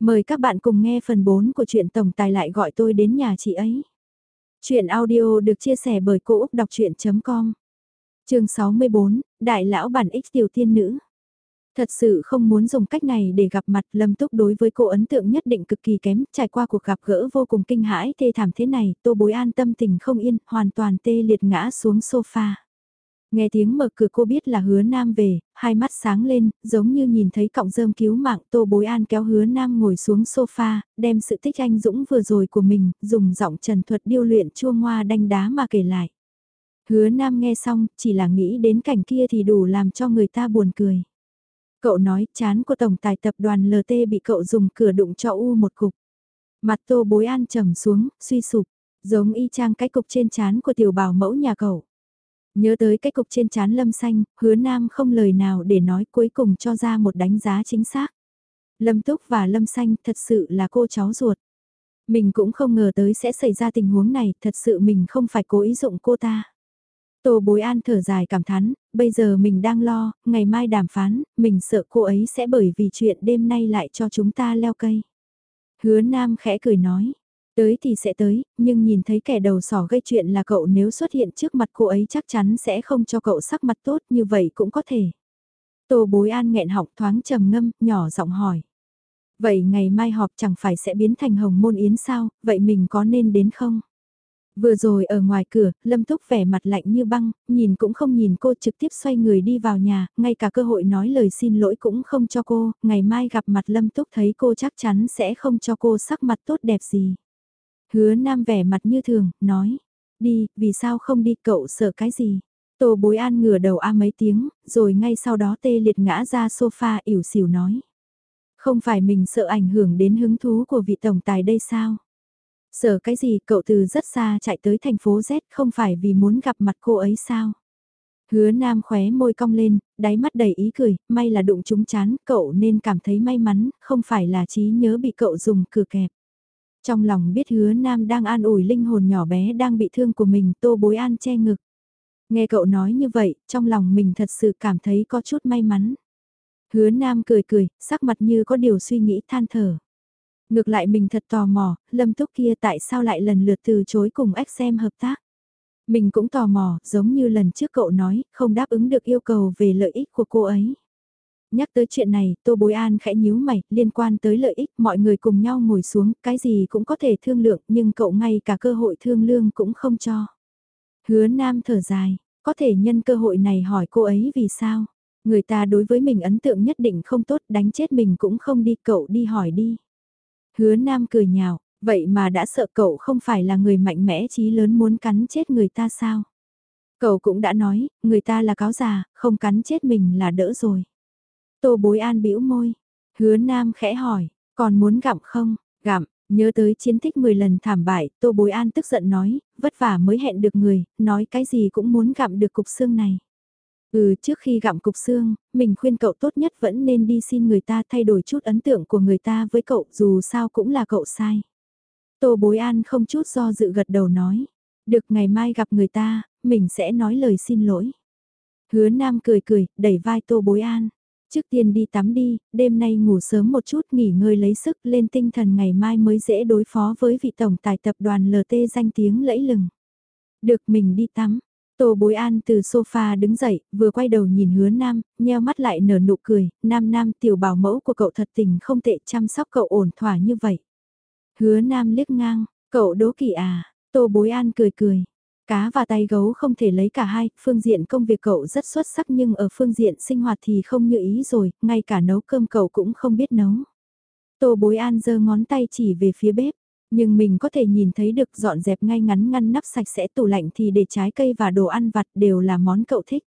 Mời các bạn cùng nghe phần 4 của truyện Tổng Tài lại gọi tôi đến nhà chị ấy. Chuyện audio được chia sẻ bởi Cô Úc Đọc Chuyện.com Trường 64, Đại Lão Bản X Tiểu Tiên Nữ Thật sự không muốn dùng cách này để gặp mặt Lâm Túc đối với cô ấn tượng nhất định cực kỳ kém, trải qua cuộc gặp gỡ vô cùng kinh hãi thê thảm thế này, tô bối an tâm tình không yên, hoàn toàn tê liệt ngã xuống sofa. Nghe tiếng mở cửa cô biết là hứa nam về, hai mắt sáng lên, giống như nhìn thấy cọng rơm cứu mạng tô bối an kéo hứa nam ngồi xuống sofa, đem sự tích anh Dũng vừa rồi của mình, dùng giọng trần thuật điêu luyện chua ngoa đanh đá mà kể lại. Hứa nam nghe xong, chỉ là nghĩ đến cảnh kia thì đủ làm cho người ta buồn cười. Cậu nói chán của tổng tài tập đoàn LT bị cậu dùng cửa đụng cho u một cục. Mặt tô bối an trầm xuống, suy sụp, giống y chang cái cục trên chán của tiểu bảo mẫu nhà cậu. Nhớ tới cái cục trên chán lâm xanh, hứa nam không lời nào để nói cuối cùng cho ra một đánh giá chính xác. Lâm túc và lâm xanh thật sự là cô cháu ruột. Mình cũng không ngờ tới sẽ xảy ra tình huống này, thật sự mình không phải cố ý dụng cô ta. Tô bối an thở dài cảm thán, bây giờ mình đang lo, ngày mai đàm phán, mình sợ cô ấy sẽ bởi vì chuyện đêm nay lại cho chúng ta leo cây. Hứa Nam khẽ cười nói, Tới thì sẽ tới, nhưng nhìn thấy kẻ đầu sỏ gây chuyện là cậu nếu xuất hiện trước mặt cô ấy chắc chắn sẽ không cho cậu sắc mặt tốt như vậy cũng có thể. Tô bối an nghẹn họng thoáng trầm ngâm, nhỏ giọng hỏi. Vậy ngày mai họp chẳng phải sẽ biến thành hồng môn yến sao, vậy mình có nên đến không? Vừa rồi ở ngoài cửa, Lâm Túc vẻ mặt lạnh như băng, nhìn cũng không nhìn cô trực tiếp xoay người đi vào nhà, ngay cả cơ hội nói lời xin lỗi cũng không cho cô, ngày mai gặp mặt Lâm Túc thấy cô chắc chắn sẽ không cho cô sắc mặt tốt đẹp gì. Hứa Nam vẻ mặt như thường, nói, đi, vì sao không đi cậu sợ cái gì? Tô bối an ngửa đầu a mấy tiếng, rồi ngay sau đó tê liệt ngã ra sofa ỉu xỉu nói. Không phải mình sợ ảnh hưởng đến hứng thú của vị tổng tài đây sao? Sợ cái gì cậu từ rất xa chạy tới thành phố Z không phải vì muốn gặp mặt cô ấy sao? Hứa Nam khóe môi cong lên, đáy mắt đầy ý cười, may là đụng chúng chán, cậu nên cảm thấy may mắn, không phải là trí nhớ bị cậu dùng cửa kẹp. Trong lòng biết hứa nam đang an ủi linh hồn nhỏ bé đang bị thương của mình tô bối an che ngực. Nghe cậu nói như vậy, trong lòng mình thật sự cảm thấy có chút may mắn. Hứa nam cười cười, sắc mặt như có điều suy nghĩ than thở. Ngược lại mình thật tò mò, lâm túc kia tại sao lại lần lượt từ chối cùng xem hợp tác. Mình cũng tò mò, giống như lần trước cậu nói, không đáp ứng được yêu cầu về lợi ích của cô ấy. Nhắc tới chuyện này, Tô Bối An khẽ nhíu mày, liên quan tới lợi ích, mọi người cùng nhau ngồi xuống, cái gì cũng có thể thương lượng, nhưng cậu ngay cả cơ hội thương lương cũng không cho. Hứa Nam thở dài, có thể nhân cơ hội này hỏi cô ấy vì sao. Người ta đối với mình ấn tượng nhất định không tốt, đánh chết mình cũng không đi, cậu đi hỏi đi. Hứa Nam cười nhào, vậy mà đã sợ cậu không phải là người mạnh mẽ chí lớn muốn cắn chết người ta sao? Cậu cũng đã nói, người ta là cáo già, không cắn chết mình là đỡ rồi. Tô bối an bĩu môi. Hứa nam khẽ hỏi, còn muốn gặm không? Gặm, nhớ tới chiến tích 10 lần thảm bại, tô bối an tức giận nói, vất vả mới hẹn được người, nói cái gì cũng muốn gặm được cục xương này. Ừ, trước khi gặm cục xương, mình khuyên cậu tốt nhất vẫn nên đi xin người ta thay đổi chút ấn tượng của người ta với cậu, dù sao cũng là cậu sai. Tô bối an không chút do dự gật đầu nói, được ngày mai gặp người ta, mình sẽ nói lời xin lỗi. Hứa Nam cười cười, đẩy vai Tô Bối An. Trước tiên đi tắm đi, đêm nay ngủ sớm một chút nghỉ ngơi lấy sức lên tinh thần ngày mai mới dễ đối phó với vị tổng tài tập đoàn LT danh tiếng lẫy lừng. Được mình đi tắm. Tô bối an từ sofa đứng dậy, vừa quay đầu nhìn hứa nam, nheo mắt lại nở nụ cười, nam nam tiểu bảo mẫu của cậu thật tình không tệ chăm sóc cậu ổn thỏa như vậy. Hứa nam liếc ngang, cậu đố kỵ à, tô bối an cười cười, Cá và tay gấu không thể lấy cả hai, phương diện công việc cậu rất xuất sắc nhưng ở phương diện sinh hoạt thì không như ý rồi, ngay cả nấu cơm cậu cũng không biết nấu. Tô bối an giơ ngón tay chỉ về phía bếp, nhưng mình có thể nhìn thấy được dọn dẹp ngay ngắn ngăn nắp sạch sẽ tủ lạnh thì để trái cây và đồ ăn vặt đều là món cậu thích.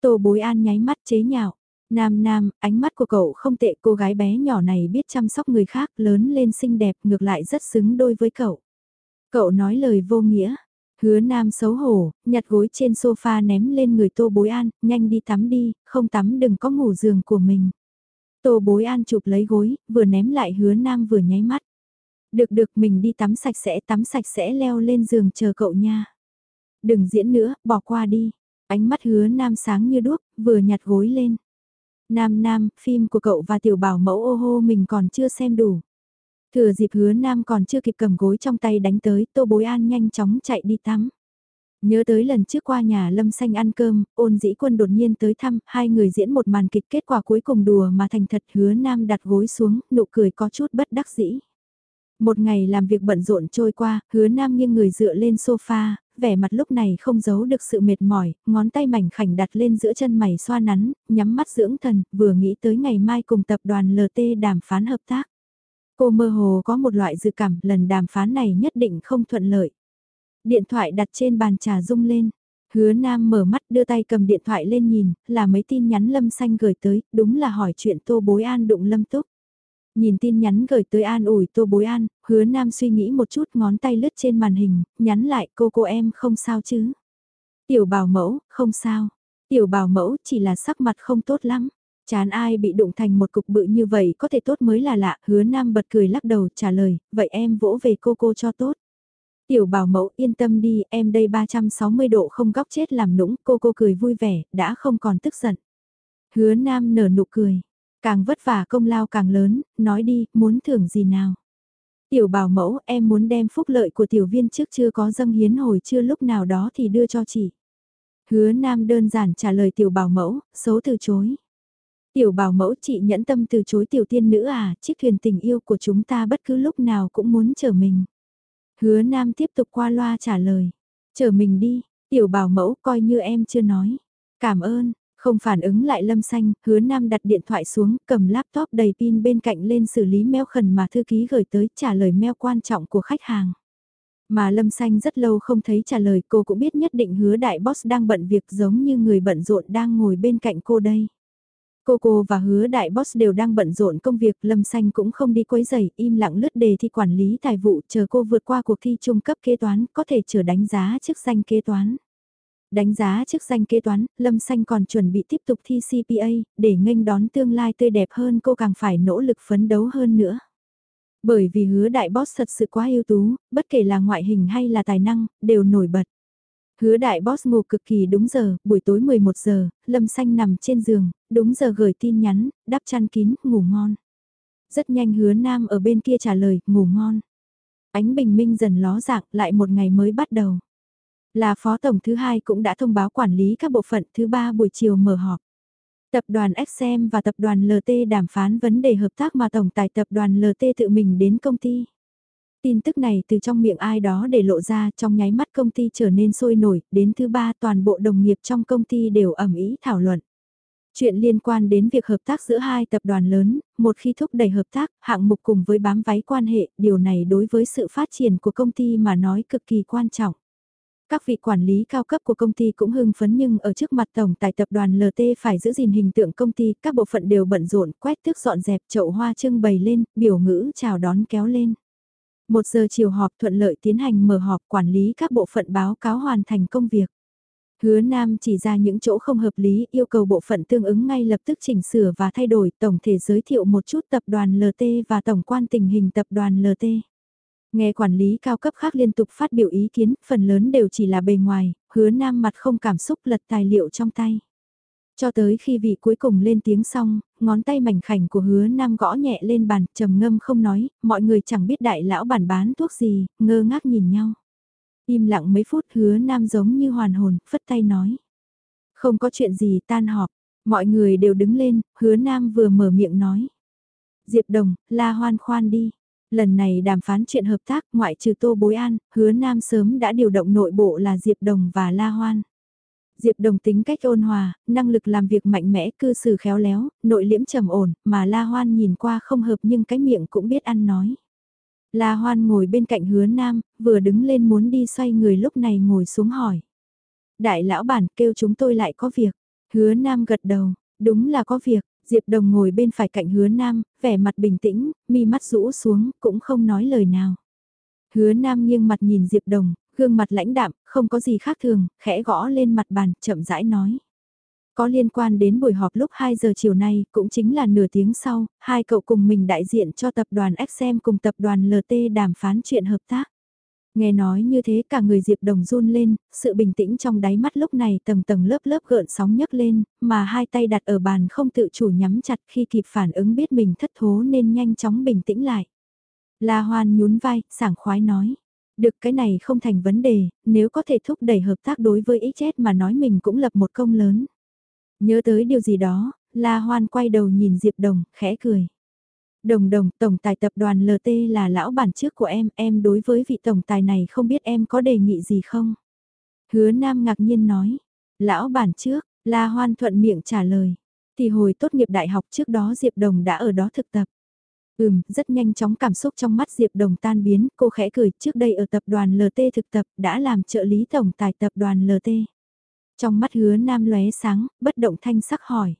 Tô bối an nháy mắt chế nhạo. Nam nam, ánh mắt của cậu không tệ cô gái bé nhỏ này biết chăm sóc người khác lớn lên xinh đẹp ngược lại rất xứng đôi với cậu. Cậu nói lời vô nghĩa, Hứa nam xấu hổ, nhặt gối trên sofa ném lên người tô bối an, nhanh đi tắm đi, không tắm đừng có ngủ giường của mình. Tô bối an chụp lấy gối, vừa ném lại hứa nam vừa nháy mắt. Được được mình đi tắm sạch sẽ tắm sạch sẽ leo lên giường chờ cậu nha. Đừng diễn nữa, bỏ qua đi. Ánh mắt hứa nam sáng như đuốc, vừa nhặt gối lên. Nam nam, phim của cậu và tiểu bảo mẫu ô hô mình còn chưa xem đủ. Thừa dịp hứa nam còn chưa kịp cầm gối trong tay đánh tới, tô bối an nhanh chóng chạy đi tắm. Nhớ tới lần trước qua nhà Lâm Xanh ăn cơm, ôn dĩ quân đột nhiên tới thăm, hai người diễn một màn kịch kết quả cuối cùng đùa mà thành thật hứa nam đặt gối xuống, nụ cười có chút bất đắc dĩ. Một ngày làm việc bận rộn trôi qua, hứa nam nghiêng người dựa lên sofa, vẻ mặt lúc này không giấu được sự mệt mỏi, ngón tay mảnh khảnh đặt lên giữa chân mày xoa nắn, nhắm mắt dưỡng thần, vừa nghĩ tới ngày mai cùng tập đoàn LT đàm phán hợp tác. Cô mơ hồ có một loại dự cảm lần đàm phán này nhất định không thuận lợi. Điện thoại đặt trên bàn trà rung lên. Hứa Nam mở mắt đưa tay cầm điện thoại lên nhìn, là mấy tin nhắn Lâm Xanh gửi tới, đúng là hỏi chuyện Tô Bối An đụng Lâm Túc. Nhìn tin nhắn gửi tới An ủi Tô Bối An, hứa Nam suy nghĩ một chút ngón tay lướt trên màn hình, nhắn lại cô cô em không sao chứ. Tiểu bảo mẫu, không sao. Tiểu bảo mẫu chỉ là sắc mặt không tốt lắm. Chán ai bị đụng thành một cục bự như vậy có thể tốt mới là lạ, hứa Nam bật cười lắc đầu trả lời, vậy em vỗ về cô cô cho tốt. Tiểu bảo mẫu yên tâm đi, em đây 360 độ không góc chết làm nũng, cô cô cười vui vẻ, đã không còn tức giận. Hứa Nam nở nụ cười, càng vất vả công lao càng lớn, nói đi, muốn thưởng gì nào. Tiểu bảo mẫu, em muốn đem phúc lợi của tiểu viên trước chưa có dâng hiến hồi chưa lúc nào đó thì đưa cho chị. Hứa Nam đơn giản trả lời tiểu bảo mẫu, xấu từ chối. Tiểu bảo mẫu chị nhẫn tâm từ chối tiểu tiên nữ à, chiếc thuyền tình yêu của chúng ta bất cứ lúc nào cũng muốn chờ mình. Hứa Nam tiếp tục qua loa trả lời. Chờ mình đi, tiểu bảo mẫu coi như em chưa nói. Cảm ơn, không phản ứng lại lâm xanh, hứa Nam đặt điện thoại xuống, cầm laptop đầy pin bên cạnh lên xử lý mail khẩn mà thư ký gửi tới trả lời mail quan trọng của khách hàng. Mà Lâm Xanh rất lâu không thấy trả lời cô cũng biết nhất định hứa đại boss đang bận việc giống như người bận rộn đang ngồi bên cạnh cô đây. Cô cô và hứa đại boss đều đang bận rộn công việc, Lâm Xanh cũng không đi quấy giày, im lặng lướt đề thi quản lý tài vụ, chờ cô vượt qua cuộc thi trung cấp kế toán, có thể chờ đánh giá chức danh kế toán. Đánh giá chức danh kế toán, Lâm Xanh còn chuẩn bị tiếp tục thi CPA, để nghênh đón tương lai tươi đẹp hơn cô càng phải nỗ lực phấn đấu hơn nữa. Bởi vì hứa đại boss thật sự quá ưu tú, bất kể là ngoại hình hay là tài năng, đều nổi bật. Hứa đại boss ngủ cực kỳ đúng giờ, buổi tối 11 giờ, Lâm Xanh nằm trên giường, đúng giờ gửi tin nhắn, đắp chăn kín, ngủ ngon. Rất nhanh hứa nam ở bên kia trả lời, ngủ ngon. Ánh bình minh dần ló dạng, lại một ngày mới bắt đầu. Là phó tổng thứ hai cũng đã thông báo quản lý các bộ phận thứ ba buổi chiều mở họp. Tập đoàn XM và tập đoàn LT đàm phán vấn đề hợp tác mà tổng tài tập đoàn LT tự mình đến công ty. Tin tức này từ trong miệng ai đó để lộ ra trong nháy mắt công ty trở nên sôi nổi, đến thứ ba toàn bộ đồng nghiệp trong công ty đều ẩm ý thảo luận. Chuyện liên quan đến việc hợp tác giữa hai tập đoàn lớn, một khi thúc đẩy hợp tác, hạng mục cùng với bám váy quan hệ, điều này đối với sự phát triển của công ty mà nói cực kỳ quan trọng. Các vị quản lý cao cấp của công ty cũng hưng phấn nhưng ở trước mặt tổng tài tập đoàn LT phải giữ gìn hình tượng công ty, các bộ phận đều bận rộn, quét tước dọn dẹp chậu hoa trưng bày lên, biểu ngữ chào đón kéo lên. Một giờ chiều họp thuận lợi tiến hành mở họp quản lý các bộ phận báo cáo hoàn thành công việc. Hứa Nam chỉ ra những chỗ không hợp lý yêu cầu bộ phận tương ứng ngay lập tức chỉnh sửa và thay đổi tổng thể giới thiệu một chút tập đoàn LT và tổng quan tình hình tập đoàn LT. Nghe quản lý cao cấp khác liên tục phát biểu ý kiến, phần lớn đều chỉ là bề ngoài, hứa Nam mặt không cảm xúc lật tài liệu trong tay. Cho tới khi vị cuối cùng lên tiếng xong, ngón tay mảnh khảnh của hứa nam gõ nhẹ lên bàn, trầm ngâm không nói, mọi người chẳng biết đại lão bản bán thuốc gì, ngơ ngác nhìn nhau. Im lặng mấy phút hứa nam giống như hoàn hồn, phất tay nói. Không có chuyện gì tan họp, mọi người đều đứng lên, hứa nam vừa mở miệng nói. Diệp Đồng, la hoan khoan đi. Lần này đàm phán chuyện hợp tác ngoại trừ Tô Bối An, hứa Nam sớm đã điều động nội bộ là Diệp Đồng và La Hoan. Diệp Đồng tính cách ôn hòa, năng lực làm việc mạnh mẽ, cư xử khéo léo, nội liễm trầm ổn, mà La Hoan nhìn qua không hợp nhưng cái miệng cũng biết ăn nói. La Hoan ngồi bên cạnh hứa nam, vừa đứng lên muốn đi xoay người lúc này ngồi xuống hỏi. Đại lão bản kêu chúng tôi lại có việc. Hứa nam gật đầu, đúng là có việc, Diệp Đồng ngồi bên phải cạnh hứa nam, vẻ mặt bình tĩnh, mi mắt rũ xuống, cũng không nói lời nào. Hứa nam nghiêng mặt nhìn Diệp Đồng, Gương mặt lãnh đạm, không có gì khác thường, khẽ gõ lên mặt bàn, chậm rãi nói. Có liên quan đến buổi họp lúc 2 giờ chiều nay, cũng chính là nửa tiếng sau, hai cậu cùng mình đại diện cho tập đoàn XM cùng tập đoàn LT đàm phán chuyện hợp tác. Nghe nói như thế cả người Diệp Đồng run lên, sự bình tĩnh trong đáy mắt lúc này tầng tầng lớp lớp gợn sóng nhấc lên, mà hai tay đặt ở bàn không tự chủ nhắm chặt khi kịp phản ứng biết mình thất thố nên nhanh chóng bình tĩnh lại. La Hoan nhún vai, sảng khoái nói. Được cái này không thành vấn đề, nếu có thể thúc đẩy hợp tác đối với XZ mà nói mình cũng lập một công lớn. Nhớ tới điều gì đó, La Hoan quay đầu nhìn Diệp Đồng, khẽ cười. Đồng đồng, tổng tài tập đoàn LT là lão bản trước của em, em đối với vị tổng tài này không biết em có đề nghị gì không? Hứa Nam ngạc nhiên nói, lão bản trước, La Hoan thuận miệng trả lời. Thì hồi tốt nghiệp đại học trước đó Diệp Đồng đã ở đó thực tập. Ừm, rất nhanh chóng cảm xúc trong mắt Diệp Đồng tan biến, cô khẽ cười, trước đây ở tập đoàn LT thực tập, đã làm trợ lý tổng tài tập đoàn LT. Trong mắt hứa nam lóe sáng, bất động thanh sắc hỏi.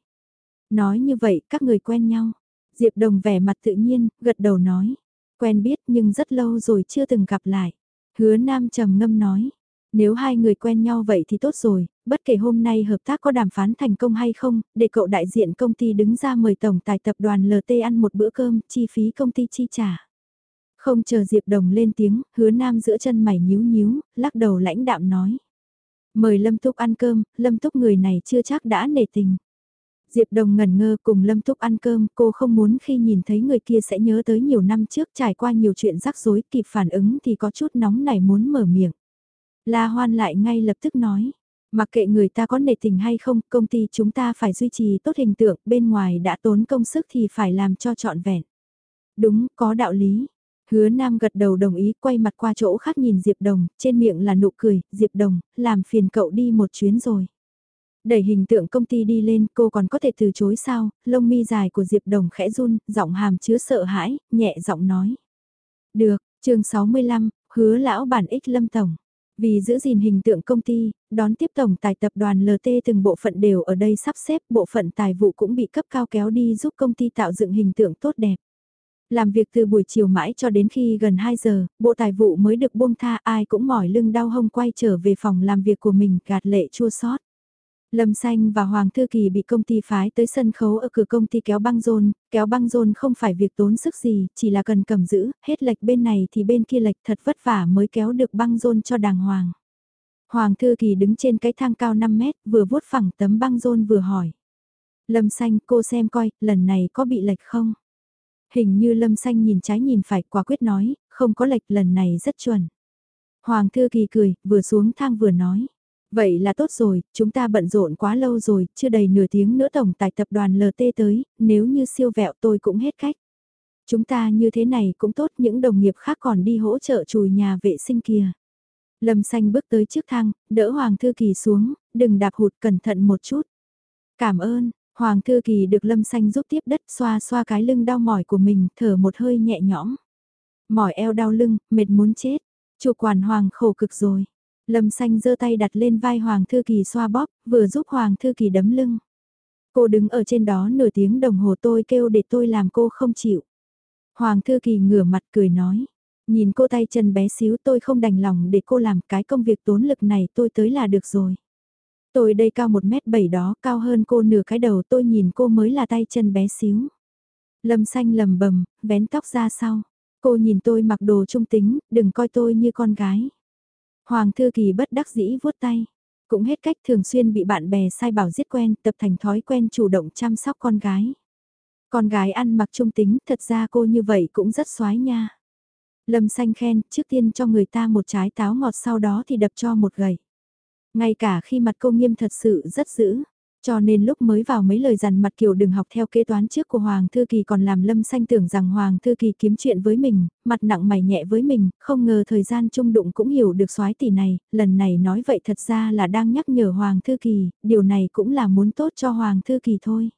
Nói như vậy, các người quen nhau. Diệp Đồng vẻ mặt tự nhiên, gật đầu nói. Quen biết nhưng rất lâu rồi chưa từng gặp lại. Hứa nam trầm ngâm nói. Nếu hai người quen nhau vậy thì tốt rồi, bất kể hôm nay hợp tác có đàm phán thành công hay không, để cậu đại diện công ty đứng ra mời tổng tài tập đoàn LT ăn một bữa cơm, chi phí công ty chi trả. Không chờ Diệp Đồng lên tiếng, hứa nam giữa chân mày nhíu nhíu, lắc đầu lãnh đạm nói. Mời Lâm Túc ăn cơm, Lâm Túc người này chưa chắc đã nể tình. Diệp Đồng ngẩn ngơ cùng Lâm Túc ăn cơm, cô không muốn khi nhìn thấy người kia sẽ nhớ tới nhiều năm trước trải qua nhiều chuyện rắc rối kịp phản ứng thì có chút nóng nảy muốn mở miệng. La Hoan lại ngay lập tức nói, mặc kệ người ta có nể tình hay không, công ty chúng ta phải duy trì tốt hình tượng, bên ngoài đã tốn công sức thì phải làm cho trọn vẹn. Đúng, có đạo lý. Hứa Nam gật đầu đồng ý quay mặt qua chỗ khác nhìn Diệp Đồng, trên miệng là nụ cười, Diệp Đồng, làm phiền cậu đi một chuyến rồi. Đẩy hình tượng công ty đi lên, cô còn có thể từ chối sao, lông mi dài của Diệp Đồng khẽ run, giọng hàm chứa sợ hãi, nhẹ giọng nói. Được, chương 65, hứa lão bản ích lâm tổng. Vì giữ gìn hình tượng công ty, đón tiếp tổng tài tập đoàn LT từng bộ phận đều ở đây sắp xếp, bộ phận tài vụ cũng bị cấp cao kéo đi giúp công ty tạo dựng hình tượng tốt đẹp. Làm việc từ buổi chiều mãi cho đến khi gần 2 giờ, bộ tài vụ mới được buông tha ai cũng mỏi lưng đau hông quay trở về phòng làm việc của mình gạt lệ chua xót Lâm Xanh và Hoàng Thư Kỳ bị công ty phái tới sân khấu ở cửa công ty kéo băng rôn, kéo băng rôn không phải việc tốn sức gì, chỉ là cần cầm giữ, hết lệch bên này thì bên kia lệch thật vất vả mới kéo được băng rôn cho đàng hoàng. Hoàng Thư Kỳ đứng trên cái thang cao 5 mét, vừa vuốt phẳng tấm băng rôn vừa hỏi. Lâm Xanh cô xem coi, lần này có bị lệch không? Hình như Lâm Xanh nhìn trái nhìn phải quả quyết nói, không có lệch lần này rất chuẩn. Hoàng Thư Kỳ cười, vừa xuống thang vừa nói. Vậy là tốt rồi, chúng ta bận rộn quá lâu rồi, chưa đầy nửa tiếng nữa tổng tài tập đoàn LT tới, nếu như siêu vẹo tôi cũng hết cách. Chúng ta như thế này cũng tốt, những đồng nghiệp khác còn đi hỗ trợ chùi nhà vệ sinh kia. Lâm xanh bước tới trước thang, đỡ Hoàng Thư Kỳ xuống, đừng đạp hụt cẩn thận một chút. Cảm ơn, Hoàng Thư Kỳ được Lâm xanh giúp tiếp đất xoa xoa cái lưng đau mỏi của mình, thở một hơi nhẹ nhõm. Mỏi eo đau lưng, mệt muốn chết. Chủ quản Hoàng khổ cực rồi. Lâm xanh giơ tay đặt lên vai Hoàng Thư Kỳ xoa bóp, vừa giúp Hoàng Thư Kỳ đấm lưng. Cô đứng ở trên đó nửa tiếng đồng hồ tôi kêu để tôi làm cô không chịu. Hoàng Thư Kỳ ngửa mặt cười nói. Nhìn cô tay chân bé xíu tôi không đành lòng để cô làm cái công việc tốn lực này tôi tới là được rồi. Tôi đây cao 1m7 đó, cao hơn cô nửa cái đầu tôi nhìn cô mới là tay chân bé xíu. Lâm xanh lầm bầm, vén tóc ra sau. Cô nhìn tôi mặc đồ trung tính, đừng coi tôi như con gái. Hoàng Thư Kỳ bất đắc dĩ vuốt tay. Cũng hết cách thường xuyên bị bạn bè sai bảo giết quen, tập thành thói quen chủ động chăm sóc con gái. Con gái ăn mặc trung tính, thật ra cô như vậy cũng rất xoái nha. Lâm xanh khen, trước tiên cho người ta một trái táo ngọt sau đó thì đập cho một gậy. Ngay cả khi mặt cô nghiêm thật sự rất dữ, cho nên lúc mới vào mấy lời dằn mặt kiểu đừng học theo kế toán trước của Hoàng Thư Kỳ còn làm Lâm Xanh tưởng rằng Hoàng Thư Kỳ kiếm chuyện với mình, mặt nặng mày nhẹ với mình, không ngờ thời gian Chung đụng cũng hiểu được soái tỷ này, lần này nói vậy thật ra là đang nhắc nhở Hoàng Thư Kỳ, điều này cũng là muốn tốt cho Hoàng Thư Kỳ thôi.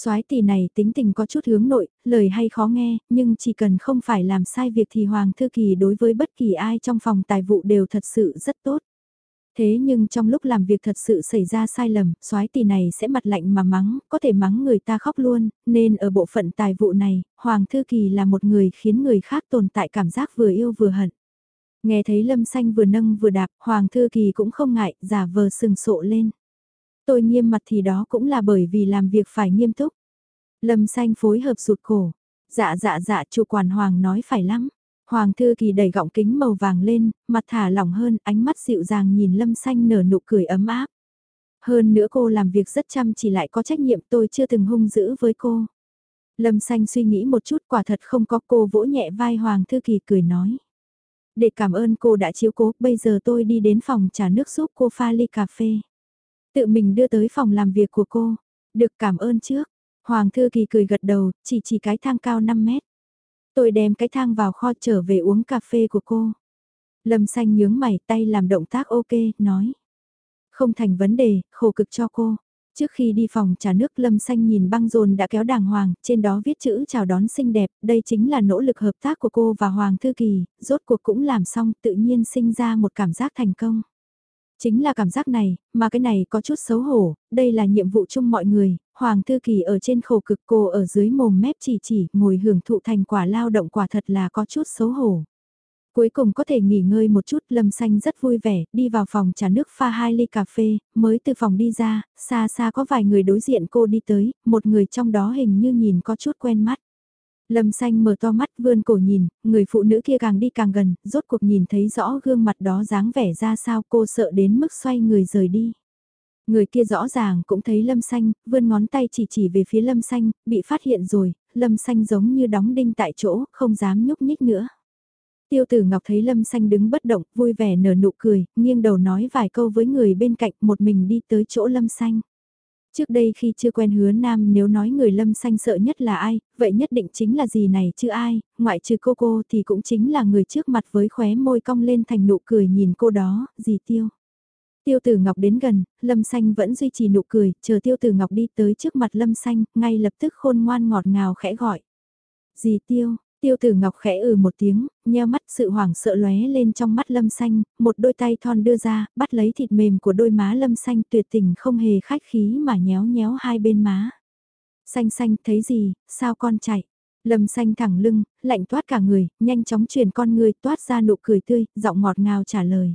Soái tỷ này tính tình có chút hướng nội, lời hay khó nghe, nhưng chỉ cần không phải làm sai việc thì Hoàng Thư Kỳ đối với bất kỳ ai trong phòng tài vụ đều thật sự rất tốt. Thế nhưng trong lúc làm việc thật sự xảy ra sai lầm, soái tỷ này sẽ mặt lạnh mà mắng, có thể mắng người ta khóc luôn, nên ở bộ phận tài vụ này, Hoàng Thư Kỳ là một người khiến người khác tồn tại cảm giác vừa yêu vừa hận. Nghe thấy Lâm Xanh vừa nâng vừa đạp, Hoàng Thư Kỳ cũng không ngại, giả vờ sừng sộ lên. Tôi nghiêm mặt thì đó cũng là bởi vì làm việc phải nghiêm túc. Lâm Xanh phối hợp rụt cổ. Dạ dạ dạ chủ quản Hoàng nói phải lắm. Hoàng thư kỳ đẩy gọng kính màu vàng lên, mặt thả lỏng hơn, ánh mắt dịu dàng nhìn lâm xanh nở nụ cười ấm áp. Hơn nữa cô làm việc rất chăm chỉ lại có trách nhiệm tôi chưa từng hung dữ với cô. Lâm Xanh suy nghĩ một chút quả thật không có cô vỗ nhẹ vai Hoàng Thư Kỳ cười nói. Để cảm ơn cô đã chiếu cố, bây giờ tôi đi đến phòng trà nước giúp cô pha ly cà phê. Tự mình đưa tới phòng làm việc của cô. Được cảm ơn trước. Hoàng Thư Kỳ cười gật đầu, chỉ chỉ cái thang cao 5 mét. Tôi đem cái thang vào kho trở về uống cà phê của cô. Lâm xanh nhướng mày tay làm động tác ok, nói. Không thành vấn đề, khổ cực cho cô. Trước khi đi phòng trà nước Lâm Xanh nhìn băng rôn đã kéo đàng hoàng, trên đó viết chữ chào đón xinh đẹp, đây chính là nỗ lực hợp tác của cô và Hoàng Thư Kỳ, rốt cuộc cũng làm xong tự nhiên sinh ra một cảm giác thành công. Chính là cảm giác này, mà cái này có chút xấu hổ, đây là nhiệm vụ chung mọi người, Hoàng Thư Kỳ ở trên khổ cực cô ở dưới mồm mép chỉ chỉ, ngồi hưởng thụ thành quả lao động quả thật là có chút xấu hổ. Cuối cùng có thể nghỉ ngơi một chút, Lâm Xanh rất vui vẻ, đi vào phòng trà nước pha hai ly cà phê, mới từ phòng đi ra, xa xa có vài người đối diện cô đi tới, một người trong đó hình như nhìn có chút quen mắt. Lâm xanh mở to mắt vươn cổ nhìn, người phụ nữ kia càng đi càng gần, rốt cuộc nhìn thấy rõ gương mặt đó dáng vẻ ra sao cô sợ đến mức xoay người rời đi. Người kia rõ ràng cũng thấy lâm xanh, vươn ngón tay chỉ chỉ về phía lâm xanh, bị phát hiện rồi, lâm xanh giống như đóng đinh tại chỗ, không dám nhúc nhích nữa. Tiêu tử Ngọc thấy Lâm Xanh đứng bất động, vui vẻ nở nụ cười, nghiêng đầu nói vài câu với người bên cạnh một mình đi tới chỗ Lâm Xanh. Trước đây khi chưa quen hứa nam nếu nói người lâm xanh sợ nhất là ai, vậy nhất định chính là gì này chứ ai, ngoại trừ cô cô thì cũng chính là người trước mặt với khóe môi cong lên thành nụ cười nhìn cô đó, gì tiêu. Tiêu tử Ngọc đến gần, Lâm Xanh vẫn duy trì nụ cười, chờ Tiêu tử Ngọc đi tới trước mặt Lâm Xanh, ngay lập tức khôn ngoan ngọt ngào khẽ gọi. Dì Tiêu, Tiêu tử ngọc khẽ ừ một tiếng, nheo mắt sự hoảng sợ lóe lên trong mắt lâm xanh, một đôi tay thon đưa ra, bắt lấy thịt mềm của đôi má lâm xanh tuyệt tình không hề khách khí mà nhéo nhéo hai bên má. Xanh xanh thấy gì, sao con chạy? Lâm xanh thẳng lưng, lạnh toát cả người, nhanh chóng truyền con người toát ra nụ cười tươi, giọng ngọt ngào trả lời.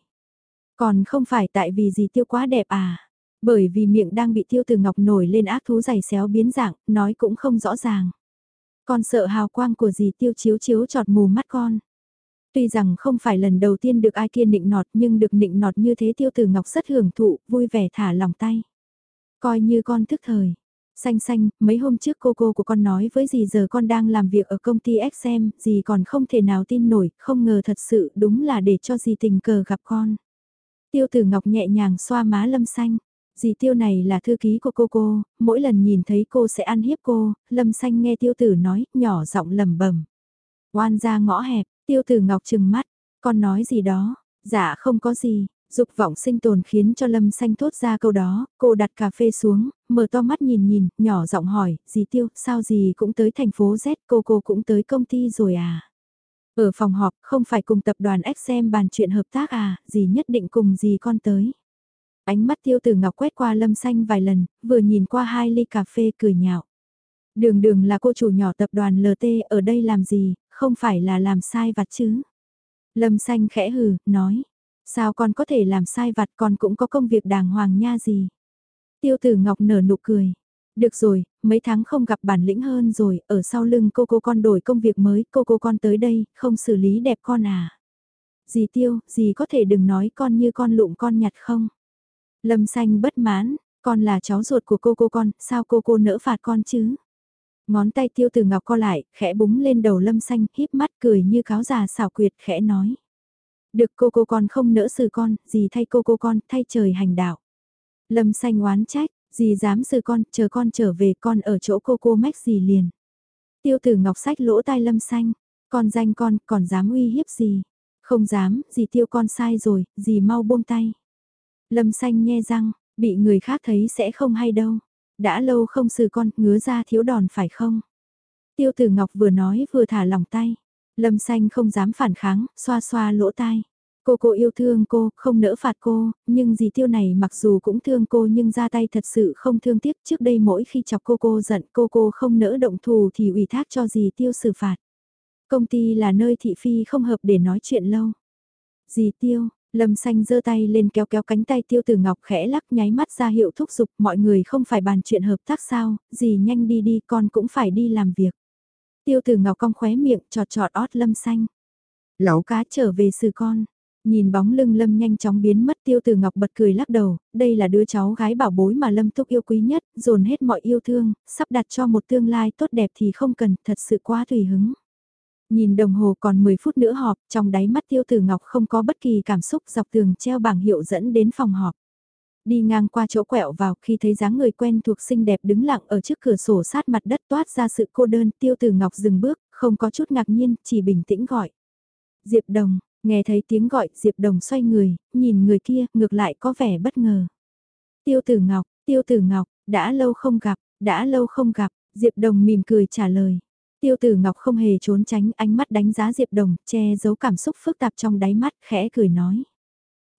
Còn không phải tại vì gì tiêu quá đẹp à? Bởi vì miệng đang bị tiêu từ ngọc nổi lên ác thú giày xéo biến dạng, nói cũng không rõ ràng. Con sợ hào quang của dì tiêu chiếu chiếu trọt mù mắt con. Tuy rằng không phải lần đầu tiên được ai kia nịnh nọt nhưng được nịnh nọt như thế tiêu tử ngọc rất hưởng thụ, vui vẻ thả lòng tay. Coi như con thức thời. Xanh xanh, mấy hôm trước cô cô của con nói với dì giờ con đang làm việc ở công ty XM, dì còn không thể nào tin nổi, không ngờ thật sự đúng là để cho dì tình cờ gặp con. Tiêu tử ngọc nhẹ nhàng xoa má lâm xanh. Dì tiêu này là thư ký của cô cô, mỗi lần nhìn thấy cô sẽ ăn hiếp cô, lâm xanh nghe tiêu tử nói, nhỏ giọng lầm bẩm Oan ra ngõ hẹp, tiêu tử ngọc trừng mắt, con nói gì đó, dạ không có gì, dục vọng sinh tồn khiến cho lâm xanh thốt ra câu đó, cô đặt cà phê xuống, mở to mắt nhìn nhìn, nhỏ giọng hỏi, dì tiêu, sao dì cũng tới thành phố Z, cô cô cũng tới công ty rồi à? Ở phòng họp, không phải cùng tập đoàn XM bàn chuyện hợp tác à, dì nhất định cùng dì con tới. Ánh mắt tiêu tử ngọc quét qua lâm xanh vài lần, vừa nhìn qua hai ly cà phê cười nhạo. Đường đường là cô chủ nhỏ tập đoàn LT ở đây làm gì, không phải là làm sai vặt chứ. Lâm xanh khẽ hừ, nói. Sao con có thể làm sai vặt con cũng có công việc đàng hoàng nha gì. Tiêu tử ngọc nở nụ cười. Được rồi, mấy tháng không gặp bản lĩnh hơn rồi, ở sau lưng cô cô con đổi công việc mới, cô cô con tới đây, không xử lý đẹp con à. Dì tiêu, dì có thể đừng nói con như con lụm con nhặt không? Lâm xanh bất mãn, con là cháu ruột của cô cô con, sao cô cô nỡ phạt con chứ? Ngón tay tiêu từ ngọc co lại, khẽ búng lên đầu lâm xanh, híp mắt cười như cáo già xảo quyệt khẽ nói. Được cô cô con không nỡ xử con, gì thay cô cô con, thay trời hành đạo. Lâm xanh oán trách, gì dám xử con, chờ con trở về con ở chỗ cô cô mách gì liền. Tiêu tử ngọc sách lỗ tai lâm xanh, con danh con còn dám uy hiếp gì. Không dám, gì tiêu con sai rồi, gì mau buông tay. Lâm xanh nghe răng, bị người khác thấy sẽ không hay đâu. Đã lâu không xử con, ngứa ra thiếu đòn phải không? Tiêu tử Ngọc vừa nói vừa thả lòng tay. Lâm xanh không dám phản kháng, xoa xoa lỗ tai. Cô cô yêu thương cô, không nỡ phạt cô, nhưng dì tiêu này mặc dù cũng thương cô nhưng ra tay thật sự không thương tiếc. Trước đây mỗi khi chọc cô cô giận cô cô không nỡ động thù thì ủy thác cho dì tiêu xử phạt. Công ty là nơi thị phi không hợp để nói chuyện lâu. Dì tiêu, Lâm xanh giơ tay lên kéo kéo cánh tay tiêu tử ngọc khẽ lắc nháy mắt ra hiệu thúc giục mọi người không phải bàn chuyện hợp tác sao, gì nhanh đi đi con cũng phải đi làm việc. Tiêu tử ngọc cong khóe miệng trọt trọt ót lâm xanh. lão cá trở về xử con. Nhìn bóng lưng Lâm nhanh chóng biến mất tiêu từ ngọc bật cười lắc đầu, đây là đứa cháu gái bảo bối mà Lâm thúc yêu quý nhất, dồn hết mọi yêu thương, sắp đặt cho một tương lai tốt đẹp thì không cần, thật sự quá tùy hứng. Nhìn đồng hồ còn 10 phút nữa họp, trong đáy mắt tiêu tử ngọc không có bất kỳ cảm xúc dọc tường treo bảng hiệu dẫn đến phòng họp. Đi ngang qua chỗ quẹo vào khi thấy dáng người quen thuộc xinh đẹp đứng lặng ở trước cửa sổ sát mặt đất toát ra sự cô đơn tiêu tử ngọc dừng bước, không có chút ngạc nhiên, chỉ bình tĩnh gọi. Diệp Đồng, nghe thấy tiếng gọi, Diệp Đồng xoay người, nhìn người kia, ngược lại có vẻ bất ngờ. Tiêu tử Ngọc, Tiêu tử Ngọc, đã lâu không gặp, đã lâu không gặp, Diệp Đồng mỉm cười trả lời. Tiêu tử Ngọc không hề trốn tránh ánh mắt đánh giá Diệp Đồng, che giấu cảm xúc phức tạp trong đáy mắt, khẽ cười nói.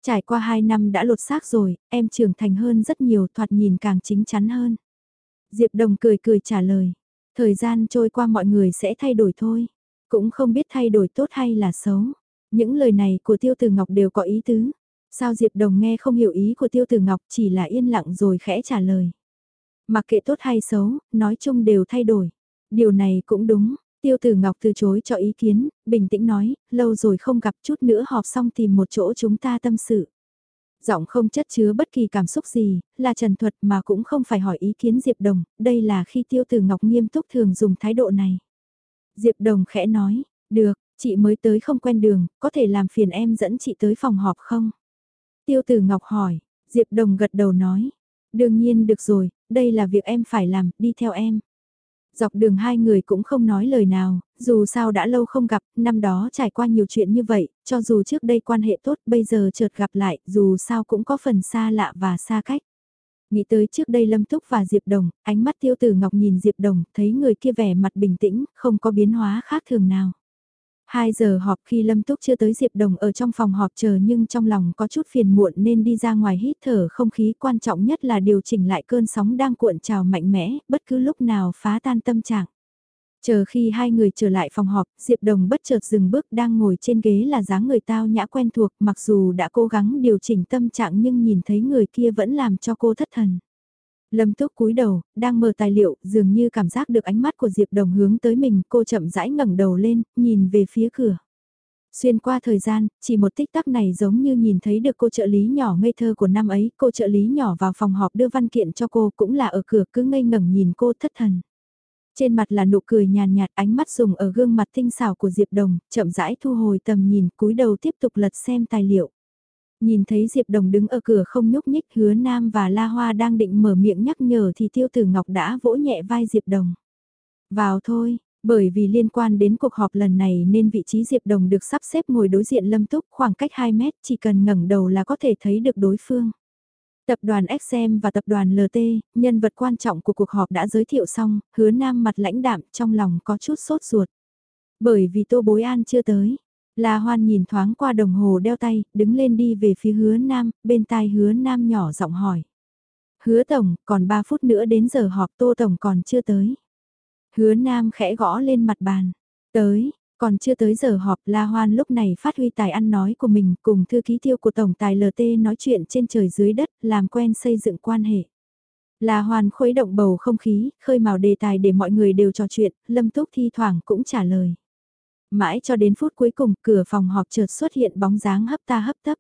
Trải qua 2 năm đã lột xác rồi, em trưởng thành hơn rất nhiều, thoạt nhìn càng chính chắn hơn. Diệp Đồng cười cười trả lời. Thời gian trôi qua mọi người sẽ thay đổi thôi. Cũng không biết thay đổi tốt hay là xấu. Những lời này của Tiêu Tử Ngọc đều có ý tứ. Sao Diệp Đồng nghe không hiểu ý của Tiêu Tử Ngọc chỉ là yên lặng rồi khẽ trả lời. Mặc kệ tốt hay xấu, nói chung đều thay đổi. Điều này cũng đúng, Tiêu Tử Ngọc từ chối cho ý kiến, bình tĩnh nói, lâu rồi không gặp chút nữa họp xong tìm một chỗ chúng ta tâm sự. Giọng không chất chứa bất kỳ cảm xúc gì, là trần thuật mà cũng không phải hỏi ý kiến Diệp Đồng, đây là khi Tiêu Tử Ngọc nghiêm túc thường dùng thái độ này. Diệp Đồng khẽ nói, được, chị mới tới không quen đường, có thể làm phiền em dẫn chị tới phòng họp không? Tiêu Tử Ngọc hỏi, Diệp Đồng gật đầu nói, đương nhiên được rồi, đây là việc em phải làm, đi theo em. Dọc đường hai người cũng không nói lời nào, dù sao đã lâu không gặp, năm đó trải qua nhiều chuyện như vậy, cho dù trước đây quan hệ tốt bây giờ chợt gặp lại, dù sao cũng có phần xa lạ và xa cách. Nghĩ tới trước đây Lâm Túc và Diệp Đồng, ánh mắt tiêu tử ngọc nhìn Diệp Đồng, thấy người kia vẻ mặt bình tĩnh, không có biến hóa khác thường nào. 2 giờ họp khi Lâm Túc chưa tới Diệp Đồng ở trong phòng họp chờ nhưng trong lòng có chút phiền muộn nên đi ra ngoài hít thở không khí quan trọng nhất là điều chỉnh lại cơn sóng đang cuộn trào mạnh mẽ, bất cứ lúc nào phá tan tâm trạng. Chờ khi hai người trở lại phòng họp, Diệp Đồng bất chợt dừng bước đang ngồi trên ghế là dáng người tao nhã quen thuộc mặc dù đã cố gắng điều chỉnh tâm trạng nhưng nhìn thấy người kia vẫn làm cho cô thất thần. Lâm Túc cúi đầu, đang mở tài liệu, dường như cảm giác được ánh mắt của Diệp Đồng hướng tới mình, cô chậm rãi ngẩng đầu lên, nhìn về phía cửa. Xuyên qua thời gian, chỉ một tích tắc này giống như nhìn thấy được cô trợ lý nhỏ ngây thơ của năm ấy, cô trợ lý nhỏ vào phòng họp đưa văn kiện cho cô cũng là ở cửa cứ ngây ngẩn nhìn cô thất thần. Trên mặt là nụ cười nhàn nhạt ánh mắt dùng ở gương mặt tinh xảo của Diệp Đồng, chậm rãi thu hồi tầm nhìn cúi đầu tiếp tục lật xem tài liệu. Nhìn thấy Diệp Đồng đứng ở cửa không nhúc nhích hứa Nam và La Hoa đang định mở miệng nhắc nhở thì Tiêu Tử Ngọc đã vỗ nhẹ vai Diệp Đồng. Vào thôi, bởi vì liên quan đến cuộc họp lần này nên vị trí Diệp Đồng được sắp xếp ngồi đối diện Lâm Túc khoảng cách 2 mét chỉ cần ngẩng đầu là có thể thấy được đối phương. Tập đoàn XM và tập đoàn LT, nhân vật quan trọng của cuộc họp đã giới thiệu xong, hứa Nam mặt lãnh đạm trong lòng có chút sốt ruột. Bởi vì Tô Bối An chưa tới, La Hoan nhìn thoáng qua đồng hồ đeo tay, đứng lên đi về phía hứa Nam, bên tai hứa Nam nhỏ giọng hỏi. Hứa Tổng, còn 3 phút nữa đến giờ họp Tô Tổng còn chưa tới. Hứa Nam khẽ gõ lên mặt bàn. Tới, còn chưa tới giờ họp La Hoan lúc này phát huy tài ăn nói của mình cùng thư ký tiêu của Tổng tài LT nói chuyện trên trời dưới đất, làm quen xây dựng quan hệ. La Hoan khuấy động bầu không khí, khơi mào đề tài để mọi người đều trò chuyện, Lâm Túc thi thoảng cũng trả lời. Mãi cho đến phút cuối cùng, cửa phòng họp chợt xuất hiện bóng dáng hấp ta hấp tấp.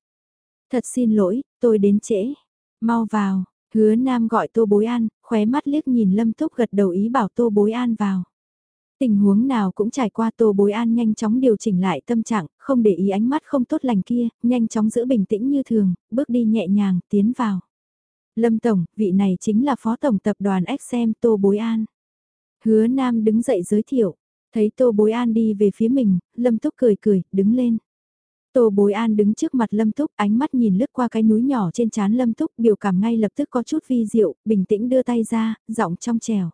Thật xin lỗi, tôi đến trễ. Mau vào, hứa nam gọi tô bối an, khóe mắt liếc nhìn lâm túc gật đầu ý bảo tô bối an vào. Tình huống nào cũng trải qua tô bối an nhanh chóng điều chỉnh lại tâm trạng, không để ý ánh mắt không tốt lành kia, nhanh chóng giữ bình tĩnh như thường, bước đi nhẹ nhàng, tiến vào. Lâm Tổng, vị này chính là Phó Tổng Tập đoàn XM Tô Bối An. Hứa Nam đứng dậy giới thiệu, Thấy Tô Bối An đi về phía mình, Lâm Túc cười cười, đứng lên. Tô Bối An đứng trước mặt Lâm Túc, ánh mắt nhìn lướt qua cái núi nhỏ trên trán Lâm Túc, biểu cảm ngay lập tức có chút vi diệu, bình tĩnh đưa tay ra, giọng trong trèo.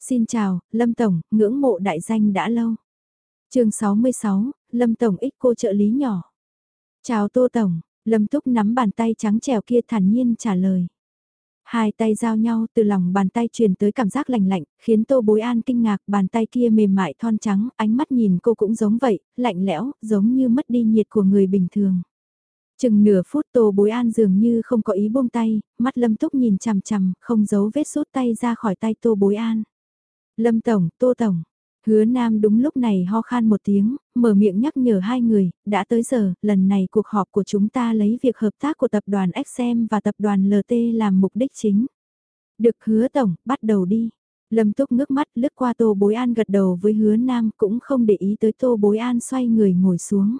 Xin chào, Lâm Tổng, ngưỡng mộ đại danh đã lâu. chương 66, Lâm Tổng ích cô trợ lý nhỏ. Chào Tô Tổng, Lâm Túc nắm bàn tay trắng trèo kia thản nhiên trả lời. Hai tay giao nhau từ lòng bàn tay truyền tới cảm giác lạnh lạnh, khiến tô bối an kinh ngạc bàn tay kia mềm mại thon trắng, ánh mắt nhìn cô cũng giống vậy, lạnh lẽo, giống như mất đi nhiệt của người bình thường. Chừng nửa phút tô bối an dường như không có ý buông tay, mắt lâm túc nhìn chằm chằm, không giấu vết rút tay ra khỏi tay tô bối an. Lâm Tổng, Tô Tổng, Hứa Nam đúng lúc này ho khan một tiếng, mở miệng nhắc nhở hai người, đã tới giờ, lần này cuộc họp của chúng ta lấy việc hợp tác của tập đoàn XM và tập đoàn LT làm mục đích chính. Được hứa tổng, bắt đầu đi. Lâm Túc ngước mắt lướt qua Tô Bối An gật đầu với hứa Nam cũng không để ý tới Tô Bối An xoay người ngồi xuống.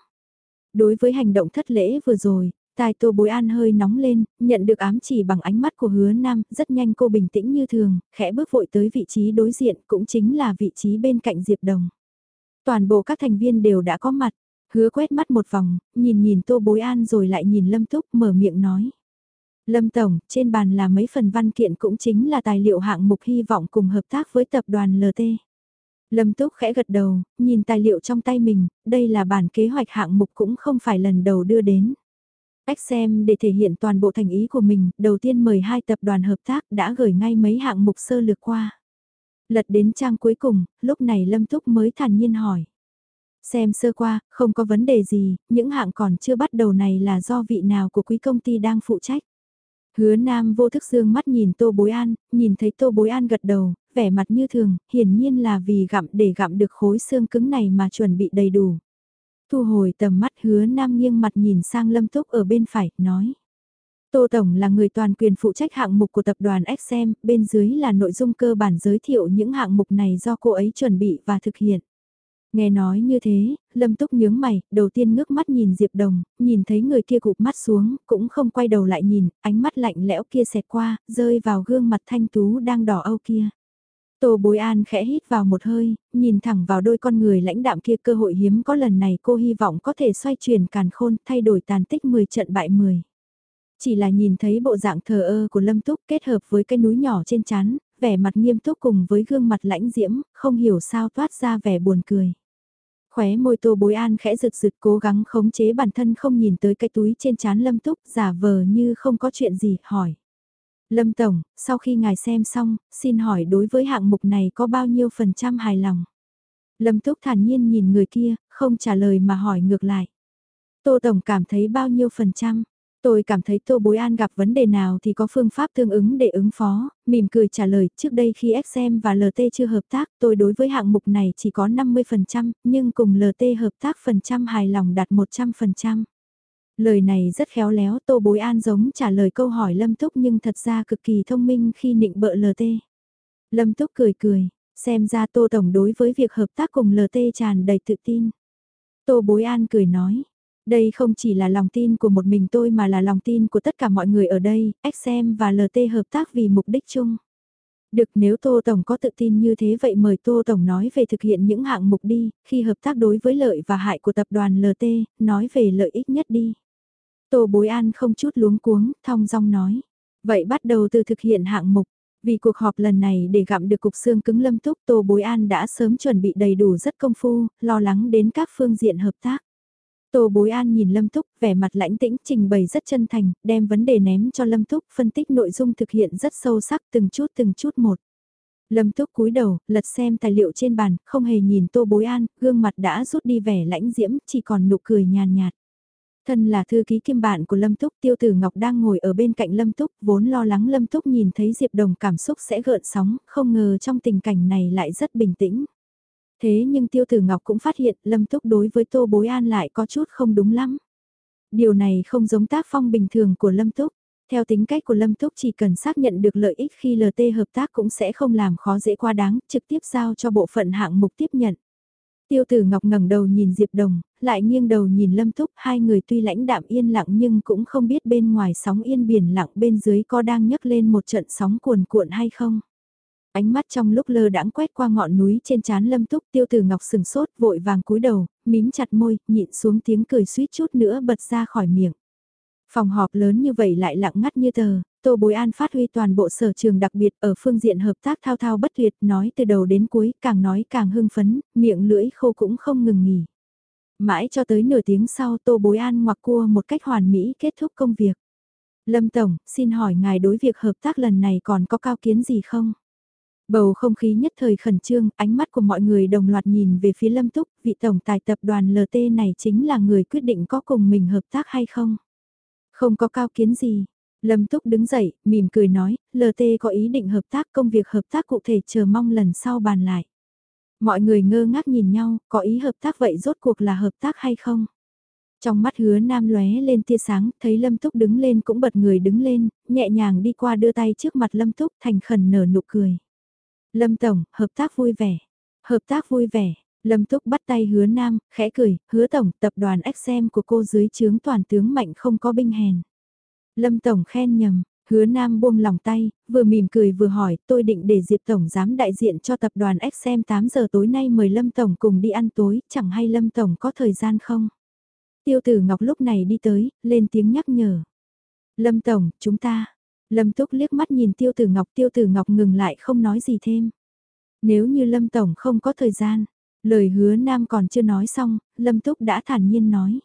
Đối với hành động thất lễ vừa rồi, tai Tô Bối An hơi nóng lên, nhận được ám chỉ bằng ánh mắt của hứa Nam, rất nhanh cô bình tĩnh như thường, khẽ bước vội tới vị trí đối diện cũng chính là vị trí bên cạnh Diệp Đồng. Toàn bộ các thành viên đều đã có mặt, hứa quét mắt một vòng, nhìn nhìn Tô Bối An rồi lại nhìn Lâm Túc mở miệng nói. Lâm Tổng, trên bàn là mấy phần văn kiện cũng chính là tài liệu hạng mục hy vọng cùng hợp tác với tập đoàn LT. Lâm Túc khẽ gật đầu, nhìn tài liệu trong tay mình, đây là bản kế hoạch hạng mục cũng không phải lần đầu đưa đến. Ách xem để thể hiện toàn bộ thành ý của mình, đầu tiên mời hai tập đoàn hợp tác đã gửi ngay mấy hạng mục sơ lược qua. Lật đến trang cuối cùng, lúc này Lâm Túc mới thản nhiên hỏi. Xem sơ qua, không có vấn đề gì, những hạng còn chưa bắt đầu này là do vị nào của quý công ty đang phụ trách. Hứa Nam vô thức dương mắt nhìn Tô Bối An, nhìn thấy Tô Bối An gật đầu, vẻ mặt như thường, hiển nhiên là vì gặm để gặm được khối xương cứng này mà chuẩn bị đầy đủ. Thu hồi tầm mắt hứa Nam nghiêng mặt nhìn sang Lâm Túc ở bên phải, nói. Tô Tổng là người toàn quyền phụ trách hạng mục của tập đoàn XM, bên dưới là nội dung cơ bản giới thiệu những hạng mục này do cô ấy chuẩn bị và thực hiện. Nghe nói như thế, Lâm Túc nhướng mày, đầu tiên ngước mắt nhìn Diệp Đồng, nhìn thấy người kia cụp mắt xuống, cũng không quay đầu lại nhìn, ánh mắt lạnh lẽo kia xẹt qua, rơi vào gương mặt thanh tú đang đỏ âu kia. Tô Bối An khẽ hít vào một hơi, nhìn thẳng vào đôi con người lãnh đạm kia cơ hội hiếm có lần này cô hy vọng có thể xoay chuyển càn khôn, thay đổi tàn tích 10 trận bại 10. Chỉ là nhìn thấy bộ dạng thờ ơ của Lâm Túc kết hợp với cái núi nhỏ trên chán, vẻ mặt nghiêm túc cùng với gương mặt lãnh diễm, không hiểu sao toát ra vẻ buồn cười. Khóe môi tô bối an khẽ rực rực cố gắng khống chế bản thân không nhìn tới cái túi trên chán lâm túc giả vờ như không có chuyện gì, hỏi. Lâm Tổng, sau khi ngài xem xong, xin hỏi đối với hạng mục này có bao nhiêu phần trăm hài lòng? Lâm Túc thản nhiên nhìn người kia, không trả lời mà hỏi ngược lại. Tô Tổng cảm thấy bao nhiêu phần trăm? Tôi cảm thấy Tô Bối An gặp vấn đề nào thì có phương pháp tương ứng để ứng phó, mỉm cười trả lời trước đây khi XM và LT chưa hợp tác tôi đối với hạng mục này chỉ có 50%, nhưng cùng LT hợp tác phần trăm hài lòng đạt 100%. Lời này rất khéo léo Tô Bối An giống trả lời câu hỏi Lâm Túc nhưng thật ra cực kỳ thông minh khi nịnh bợ LT. Lâm Túc cười cười, xem ra Tô Tổng đối với việc hợp tác cùng LT tràn đầy tự tin. Tô Bối An cười nói, đây không chỉ là lòng tin của một mình tôi mà là lòng tin của tất cả mọi người ở đây, XM và LT hợp tác vì mục đích chung. Được nếu Tô Tổng có tự tin như thế vậy mời Tô Tổng nói về thực hiện những hạng mục đi, khi hợp tác đối với lợi và hại của tập đoàn LT, nói về lợi ích nhất đi. Tô Bối An không chút luống cuống, thong dong nói. Vậy bắt đầu từ thực hiện hạng mục. Vì cuộc họp lần này để gặm được cục xương cứng lâm túc Tô Bối An đã sớm chuẩn bị đầy đủ rất công phu, lo lắng đến các phương diện hợp tác. Tô Bối An nhìn Lâm Túc, vẻ mặt lãnh tĩnh, trình bày rất chân thành, đem vấn đề ném cho Lâm Túc, phân tích nội dung thực hiện rất sâu sắc từng chút từng chút một. Lâm Túc cúi đầu, lật xem tài liệu trên bàn, không hề nhìn Tô Bối An, gương mặt đã rút đi vẻ lãnh diễm, chỉ còn nụ cười nhàn nhạt. Thân là thư ký kiêm bạn của Lâm Túc, Tiêu Tử Ngọc đang ngồi ở bên cạnh Lâm Túc, vốn lo lắng Lâm Túc nhìn thấy Diệp Đồng cảm xúc sẽ gợn sóng, không ngờ trong tình cảnh này lại rất bình tĩnh. Thế nhưng Tiêu Tử Ngọc cũng phát hiện Lâm Túc đối với Tô Bối An lại có chút không đúng lắm. Điều này không giống tác phong bình thường của Lâm Túc. Theo tính cách của Lâm Túc chỉ cần xác nhận được lợi ích khi LT hợp tác cũng sẽ không làm khó dễ quá đáng, trực tiếp giao cho bộ phận hạng mục tiếp nhận. Tiêu tử Ngọc ngẩng đầu nhìn Diệp Đồng, lại nghiêng đầu nhìn Lâm Túc, hai người tuy lãnh đạm yên lặng nhưng cũng không biết bên ngoài sóng yên biển lặng bên dưới có đang nhấc lên một trận sóng cuồn cuộn hay không. Ánh mắt trong lúc lơ đãng quét qua ngọn núi trên trán Lâm Túc, Tiêu tử Ngọc sừng sốt, vội vàng cúi đầu, mím chặt môi, nhịn xuống tiếng cười suýt chút nữa bật ra khỏi miệng. Phòng họp lớn như vậy lại lặng ngắt như tờ, Tô Bối An phát huy toàn bộ sở trường đặc biệt ở phương diện hợp tác thao thao bất tuyệt, nói từ đầu đến cuối, càng nói càng hưng phấn, miệng lưỡi khô cũng không ngừng nghỉ. Mãi cho tới nửa tiếng sau Tô Bối An ngoặc cua một cách hoàn mỹ kết thúc công việc. Lâm Tổng, xin hỏi ngài đối việc hợp tác lần này còn có cao kiến gì không? Bầu không khí nhất thời khẩn trương, ánh mắt của mọi người đồng loạt nhìn về phía Lâm Túc, vị tổng tài tập đoàn LT này chính là người quyết định có cùng mình hợp tác hay không? Không có cao kiến gì, Lâm Túc đứng dậy, mỉm cười nói, LT có ý định hợp tác công việc hợp tác cụ thể chờ mong lần sau bàn lại. Mọi người ngơ ngác nhìn nhau, có ý hợp tác vậy rốt cuộc là hợp tác hay không? Trong mắt hứa nam lóe lên tia sáng, thấy Lâm Túc đứng lên cũng bật người đứng lên, nhẹ nhàng đi qua đưa tay trước mặt Lâm Túc thành khẩn nở nụ cười. Lâm Tổng, hợp tác vui vẻ. Hợp tác vui vẻ. Lâm Túc bắt tay hứa nam, khẽ cười, hứa Tổng, tập đoàn XM của cô dưới chướng toàn tướng mạnh không có binh hèn. Lâm Tổng khen nhầm, hứa nam buông lòng tay, vừa mỉm cười vừa hỏi, tôi định để Diệp Tổng giám đại diện cho tập đoàn XM 8 giờ tối nay mời Lâm Tổng cùng đi ăn tối, chẳng hay Lâm Tổng có thời gian không? Tiêu tử Ngọc lúc này đi tới, lên tiếng nhắc nhở. Lâm Tổng, chúng ta. Lâm Túc liếc mắt nhìn Tiêu tử Ngọc, Tiêu tử Ngọc ngừng lại không nói gì thêm. Nếu như Lâm Tổng không có thời gian, lời hứa Nam còn chưa nói xong, Lâm Túc đã thản nhiên nói.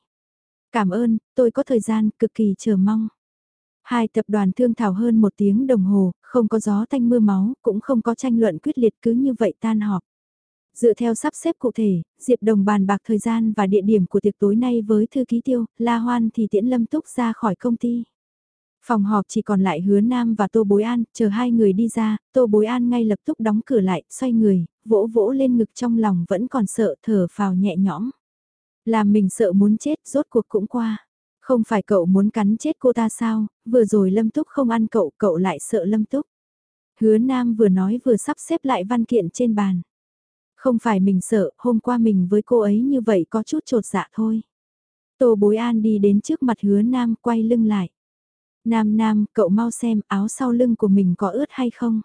Cảm ơn, tôi có thời gian, cực kỳ chờ mong. Hai tập đoàn thương thảo hơn một tiếng đồng hồ, không có gió thanh mưa máu, cũng không có tranh luận quyết liệt cứ như vậy tan họp. Dựa theo sắp xếp cụ thể, Diệp Đồng bàn bạc thời gian và địa điểm của tiệc tối nay với thư ký tiêu, La Hoan thì tiễn Lâm Túc ra khỏi công ty. Phòng họp chỉ còn lại hứa Nam và Tô Bối An, chờ hai người đi ra, Tô Bối An ngay lập tức đóng cửa lại, xoay người, vỗ vỗ lên ngực trong lòng vẫn còn sợ thở phào nhẹ nhõm. Làm mình sợ muốn chết, rốt cuộc cũng qua. Không phải cậu muốn cắn chết cô ta sao, vừa rồi Lâm Túc không ăn cậu, cậu lại sợ Lâm Túc. Hứa Nam vừa nói vừa sắp xếp lại văn kiện trên bàn. Không phải mình sợ, hôm qua mình với cô ấy như vậy có chút trột dạ thôi. Tô bối an đi đến trước mặt hứa Nam quay lưng lại. Nam Nam, cậu mau xem áo sau lưng của mình có ướt hay không?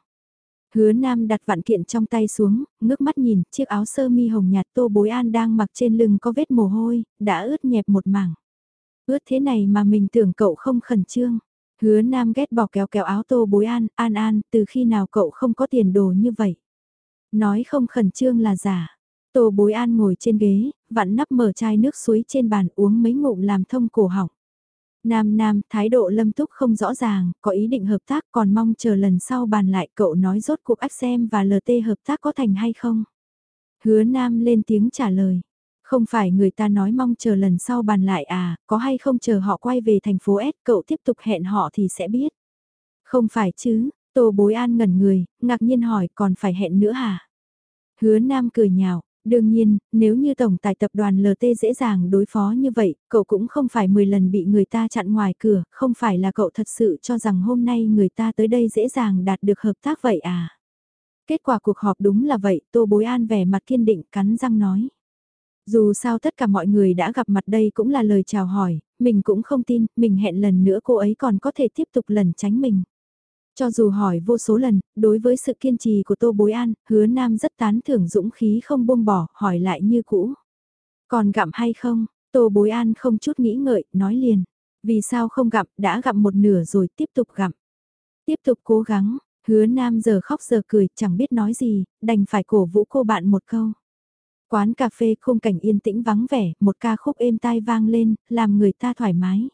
Hứa Nam đặt vạn kiện trong tay xuống, ngước mắt nhìn, chiếc áo sơ mi hồng nhạt tô bối an đang mặc trên lưng có vết mồ hôi, đã ướt nhẹp một mảng. Ướt thế này mà mình tưởng cậu không khẩn trương. Hứa Nam ghét bỏ kéo kéo áo tô bối an, an an, từ khi nào cậu không có tiền đồ như vậy. Nói không khẩn trương là giả. Tô bối an ngồi trên ghế, vặn nắp mở chai nước suối trên bàn uống mấy ngụm làm thông cổ họng. Nam Nam, thái độ lâm túc không rõ ràng, có ý định hợp tác còn mong chờ lần sau bàn lại cậu nói rốt cuộc xem và LT hợp tác có thành hay không. Hứa Nam lên tiếng trả lời. Không phải người ta nói mong chờ lần sau bàn lại à, có hay không chờ họ quay về thành phố S, cậu tiếp tục hẹn họ thì sẽ biết. Không phải chứ, Tô Bối An ngẩn người, ngạc nhiên hỏi còn phải hẹn nữa hả? Hứa Nam cười nhạo, đương nhiên, nếu như tổng tài tập đoàn LT dễ dàng đối phó như vậy, cậu cũng không phải 10 lần bị người ta chặn ngoài cửa, không phải là cậu thật sự cho rằng hôm nay người ta tới đây dễ dàng đạt được hợp tác vậy à? Kết quả cuộc họp đúng là vậy, Tô Bối An vẻ mặt kiên định cắn răng nói. Dù sao tất cả mọi người đã gặp mặt đây cũng là lời chào hỏi, mình cũng không tin, mình hẹn lần nữa cô ấy còn có thể tiếp tục lần tránh mình. Cho dù hỏi vô số lần, đối với sự kiên trì của Tô Bối An, hứa nam rất tán thưởng dũng khí không buông bỏ, hỏi lại như cũ. Còn gặm hay không? Tô Bối An không chút nghĩ ngợi, nói liền. Vì sao không gặm, đã gặm một nửa rồi tiếp tục gặm. Tiếp tục cố gắng, hứa nam giờ khóc giờ cười, chẳng biết nói gì, đành phải cổ vũ cô bạn một câu. Quán cà phê khung cảnh yên tĩnh vắng vẻ, một ca khúc êm tai vang lên, làm người ta thoải mái.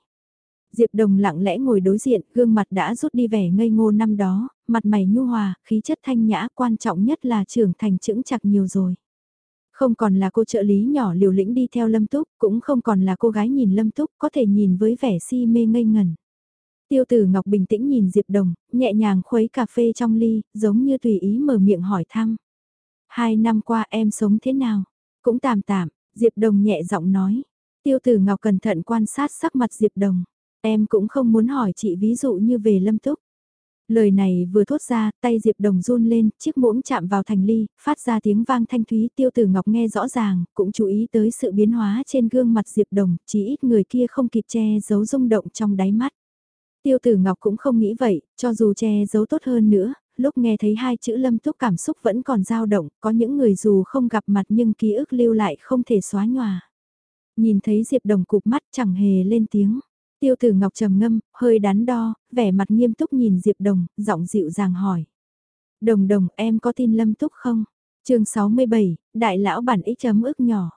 Diệp Đồng lặng lẽ ngồi đối diện, gương mặt đã rút đi vẻ ngây ngô năm đó, mặt mày nhu hòa, khí chất thanh nhã, quan trọng nhất là trưởng thành chững chặt nhiều rồi. Không còn là cô trợ lý nhỏ liều lĩnh đi theo Lâm Túc, cũng không còn là cô gái nhìn Lâm Túc, có thể nhìn với vẻ si mê ngây ngẩn. Tiêu tử Ngọc bình tĩnh nhìn Diệp Đồng, nhẹ nhàng khuấy cà phê trong ly, giống như tùy ý mở miệng hỏi thăm. Hai năm qua em sống thế nào? Cũng tạm tạm, Diệp Đồng nhẹ giọng nói. Tiêu tử Ngọc cẩn thận quan sát sắc mặt Diệp Đồng. Em cũng không muốn hỏi chị ví dụ như về lâm túc. Lời này vừa thốt ra, tay Diệp Đồng run lên, chiếc muỗng chạm vào thành ly, phát ra tiếng vang thanh thúy tiêu tử ngọc nghe rõ ràng, cũng chú ý tới sự biến hóa trên gương mặt Diệp Đồng, chỉ ít người kia không kịp che giấu rung động trong đáy mắt. Tiêu tử ngọc cũng không nghĩ vậy, cho dù che giấu tốt hơn nữa, lúc nghe thấy hai chữ lâm túc cảm xúc vẫn còn dao động, có những người dù không gặp mặt nhưng ký ức lưu lại không thể xóa nhòa. Nhìn thấy Diệp Đồng cụp mắt chẳng hề lên tiếng. Tiêu tử ngọc trầm ngâm, hơi đắn đo, vẻ mặt nghiêm túc nhìn Diệp Đồng, giọng dịu dàng hỏi. Đồng đồng em có tin lâm túc không? chương 67, đại lão bản ích chấm ước nhỏ.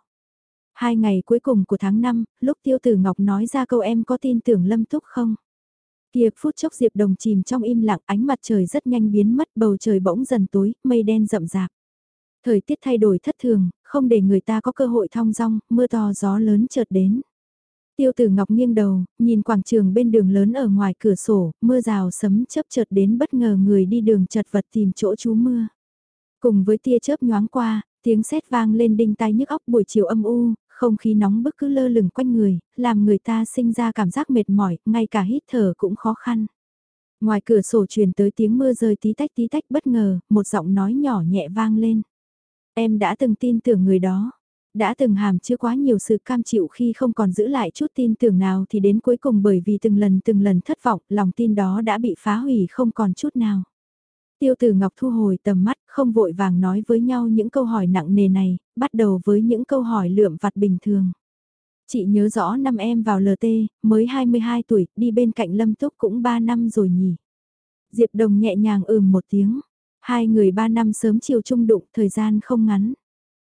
Hai ngày cuối cùng của tháng 5, lúc tiêu tử ngọc nói ra câu em có tin tưởng lâm túc không? Kia phút chốc Diệp Đồng chìm trong im lặng ánh mặt trời rất nhanh biến mất bầu trời bỗng dần tối, mây đen rậm rạp. Thời tiết thay đổi thất thường, không để người ta có cơ hội thong dong, mưa to gió lớn chợt đến. Tiêu tử ngọc nghiêng đầu, nhìn quảng trường bên đường lớn ở ngoài cửa sổ, mưa rào sấm chớp chợt đến bất ngờ người đi đường chật vật tìm chỗ trú mưa. Cùng với tia chớp nhoáng qua, Tiếng sét vang lên đinh tai nhức óc buổi chiều âm u, không khí nóng bức cứ lơ lửng quanh người, làm người ta sinh ra cảm giác mệt mỏi, ngay cả hít thở cũng khó khăn. Ngoài cửa sổ truyền tới tiếng mưa rơi tí tách tí tách bất ngờ, một giọng nói nhỏ nhẹ vang lên. Em đã từng tin tưởng người đó, đã từng hàm chứa quá nhiều sự cam chịu khi không còn giữ lại chút tin tưởng nào thì đến cuối cùng bởi vì từng lần từng lần thất vọng, lòng tin đó đã bị phá hủy không còn chút nào. Tiêu tử Ngọc thu hồi tầm mắt, không vội vàng nói với nhau những câu hỏi nặng nề này, bắt đầu với những câu hỏi lượm vặt bình thường. Chị nhớ rõ năm em vào LT, mới 22 tuổi, đi bên cạnh Lâm Túc cũng 3 năm rồi nhỉ. Diệp Đồng nhẹ nhàng ừm một tiếng. Hai người 3 năm sớm chiều chung đụng, thời gian không ngắn.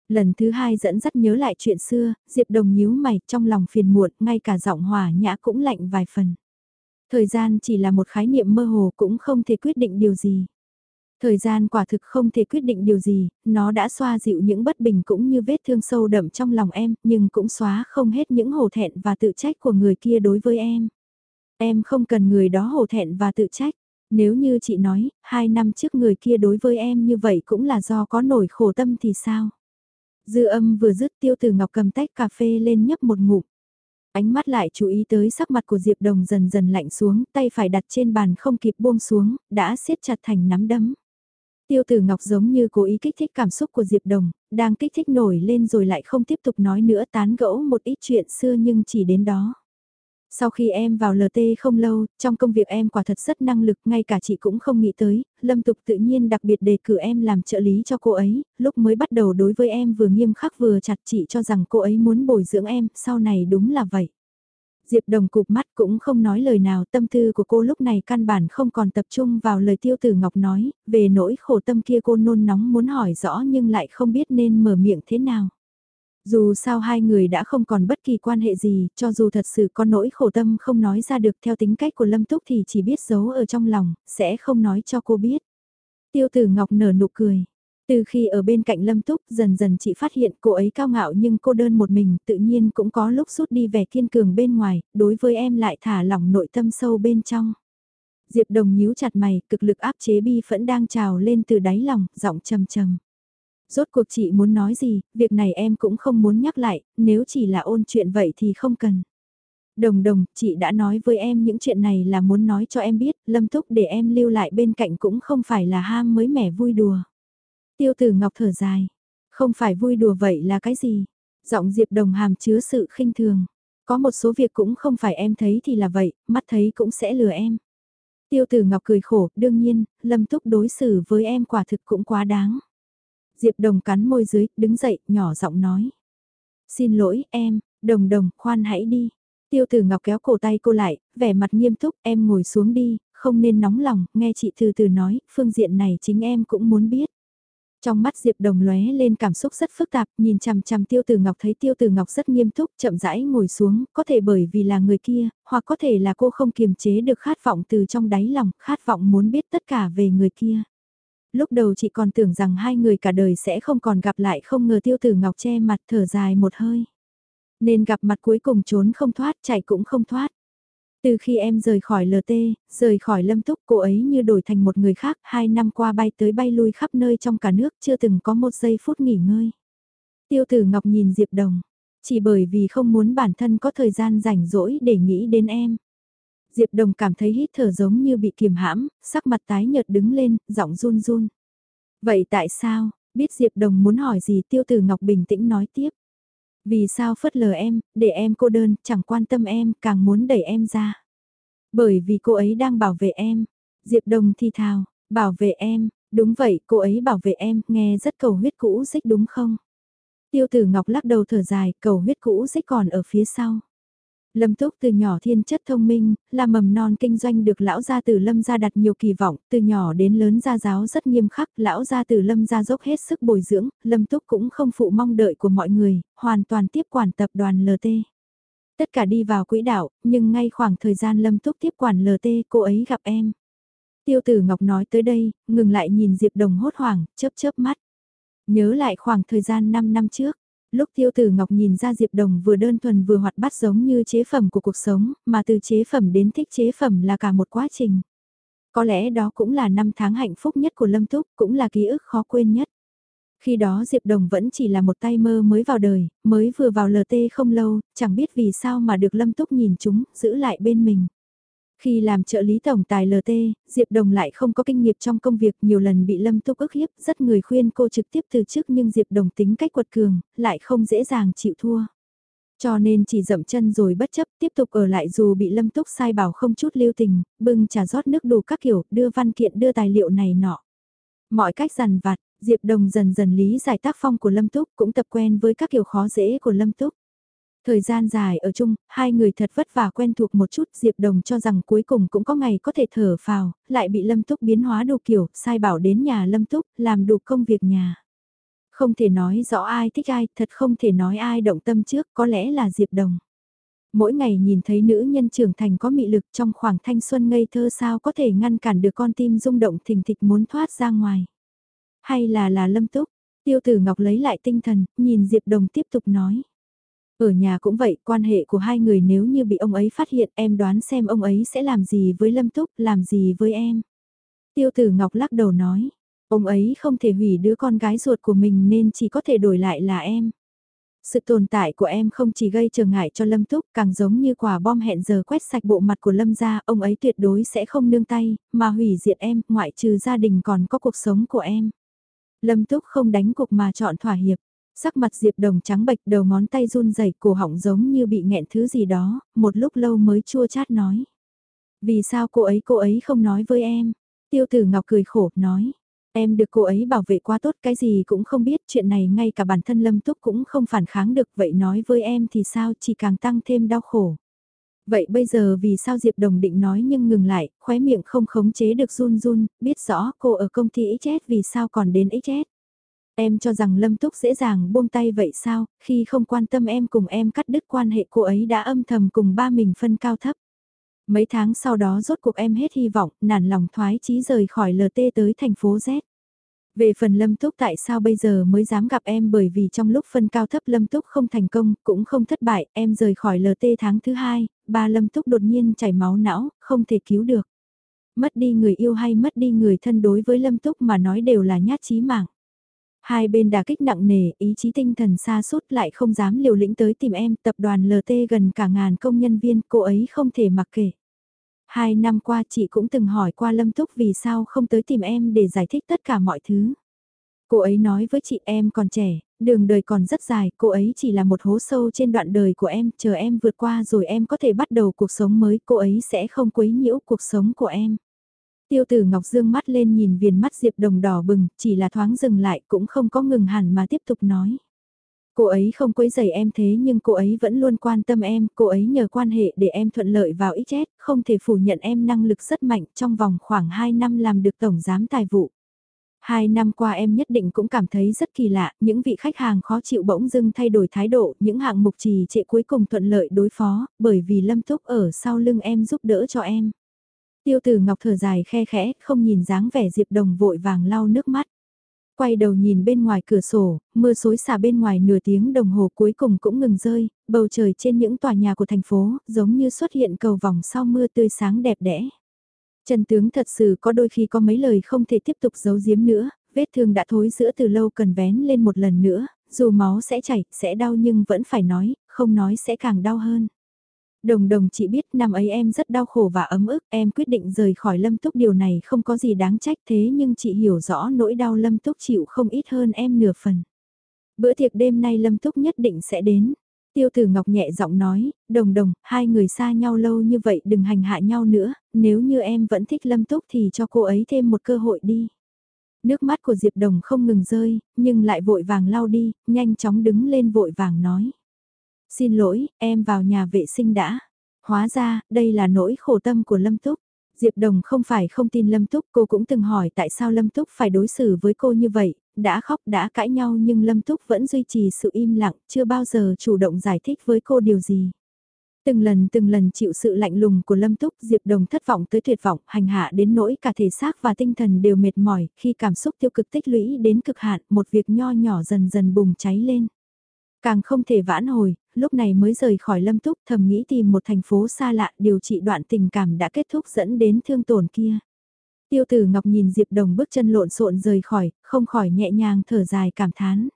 Lần thứ hai dẫn dắt nhớ lại chuyện xưa, Diệp Đồng nhíu mày, trong lòng phiền muộn, ngay cả giọng hòa nhã cũng lạnh vài phần. Thời gian chỉ là một khái niệm mơ hồ cũng không thể quyết định điều gì. Thời gian quả thực không thể quyết định điều gì, nó đã xoa dịu những bất bình cũng như vết thương sâu đậm trong lòng em, nhưng cũng xóa không hết những hổ thẹn và tự trách của người kia đối với em. Em không cần người đó hổ thẹn và tự trách. Nếu như chị nói, hai năm trước người kia đối với em như vậy cũng là do có nổi khổ tâm thì sao? Dư âm vừa dứt tiêu từ ngọc cầm tách cà phê lên nhấp một ngụm. Ánh mắt lại chú ý tới sắc mặt của Diệp Đồng dần dần lạnh xuống, tay phải đặt trên bàn không kịp buông xuống, đã siết chặt thành nắm đấm. Tiêu tử Ngọc giống như cố ý kích thích cảm xúc của Diệp Đồng, đang kích thích nổi lên rồi lại không tiếp tục nói nữa tán gẫu một ít chuyện xưa nhưng chỉ đến đó. Sau khi em vào LT không lâu, trong công việc em quả thật rất năng lực, ngay cả chị cũng không nghĩ tới, Lâm Tục tự nhiên đặc biệt đề cử em làm trợ lý cho cô ấy, lúc mới bắt đầu đối với em vừa nghiêm khắc vừa chặt chị cho rằng cô ấy muốn bồi dưỡng em, sau này đúng là vậy. Diệp Đồng cụp mắt cũng không nói lời nào tâm tư của cô lúc này căn bản không còn tập trung vào lời tiêu tử Ngọc nói, về nỗi khổ tâm kia cô nôn nóng muốn hỏi rõ nhưng lại không biết nên mở miệng thế nào. Dù sao hai người đã không còn bất kỳ quan hệ gì, cho dù thật sự có nỗi khổ tâm không nói ra được theo tính cách của Lâm Túc thì chỉ biết giấu ở trong lòng, sẽ không nói cho cô biết. Tiêu tử Ngọc nở nụ cười. Từ khi ở bên cạnh Lâm Túc dần dần chị phát hiện cô ấy cao ngạo nhưng cô đơn một mình tự nhiên cũng có lúc rút đi vẻ kiên cường bên ngoài, đối với em lại thả lỏng nội tâm sâu bên trong. Diệp Đồng nhíu chặt mày, cực lực áp chế bi phẫn đang trào lên từ đáy lòng, giọng trầm trầm. Rốt cuộc chị muốn nói gì, việc này em cũng không muốn nhắc lại, nếu chỉ là ôn chuyện vậy thì không cần. Đồng đồng, chị đã nói với em những chuyện này là muốn nói cho em biết, lâm túc để em lưu lại bên cạnh cũng không phải là ham mới mẻ vui đùa. Tiêu tử ngọc thở dài, không phải vui đùa vậy là cái gì? Giọng Diệp Đồng hàm chứa sự khinh thường. Có một số việc cũng không phải em thấy thì là vậy, mắt thấy cũng sẽ lừa em. Tiêu tử ngọc cười khổ, đương nhiên, lâm túc đối xử với em quả thực cũng quá đáng. Diệp Đồng cắn môi dưới, đứng dậy, nhỏ giọng nói. Xin lỗi, em, Đồng Đồng, khoan hãy đi. Tiêu Tử Ngọc kéo cổ tay cô lại, vẻ mặt nghiêm túc, em ngồi xuống đi, không nên nóng lòng, nghe chị từ từ nói, phương diện này chính em cũng muốn biết. Trong mắt Diệp Đồng lóe lên cảm xúc rất phức tạp, nhìn chằm chằm Tiêu Tử Ngọc thấy Tiêu Tử Ngọc rất nghiêm túc, chậm rãi ngồi xuống, có thể bởi vì là người kia, hoặc có thể là cô không kiềm chế được khát vọng từ trong đáy lòng, khát vọng muốn biết tất cả về người kia. Lúc đầu chị còn tưởng rằng hai người cả đời sẽ không còn gặp lại không ngờ tiêu tử ngọc che mặt thở dài một hơi. Nên gặp mặt cuối cùng trốn không thoát chạy cũng không thoát. Từ khi em rời khỏi LT, rời khỏi lâm túc cô ấy như đổi thành một người khác, hai năm qua bay tới bay lui khắp nơi trong cả nước chưa từng có một giây phút nghỉ ngơi. Tiêu tử Ngọc nhìn Diệp Đồng, chỉ bởi vì không muốn bản thân có thời gian rảnh rỗi để nghĩ đến em. Diệp Đồng cảm thấy hít thở giống như bị kiềm hãm, sắc mặt tái nhợt đứng lên, giọng run run. Vậy tại sao, biết Diệp Đồng muốn hỏi gì Tiêu Tử Ngọc bình tĩnh nói tiếp. Vì sao phớt lờ em, để em cô đơn, chẳng quan tâm em, càng muốn đẩy em ra. Bởi vì cô ấy đang bảo vệ em. Diệp Đồng thi thào, bảo vệ em, đúng vậy, cô ấy bảo vệ em, nghe rất cầu huyết cũ xích đúng không? Tiêu Tử Ngọc lắc đầu thở dài, cầu huyết cũ xích còn ở phía sau. Lâm Túc từ nhỏ thiên chất thông minh, là mầm non kinh doanh được lão gia tử Lâm gia đặt nhiều kỳ vọng, từ nhỏ đến lớn gia giáo rất nghiêm khắc, lão gia tử Lâm gia dốc hết sức bồi dưỡng, Lâm Túc cũng không phụ mong đợi của mọi người, hoàn toàn tiếp quản tập đoàn LT. Tất cả đi vào quỹ đạo, nhưng ngay khoảng thời gian Lâm Túc tiếp quản LT cô ấy gặp em. Tiêu tử Ngọc nói tới đây, ngừng lại nhìn Diệp Đồng hốt hoảng, chớp chớp mắt. Nhớ lại khoảng thời gian 5 năm trước, Lúc tiêu tử ngọc nhìn ra Diệp Đồng vừa đơn thuần vừa hoạt bát giống như chế phẩm của cuộc sống, mà từ chế phẩm đến thích chế phẩm là cả một quá trình. Có lẽ đó cũng là năm tháng hạnh phúc nhất của Lâm Túc, cũng là ký ức khó quên nhất. Khi đó Diệp Đồng vẫn chỉ là một tay mơ mới vào đời, mới vừa vào LT không lâu, chẳng biết vì sao mà được Lâm Túc nhìn chúng, giữ lại bên mình. Khi làm trợ lý tổng tài LT, Diệp Đồng lại không có kinh nghiệm trong công việc nhiều lần bị Lâm Túc ức hiếp, rất người khuyên cô trực tiếp từ chức nhưng Diệp Đồng tính cách quật cường, lại không dễ dàng chịu thua. Cho nên chỉ dậm chân rồi bất chấp tiếp tục ở lại dù bị Lâm Túc sai bảo không chút lưu tình, bưng trà rót nước đủ các kiểu, đưa văn kiện đưa tài liệu này nọ. Mọi cách dằn vặt, Diệp Đồng dần dần lý giải tác phong của Lâm Túc cũng tập quen với các kiểu khó dễ của Lâm Túc. Thời gian dài ở chung, hai người thật vất vả quen thuộc một chút Diệp Đồng cho rằng cuối cùng cũng có ngày có thể thở phào, lại bị Lâm Túc biến hóa đủ kiểu, sai bảo đến nhà Lâm Túc, làm đủ công việc nhà. Không thể nói rõ ai thích ai, thật không thể nói ai động tâm trước, có lẽ là Diệp Đồng. Mỗi ngày nhìn thấy nữ nhân trưởng thành có mị lực trong khoảng thanh xuân ngây thơ sao có thể ngăn cản được con tim rung động thình thịch muốn thoát ra ngoài. Hay là là Lâm Túc, tiêu tử Ngọc lấy lại tinh thần, nhìn Diệp Đồng tiếp tục nói. Ở nhà cũng vậy, quan hệ của hai người nếu như bị ông ấy phát hiện em đoán xem ông ấy sẽ làm gì với Lâm Túc, làm gì với em. Tiêu tử Ngọc lắc đầu nói, ông ấy không thể hủy đứa con gái ruột của mình nên chỉ có thể đổi lại là em. Sự tồn tại của em không chỉ gây trở ngại cho Lâm Túc, càng giống như quả bom hẹn giờ quét sạch bộ mặt của Lâm gia, ông ấy tuyệt đối sẽ không nương tay, mà hủy diệt em, ngoại trừ gia đình còn có cuộc sống của em. Lâm Túc không đánh cục mà chọn thỏa hiệp. Sắc mặt Diệp Đồng trắng bệch đầu ngón tay run rẩy cổ họng giống như bị nghẹn thứ gì đó, một lúc lâu mới chua chát nói. Vì sao cô ấy cô ấy không nói với em? Tiêu tử Ngọc cười khổ, nói. Em được cô ấy bảo vệ quá tốt cái gì cũng không biết chuyện này ngay cả bản thân Lâm Túc cũng không phản kháng được vậy nói với em thì sao chỉ càng tăng thêm đau khổ. Vậy bây giờ vì sao Diệp Đồng định nói nhưng ngừng lại, khóe miệng không khống chế được run run, biết rõ cô ở công ty XS vì sao còn đến XS. Em cho rằng Lâm Túc dễ dàng buông tay vậy sao, khi không quan tâm em cùng em cắt đứt quan hệ cô ấy đã âm thầm cùng ba mình phân cao thấp. Mấy tháng sau đó rốt cuộc em hết hy vọng, nản lòng thoái chí rời khỏi LT tới thành phố Z. Về phần Lâm Túc tại sao bây giờ mới dám gặp em bởi vì trong lúc phân cao thấp Lâm Túc không thành công, cũng không thất bại, em rời khỏi LT tháng thứ hai, ba Lâm Túc đột nhiên chảy máu não, không thể cứu được. Mất đi người yêu hay mất đi người thân đối với Lâm Túc mà nói đều là nhát chí mạng. Hai bên đà kích nặng nề, ý chí tinh thần xa suốt lại không dám liều lĩnh tới tìm em, tập đoàn LT gần cả ngàn công nhân viên, cô ấy không thể mặc kệ. Hai năm qua chị cũng từng hỏi qua Lâm Túc vì sao không tới tìm em để giải thích tất cả mọi thứ. Cô ấy nói với chị em còn trẻ, đường đời còn rất dài, cô ấy chỉ là một hố sâu trên đoạn đời của em, chờ em vượt qua rồi em có thể bắt đầu cuộc sống mới, cô ấy sẽ không quấy nhiễu cuộc sống của em. Tiêu tử Ngọc Dương mắt lên nhìn viền mắt Diệp Đồng đỏ bừng, chỉ là thoáng dừng lại cũng không có ngừng hẳn mà tiếp tục nói. Cô ấy không quấy giày em thế nhưng cô ấy vẫn luôn quan tâm em, cô ấy nhờ quan hệ để em thuận lợi vào XS, không thể phủ nhận em năng lực rất mạnh trong vòng khoảng 2 năm làm được tổng giám tài vụ. Hai năm qua em nhất định cũng cảm thấy rất kỳ lạ, những vị khách hàng khó chịu bỗng dưng thay đổi thái độ, những hạng mục trì trệ cuối cùng thuận lợi đối phó, bởi vì Lâm Túc ở sau lưng em giúp đỡ cho em. Tiêu tử Ngọc thở dài khe khẽ, không nhìn dáng vẻ Diệp Đồng vội vàng lau nước mắt. Quay đầu nhìn bên ngoài cửa sổ, mưa xối xả bên ngoài nửa tiếng đồng hồ cuối cùng cũng ngừng rơi, bầu trời trên những tòa nhà của thành phố, giống như xuất hiện cầu vòng sau mưa tươi sáng đẹp đẽ. Trần tướng thật sự có đôi khi có mấy lời không thể tiếp tục giấu giếm nữa, vết thương đã thối giữa từ lâu cần vén lên một lần nữa, dù máu sẽ chảy, sẽ đau nhưng vẫn phải nói, không nói sẽ càng đau hơn. Đồng đồng chị biết năm ấy em rất đau khổ và ấm ức, em quyết định rời khỏi lâm túc điều này không có gì đáng trách thế nhưng chị hiểu rõ nỗi đau lâm túc chịu không ít hơn em nửa phần. Bữa tiệc đêm nay lâm túc nhất định sẽ đến. Tiêu tử Ngọc nhẹ giọng nói, đồng đồng, hai người xa nhau lâu như vậy đừng hành hạ nhau nữa, nếu như em vẫn thích lâm túc thì cho cô ấy thêm một cơ hội đi. Nước mắt của Diệp Đồng không ngừng rơi, nhưng lại vội vàng lau đi, nhanh chóng đứng lên vội vàng nói. Xin lỗi, em vào nhà vệ sinh đã. Hóa ra, đây là nỗi khổ tâm của Lâm Túc. Diệp Đồng không phải không tin Lâm Túc, cô cũng từng hỏi tại sao Lâm Túc phải đối xử với cô như vậy, đã khóc đã cãi nhau nhưng Lâm Túc vẫn duy trì sự im lặng, chưa bao giờ chủ động giải thích với cô điều gì. Từng lần từng lần chịu sự lạnh lùng của Lâm Túc, Diệp Đồng thất vọng tới tuyệt vọng, hành hạ đến nỗi cả thể xác và tinh thần đều mệt mỏi, khi cảm xúc tiêu cực tích lũy đến cực hạn, một việc nho nhỏ dần dần bùng cháy lên. Càng không thể vãn hồi, lúc này mới rời khỏi lâm túc thầm nghĩ tìm một thành phố xa lạ điều trị đoạn tình cảm đã kết thúc dẫn đến thương tổn kia. Tiêu tử Ngọc nhìn Diệp Đồng bước chân lộn xộn rời khỏi, không khỏi nhẹ nhàng thở dài cảm thán.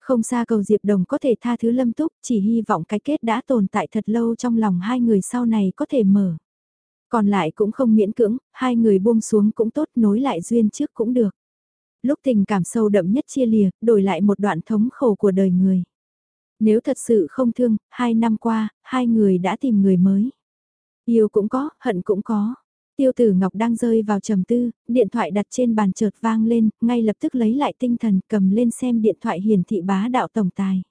Không xa cầu Diệp Đồng có thể tha thứ lâm túc, chỉ hy vọng cái kết đã tồn tại thật lâu trong lòng hai người sau này có thể mở. Còn lại cũng không miễn cưỡng, hai người buông xuống cũng tốt nối lại duyên trước cũng được. Lúc tình cảm sâu đậm nhất chia lìa, đổi lại một đoạn thống khổ của đời người. Nếu thật sự không thương, hai năm qua, hai người đã tìm người mới. Yêu cũng có, hận cũng có. Tiêu tử Ngọc đang rơi vào trầm tư, điện thoại đặt trên bàn chợt vang lên, ngay lập tức lấy lại tinh thần cầm lên xem điện thoại hiển thị bá đạo tổng tài.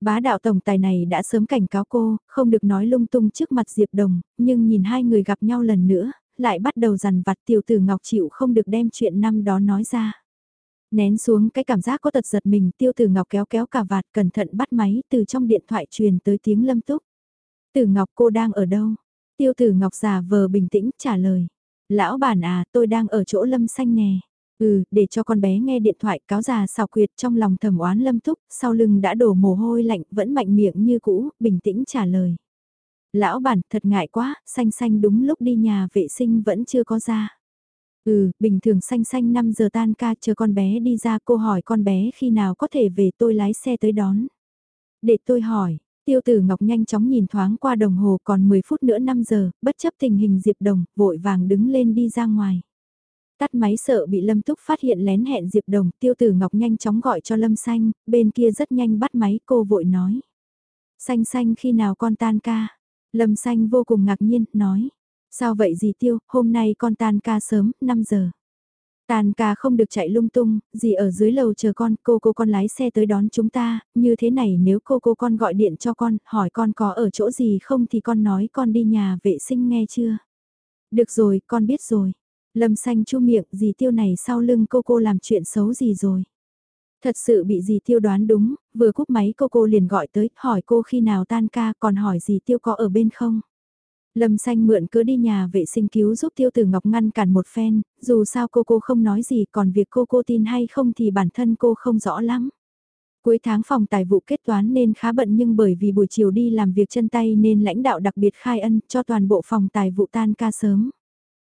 Bá đạo tổng tài này đã sớm cảnh cáo cô, không được nói lung tung trước mặt Diệp Đồng, nhưng nhìn hai người gặp nhau lần nữa, lại bắt đầu dằn vặt tiểu tử Ngọc chịu không được đem chuyện năm đó nói ra. Nén xuống cái cảm giác có tật giật mình tiêu tử Ngọc kéo kéo cả vạt cẩn thận bắt máy từ trong điện thoại truyền tới tiếng lâm túc. Tử Ngọc cô đang ở đâu? Tiêu tử Ngọc già vờ bình tĩnh trả lời. Lão bản à tôi đang ở chỗ lâm xanh nè. Ừ, để cho con bé nghe điện thoại cáo già xào quyệt trong lòng thầm oán lâm túc, sau lưng đã đổ mồ hôi lạnh vẫn mạnh miệng như cũ, bình tĩnh trả lời. Lão bản thật ngại quá, xanh xanh đúng lúc đi nhà vệ sinh vẫn chưa có ra. Ừ, bình thường xanh xanh 5 giờ tan ca chờ con bé đi ra cô hỏi con bé khi nào có thể về tôi lái xe tới đón. Để tôi hỏi, tiêu tử Ngọc nhanh chóng nhìn thoáng qua đồng hồ còn 10 phút nữa 5 giờ, bất chấp tình hình Diệp Đồng, vội vàng đứng lên đi ra ngoài. Tắt máy sợ bị Lâm Túc phát hiện lén hẹn Diệp Đồng, tiêu tử Ngọc nhanh chóng gọi cho Lâm Xanh, bên kia rất nhanh bắt máy cô vội nói. Xanh xanh khi nào con tan ca? Lâm Xanh vô cùng ngạc nhiên, nói. Sao vậy dì Tiêu, hôm nay con tan ca sớm, 5 giờ. Tan ca không được chạy lung tung, dì ở dưới lầu chờ con, cô cô con lái xe tới đón chúng ta, như thế này nếu cô cô con gọi điện cho con, hỏi con có ở chỗ gì không thì con nói con đi nhà vệ sinh nghe chưa? Được rồi, con biết rồi. Lâm xanh chu miệng, dì Tiêu này sau lưng cô cô làm chuyện xấu gì rồi? Thật sự bị dì Tiêu đoán đúng, vừa cúp máy cô cô liền gọi tới, hỏi cô khi nào tan ca còn hỏi dì Tiêu có ở bên không? Lâm xanh mượn cứ đi nhà vệ sinh cứu giúp tiêu tử ngọc ngăn cản một phen, dù sao cô cô không nói gì còn việc cô cô tin hay không thì bản thân cô không rõ lắm. Cuối tháng phòng tài vụ kết toán nên khá bận nhưng bởi vì buổi chiều đi làm việc chân tay nên lãnh đạo đặc biệt khai ân cho toàn bộ phòng tài vụ tan ca sớm.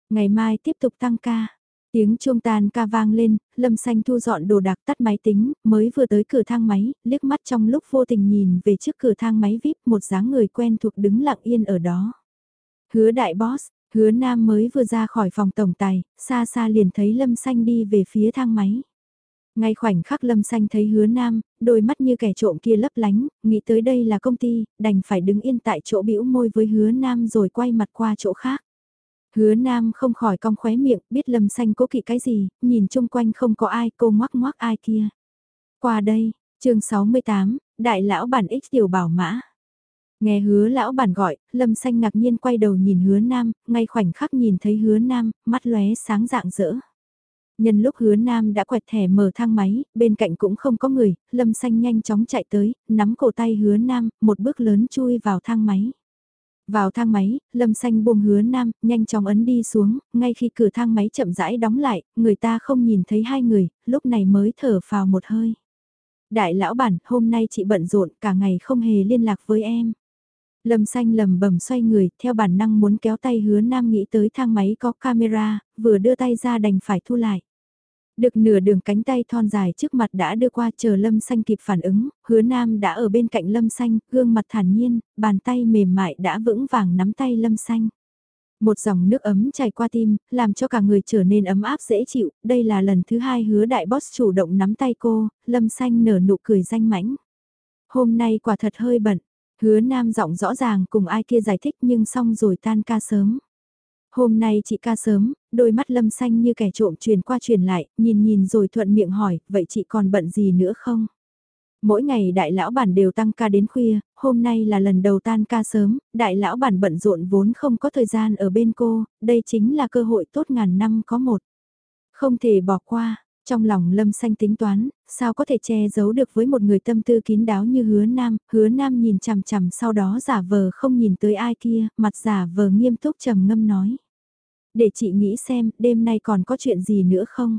Ngày mai tiếp tục tăng ca. Tiếng chuông tan ca vang lên, Lâm Xanh thu dọn đồ đạc tắt máy tính, mới vừa tới cửa thang máy, liếc mắt trong lúc vô tình nhìn về trước cửa thang máy VIP một dáng người quen thuộc đứng lặng yên ở đó. Hứa đại boss, hứa nam mới vừa ra khỏi phòng tổng tài, xa xa liền thấy lâm xanh đi về phía thang máy. Ngay khoảnh khắc lâm xanh thấy hứa nam, đôi mắt như kẻ trộm kia lấp lánh, nghĩ tới đây là công ty, đành phải đứng yên tại chỗ bĩu môi với hứa nam rồi quay mặt qua chỗ khác. Hứa nam không khỏi cong khóe miệng, biết lâm xanh cố kỵ cái gì, nhìn chung quanh không có ai, cô ngoắc ngoắc ai kia. Qua đây, chương 68, đại lão bản X tiểu bảo mã. Nghe hứa lão bản gọi, lâm xanh ngạc nhiên quay đầu nhìn hứa nam, ngay khoảnh khắc nhìn thấy hứa nam, mắt lóe sáng dạng dỡ. Nhân lúc hứa nam đã quẹt thẻ mở thang máy, bên cạnh cũng không có người, lâm xanh nhanh chóng chạy tới, nắm cổ tay hứa nam, một bước lớn chui vào thang máy. Vào thang máy, lâm xanh buông hứa nam, nhanh chóng ấn đi xuống, ngay khi cửa thang máy chậm rãi đóng lại, người ta không nhìn thấy hai người, lúc này mới thở vào một hơi. Đại lão bản, hôm nay chị bận rộn, cả ngày không hề liên lạc với em. Lâm xanh lầm bầm xoay người, theo bản năng muốn kéo tay hứa nam nghĩ tới thang máy có camera, vừa đưa tay ra đành phải thu lại. Được nửa đường cánh tay thon dài trước mặt đã đưa qua chờ Lâm Xanh kịp phản ứng, hứa nam đã ở bên cạnh Lâm Xanh, gương mặt thản nhiên, bàn tay mềm mại đã vững vàng nắm tay Lâm Xanh. Một dòng nước ấm chảy qua tim, làm cho cả người trở nên ấm áp dễ chịu, đây là lần thứ hai hứa đại boss chủ động nắm tay cô, Lâm Xanh nở nụ cười danh mãnh. Hôm nay quả thật hơi bận, Hứa nam giọng rõ ràng cùng ai kia giải thích nhưng xong rồi tan ca sớm. Hôm nay chị ca sớm, đôi mắt lâm xanh như kẻ trộm truyền qua truyền lại, nhìn nhìn rồi thuận miệng hỏi, vậy chị còn bận gì nữa không? Mỗi ngày đại lão bản đều tăng ca đến khuya, hôm nay là lần đầu tan ca sớm, đại lão bản bận rộn vốn không có thời gian ở bên cô, đây chính là cơ hội tốt ngàn năm có một. Không thể bỏ qua, trong lòng lâm xanh tính toán, sao có thể che giấu được với một người tâm tư kín đáo như hứa nam, hứa nam nhìn chằm chằm sau đó giả vờ không nhìn tới ai kia, mặt giả vờ nghiêm túc trầm ngâm nói. Để chị nghĩ xem, đêm nay còn có chuyện gì nữa không?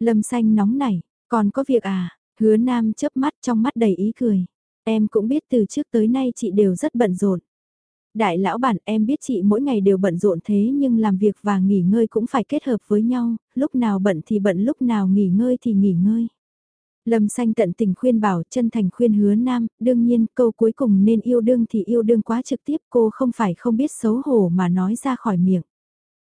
Lâm xanh nóng nảy, còn có việc à? Hứa nam chớp mắt trong mắt đầy ý cười. Em cũng biết từ trước tới nay chị đều rất bận rộn. Đại lão bản em biết chị mỗi ngày đều bận rộn thế nhưng làm việc và nghỉ ngơi cũng phải kết hợp với nhau, lúc nào bận thì bận lúc nào nghỉ ngơi thì nghỉ ngơi. Lâm xanh tận tình khuyên bảo chân thành khuyên hứa nam, đương nhiên câu cuối cùng nên yêu đương thì yêu đương quá trực tiếp cô không phải không biết xấu hổ mà nói ra khỏi miệng.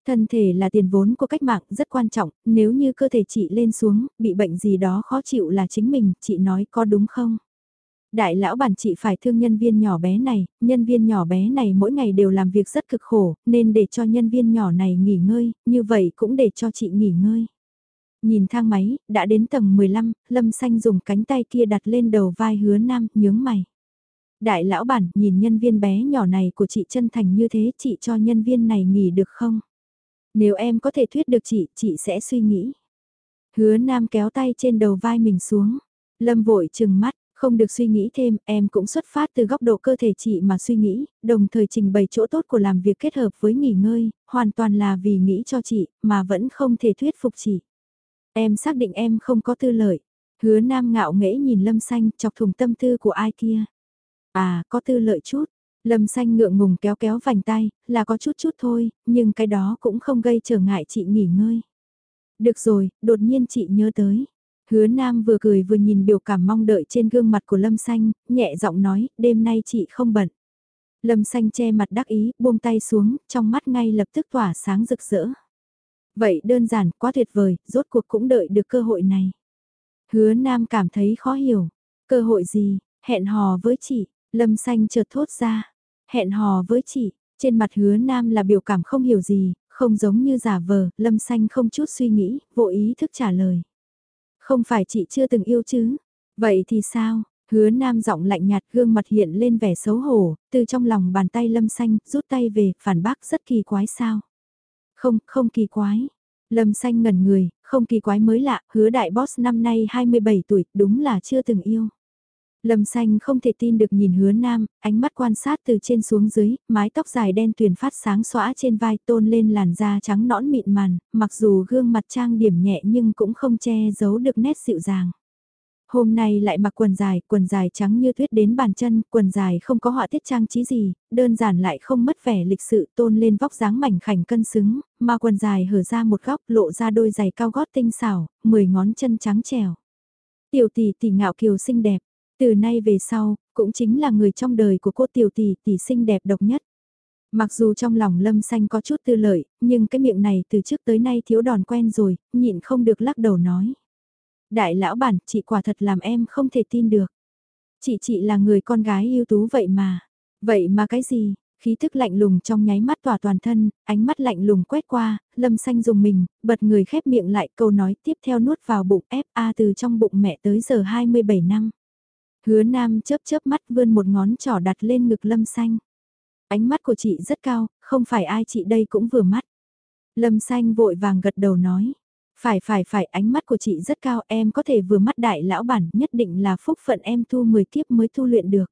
Thân thể là tiền vốn của cách mạng rất quan trọng, nếu như cơ thể chị lên xuống, bị bệnh gì đó khó chịu là chính mình, chị nói có đúng không? Đại lão bản chị phải thương nhân viên nhỏ bé này, nhân viên nhỏ bé này mỗi ngày đều làm việc rất cực khổ, nên để cho nhân viên nhỏ này nghỉ ngơi, như vậy cũng để cho chị nghỉ ngơi. Nhìn thang máy, đã đến tầng 15, Lâm Xanh dùng cánh tay kia đặt lên đầu vai hứa nam, nhướng mày. Đại lão bản, nhìn nhân viên bé nhỏ này của chị chân thành như thế, chị cho nhân viên này nghỉ được không? Nếu em có thể thuyết được chị, chị sẽ suy nghĩ. Hứa nam kéo tay trên đầu vai mình xuống. Lâm vội chừng mắt, không được suy nghĩ thêm, em cũng xuất phát từ góc độ cơ thể chị mà suy nghĩ, đồng thời trình bày chỗ tốt của làm việc kết hợp với nghỉ ngơi, hoàn toàn là vì nghĩ cho chị, mà vẫn không thể thuyết phục chị. Em xác định em không có tư lợi. Hứa nam ngạo nghễ nhìn lâm xanh chọc thùng tâm tư của ai kia. À, có tư lợi chút. Lâm xanh ngượng ngùng kéo kéo vành tay, là có chút chút thôi, nhưng cái đó cũng không gây trở ngại chị nghỉ ngơi. Được rồi, đột nhiên chị nhớ tới. Hứa Nam vừa cười vừa nhìn biểu cảm mong đợi trên gương mặt của Lâm Xanh, nhẹ giọng nói, đêm nay chị không bận. Lâm Xanh che mặt đắc ý, buông tay xuống, trong mắt ngay lập tức tỏa sáng rực rỡ. Vậy đơn giản, quá tuyệt vời, rốt cuộc cũng đợi được cơ hội này. Hứa Nam cảm thấy khó hiểu. Cơ hội gì, hẹn hò với chị, Lâm Xanh chợt thốt ra. Hẹn hò với chị, trên mặt hứa Nam là biểu cảm không hiểu gì, không giống như giả vờ, Lâm Xanh không chút suy nghĩ, vô ý thức trả lời. Không phải chị chưa từng yêu chứ? Vậy thì sao? Hứa nam giọng lạnh nhạt gương mặt hiện lên vẻ xấu hổ, từ trong lòng bàn tay lâm xanh, rút tay về, phản bác rất kỳ quái sao? Không, không kỳ quái. Lâm xanh ngẩn người, không kỳ quái mới lạ, hứa đại boss năm nay 27 tuổi, đúng là chưa từng yêu. Lâm xanh không thể tin được nhìn hứa nam, ánh mắt quan sát từ trên xuống dưới, mái tóc dài đen tuyền phát sáng xõa trên vai tôn lên làn da trắng nõn mịn màn, mặc dù gương mặt trang điểm nhẹ nhưng cũng không che giấu được nét dịu dàng. Hôm nay lại mặc quần dài, quần dài trắng như tuyết đến bàn chân, quần dài không có họa tiết trang trí gì, đơn giản lại không mất vẻ lịch sự tôn lên vóc dáng mảnh khảnh cân xứng, mà quần dài hở ra một góc lộ ra đôi giày cao gót tinh xảo, mười ngón chân trắng trèo. Tiểu tỷ tỷ ngạo kiều xinh đẹp, từ nay về sau, cũng chính là người trong đời của cô tiểu tỷ tỷ xinh đẹp độc nhất. Mặc dù trong lòng lâm xanh có chút tư lợi, nhưng cái miệng này từ trước tới nay thiếu đòn quen rồi, nhịn không được lắc đầu nói. Đại lão bản, chị quả thật làm em không thể tin được. Chị chị là người con gái ưu tú vậy mà. Vậy mà cái gì? Khí thức lạnh lùng trong nháy mắt tỏa toàn thân, ánh mắt lạnh lùng quét qua, lâm xanh dùng mình, bật người khép miệng lại câu nói tiếp theo nuốt vào bụng F.A từ trong bụng mẹ tới giờ 27 năm. Hứa Nam chớp chớp mắt vươn một ngón trỏ đặt lên ngực Lâm Xanh. Ánh mắt của chị rất cao, không phải ai chị đây cũng vừa mắt. Lâm Xanh vội vàng gật đầu nói. Phải phải phải ánh mắt của chị rất cao em có thể vừa mắt đại lão bản nhất định là phúc phận em thu 10 kiếp mới thu luyện được.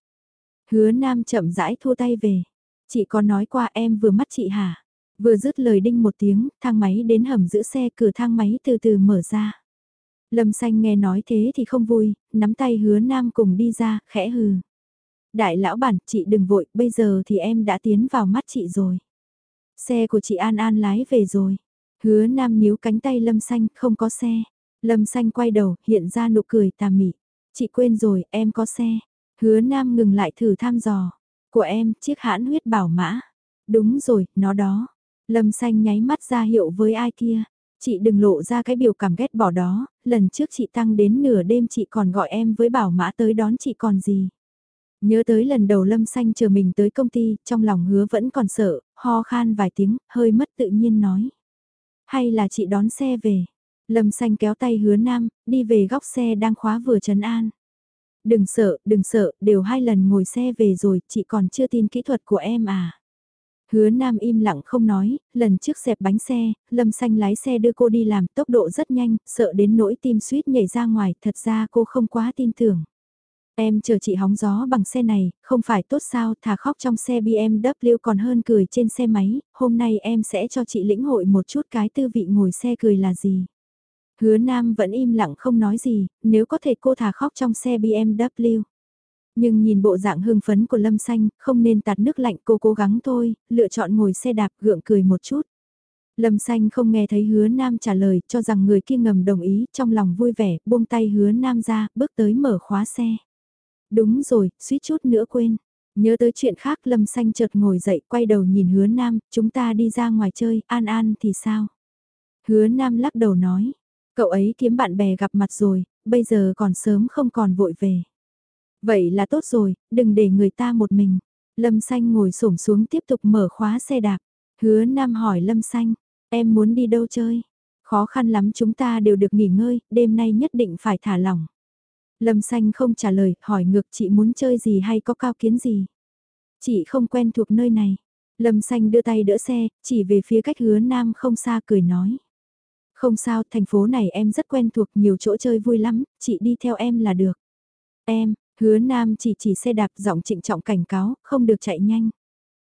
Hứa Nam chậm rãi thua tay về. Chị có nói qua em vừa mắt chị hả? Vừa dứt lời đinh một tiếng, thang máy đến hầm giữ xe cửa thang máy từ từ mở ra. Lâm xanh nghe nói thế thì không vui, nắm tay hứa nam cùng đi ra, khẽ hừ. Đại lão bản, chị đừng vội, bây giờ thì em đã tiến vào mắt chị rồi. Xe của chị An An lái về rồi. Hứa nam níu cánh tay Lâm xanh, không có xe. Lâm xanh quay đầu, hiện ra nụ cười tà mị. Chị quên rồi, em có xe. Hứa nam ngừng lại thử thăm dò. Của em, chiếc hãn huyết bảo mã. Đúng rồi, nó đó. Lâm xanh nháy mắt ra hiệu với ai kia. Chị đừng lộ ra cái biểu cảm ghét bỏ đó, lần trước chị tăng đến nửa đêm chị còn gọi em với bảo mã tới đón chị còn gì. Nhớ tới lần đầu Lâm Xanh chờ mình tới công ty, trong lòng hứa vẫn còn sợ, ho khan vài tiếng, hơi mất tự nhiên nói. Hay là chị đón xe về? Lâm Xanh kéo tay hứa nam, đi về góc xe đang khóa vừa trấn an. Đừng sợ, đừng sợ, đều hai lần ngồi xe về rồi, chị còn chưa tin kỹ thuật của em à. Hứa Nam im lặng không nói, lần trước xẹp bánh xe, Lâm Xanh lái xe đưa cô đi làm tốc độ rất nhanh, sợ đến nỗi tim suýt nhảy ra ngoài, thật ra cô không quá tin tưởng. Em chờ chị hóng gió bằng xe này, không phải tốt sao, thà khóc trong xe BMW còn hơn cười trên xe máy, hôm nay em sẽ cho chị lĩnh hội một chút cái tư vị ngồi xe cười là gì. Hứa Nam vẫn im lặng không nói gì, nếu có thể cô thà khóc trong xe BMW. Nhưng nhìn bộ dạng hưng phấn của Lâm Xanh, không nên tạt nước lạnh cô cố gắng thôi, lựa chọn ngồi xe đạp gượng cười một chút. Lâm Xanh không nghe thấy hứa nam trả lời, cho rằng người kia ngầm đồng ý, trong lòng vui vẻ, buông tay hứa nam ra, bước tới mở khóa xe. Đúng rồi, suýt chút nữa quên. Nhớ tới chuyện khác Lâm Xanh chợt ngồi dậy, quay đầu nhìn hứa nam, chúng ta đi ra ngoài chơi, an an thì sao? Hứa nam lắc đầu nói, cậu ấy kiếm bạn bè gặp mặt rồi, bây giờ còn sớm không còn vội về. Vậy là tốt rồi, đừng để người ta một mình. Lâm Xanh ngồi xổm xuống tiếp tục mở khóa xe đạp. Hứa Nam hỏi Lâm Xanh, em muốn đi đâu chơi? Khó khăn lắm chúng ta đều được nghỉ ngơi, đêm nay nhất định phải thả lỏng. Lâm Xanh không trả lời, hỏi ngược chị muốn chơi gì hay có cao kiến gì? Chị không quen thuộc nơi này. Lâm Xanh đưa tay đỡ xe, chỉ về phía cách hứa Nam không xa cười nói. Không sao, thành phố này em rất quen thuộc nhiều chỗ chơi vui lắm, chị đi theo em là được. Em, hứa Nam chỉ chỉ xe đạp giọng trịnh trọng cảnh cáo, không được chạy nhanh.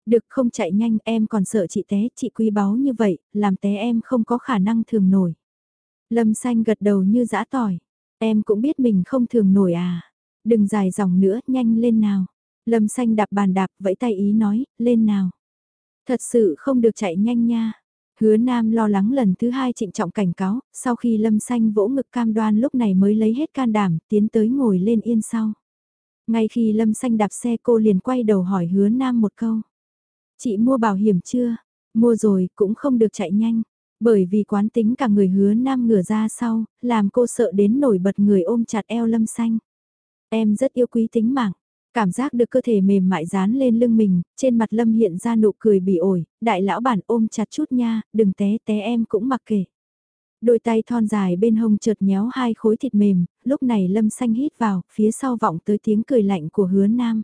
Được không chạy nhanh em còn sợ chị té, chị quý báu như vậy, làm té em không có khả năng thường nổi. Lâm xanh gật đầu như dã tỏi. Em cũng biết mình không thường nổi à. Đừng dài dòng nữa, nhanh lên nào. Lâm xanh đạp bàn đạp, vẫy tay ý nói, lên nào. Thật sự không được chạy nhanh nha. Hứa Nam lo lắng lần thứ hai trịnh trọng cảnh cáo, sau khi Lâm Xanh vỗ ngực cam đoan lúc này mới lấy hết can đảm, tiến tới ngồi lên yên sau. Ngay khi Lâm Xanh đạp xe cô liền quay đầu hỏi Hứa Nam một câu. Chị mua bảo hiểm chưa? Mua rồi, cũng không được chạy nhanh. Bởi vì quán tính cả người hứa nam ngửa ra sau, làm cô sợ đến nổi bật người ôm chặt eo lâm xanh. Em rất yêu quý tính mạng. Cảm giác được cơ thể mềm mại dán lên lưng mình, trên mặt lâm hiện ra nụ cười bị ổi, đại lão bản ôm chặt chút nha, đừng té té em cũng mặc kệ. Đôi tay thon dài bên hông chợt nhéo hai khối thịt mềm, lúc này lâm xanh hít vào, phía sau vọng tới tiếng cười lạnh của hứa nam.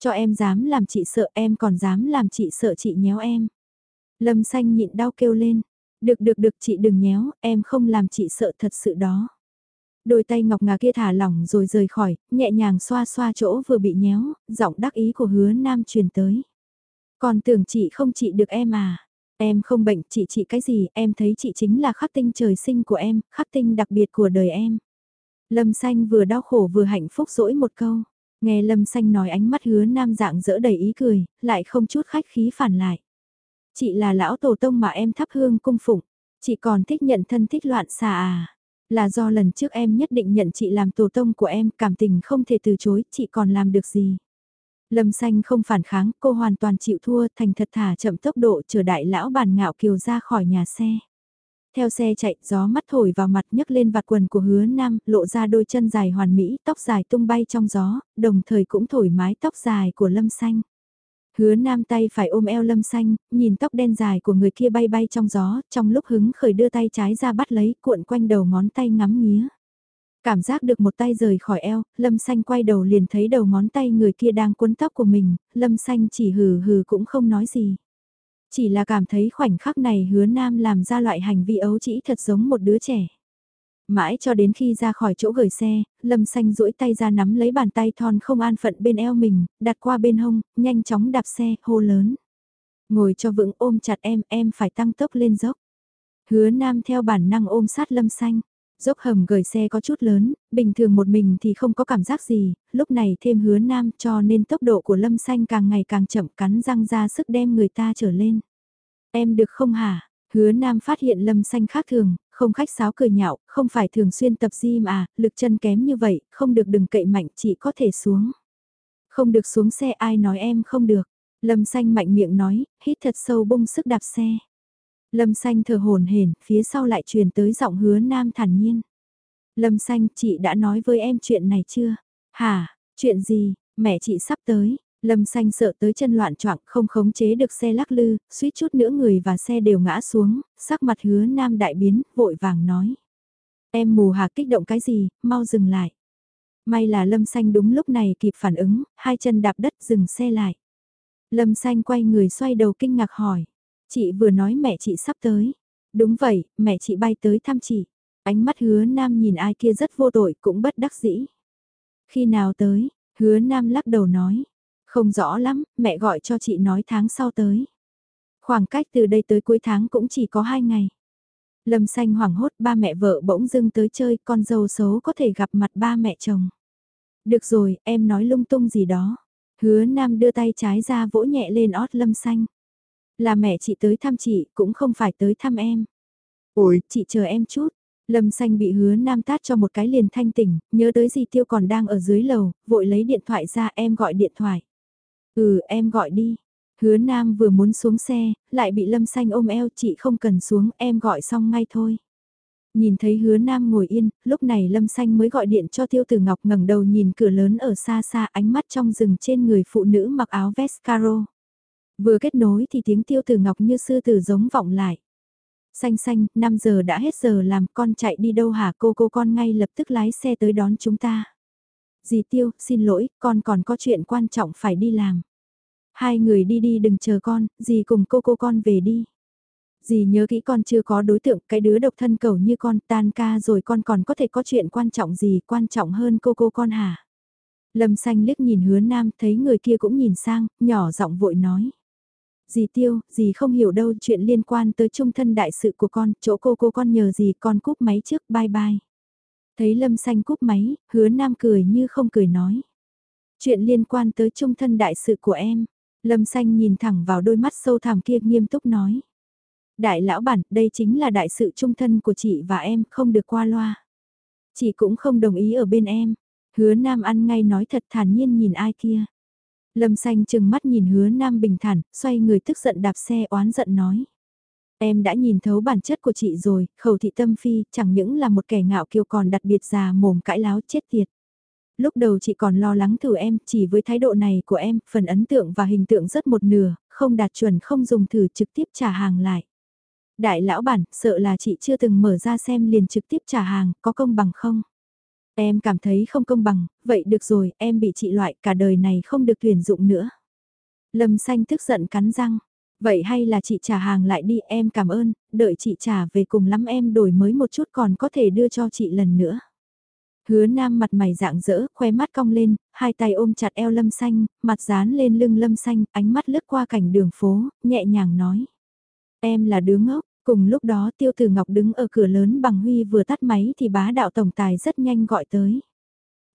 Cho em dám làm chị sợ em còn dám làm chị sợ chị nhéo em. Lâm xanh nhịn đau kêu lên. Được được được chị đừng nhéo, em không làm chị sợ thật sự đó. Đôi tay ngọc ngà kia thả lỏng rồi rời khỏi, nhẹ nhàng xoa xoa chỗ vừa bị nhéo, giọng đắc ý của hứa nam truyền tới. Còn tưởng chị không chị được em à? Em không bệnh, chị chị cái gì, em thấy chị chính là khắc tinh trời sinh của em, khắc tinh đặc biệt của đời em. Lâm xanh vừa đau khổ vừa hạnh phúc dỗi một câu. Nghe Lâm Xanh nói ánh mắt hứa nam dạng dỡ đầy ý cười, lại không chút khách khí phản lại. Chị là lão tổ tông mà em thắp hương cung phụng, chị còn thích nhận thân thích loạn xà à. Là do lần trước em nhất định nhận chị làm tổ tông của em, cảm tình không thể từ chối, chị còn làm được gì. Lâm xanh không phản kháng, cô hoàn toàn chịu thua, thành thật thả chậm tốc độ chờ đại lão bàn ngạo kiều ra khỏi nhà xe. Theo xe chạy, gió mắt thổi vào mặt nhấc lên vạt quần của hứa nam, lộ ra đôi chân dài hoàn mỹ, tóc dài tung bay trong gió, đồng thời cũng thổi mái tóc dài của lâm xanh. Hứa nam tay phải ôm eo lâm xanh, nhìn tóc đen dài của người kia bay bay trong gió, trong lúc hứng khởi đưa tay trái ra bắt lấy, cuộn quanh đầu ngón tay ngắm nghía. Cảm giác được một tay rời khỏi eo, lâm xanh quay đầu liền thấy đầu ngón tay người kia đang cuốn tóc của mình, lâm xanh chỉ hừ hừ cũng không nói gì. Chỉ là cảm thấy khoảnh khắc này hứa nam làm ra loại hành vi ấu chỉ thật giống một đứa trẻ. Mãi cho đến khi ra khỏi chỗ gửi xe, Lâm Xanh duỗi tay ra nắm lấy bàn tay thon không an phận bên eo mình, đặt qua bên hông, nhanh chóng đạp xe, hô lớn. Ngồi cho vững ôm chặt em, em phải tăng tốc lên dốc. Hứa Nam theo bản năng ôm sát Lâm Xanh. Dốc hầm gửi xe có chút lớn, bình thường một mình thì không có cảm giác gì, lúc này thêm hứa nam cho nên tốc độ của lâm xanh càng ngày càng chậm cắn răng ra sức đem người ta trở lên. Em được không hả? Hứa nam phát hiện lâm xanh khác thường, không khách sáo cười nhạo, không phải thường xuyên tập gym à, lực chân kém như vậy, không được đừng cậy mạnh chỉ có thể xuống. Không được xuống xe ai nói em không được. Lâm xanh mạnh miệng nói, hít thật sâu bung sức đạp xe. Lâm xanh thở hồn hển, phía sau lại truyền tới giọng hứa nam thản nhiên. Lâm xanh, chị đã nói với em chuyện này chưa? Hả, chuyện gì, mẹ chị sắp tới. Lâm xanh sợ tới chân loạn choạng không khống chế được xe lắc lư, suýt chút nữa người và xe đều ngã xuống, sắc mặt hứa nam đại biến, vội vàng nói. Em mù hà kích động cái gì, mau dừng lại. May là Lâm xanh đúng lúc này kịp phản ứng, hai chân đạp đất dừng xe lại. Lâm xanh quay người xoay đầu kinh ngạc hỏi. Chị vừa nói mẹ chị sắp tới. Đúng vậy, mẹ chị bay tới thăm chị. Ánh mắt hứa nam nhìn ai kia rất vô tội cũng bất đắc dĩ. Khi nào tới, hứa nam lắc đầu nói. Không rõ lắm, mẹ gọi cho chị nói tháng sau tới. Khoảng cách từ đây tới cuối tháng cũng chỉ có hai ngày. Lâm xanh hoảng hốt ba mẹ vợ bỗng dưng tới chơi con dâu xấu có thể gặp mặt ba mẹ chồng. Được rồi, em nói lung tung gì đó. Hứa Nam đưa tay trái ra vỗ nhẹ lên ót lâm xanh. Là mẹ chị tới thăm chị, cũng không phải tới thăm em. Ôi, chị chờ em chút. Lâm xanh bị hứa Nam tát cho một cái liền thanh tỉnh, nhớ tới gì tiêu còn đang ở dưới lầu, vội lấy điện thoại ra em gọi điện thoại. Ừ, em gọi đi. Hứa Nam vừa muốn xuống xe, lại bị Lâm xanh ôm eo chị không cần xuống, em gọi xong ngay thôi. Nhìn thấy hứa nam ngồi yên, lúc này lâm xanh mới gọi điện cho tiêu tử ngọc ngẩng đầu nhìn cửa lớn ở xa xa ánh mắt trong rừng trên người phụ nữ mặc áo vest caro. Vừa kết nối thì tiếng tiêu từ ngọc như sư tử giống vọng lại. Xanh xanh, 5 giờ đã hết giờ làm con chạy đi đâu hả cô cô con ngay lập tức lái xe tới đón chúng ta. Dì tiêu, xin lỗi, con còn có chuyện quan trọng phải đi làm. Hai người đi đi đừng chờ con, dì cùng cô cô con về đi. Dì nhớ kỹ con chưa có đối tượng, cái đứa độc thân cầu như con tan ca rồi con còn có thể có chuyện quan trọng gì quan trọng hơn cô cô con hả? Lâm xanh liếc nhìn hứa nam thấy người kia cũng nhìn sang, nhỏ giọng vội nói. Dì tiêu, dì không hiểu đâu chuyện liên quan tới trung thân đại sự của con, chỗ cô cô con nhờ dì con cúp máy trước, bye bye. Thấy lâm xanh cúp máy, hứa nam cười như không cười nói. Chuyện liên quan tới trung thân đại sự của em, lâm xanh nhìn thẳng vào đôi mắt sâu thẳm kia nghiêm túc nói. Đại lão bản, đây chính là đại sự trung thân của chị và em, không được qua loa. Chị cũng không đồng ý ở bên em. Hứa Nam ăn ngay nói thật thản nhiên nhìn ai kia. Lâm xanh chừng mắt nhìn hứa Nam bình thản, xoay người tức giận đạp xe oán giận nói. Em đã nhìn thấu bản chất của chị rồi, khẩu thị tâm phi, chẳng những là một kẻ ngạo kiều còn đặc biệt già mồm cãi láo chết tiệt. Lúc đầu chị còn lo lắng thử em, chỉ với thái độ này của em, phần ấn tượng và hình tượng rất một nửa, không đạt chuẩn không dùng thử trực tiếp trả hàng lại. Đại lão bản, sợ là chị chưa từng mở ra xem liền trực tiếp trả hàng, có công bằng không? Em cảm thấy không công bằng, vậy được rồi, em bị chị loại cả đời này không được tuyển dụng nữa. Lâm xanh tức giận cắn răng. Vậy hay là chị trả hàng lại đi em cảm ơn, đợi chị trả về cùng lắm em đổi mới một chút còn có thể đưa cho chị lần nữa. Hứa nam mặt mày dạng dỡ, khoe mắt cong lên, hai tay ôm chặt eo lâm xanh, mặt dán lên lưng lâm xanh, ánh mắt lướt qua cảnh đường phố, nhẹ nhàng nói. Em là đứa ngốc, Cùng lúc đó tiêu tử ngọc đứng ở cửa lớn bằng huy vừa tắt máy thì bá đạo tổng tài rất nhanh gọi tới.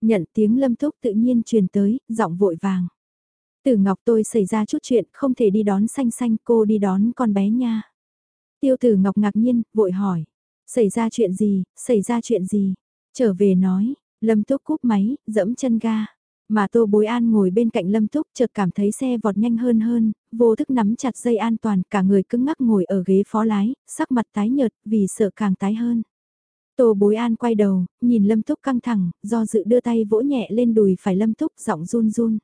Nhận tiếng lâm thúc tự nhiên truyền tới, giọng vội vàng. Tử ngọc tôi xảy ra chút chuyện, không thể đi đón xanh xanh, cô đi đón con bé nha. Tiêu tử ngọc ngạc nhiên, vội hỏi. Xảy ra chuyện gì, xảy ra chuyện gì? Trở về nói, lâm thúc cúp máy, dẫm chân ga. Mà Tô Bối An ngồi bên cạnh Lâm Túc chợt cảm thấy xe vọt nhanh hơn hơn, vô thức nắm chặt dây an toàn, cả người cứng ngắc ngồi ở ghế phó lái, sắc mặt tái nhợt vì sợ càng tái hơn. Tô Bối An quay đầu, nhìn Lâm Túc căng thẳng, do dự đưa tay vỗ nhẹ lên đùi phải Lâm Túc giọng run run.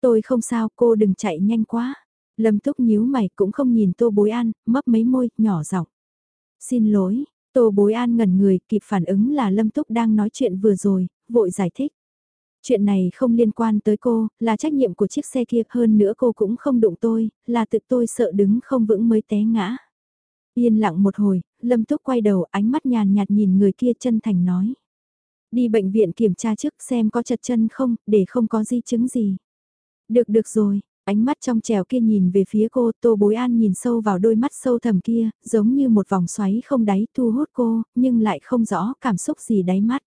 Tôi không sao, cô đừng chạy nhanh quá. Lâm Túc nhíu mày cũng không nhìn Tô Bối An, mấp mấy môi, nhỏ giọng. Xin lỗi, Tô Bối An ngẩn người, kịp phản ứng là Lâm Túc đang nói chuyện vừa rồi, vội giải thích. Chuyện này không liên quan tới cô, là trách nhiệm của chiếc xe kia, hơn nữa cô cũng không đụng tôi, là tự tôi sợ đứng không vững mới té ngã. Yên lặng một hồi, Lâm Túc quay đầu ánh mắt nhàn nhạt nhìn người kia chân thành nói. Đi bệnh viện kiểm tra trước xem có chật chân không, để không có di chứng gì. Được được rồi, ánh mắt trong trèo kia nhìn về phía cô, Tô Bối An nhìn sâu vào đôi mắt sâu thầm kia, giống như một vòng xoáy không đáy thu hút cô, nhưng lại không rõ cảm xúc gì đáy mắt.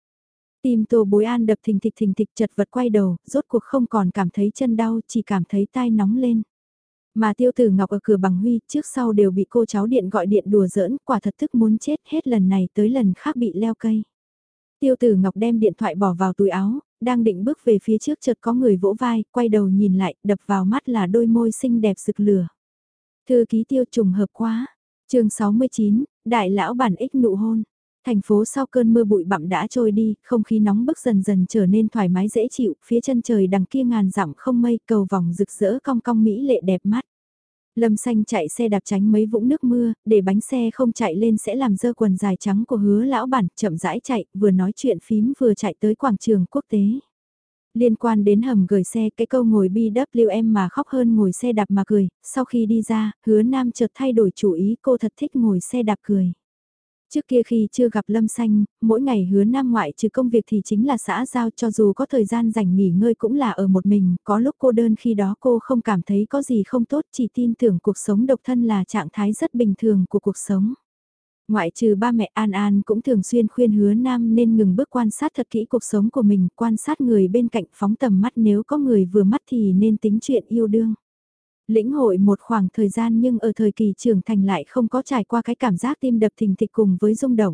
Tim Tô Bối An đập thình thịch thình thịch chật vật quay đầu, rốt cuộc không còn cảm thấy chân đau, chỉ cảm thấy tai nóng lên. Mà tiêu tử ngọc ở cửa bằng huy trước sau đều bị cô cháu điện gọi điện đùa giỡn, quả thật thức muốn chết hết lần này tới lần khác bị leo cây. Tiêu tử ngọc đem điện thoại bỏ vào túi áo, đang định bước về phía trước chợt có người vỗ vai, quay đầu nhìn lại, đập vào mắt là đôi môi xinh đẹp rực lửa. Thư ký tiêu trùng hợp quá. chương 69, Đại lão bản ích nụ hôn. Thành phố sau cơn mưa bụi bặm đã trôi đi, không khí nóng bức dần dần trở nên thoải mái dễ chịu, phía chân trời đằng kia ngàn dặm không mây cầu vòng rực rỡ cong cong mỹ lệ đẹp mắt. Lâm xanh chạy xe đạp tránh mấy vũng nước mưa, để bánh xe không chạy lên sẽ làm dơ quần dài trắng của hứa lão bản, chậm rãi chạy, vừa nói chuyện phím vừa chạy tới quảng trường quốc tế. Liên quan đến hầm gửi xe, cái câu ngồi BWM mà khóc hơn ngồi xe đạp mà cười, sau khi đi ra, hứa nam chợt thay đổi chủ ý cô thật thích ngồi xe đạp cười. Trước kia khi chưa gặp Lâm Xanh, mỗi ngày hứa nam ngoại trừ công việc thì chính là xã giao cho dù có thời gian rảnh nghỉ ngơi cũng là ở một mình, có lúc cô đơn khi đó cô không cảm thấy có gì không tốt chỉ tin tưởng cuộc sống độc thân là trạng thái rất bình thường của cuộc sống. Ngoại trừ ba mẹ An An cũng thường xuyên khuyên hứa nam nên ngừng bước quan sát thật kỹ cuộc sống của mình, quan sát người bên cạnh phóng tầm mắt nếu có người vừa mắt thì nên tính chuyện yêu đương. Lĩnh hội một khoảng thời gian nhưng ở thời kỳ trưởng thành lại không có trải qua cái cảm giác tim đập thình thịch cùng với rung động.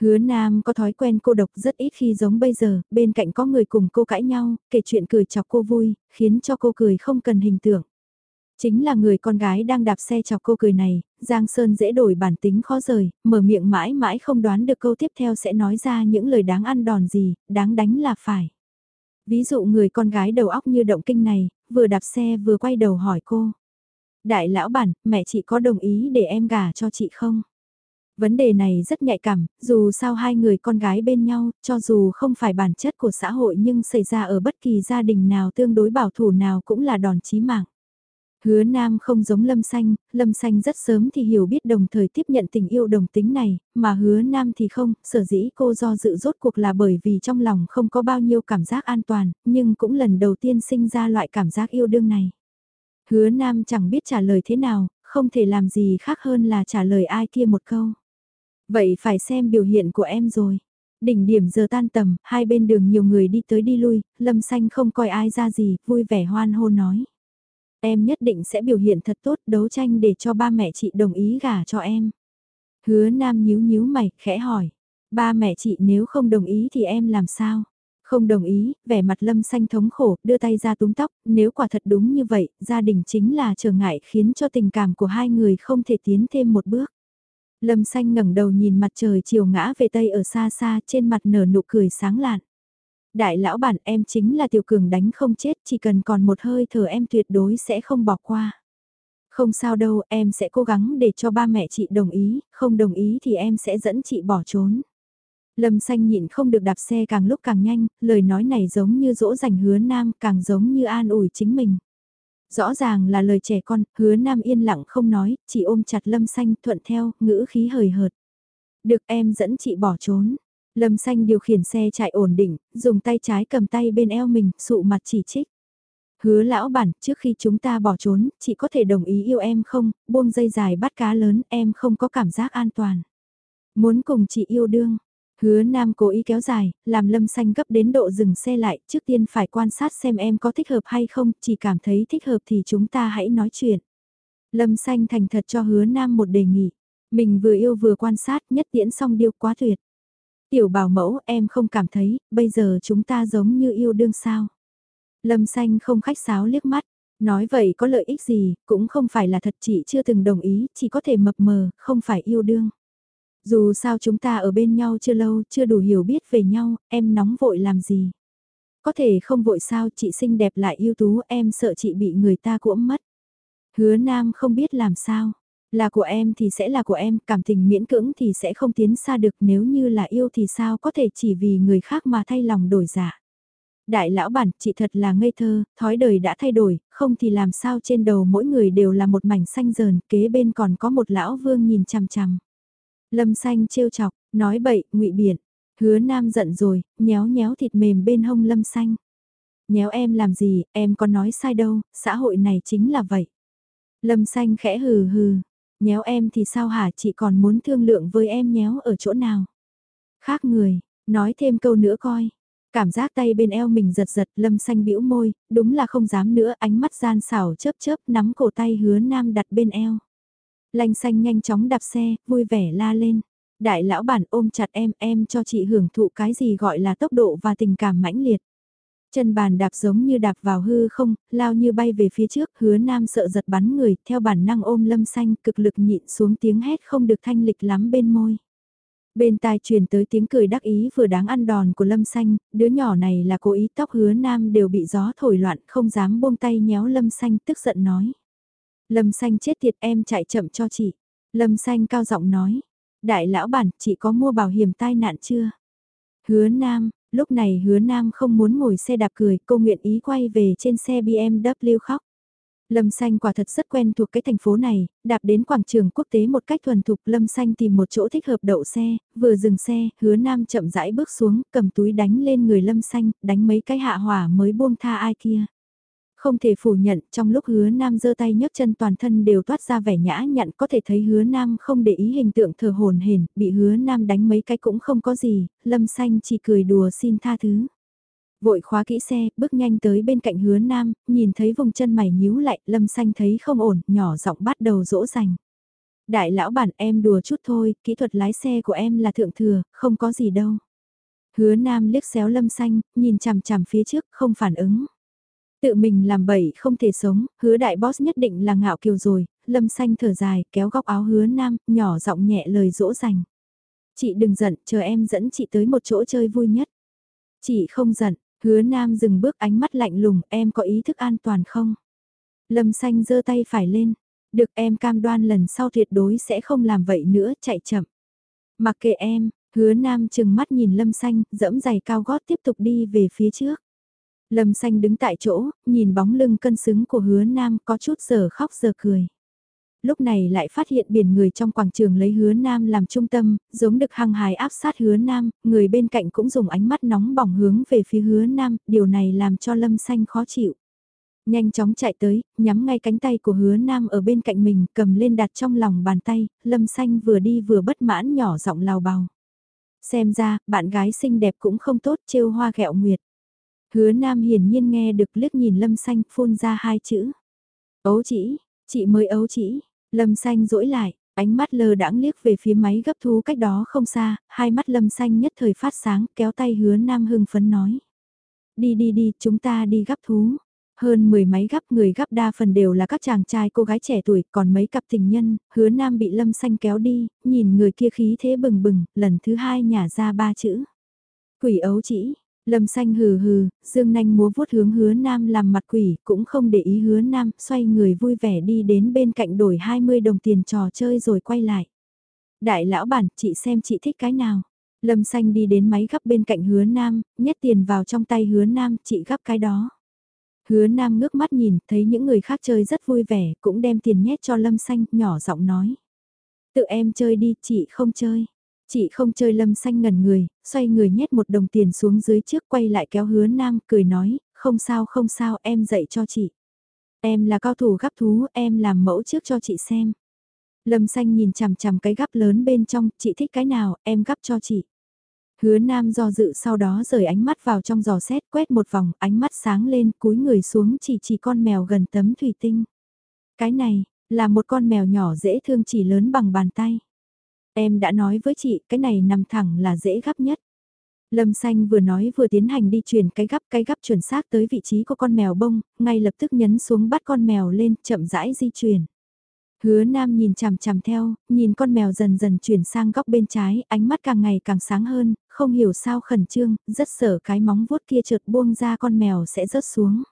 Hứa Nam có thói quen cô độc rất ít khi giống bây giờ, bên cạnh có người cùng cô cãi nhau, kể chuyện cười chọc cô vui, khiến cho cô cười không cần hình tượng. Chính là người con gái đang đạp xe chọc cô cười này, Giang Sơn dễ đổi bản tính khó rời, mở miệng mãi mãi không đoán được câu tiếp theo sẽ nói ra những lời đáng ăn đòn gì, đáng đánh là phải. Ví dụ người con gái đầu óc như động kinh này, vừa đạp xe vừa quay đầu hỏi cô. Đại lão bản, mẹ chị có đồng ý để em gả cho chị không? Vấn đề này rất nhạy cảm, dù sao hai người con gái bên nhau, cho dù không phải bản chất của xã hội nhưng xảy ra ở bất kỳ gia đình nào tương đối bảo thủ nào cũng là đòn chí mạng. Hứa Nam không giống Lâm Xanh, Lâm Xanh rất sớm thì hiểu biết đồng thời tiếp nhận tình yêu đồng tính này, mà Hứa Nam thì không, sở dĩ cô do dự rốt cuộc là bởi vì trong lòng không có bao nhiêu cảm giác an toàn, nhưng cũng lần đầu tiên sinh ra loại cảm giác yêu đương này. Hứa Nam chẳng biết trả lời thế nào, không thể làm gì khác hơn là trả lời ai kia một câu. Vậy phải xem biểu hiện của em rồi. Đỉnh điểm giờ tan tầm, hai bên đường nhiều người đi tới đi lui, Lâm Xanh không coi ai ra gì, vui vẻ hoan hô nói. Em nhất định sẽ biểu hiện thật tốt đấu tranh để cho ba mẹ chị đồng ý gả cho em. Hứa Nam nhíu nhíu mày, khẽ hỏi. Ba mẹ chị nếu không đồng ý thì em làm sao? Không đồng ý, vẻ mặt lâm xanh thống khổ, đưa tay ra túm tóc, nếu quả thật đúng như vậy, gia đình chính là trở ngại khiến cho tình cảm của hai người không thể tiến thêm một bước. Lâm xanh ngẩng đầu nhìn mặt trời chiều ngã về tây ở xa xa trên mặt nở nụ cười sáng lạn. Đại lão bản em chính là tiểu cường đánh không chết, chỉ cần còn một hơi thở em tuyệt đối sẽ không bỏ qua. Không sao đâu, em sẽ cố gắng để cho ba mẹ chị đồng ý, không đồng ý thì em sẽ dẫn chị bỏ trốn. Lâm xanh nhịn không được đạp xe càng lúc càng nhanh, lời nói này giống như dỗ dành hứa nam, càng giống như an ủi chính mình. Rõ ràng là lời trẻ con, hứa nam yên lặng không nói, chỉ ôm chặt lâm xanh thuận theo, ngữ khí hời hợt. Được em dẫn chị bỏ trốn. Lâm xanh điều khiển xe chạy ổn định, dùng tay trái cầm tay bên eo mình, sụ mặt chỉ trích. Hứa lão bản, trước khi chúng ta bỏ trốn, chị có thể đồng ý yêu em không, buông dây dài bắt cá lớn, em không có cảm giác an toàn. Muốn cùng chị yêu đương, Hứa Nam cố ý kéo dài, làm Lâm Xanh gấp đến độ dừng xe lại, trước tiên phải quan sát xem em có thích hợp hay không, chỉ cảm thấy thích hợp thì chúng ta hãy nói chuyện. Lâm Xanh thành thật cho Hứa Nam một đề nghị, mình vừa yêu vừa quan sát nhất tiễn xong điêu quá tuyệt. Tiểu bảo mẫu em không cảm thấy, bây giờ chúng ta giống như yêu đương sao. Lâm Xanh không khách sáo liếc mắt, nói vậy có lợi ích gì, cũng không phải là thật chị chưa từng đồng ý, chỉ có thể mập mờ, không phải yêu đương. Dù sao chúng ta ở bên nhau chưa lâu, chưa đủ hiểu biết về nhau, em nóng vội làm gì. Có thể không vội sao chị xinh đẹp lại ưu tú em sợ chị bị người ta cuỗm mất. Hứa Nam không biết làm sao. Là của em thì sẽ là của em, cảm tình miễn cưỡng thì sẽ không tiến xa được nếu như là yêu thì sao có thể chỉ vì người khác mà thay lòng đổi giả. Dạ. Đại lão bản, chị thật là ngây thơ, thói đời đã thay đổi, không thì làm sao trên đầu mỗi người đều là một mảnh xanh dờn, kế bên còn có một lão vương nhìn chằm chằm. Lâm xanh trêu chọc, nói bậy, ngụy biện. Hứa nam giận rồi, nhéo nhéo thịt mềm bên hông lâm xanh. Nhéo em làm gì, em có nói sai đâu, xã hội này chính là vậy. Lâm xanh khẽ hừ hừ, nhéo em thì sao hả chị còn muốn thương lượng với em nhéo ở chỗ nào. Khác người, nói thêm câu nữa coi. Cảm giác tay bên eo mình giật giật lâm xanh bĩu môi, đúng là không dám nữa ánh mắt gian xảo chớp chớp nắm cổ tay hứa nam đặt bên eo. Lanh xanh nhanh chóng đạp xe, vui vẻ la lên. Đại lão bản ôm chặt em, em cho chị hưởng thụ cái gì gọi là tốc độ và tình cảm mãnh liệt. Chân bàn đạp giống như đạp vào hư không, lao như bay về phía trước, hứa nam sợ giật bắn người, theo bản năng ôm lâm xanh, cực lực nhịn xuống tiếng hét không được thanh lịch lắm bên môi. Bên tai truyền tới tiếng cười đắc ý vừa đáng ăn đòn của lâm xanh, đứa nhỏ này là cố ý tóc hứa nam đều bị gió thổi loạn, không dám buông tay nhéo lâm xanh tức giận nói. Lâm xanh chết tiệt em chạy chậm cho chị. Lâm xanh cao giọng nói. Đại lão bản, chị có mua bảo hiểm tai nạn chưa? Hứa Nam, lúc này hứa Nam không muốn ngồi xe đạp cười, cô nguyện ý quay về trên xe BMW khóc. Lâm Xanh quả thật rất quen thuộc cái thành phố này, đạp đến quảng trường quốc tế một cách thuần thục Lâm Xanh tìm một chỗ thích hợp đậu xe, vừa dừng xe, hứa Nam chậm rãi bước xuống, cầm túi đánh lên người Lâm Xanh, đánh mấy cái hạ hỏa mới buông tha ai kia. Không thể phủ nhận, trong lúc hứa nam giơ tay nhấc chân toàn thân đều toát ra vẻ nhã nhặn có thể thấy hứa nam không để ý hình tượng thờ hồn hển bị hứa nam đánh mấy cái cũng không có gì, lâm xanh chỉ cười đùa xin tha thứ. Vội khóa kỹ xe, bước nhanh tới bên cạnh hứa nam, nhìn thấy vùng chân mày nhíu lại, lâm xanh thấy không ổn, nhỏ giọng bắt đầu dỗ dành. Đại lão bản em đùa chút thôi, kỹ thuật lái xe của em là thượng thừa, không có gì đâu. Hứa nam liếc xéo lâm xanh, nhìn chằm chằm phía trước, không phản ứng. Tự mình làm bậy không thể sống, hứa đại boss nhất định là ngạo kiều rồi, lâm xanh thở dài, kéo góc áo hứa nam, nhỏ giọng nhẹ lời dỗ dành. Chị đừng giận, chờ em dẫn chị tới một chỗ chơi vui nhất. Chị không giận, hứa nam dừng bước ánh mắt lạnh lùng, em có ý thức an toàn không? Lâm xanh giơ tay phải lên, được em cam đoan lần sau tuyệt đối sẽ không làm vậy nữa, chạy chậm. Mặc kệ em, hứa nam chừng mắt nhìn lâm xanh, dẫm giày cao gót tiếp tục đi về phía trước. Lâm xanh đứng tại chỗ, nhìn bóng lưng cân xứng của hứa nam có chút giờ khóc giờ cười. Lúc này lại phát hiện biển người trong quảng trường lấy hứa nam làm trung tâm, giống được hăng hái áp sát hứa nam, người bên cạnh cũng dùng ánh mắt nóng bỏng hướng về phía hứa nam, điều này làm cho lâm xanh khó chịu. Nhanh chóng chạy tới, nhắm ngay cánh tay của hứa nam ở bên cạnh mình, cầm lên đặt trong lòng bàn tay, lâm xanh vừa đi vừa bất mãn nhỏ giọng lào bào. Xem ra, bạn gái xinh đẹp cũng không tốt trêu hoa ghẹo nguyệt. Hứa nam hiển nhiên nghe được liếc nhìn lâm xanh phun ra hai chữ. Ấu chỉ, chị mới ấu chỉ, lâm xanh rỗi lại, ánh mắt lờ đãng liếc về phía máy gấp thú cách đó không xa, hai mắt lâm xanh nhất thời phát sáng kéo tay hứa nam hưng phấn nói. Đi đi đi, chúng ta đi gấp thú. Hơn mười máy gấp người gấp đa phần đều là các chàng trai cô gái trẻ tuổi, còn mấy cặp tình nhân, hứa nam bị lâm xanh kéo đi, nhìn người kia khí thế bừng bừng, lần thứ hai nhả ra ba chữ. Quỷ ấu chỉ, lâm xanh hừ hừ, dương nanh múa vuốt hướng hứa nam làm mặt quỷ, cũng không để ý hứa nam, xoay người vui vẻ đi đến bên cạnh đổi 20 đồng tiền trò chơi rồi quay lại. Đại lão bản, chị xem chị thích cái nào. Lâm xanh đi đến máy gấp bên cạnh hứa nam, nhét tiền vào trong tay hứa nam, chị gấp cái đó. Hứa Nam ngước mắt nhìn, thấy những người khác chơi rất vui vẻ, cũng đem tiền nhét cho Lâm Xanh, nhỏ giọng nói. Tự em chơi đi, chị không chơi. Chị không chơi Lâm Xanh ngẩn người, xoay người nhét một đồng tiền xuống dưới trước quay lại kéo Hứa Nam, cười nói, không sao không sao, em dạy cho chị. Em là cao thủ gắp thú, em làm mẫu trước cho chị xem. Lâm Xanh nhìn chằm chằm cái gắp lớn bên trong, chị thích cái nào, em gắp cho chị. Hứa Nam do dự sau đó rời ánh mắt vào trong giò xét quét một vòng, ánh mắt sáng lên cúi người xuống chỉ chỉ con mèo gần tấm thủy tinh. Cái này, là một con mèo nhỏ dễ thương chỉ lớn bằng bàn tay. Em đã nói với chị, cái này nằm thẳng là dễ gấp nhất. Lâm Xanh vừa nói vừa tiến hành đi chuyển cái gắp cái gắp chuẩn xác tới vị trí của con mèo bông, ngay lập tức nhấn xuống bắt con mèo lên, chậm rãi di chuyển. Hứa Nam nhìn chằm chằm theo, nhìn con mèo dần dần chuyển sang góc bên trái, ánh mắt càng ngày càng sáng hơn, không hiểu sao khẩn trương, rất sợ cái móng vuốt kia trượt buông ra con mèo sẽ rớt xuống.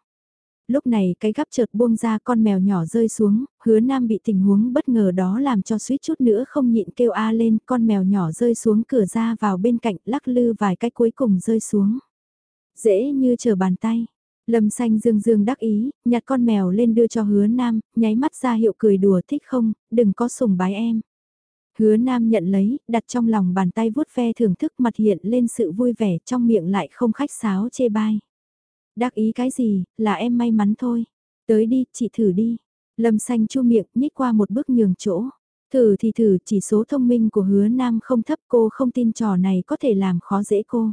Lúc này cái gắp chợt buông ra con mèo nhỏ rơi xuống, hứa nam bị tình huống bất ngờ đó làm cho suýt chút nữa không nhịn kêu a lên, con mèo nhỏ rơi xuống cửa ra vào bên cạnh lắc lư vài cái cuối cùng rơi xuống. Dễ như chờ bàn tay. Lâm xanh dương dương đắc ý, nhặt con mèo lên đưa cho hứa nam, nháy mắt ra hiệu cười đùa thích không, đừng có sùng bái em. Hứa nam nhận lấy, đặt trong lòng bàn tay vuốt ve thưởng thức mặt hiện lên sự vui vẻ trong miệng lại không khách sáo chê bai. Đắc ý cái gì, là em may mắn thôi. Tới đi, chị thử đi. Lâm xanh chu miệng nhích qua một bước nhường chỗ. Thử thì thử chỉ số thông minh của hứa nam không thấp cô không tin trò này có thể làm khó dễ cô.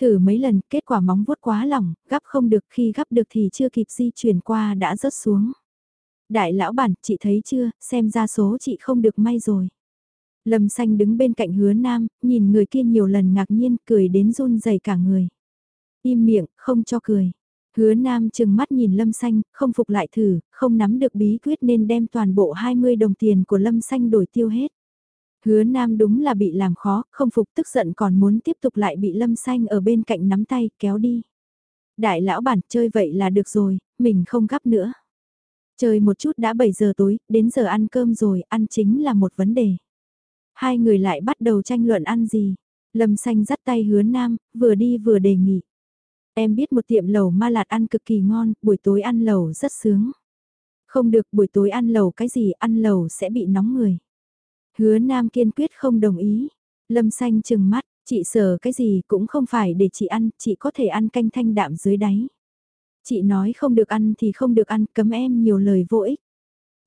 Thử mấy lần, kết quả móng vuốt quá lỏng, gắp không được khi gắp được thì chưa kịp di chuyển qua đã rớt xuống. Đại lão bản, chị thấy chưa, xem ra số chị không được may rồi. Lâm xanh đứng bên cạnh hứa nam, nhìn người kia nhiều lần ngạc nhiên, cười đến run rẩy cả người. Im miệng, không cho cười. Hứa nam chừng mắt nhìn lâm xanh, không phục lại thử, không nắm được bí quyết nên đem toàn bộ 20 đồng tiền của lâm xanh đổi tiêu hết. Hứa nam đúng là bị làm khó, không phục tức giận còn muốn tiếp tục lại bị lâm xanh ở bên cạnh nắm tay, kéo đi. Đại lão bản chơi vậy là được rồi, mình không gấp nữa. Chơi một chút đã 7 giờ tối, đến giờ ăn cơm rồi, ăn chính là một vấn đề. Hai người lại bắt đầu tranh luận ăn gì. Lâm xanh dắt tay hứa nam, vừa đi vừa đề nghị. Em biết một tiệm lẩu ma lạt ăn cực kỳ ngon, buổi tối ăn lẩu rất sướng. Không được buổi tối ăn lẩu cái gì ăn lẩu sẽ bị nóng người. Hứa nam kiên quyết không đồng ý. Lâm xanh chừng mắt, chị sợ cái gì cũng không phải để chị ăn, chị có thể ăn canh thanh đạm dưới đáy. Chị nói không được ăn thì không được ăn, cấm em nhiều lời vô ích.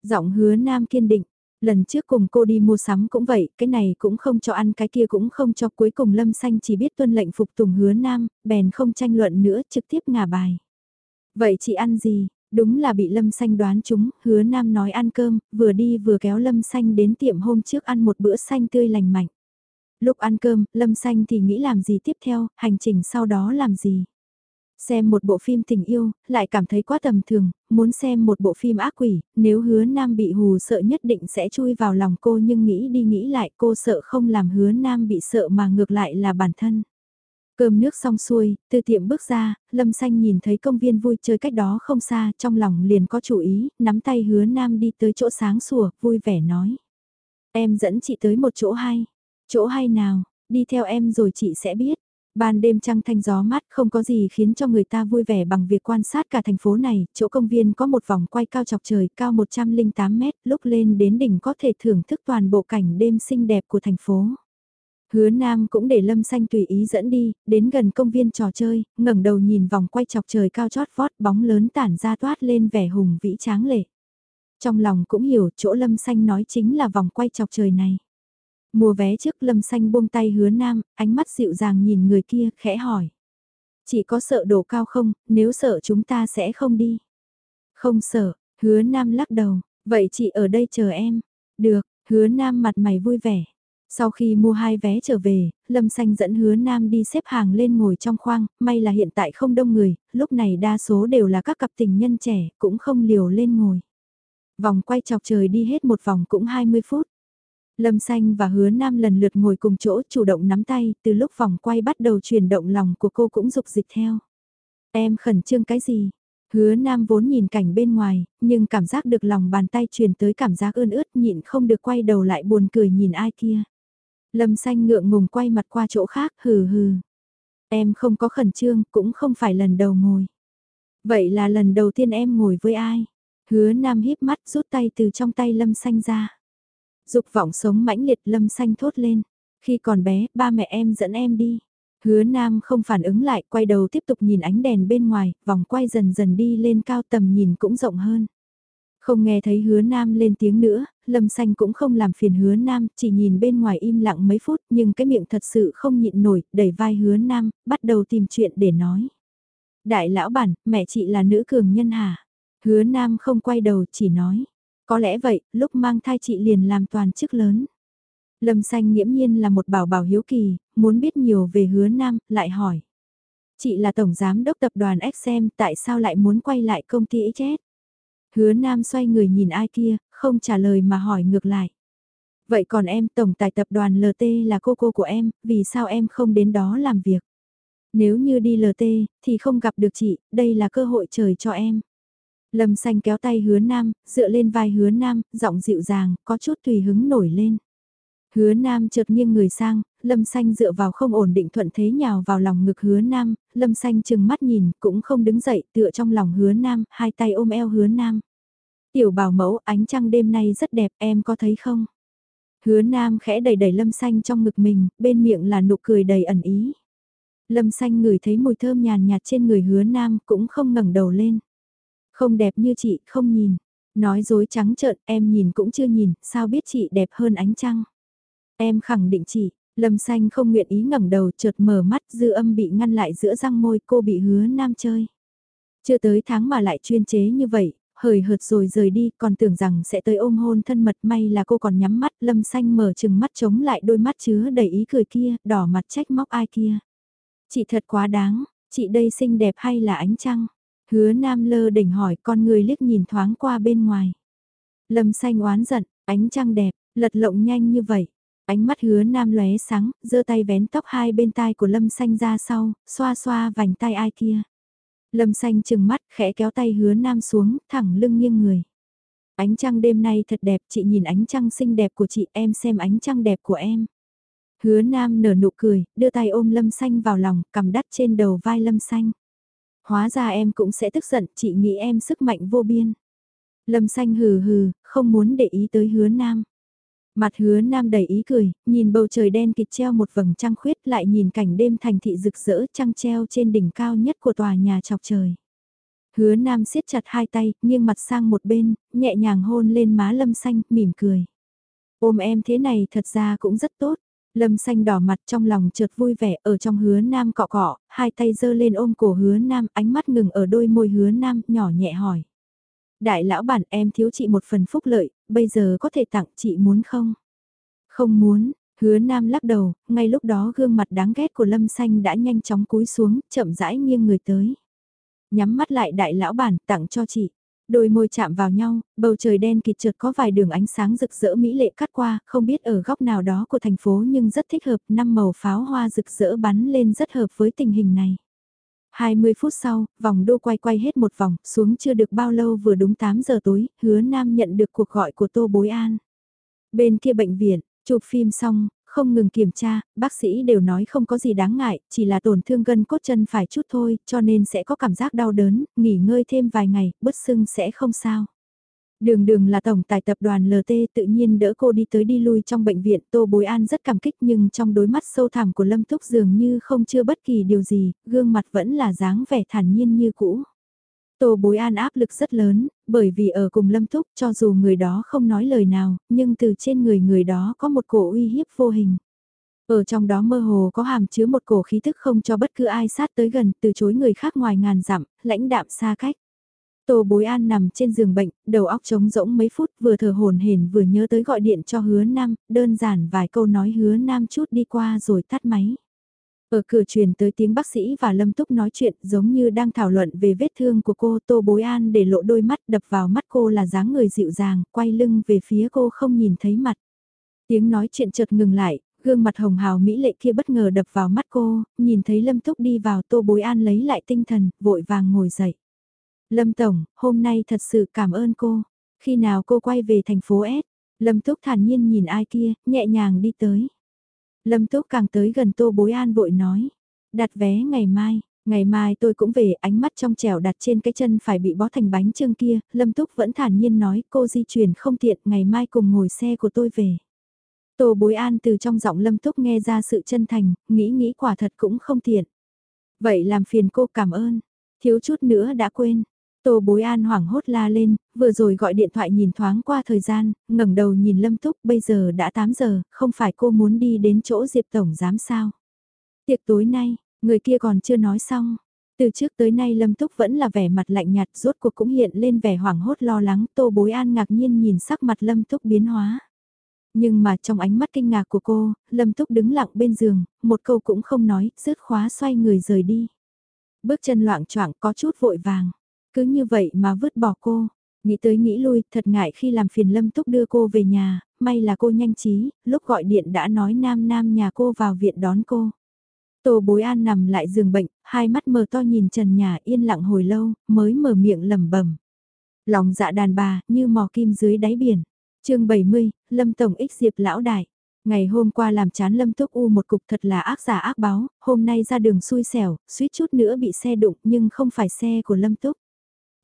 Giọng hứa nam kiên định, lần trước cùng cô đi mua sắm cũng vậy, cái này cũng không cho ăn cái kia cũng không cho cuối cùng lâm xanh chỉ biết tuân lệnh phục tùng hứa nam, bèn không tranh luận nữa trực tiếp ngả bài. Vậy chị ăn gì? Đúng là bị lâm xanh đoán chúng, hứa nam nói ăn cơm, vừa đi vừa kéo lâm xanh đến tiệm hôm trước ăn một bữa xanh tươi lành mạnh. Lúc ăn cơm, lâm xanh thì nghĩ làm gì tiếp theo, hành trình sau đó làm gì? Xem một bộ phim tình yêu, lại cảm thấy quá tầm thường, muốn xem một bộ phim ác quỷ, nếu hứa nam bị hù sợ nhất định sẽ chui vào lòng cô nhưng nghĩ đi nghĩ lại cô sợ không làm hứa nam bị sợ mà ngược lại là bản thân. Cơm nước xong xuôi, từ tiệm bước ra, Lâm Xanh nhìn thấy công viên vui chơi cách đó không xa, trong lòng liền có chủ ý, nắm tay hứa nam đi tới chỗ sáng sủa, vui vẻ nói. Em dẫn chị tới một chỗ hay. Chỗ hay nào, đi theo em rồi chị sẽ biết. Ban đêm trăng thanh gió mát không có gì khiến cho người ta vui vẻ bằng việc quan sát cả thành phố này, chỗ công viên có một vòng quay cao chọc trời cao 108 mét, lúc lên đến đỉnh có thể thưởng thức toàn bộ cảnh đêm xinh đẹp của thành phố. Hứa Nam cũng để Lâm Xanh tùy ý dẫn đi, đến gần công viên trò chơi, ngẩng đầu nhìn vòng quay chọc trời cao chót vót bóng lớn tản ra toát lên vẻ hùng vĩ tráng lệ. Trong lòng cũng hiểu chỗ Lâm Xanh nói chính là vòng quay chọc trời này. Mua vé trước lâm xanh buông tay hứa nam, ánh mắt dịu dàng nhìn người kia, khẽ hỏi. Chị có sợ độ cao không, nếu sợ chúng ta sẽ không đi. Không sợ, hứa nam lắc đầu, vậy chị ở đây chờ em. Được, hứa nam mặt mày vui vẻ. Sau khi mua hai vé trở về, Lâm Xanh dẫn hứa Nam đi xếp hàng lên ngồi trong khoang, may là hiện tại không đông người, lúc này đa số đều là các cặp tình nhân trẻ, cũng không liều lên ngồi. Vòng quay chọc trời đi hết một vòng cũng 20 phút. Lâm Xanh và Hứa Nam lần lượt ngồi cùng chỗ chủ động nắm tay, từ lúc vòng quay bắt đầu chuyển động lòng của cô cũng dục dịch theo. Em khẩn trương cái gì? Hứa Nam vốn nhìn cảnh bên ngoài, nhưng cảm giác được lòng bàn tay truyền tới cảm giác ươn ướt nhịn không được quay đầu lại buồn cười nhìn ai kia. Lâm Xanh ngượng ngùng quay mặt qua chỗ khác, hừ hừ. Em không có khẩn trương, cũng không phải lần đầu ngồi. Vậy là lần đầu tiên em ngồi với ai? Hứa Nam híp mắt rút tay từ trong tay Lâm Xanh ra. Dục vọng sống mãnh liệt lâm xanh thốt lên. Khi còn bé, ba mẹ em dẫn em đi. Hứa Nam không phản ứng lại, quay đầu tiếp tục nhìn ánh đèn bên ngoài, vòng quay dần dần đi lên cao tầm nhìn cũng rộng hơn. Không nghe thấy hứa Nam lên tiếng nữa, Lâm Xanh cũng không làm phiền hứa Nam, chỉ nhìn bên ngoài im lặng mấy phút nhưng cái miệng thật sự không nhịn nổi, đẩy vai hứa Nam, bắt đầu tìm chuyện để nói. Đại lão bản, mẹ chị là nữ cường nhân hả? Hứa Nam không quay đầu chỉ nói. Có lẽ vậy, lúc mang thai chị liền làm toàn chức lớn. Lâm xanh nghiễm nhiên là một bảo bảo hiếu kỳ, muốn biết nhiều về hứa nam, lại hỏi. Chị là tổng giám đốc tập đoàn XM, tại sao lại muốn quay lại công ty chết? Hứa nam xoay người nhìn ai kia, không trả lời mà hỏi ngược lại. Vậy còn em, tổng tài tập đoàn LT là cô cô của em, vì sao em không đến đó làm việc? Nếu như đi LT, thì không gặp được chị, đây là cơ hội trời cho em. Lâm xanh kéo tay hứa nam, dựa lên vai hứa nam, giọng dịu dàng, có chút tùy hứng nổi lên. Hứa nam chợt nghiêng người sang, lâm xanh dựa vào không ổn định thuận thế nhào vào lòng ngực hứa nam, lâm xanh chừng mắt nhìn, cũng không đứng dậy, tựa trong lòng hứa nam, hai tay ôm eo hứa nam. Tiểu bảo mẫu, ánh trăng đêm nay rất đẹp, em có thấy không? Hứa nam khẽ đẩy đẩy lâm xanh trong ngực mình, bên miệng là nụ cười đầy ẩn ý. Lâm xanh ngửi thấy mùi thơm nhàn nhạt trên người hứa nam, cũng không ngẩng đầu lên. Không đẹp như chị, không nhìn. Nói dối trắng trợn, em nhìn cũng chưa nhìn, sao biết chị đẹp hơn ánh trăng. Em khẳng định chị, Lâm Xanh không nguyện ý ngẩng đầu chợt mở mắt dư âm bị ngăn lại giữa răng môi cô bị hứa nam chơi. Chưa tới tháng mà lại chuyên chế như vậy, hời hợt rồi rời đi còn tưởng rằng sẽ tới ôm hôn thân mật may là cô còn nhắm mắt Lâm Xanh mở chừng mắt chống lại đôi mắt chứa đầy ý cười kia, đỏ mặt trách móc ai kia. Chị thật quá đáng, chị đây xinh đẹp hay là ánh trăng? Hứa nam lơ đỉnh hỏi con người liếc nhìn thoáng qua bên ngoài. Lâm xanh oán giận, ánh trăng đẹp, lật lộng nhanh như vậy. Ánh mắt hứa nam lóe sáng, giơ tay vén tóc hai bên tai của lâm xanh ra sau, xoa xoa vành tai ai kia. Lâm xanh chừng mắt, khẽ kéo tay hứa nam xuống, thẳng lưng nghiêng người. Ánh trăng đêm nay thật đẹp, chị nhìn ánh trăng xinh đẹp của chị, em xem ánh trăng đẹp của em. Hứa nam nở nụ cười, đưa tay ôm lâm xanh vào lòng, cầm đắt trên đầu vai lâm xanh. Hóa ra em cũng sẽ tức giận, chị nghĩ em sức mạnh vô biên. Lâm xanh hừ hừ, không muốn để ý tới hứa nam. Mặt hứa nam đầy ý cười, nhìn bầu trời đen kịt treo một vầng trăng khuyết lại nhìn cảnh đêm thành thị rực rỡ trăng treo trên đỉnh cao nhất của tòa nhà chọc trời. Hứa Nam siết chặt hai tay, nghiêng mặt sang một bên, nhẹ nhàng hôn lên má Lâm Xanh, mỉm cười. Ôm em thế này thật ra cũng rất tốt. Lâm xanh đỏ mặt trong lòng chợt vui vẻ ở trong hứa nam cọ cọ, hai tay giơ lên ôm cổ hứa nam, ánh mắt ngừng ở đôi môi hứa nam, nhỏ nhẹ hỏi. Đại lão bản em thiếu chị một phần phúc lợi, bây giờ có thể tặng chị muốn không? Không muốn, hứa nam lắc đầu, ngay lúc đó gương mặt đáng ghét của lâm xanh đã nhanh chóng cúi xuống, chậm rãi nghiêng người tới. Nhắm mắt lại đại lão bản tặng cho chị. Đôi môi chạm vào nhau, bầu trời đen kịt chợt có vài đường ánh sáng rực rỡ mỹ lệ cắt qua, không biết ở góc nào đó của thành phố nhưng rất thích hợp, năm màu pháo hoa rực rỡ bắn lên rất hợp với tình hình này. 20 phút sau, vòng đô quay quay hết một vòng, xuống chưa được bao lâu vừa đúng 8 giờ tối, hứa nam nhận được cuộc gọi của Tô Bối An. Bên kia bệnh viện, chụp phim xong, không ngừng kiểm tra, bác sĩ đều nói không có gì đáng ngại, chỉ là tổn thương gân cốt chân phải chút thôi, cho nên sẽ có cảm giác đau đớn, nghỉ ngơi thêm vài ngày, bứt sưng sẽ không sao. Đường đường là tổng tài tập đoàn LT tự nhiên đỡ cô đi tới đi lui trong bệnh viện Tô Bối An rất cảm kích nhưng trong đôi mắt sâu thẳm của Lâm Túc dường như không chưa bất kỳ điều gì, gương mặt vẫn là dáng vẻ thản nhiên như cũ. Tô bối an áp lực rất lớn, bởi vì ở cùng Lâm Túc cho dù người đó không nói lời nào, nhưng từ trên người người đó có một cổ uy hiếp vô hình. Ở trong đó mơ hồ có hàm chứa một cổ khí thức không cho bất cứ ai sát tới gần, từ chối người khác ngoài ngàn dặm, lãnh đạm xa cách. Tô bối an nằm trên giường bệnh, đầu óc trống rỗng mấy phút vừa thở hồn hển vừa nhớ tới gọi điện cho hứa nam, đơn giản vài câu nói hứa nam chút đi qua rồi tắt máy. Ở cửa truyền tới tiếng bác sĩ và Lâm Túc nói chuyện giống như đang thảo luận về vết thương của cô Tô Bối An để lộ đôi mắt đập vào mắt cô là dáng người dịu dàng, quay lưng về phía cô không nhìn thấy mặt. Tiếng nói chuyện chợt ngừng lại, gương mặt hồng hào mỹ lệ kia bất ngờ đập vào mắt cô, nhìn thấy Lâm Túc đi vào Tô Bối An lấy lại tinh thần, vội vàng ngồi dậy. Lâm Tổng, hôm nay thật sự cảm ơn cô. Khi nào cô quay về thành phố S, Lâm Túc thản nhiên nhìn ai kia, nhẹ nhàng đi tới. Lâm Túc càng tới gần Tô Bối An vội nói. Đặt vé ngày mai, ngày mai tôi cũng về ánh mắt trong trẻo đặt trên cái chân phải bị bó thành bánh trưng kia. Lâm Túc vẫn thản nhiên nói cô di chuyển không tiện ngày mai cùng ngồi xe của tôi về. Tô Bối An từ trong giọng Lâm Túc nghe ra sự chân thành, nghĩ nghĩ quả thật cũng không tiện. Vậy làm phiền cô cảm ơn, thiếu chút nữa đã quên. Tô Bối An hoảng hốt la lên, vừa rồi gọi điện thoại nhìn thoáng qua thời gian, ngẩng đầu nhìn Lâm Túc, bây giờ đã 8 giờ, không phải cô muốn đi đến chỗ Diệp Tổng giám sao. Tiệc tối nay, người kia còn chưa nói xong. Từ trước tới nay Lâm Túc vẫn là vẻ mặt lạnh nhạt, rốt cuộc cũng hiện lên vẻ hoảng hốt lo lắng, Tô Bối An ngạc nhiên nhìn sắc mặt Lâm Túc biến hóa. Nhưng mà trong ánh mắt kinh ngạc của cô, Lâm Túc đứng lặng bên giường, một câu cũng không nói, rớt khóa xoay người rời đi. Bước chân loạn choạng có chút vội vàng. Cứ như vậy mà vứt bỏ cô. Nghĩ tới nghĩ lui, thật ngại khi làm phiền Lâm Túc đưa cô về nhà, may là cô nhanh trí, lúc gọi điện đã nói nam nam nhà cô vào viện đón cô. Tô bối an nằm lại giường bệnh, hai mắt mờ to nhìn trần nhà yên lặng hồi lâu, mới mở miệng lẩm bẩm Lòng dạ đàn bà, như mò kim dưới đáy biển. chương 70, Lâm Tổng ích diệp lão đại. Ngày hôm qua làm chán Lâm Túc U một cục thật là ác giả ác báo, hôm nay ra đường xui xẻo, suýt chút nữa bị xe đụng nhưng không phải xe của Lâm Túc.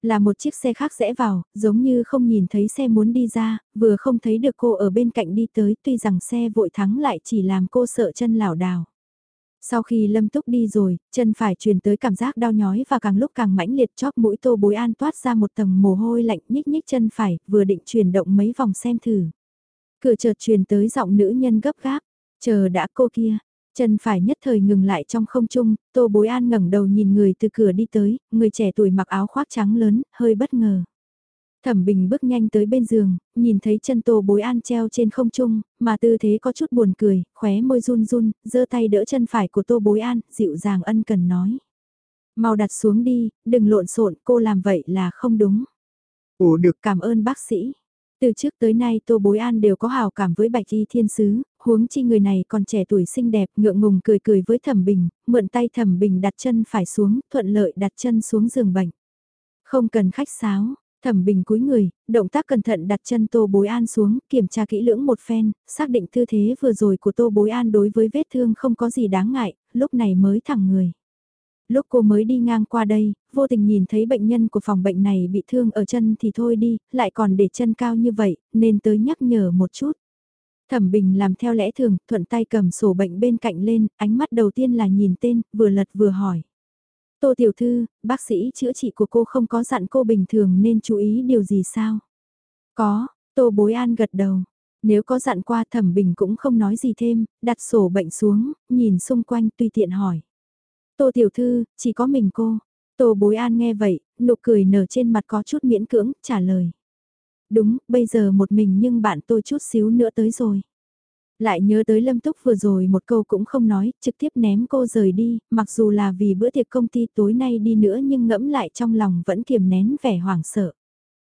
Là một chiếc xe khác rẽ vào, giống như không nhìn thấy xe muốn đi ra, vừa không thấy được cô ở bên cạnh đi tới, tuy rằng xe vội thắng lại chỉ làm cô sợ chân lảo đảo. Sau khi lâm túc đi rồi, chân phải truyền tới cảm giác đau nhói và càng lúc càng mãnh liệt chóp mũi tô bối an toát ra một tầng mồ hôi lạnh nhích nhích chân phải, vừa định chuyển động mấy vòng xem thử. Cửa chợt truyền tới giọng nữ nhân gấp gáp, chờ đã cô kia, Chân phải nhất thời ngừng lại trong không trung, Tô Bối An ngẩng đầu nhìn người từ cửa đi tới, người trẻ tuổi mặc áo khoác trắng lớn, hơi bất ngờ. Thẩm Bình bước nhanh tới bên giường, nhìn thấy chân Tô Bối An treo trên không trung, mà tư thế có chút buồn cười, khóe môi run run, giơ tay đỡ chân phải của Tô Bối An, dịu dàng ân cần nói. Mau đặt xuống đi, đừng lộn xộn, cô làm vậy là không đúng. Ủa được cảm ơn bác sĩ. Từ trước tới nay Tô Bối An đều có hào cảm với Bạch Y Thiên Sứ, huống chi người này còn trẻ tuổi xinh đẹp, ngượng ngùng cười cười với Thẩm Bình, mượn tay Thẩm Bình đặt chân phải xuống, thuận lợi đặt chân xuống giường bệnh. Không cần khách sáo, Thẩm Bình cúi người, động tác cẩn thận đặt chân Tô Bối An xuống, kiểm tra kỹ lưỡng một phen, xác định tư thế vừa rồi của Tô Bối An đối với vết thương không có gì đáng ngại, lúc này mới thẳng người. Lúc cô mới đi ngang qua đây, vô tình nhìn thấy bệnh nhân của phòng bệnh này bị thương ở chân thì thôi đi, lại còn để chân cao như vậy, nên tới nhắc nhở một chút. Thẩm Bình làm theo lẽ thường, thuận tay cầm sổ bệnh bên cạnh lên, ánh mắt đầu tiên là nhìn tên, vừa lật vừa hỏi. Tô Tiểu Thư, bác sĩ chữa trị của cô không có dặn cô bình thường nên chú ý điều gì sao? Có, Tô Bối An gật đầu. Nếu có dặn qua thẩm bình cũng không nói gì thêm, đặt sổ bệnh xuống, nhìn xung quanh tùy tiện hỏi. Tô Tiểu Thư, chỉ có mình cô. Tô Bối An nghe vậy, nụ cười nở trên mặt có chút miễn cưỡng, trả lời. Đúng, bây giờ một mình nhưng bạn tôi chút xíu nữa tới rồi. Lại nhớ tới Lâm Túc vừa rồi một câu cũng không nói, trực tiếp ném cô rời đi, mặc dù là vì bữa tiệc công ty tối nay đi nữa nhưng ngẫm lại trong lòng vẫn kiềm nén vẻ hoảng sợ.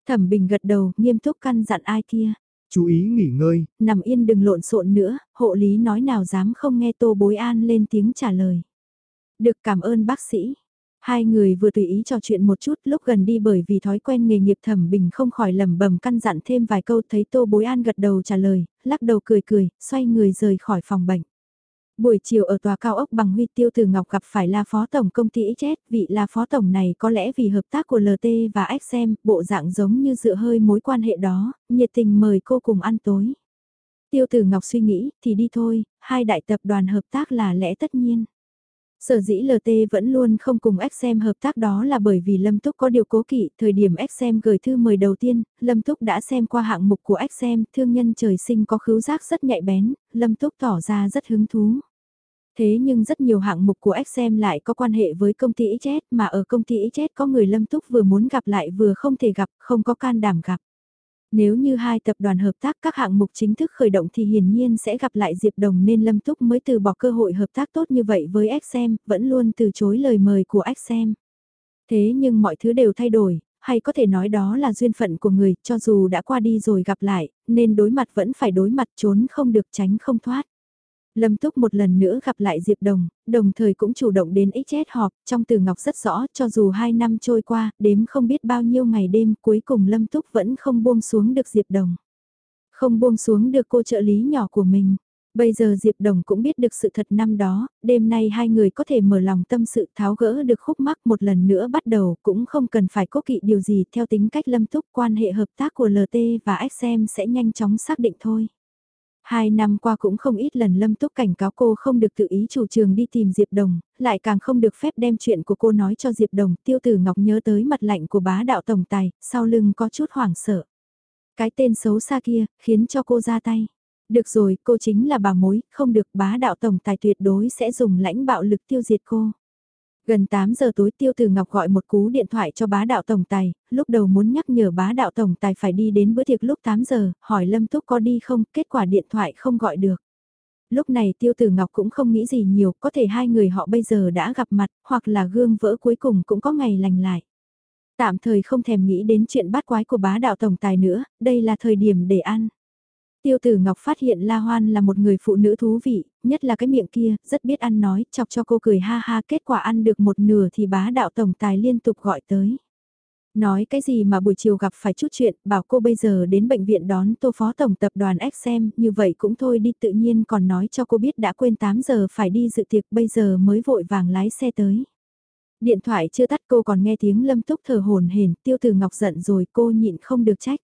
Thẩm Bình gật đầu, nghiêm túc căn dặn ai kia. Chú ý nghỉ ngơi. Nằm yên đừng lộn xộn nữa, hộ lý nói nào dám không nghe Tô Bối An lên tiếng trả lời. Được cảm ơn bác sĩ. Hai người vừa tùy ý trò chuyện một chút lúc gần đi bởi vì thói quen nghề nghiệp thẩm bình không khỏi lầm bầm căn dặn thêm vài câu thấy Tô Bối An gật đầu trả lời, lắc đầu cười cười, xoay người rời khỏi phòng bệnh. Buổi chiều ở tòa cao ốc bằng huy tiêu từ Ngọc gặp phải là phó tổng công ty chết vị là phó tổng này có lẽ vì hợp tác của LT và XM, bộ dạng giống như dựa hơi mối quan hệ đó, nhiệt tình mời cô cùng ăn tối. Tiêu tử Ngọc suy nghĩ, thì đi thôi, hai đại tập đoàn hợp tác là lẽ tất nhiên. Sở dĩ LT vẫn luôn không cùng XM hợp tác đó là bởi vì Lâm Túc có điều cố kỵ, thời điểm XM gửi thư mời đầu tiên, Lâm Túc đã xem qua hạng mục của XM, thương nhân trời sinh có khứu giác rất nhạy bén, Lâm Túc tỏ ra rất hứng thú. Thế nhưng rất nhiều hạng mục của XM lại có quan hệ với công ty XS mà ở công ty XS có người Lâm Túc vừa muốn gặp lại vừa không thể gặp, không có can đảm gặp. Nếu như hai tập đoàn hợp tác các hạng mục chính thức khởi động thì hiển nhiên sẽ gặp lại Diệp Đồng nên Lâm Túc mới từ bỏ cơ hội hợp tác tốt như vậy với XM, vẫn luôn từ chối lời mời của XM. Thế nhưng mọi thứ đều thay đổi, hay có thể nói đó là duyên phận của người, cho dù đã qua đi rồi gặp lại, nên đối mặt vẫn phải đối mặt trốn không được tránh không thoát. Lâm Túc một lần nữa gặp lại Diệp Đồng, đồng thời cũng chủ động đến XS họp, trong từ Ngọc rất rõ cho dù hai năm trôi qua, đếm không biết bao nhiêu ngày đêm, cuối cùng Lâm Túc vẫn không buông xuống được Diệp Đồng. Không buông xuống được cô trợ lý nhỏ của mình. Bây giờ Diệp Đồng cũng biết được sự thật năm đó, đêm nay hai người có thể mở lòng tâm sự tháo gỡ được khúc mắc một lần nữa bắt đầu cũng không cần phải cố kỵ điều gì theo tính cách lâm túc quan hệ hợp tác của LT và XM sẽ nhanh chóng xác định thôi. Hai năm qua cũng không ít lần Lâm Túc cảnh cáo cô không được tự ý chủ trường đi tìm Diệp Đồng, lại càng không được phép đem chuyện của cô nói cho Diệp Đồng. Tiêu tử Ngọc nhớ tới mặt lạnh của bá đạo tổng tài, sau lưng có chút hoảng sợ. Cái tên xấu xa kia, khiến cho cô ra tay. Được rồi, cô chính là bà mối, không được bá đạo tổng tài tuyệt đối sẽ dùng lãnh bạo lực tiêu diệt cô. Gần 8 giờ tối Tiêu Từ Ngọc gọi một cú điện thoại cho bá đạo tổng tài, lúc đầu muốn nhắc nhở bá đạo tổng tài phải đi đến bữa tiệc lúc 8 giờ, hỏi Lâm Túc có đi không, kết quả điện thoại không gọi được. Lúc này Tiêu Từ Ngọc cũng không nghĩ gì nhiều, có thể hai người họ bây giờ đã gặp mặt, hoặc là gương vỡ cuối cùng cũng có ngày lành lại. Tạm thời không thèm nghĩ đến chuyện bát quái của bá đạo tổng tài nữa, đây là thời điểm để ăn. Tiêu tử Ngọc phát hiện La Hoan là một người phụ nữ thú vị, nhất là cái miệng kia, rất biết ăn nói, chọc cho cô cười ha ha kết quả ăn được một nửa thì bá đạo tổng tài liên tục gọi tới. Nói cái gì mà buổi chiều gặp phải chút chuyện, bảo cô bây giờ đến bệnh viện đón tô phó tổng tập đoàn xem như vậy cũng thôi đi tự nhiên còn nói cho cô biết đã quên 8 giờ phải đi dự tiệc bây giờ mới vội vàng lái xe tới. Điện thoại chưa tắt cô còn nghe tiếng lâm túc thở hồn hển tiêu tử ngọc giận rồi cô nhịn không được trách.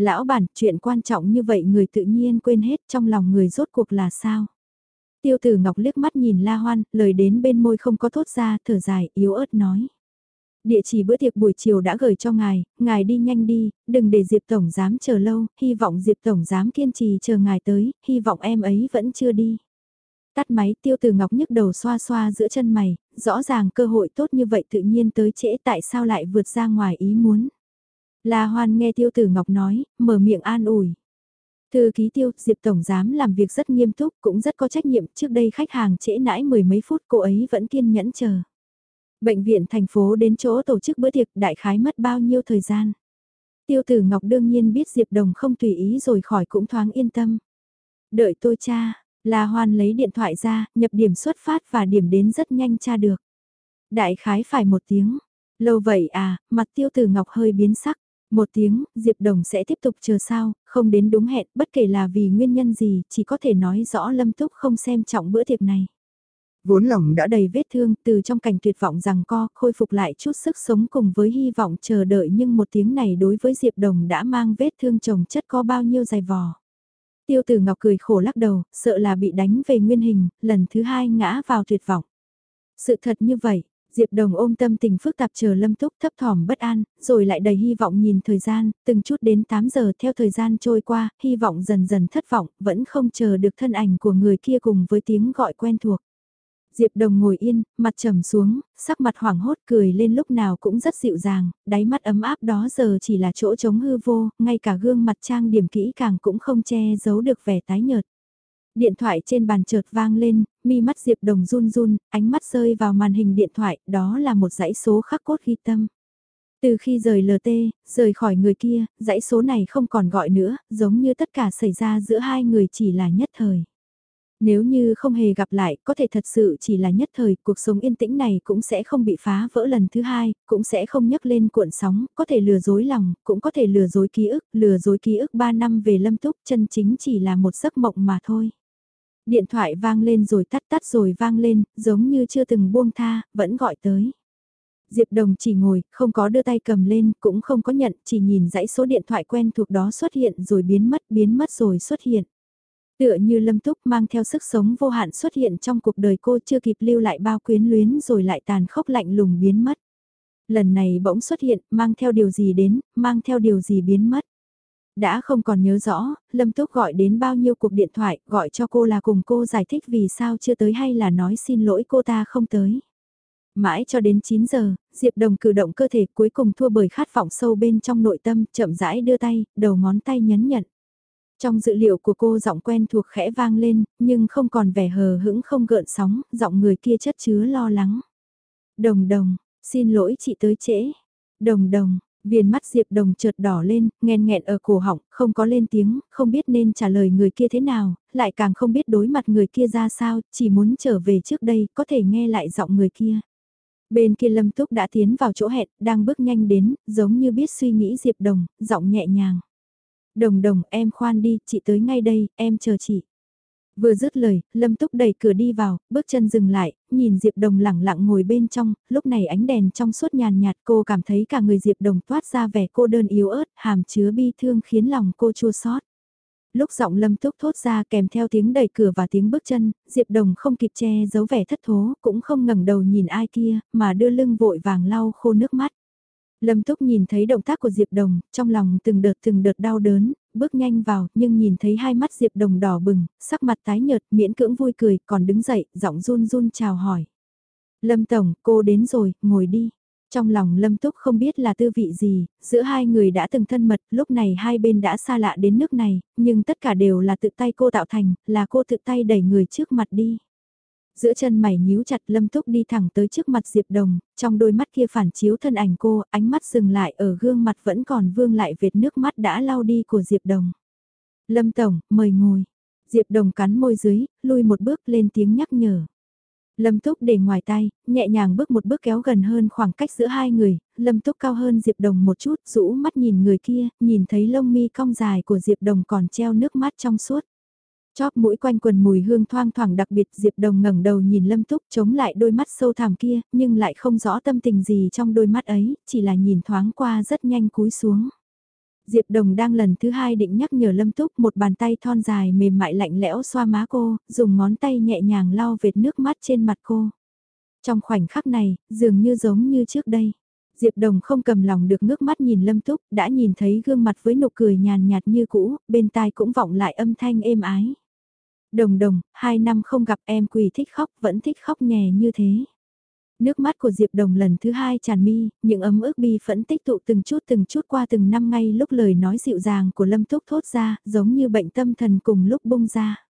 Lão bản, chuyện quan trọng như vậy người tự nhiên quên hết trong lòng người rốt cuộc là sao? Tiêu tử Ngọc liếc mắt nhìn La Hoan, lời đến bên môi không có thốt ra, thở dài, yếu ớt nói. Địa chỉ bữa tiệc buổi chiều đã gửi cho ngài, ngài đi nhanh đi, đừng để Diệp Tổng giám chờ lâu, hy vọng Diệp Tổng giám kiên trì chờ ngài tới, hy vọng em ấy vẫn chưa đi. Tắt máy tiêu từ ngọc nhức đầu xoa xoa giữa chân mày, rõ ràng cơ hội tốt như vậy tự nhiên tới trễ tại sao lại vượt ra ngoài ý muốn. La Hoan nghe Tiêu Tử Ngọc nói, mở miệng an ủi. Thư ký Tiêu, Diệp Tổng Giám làm việc rất nghiêm túc, cũng rất có trách nhiệm, trước đây khách hàng trễ nãi mười mấy phút cô ấy vẫn kiên nhẫn chờ. Bệnh viện thành phố đến chỗ tổ chức bữa tiệc đại khái mất bao nhiêu thời gian. Tiêu Tử Ngọc đương nhiên biết Diệp Đồng không tùy ý rồi khỏi cũng thoáng yên tâm. Đợi tôi cha, La Hoan lấy điện thoại ra, nhập điểm xuất phát và điểm đến rất nhanh tra được. Đại khái phải một tiếng. Lâu vậy à, mặt tiêu tử ngọc hơi biến sắc. Một tiếng, Diệp Đồng sẽ tiếp tục chờ sao, không đến đúng hẹn, bất kể là vì nguyên nhân gì, chỉ có thể nói rõ Lâm Túc không xem trọng bữa tiệc này. Vốn lòng đã đầy vết thương, từ trong cảnh tuyệt vọng rằng co, khôi phục lại chút sức sống cùng với hy vọng chờ đợi nhưng một tiếng này đối với Diệp Đồng đã mang vết thương chồng chất có bao nhiêu dài vò. Tiêu tử Ngọc cười khổ lắc đầu, sợ là bị đánh về nguyên hình, lần thứ hai ngã vào tuyệt vọng. Sự thật như vậy, Diệp Đồng ôm tâm tình phức tạp chờ Lâm Túc thấp thỏm bất an, rồi lại đầy hy vọng nhìn thời gian, từng chút đến 8 giờ theo thời gian trôi qua, hy vọng dần dần thất vọng, vẫn không chờ được thân ảnh của người kia cùng với tiếng gọi quen thuộc. Diệp Đồng ngồi yên, mặt trầm xuống, sắc mặt hoảng hốt cười lên lúc nào cũng rất dịu dàng, đáy mắt ấm áp đó giờ chỉ là chỗ trống hư vô, ngay cả gương mặt trang điểm kỹ càng cũng không che giấu được vẻ tái nhợt. Điện thoại trên bàn chợt vang lên, mi mắt Diệp Đồng run run, ánh mắt rơi vào màn hình điện thoại, đó là một dãy số khắc cốt ghi tâm. Từ khi rời LT, rời khỏi người kia, dãy số này không còn gọi nữa, giống như tất cả xảy ra giữa hai người chỉ là nhất thời. Nếu như không hề gặp lại, có thể thật sự chỉ là nhất thời, cuộc sống yên tĩnh này cũng sẽ không bị phá vỡ lần thứ hai, cũng sẽ không nhấc lên cuộn sóng, có thể lừa dối lòng, cũng có thể lừa dối ký ức, lừa dối ký ức 3 năm về lâm túc, chân chính chỉ là một giấc mộng mà thôi. Điện thoại vang lên rồi tắt tắt rồi vang lên, giống như chưa từng buông tha, vẫn gọi tới. Diệp Đồng chỉ ngồi, không có đưa tay cầm lên, cũng không có nhận, chỉ nhìn dãy số điện thoại quen thuộc đó xuất hiện rồi biến mất, biến mất rồi xuất hiện. Tựa như lâm túc mang theo sức sống vô hạn xuất hiện trong cuộc đời cô chưa kịp lưu lại bao quyến luyến rồi lại tàn khốc lạnh lùng biến mất. Lần này bỗng xuất hiện, mang theo điều gì đến, mang theo điều gì biến mất. Đã không còn nhớ rõ, Lâm Túc gọi đến bao nhiêu cuộc điện thoại, gọi cho cô là cùng cô giải thích vì sao chưa tới hay là nói xin lỗi cô ta không tới. Mãi cho đến 9 giờ, Diệp Đồng cử động cơ thể cuối cùng thua bởi khát vọng sâu bên trong nội tâm, chậm rãi đưa tay, đầu ngón tay nhấn nhận. Trong dữ liệu của cô giọng quen thuộc khẽ vang lên, nhưng không còn vẻ hờ hững không gợn sóng, giọng người kia chất chứa lo lắng. Đồng đồng, xin lỗi chị tới trễ. Đồng đồng, Viền mắt Diệp Đồng chợt đỏ lên, nghẹn nghẹn ở cổ họng, không có lên tiếng, không biết nên trả lời người kia thế nào, lại càng không biết đối mặt người kia ra sao, chỉ muốn trở về trước đây, có thể nghe lại giọng người kia. Bên kia Lâm Túc đã tiến vào chỗ hẹn, đang bước nhanh đến, giống như biết suy nghĩ Diệp Đồng, giọng nhẹ nhàng. Đồng đồng, em khoan đi, chị tới ngay đây, em chờ chị. Vừa dứt lời, Lâm Túc đẩy cửa đi vào, bước chân dừng lại, nhìn Diệp Đồng lẳng lặng ngồi bên trong, lúc này ánh đèn trong suốt nhàn nhạt cô cảm thấy cả người Diệp Đồng toát ra vẻ cô đơn yếu ớt, hàm chứa bi thương khiến lòng cô chua xót. Lúc giọng Lâm Túc thốt ra kèm theo tiếng đẩy cửa và tiếng bước chân, Diệp Đồng không kịp che giấu vẻ thất thố, cũng không ngẩng đầu nhìn ai kia, mà đưa lưng vội vàng lau khô nước mắt. Lâm Túc nhìn thấy động tác của Diệp Đồng, trong lòng từng đợt từng đợt đau đớn, bước nhanh vào, nhưng nhìn thấy hai mắt Diệp Đồng đỏ bừng, sắc mặt tái nhợt, miễn cưỡng vui cười, còn đứng dậy, giọng run run chào hỏi. Lâm Tổng, cô đến rồi, ngồi đi. Trong lòng Lâm Túc không biết là tư vị gì, giữa hai người đã từng thân mật, lúc này hai bên đã xa lạ đến nước này, nhưng tất cả đều là tự tay cô tạo thành, là cô tự tay đẩy người trước mặt đi. Giữa chân mày nhíu chặt Lâm Túc đi thẳng tới trước mặt Diệp Đồng, trong đôi mắt kia phản chiếu thân ảnh cô, ánh mắt dừng lại ở gương mặt vẫn còn vương lại vệt nước mắt đã lau đi của Diệp Đồng. Lâm Tổng, mời ngồi. Diệp Đồng cắn môi dưới, lui một bước lên tiếng nhắc nhở. Lâm Túc để ngoài tay, nhẹ nhàng bước một bước kéo gần hơn khoảng cách giữa hai người, Lâm Túc cao hơn Diệp Đồng một chút, rũ mắt nhìn người kia, nhìn thấy lông mi cong dài của Diệp Đồng còn treo nước mắt trong suốt. Chóp mũi quanh quần mùi hương thoang thoảng đặc biệt Diệp Đồng ngẩng đầu nhìn Lâm Túc chống lại đôi mắt sâu thẳm kia, nhưng lại không rõ tâm tình gì trong đôi mắt ấy, chỉ là nhìn thoáng qua rất nhanh cúi xuống. Diệp Đồng đang lần thứ hai định nhắc nhở Lâm Túc một bàn tay thon dài mềm mại lạnh lẽo xoa má cô, dùng ngón tay nhẹ nhàng lau vệt nước mắt trên mặt cô. Trong khoảnh khắc này, dường như giống như trước đây. Diệp Đồng không cầm lòng được ngước mắt nhìn Lâm Túc, đã nhìn thấy gương mặt với nụ cười nhàn nhạt như cũ, bên tai cũng vọng lại âm thanh êm ái. Đồng đồng, hai năm không gặp em quỳ thích khóc, vẫn thích khóc nhè như thế. Nước mắt của Diệp Đồng lần thứ hai tràn mi, những ấm ức bi phẫn tích tụ từng chút từng chút qua từng năm ngay lúc lời nói dịu dàng của Lâm Túc thốt ra, giống như bệnh tâm thần cùng lúc bung ra.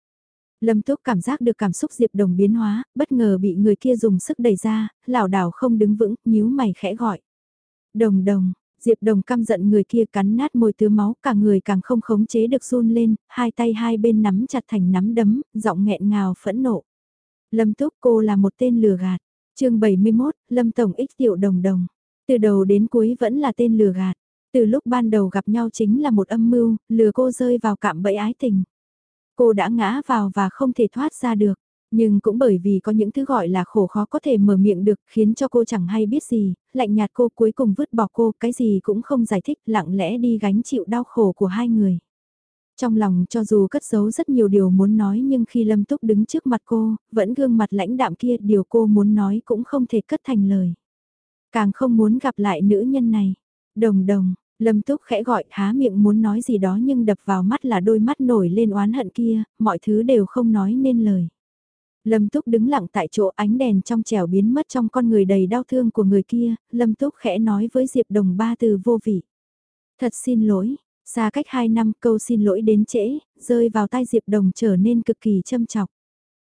Lâm Túc cảm giác được cảm xúc Diệp Đồng biến hóa, bất ngờ bị người kia dùng sức đẩy ra, lảo đảo không đứng vững, nhíu mày khẽ gọi. Đồng đồng, Diệp Đồng căm giận người kia cắn nát môi tứ máu, cả người càng không khống chế được run lên, hai tay hai bên nắm chặt thành nắm đấm, giọng nghẹn ngào phẫn nộ. Lâm Túc cô là một tên lừa gạt. chương 71, Lâm Tổng ích tiểu đồng đồng. Từ đầu đến cuối vẫn là tên lừa gạt. Từ lúc ban đầu gặp nhau chính là một âm mưu, lừa cô rơi vào cạm bẫy ái tình. Cô đã ngã vào và không thể thoát ra được. Nhưng cũng bởi vì có những thứ gọi là khổ khó có thể mở miệng được khiến cho cô chẳng hay biết gì, lạnh nhạt cô cuối cùng vứt bỏ cô, cái gì cũng không giải thích, lặng lẽ đi gánh chịu đau khổ của hai người. Trong lòng cho dù cất giấu rất nhiều điều muốn nói nhưng khi Lâm Túc đứng trước mặt cô, vẫn gương mặt lãnh đạm kia điều cô muốn nói cũng không thể cất thành lời. Càng không muốn gặp lại nữ nhân này. Đồng đồng, Lâm Túc khẽ gọi há miệng muốn nói gì đó nhưng đập vào mắt là đôi mắt nổi lên oán hận kia, mọi thứ đều không nói nên lời. Lâm Túc đứng lặng tại chỗ ánh đèn trong trẻo biến mất trong con người đầy đau thương của người kia, Lâm Túc khẽ nói với Diệp Đồng ba từ vô vị. Thật xin lỗi, xa cách hai năm câu xin lỗi đến trễ, rơi vào tai Diệp Đồng trở nên cực kỳ châm chọc.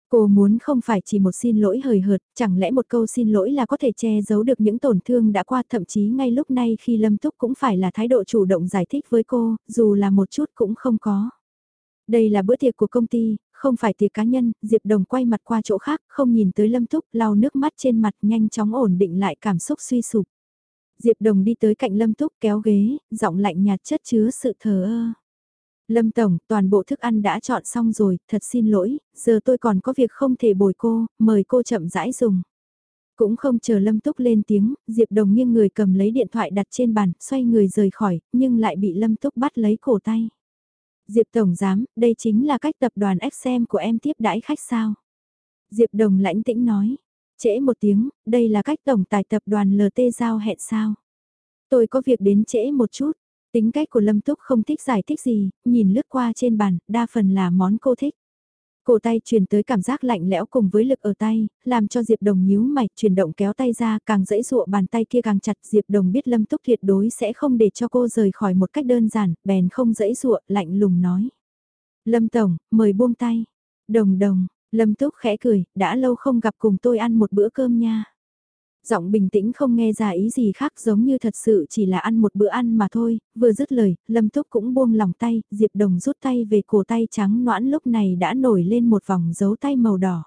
Cô muốn không phải chỉ một xin lỗi hời hợt, chẳng lẽ một câu xin lỗi là có thể che giấu được những tổn thương đã qua thậm chí ngay lúc này khi Lâm Túc cũng phải là thái độ chủ động giải thích với cô, dù là một chút cũng không có. Đây là bữa tiệc của công ty, không phải tiệc cá nhân, Diệp Đồng quay mặt qua chỗ khác, không nhìn tới Lâm Túc, lau nước mắt trên mặt nhanh chóng ổn định lại cảm xúc suy sụp. Diệp Đồng đi tới cạnh Lâm Túc kéo ghế, giọng lạnh nhạt chất chứa sự thờ ơ. Lâm Tổng, toàn bộ thức ăn đã chọn xong rồi, thật xin lỗi, giờ tôi còn có việc không thể bồi cô, mời cô chậm rãi dùng. Cũng không chờ Lâm Túc lên tiếng, Diệp Đồng nghiêng người cầm lấy điện thoại đặt trên bàn, xoay người rời khỏi, nhưng lại bị Lâm Túc bắt lấy cổ tay. Diệp Tổng Giám, đây chính là cách tập đoàn XM của em tiếp đãi khách sao. Diệp Đồng lãnh tĩnh nói, trễ một tiếng, đây là cách tổng tài tập đoàn LT giao hẹn sao. Tôi có việc đến trễ một chút, tính cách của Lâm Túc không thích giải thích gì, nhìn lướt qua trên bàn, đa phần là món cô thích. Cổ tay truyền tới cảm giác lạnh lẽo cùng với lực ở tay, làm cho Diệp Đồng nhíu mày, chuyển động kéo tay ra, càng dễ dụa bàn tay kia càng chặt. Diệp Đồng biết Lâm Túc tuyệt đối sẽ không để cho cô rời khỏi một cách đơn giản, bèn không dễ dụa, lạnh lùng nói. Lâm Tổng, mời buông tay. Đồng đồng, Lâm Túc khẽ cười, đã lâu không gặp cùng tôi ăn một bữa cơm nha. Giọng bình tĩnh không nghe ra ý gì khác giống như thật sự chỉ là ăn một bữa ăn mà thôi, vừa dứt lời, Lâm Túc cũng buông lòng tay, Diệp Đồng rút tay về cổ tay trắng noãn lúc này đã nổi lên một vòng dấu tay màu đỏ.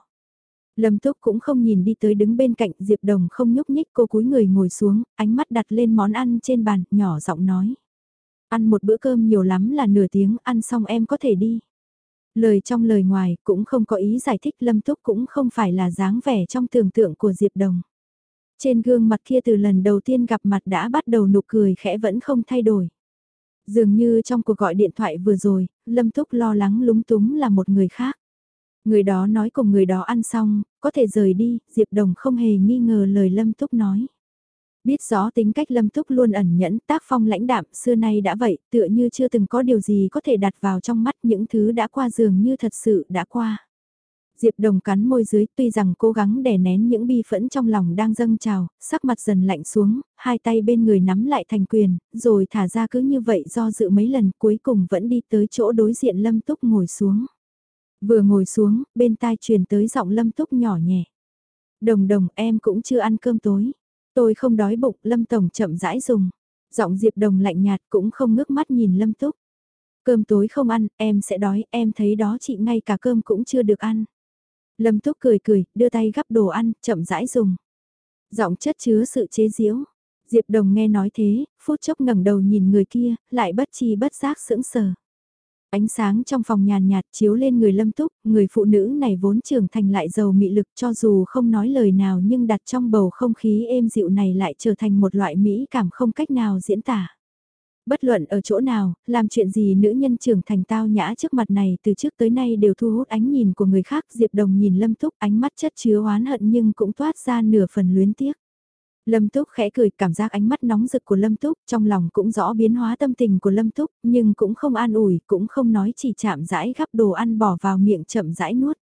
Lâm Túc cũng không nhìn đi tới đứng bên cạnh Diệp Đồng không nhúc nhích cô cúi người ngồi xuống, ánh mắt đặt lên món ăn trên bàn, nhỏ giọng nói. Ăn một bữa cơm nhiều lắm là nửa tiếng, ăn xong em có thể đi. Lời trong lời ngoài cũng không có ý giải thích Lâm Túc cũng không phải là dáng vẻ trong tưởng tượng của Diệp Đồng. Trên gương mặt kia từ lần đầu tiên gặp mặt đã bắt đầu nụ cười khẽ vẫn không thay đổi. Dường như trong cuộc gọi điện thoại vừa rồi, Lâm thúc lo lắng lúng túng là một người khác. Người đó nói cùng người đó ăn xong, có thể rời đi, Diệp Đồng không hề nghi ngờ lời Lâm thúc nói. Biết rõ tính cách Lâm thúc luôn ẩn nhẫn tác phong lãnh đạm xưa nay đã vậy, tựa như chưa từng có điều gì có thể đặt vào trong mắt những thứ đã qua dường như thật sự đã qua. Diệp Đồng cắn môi dưới tuy rằng cố gắng đè nén những bi phẫn trong lòng đang dâng trào, sắc mặt dần lạnh xuống, hai tay bên người nắm lại thành quyền, rồi thả ra cứ như vậy do dự mấy lần cuối cùng vẫn đi tới chỗ đối diện Lâm Túc ngồi xuống. Vừa ngồi xuống, bên tai truyền tới giọng Lâm Túc nhỏ nhẹ. Đồng đồng em cũng chưa ăn cơm tối. Tôi không đói bụng, Lâm Tổng chậm rãi dùng. Giọng Diệp Đồng lạnh nhạt cũng không ngước mắt nhìn Lâm Túc. Cơm tối không ăn, em sẽ đói, em thấy đó chị ngay cả cơm cũng chưa được ăn. Lâm Túc cười cười, đưa tay gắp đồ ăn, chậm rãi dùng. Giọng chất chứa sự chế giễu. Diệp Đồng nghe nói thế, phút chốc ngẩng đầu nhìn người kia, lại bất chi bất giác sững sờ. Ánh sáng trong phòng nhàn nhạt chiếu lên người lâm túc, người phụ nữ này vốn trưởng thành lại giàu mị lực cho dù không nói lời nào nhưng đặt trong bầu không khí êm dịu này lại trở thành một loại mỹ cảm không cách nào diễn tả. Bất luận ở chỗ nào, làm chuyện gì nữ nhân trưởng thành tao nhã trước mặt này từ trước tới nay đều thu hút ánh nhìn của người khác. Diệp Đồng nhìn Lâm Túc ánh mắt chất chứa oán hận nhưng cũng toát ra nửa phần luyến tiếc. Lâm Túc khẽ cười cảm giác ánh mắt nóng rực của Lâm Túc, trong lòng cũng rõ biến hóa tâm tình của Lâm Túc, nhưng cũng không an ủi, cũng không nói chỉ chạm rãi gắp đồ ăn bỏ vào miệng chậm rãi nuốt.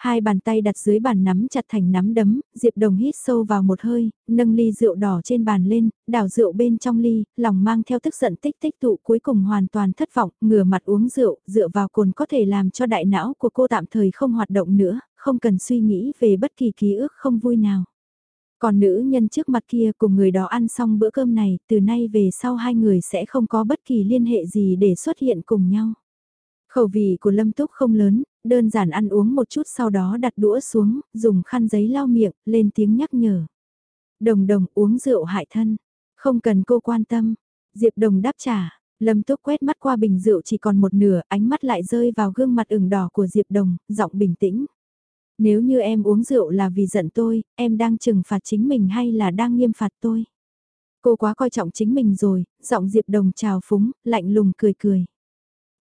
Hai bàn tay đặt dưới bàn nắm chặt thành nắm đấm, Diệp Đồng hít sâu vào một hơi, nâng ly rượu đỏ trên bàn lên, đảo rượu bên trong ly, lòng mang theo tức giận tích tích tụ cuối cùng hoàn toàn thất vọng, ngửa mặt uống rượu, dựa vào cồn có thể làm cho đại não của cô tạm thời không hoạt động nữa, không cần suy nghĩ về bất kỳ ký ức không vui nào. Còn nữ nhân trước mặt kia cùng người đó ăn xong bữa cơm này, từ nay về sau hai người sẽ không có bất kỳ liên hệ gì để xuất hiện cùng nhau. Khẩu vị của Lâm Túc không lớn, đơn giản ăn uống một chút sau đó đặt đũa xuống, dùng khăn giấy lau miệng, lên tiếng nhắc nhở. Đồng đồng uống rượu hại thân, không cần cô quan tâm. Diệp đồng đáp trả, Lâm Túc quét mắt qua bình rượu chỉ còn một nửa, ánh mắt lại rơi vào gương mặt ửng đỏ của Diệp đồng, giọng bình tĩnh. Nếu như em uống rượu là vì giận tôi, em đang trừng phạt chính mình hay là đang nghiêm phạt tôi? Cô quá coi trọng chính mình rồi, giọng Diệp Đồng trào phúng, lạnh lùng cười cười.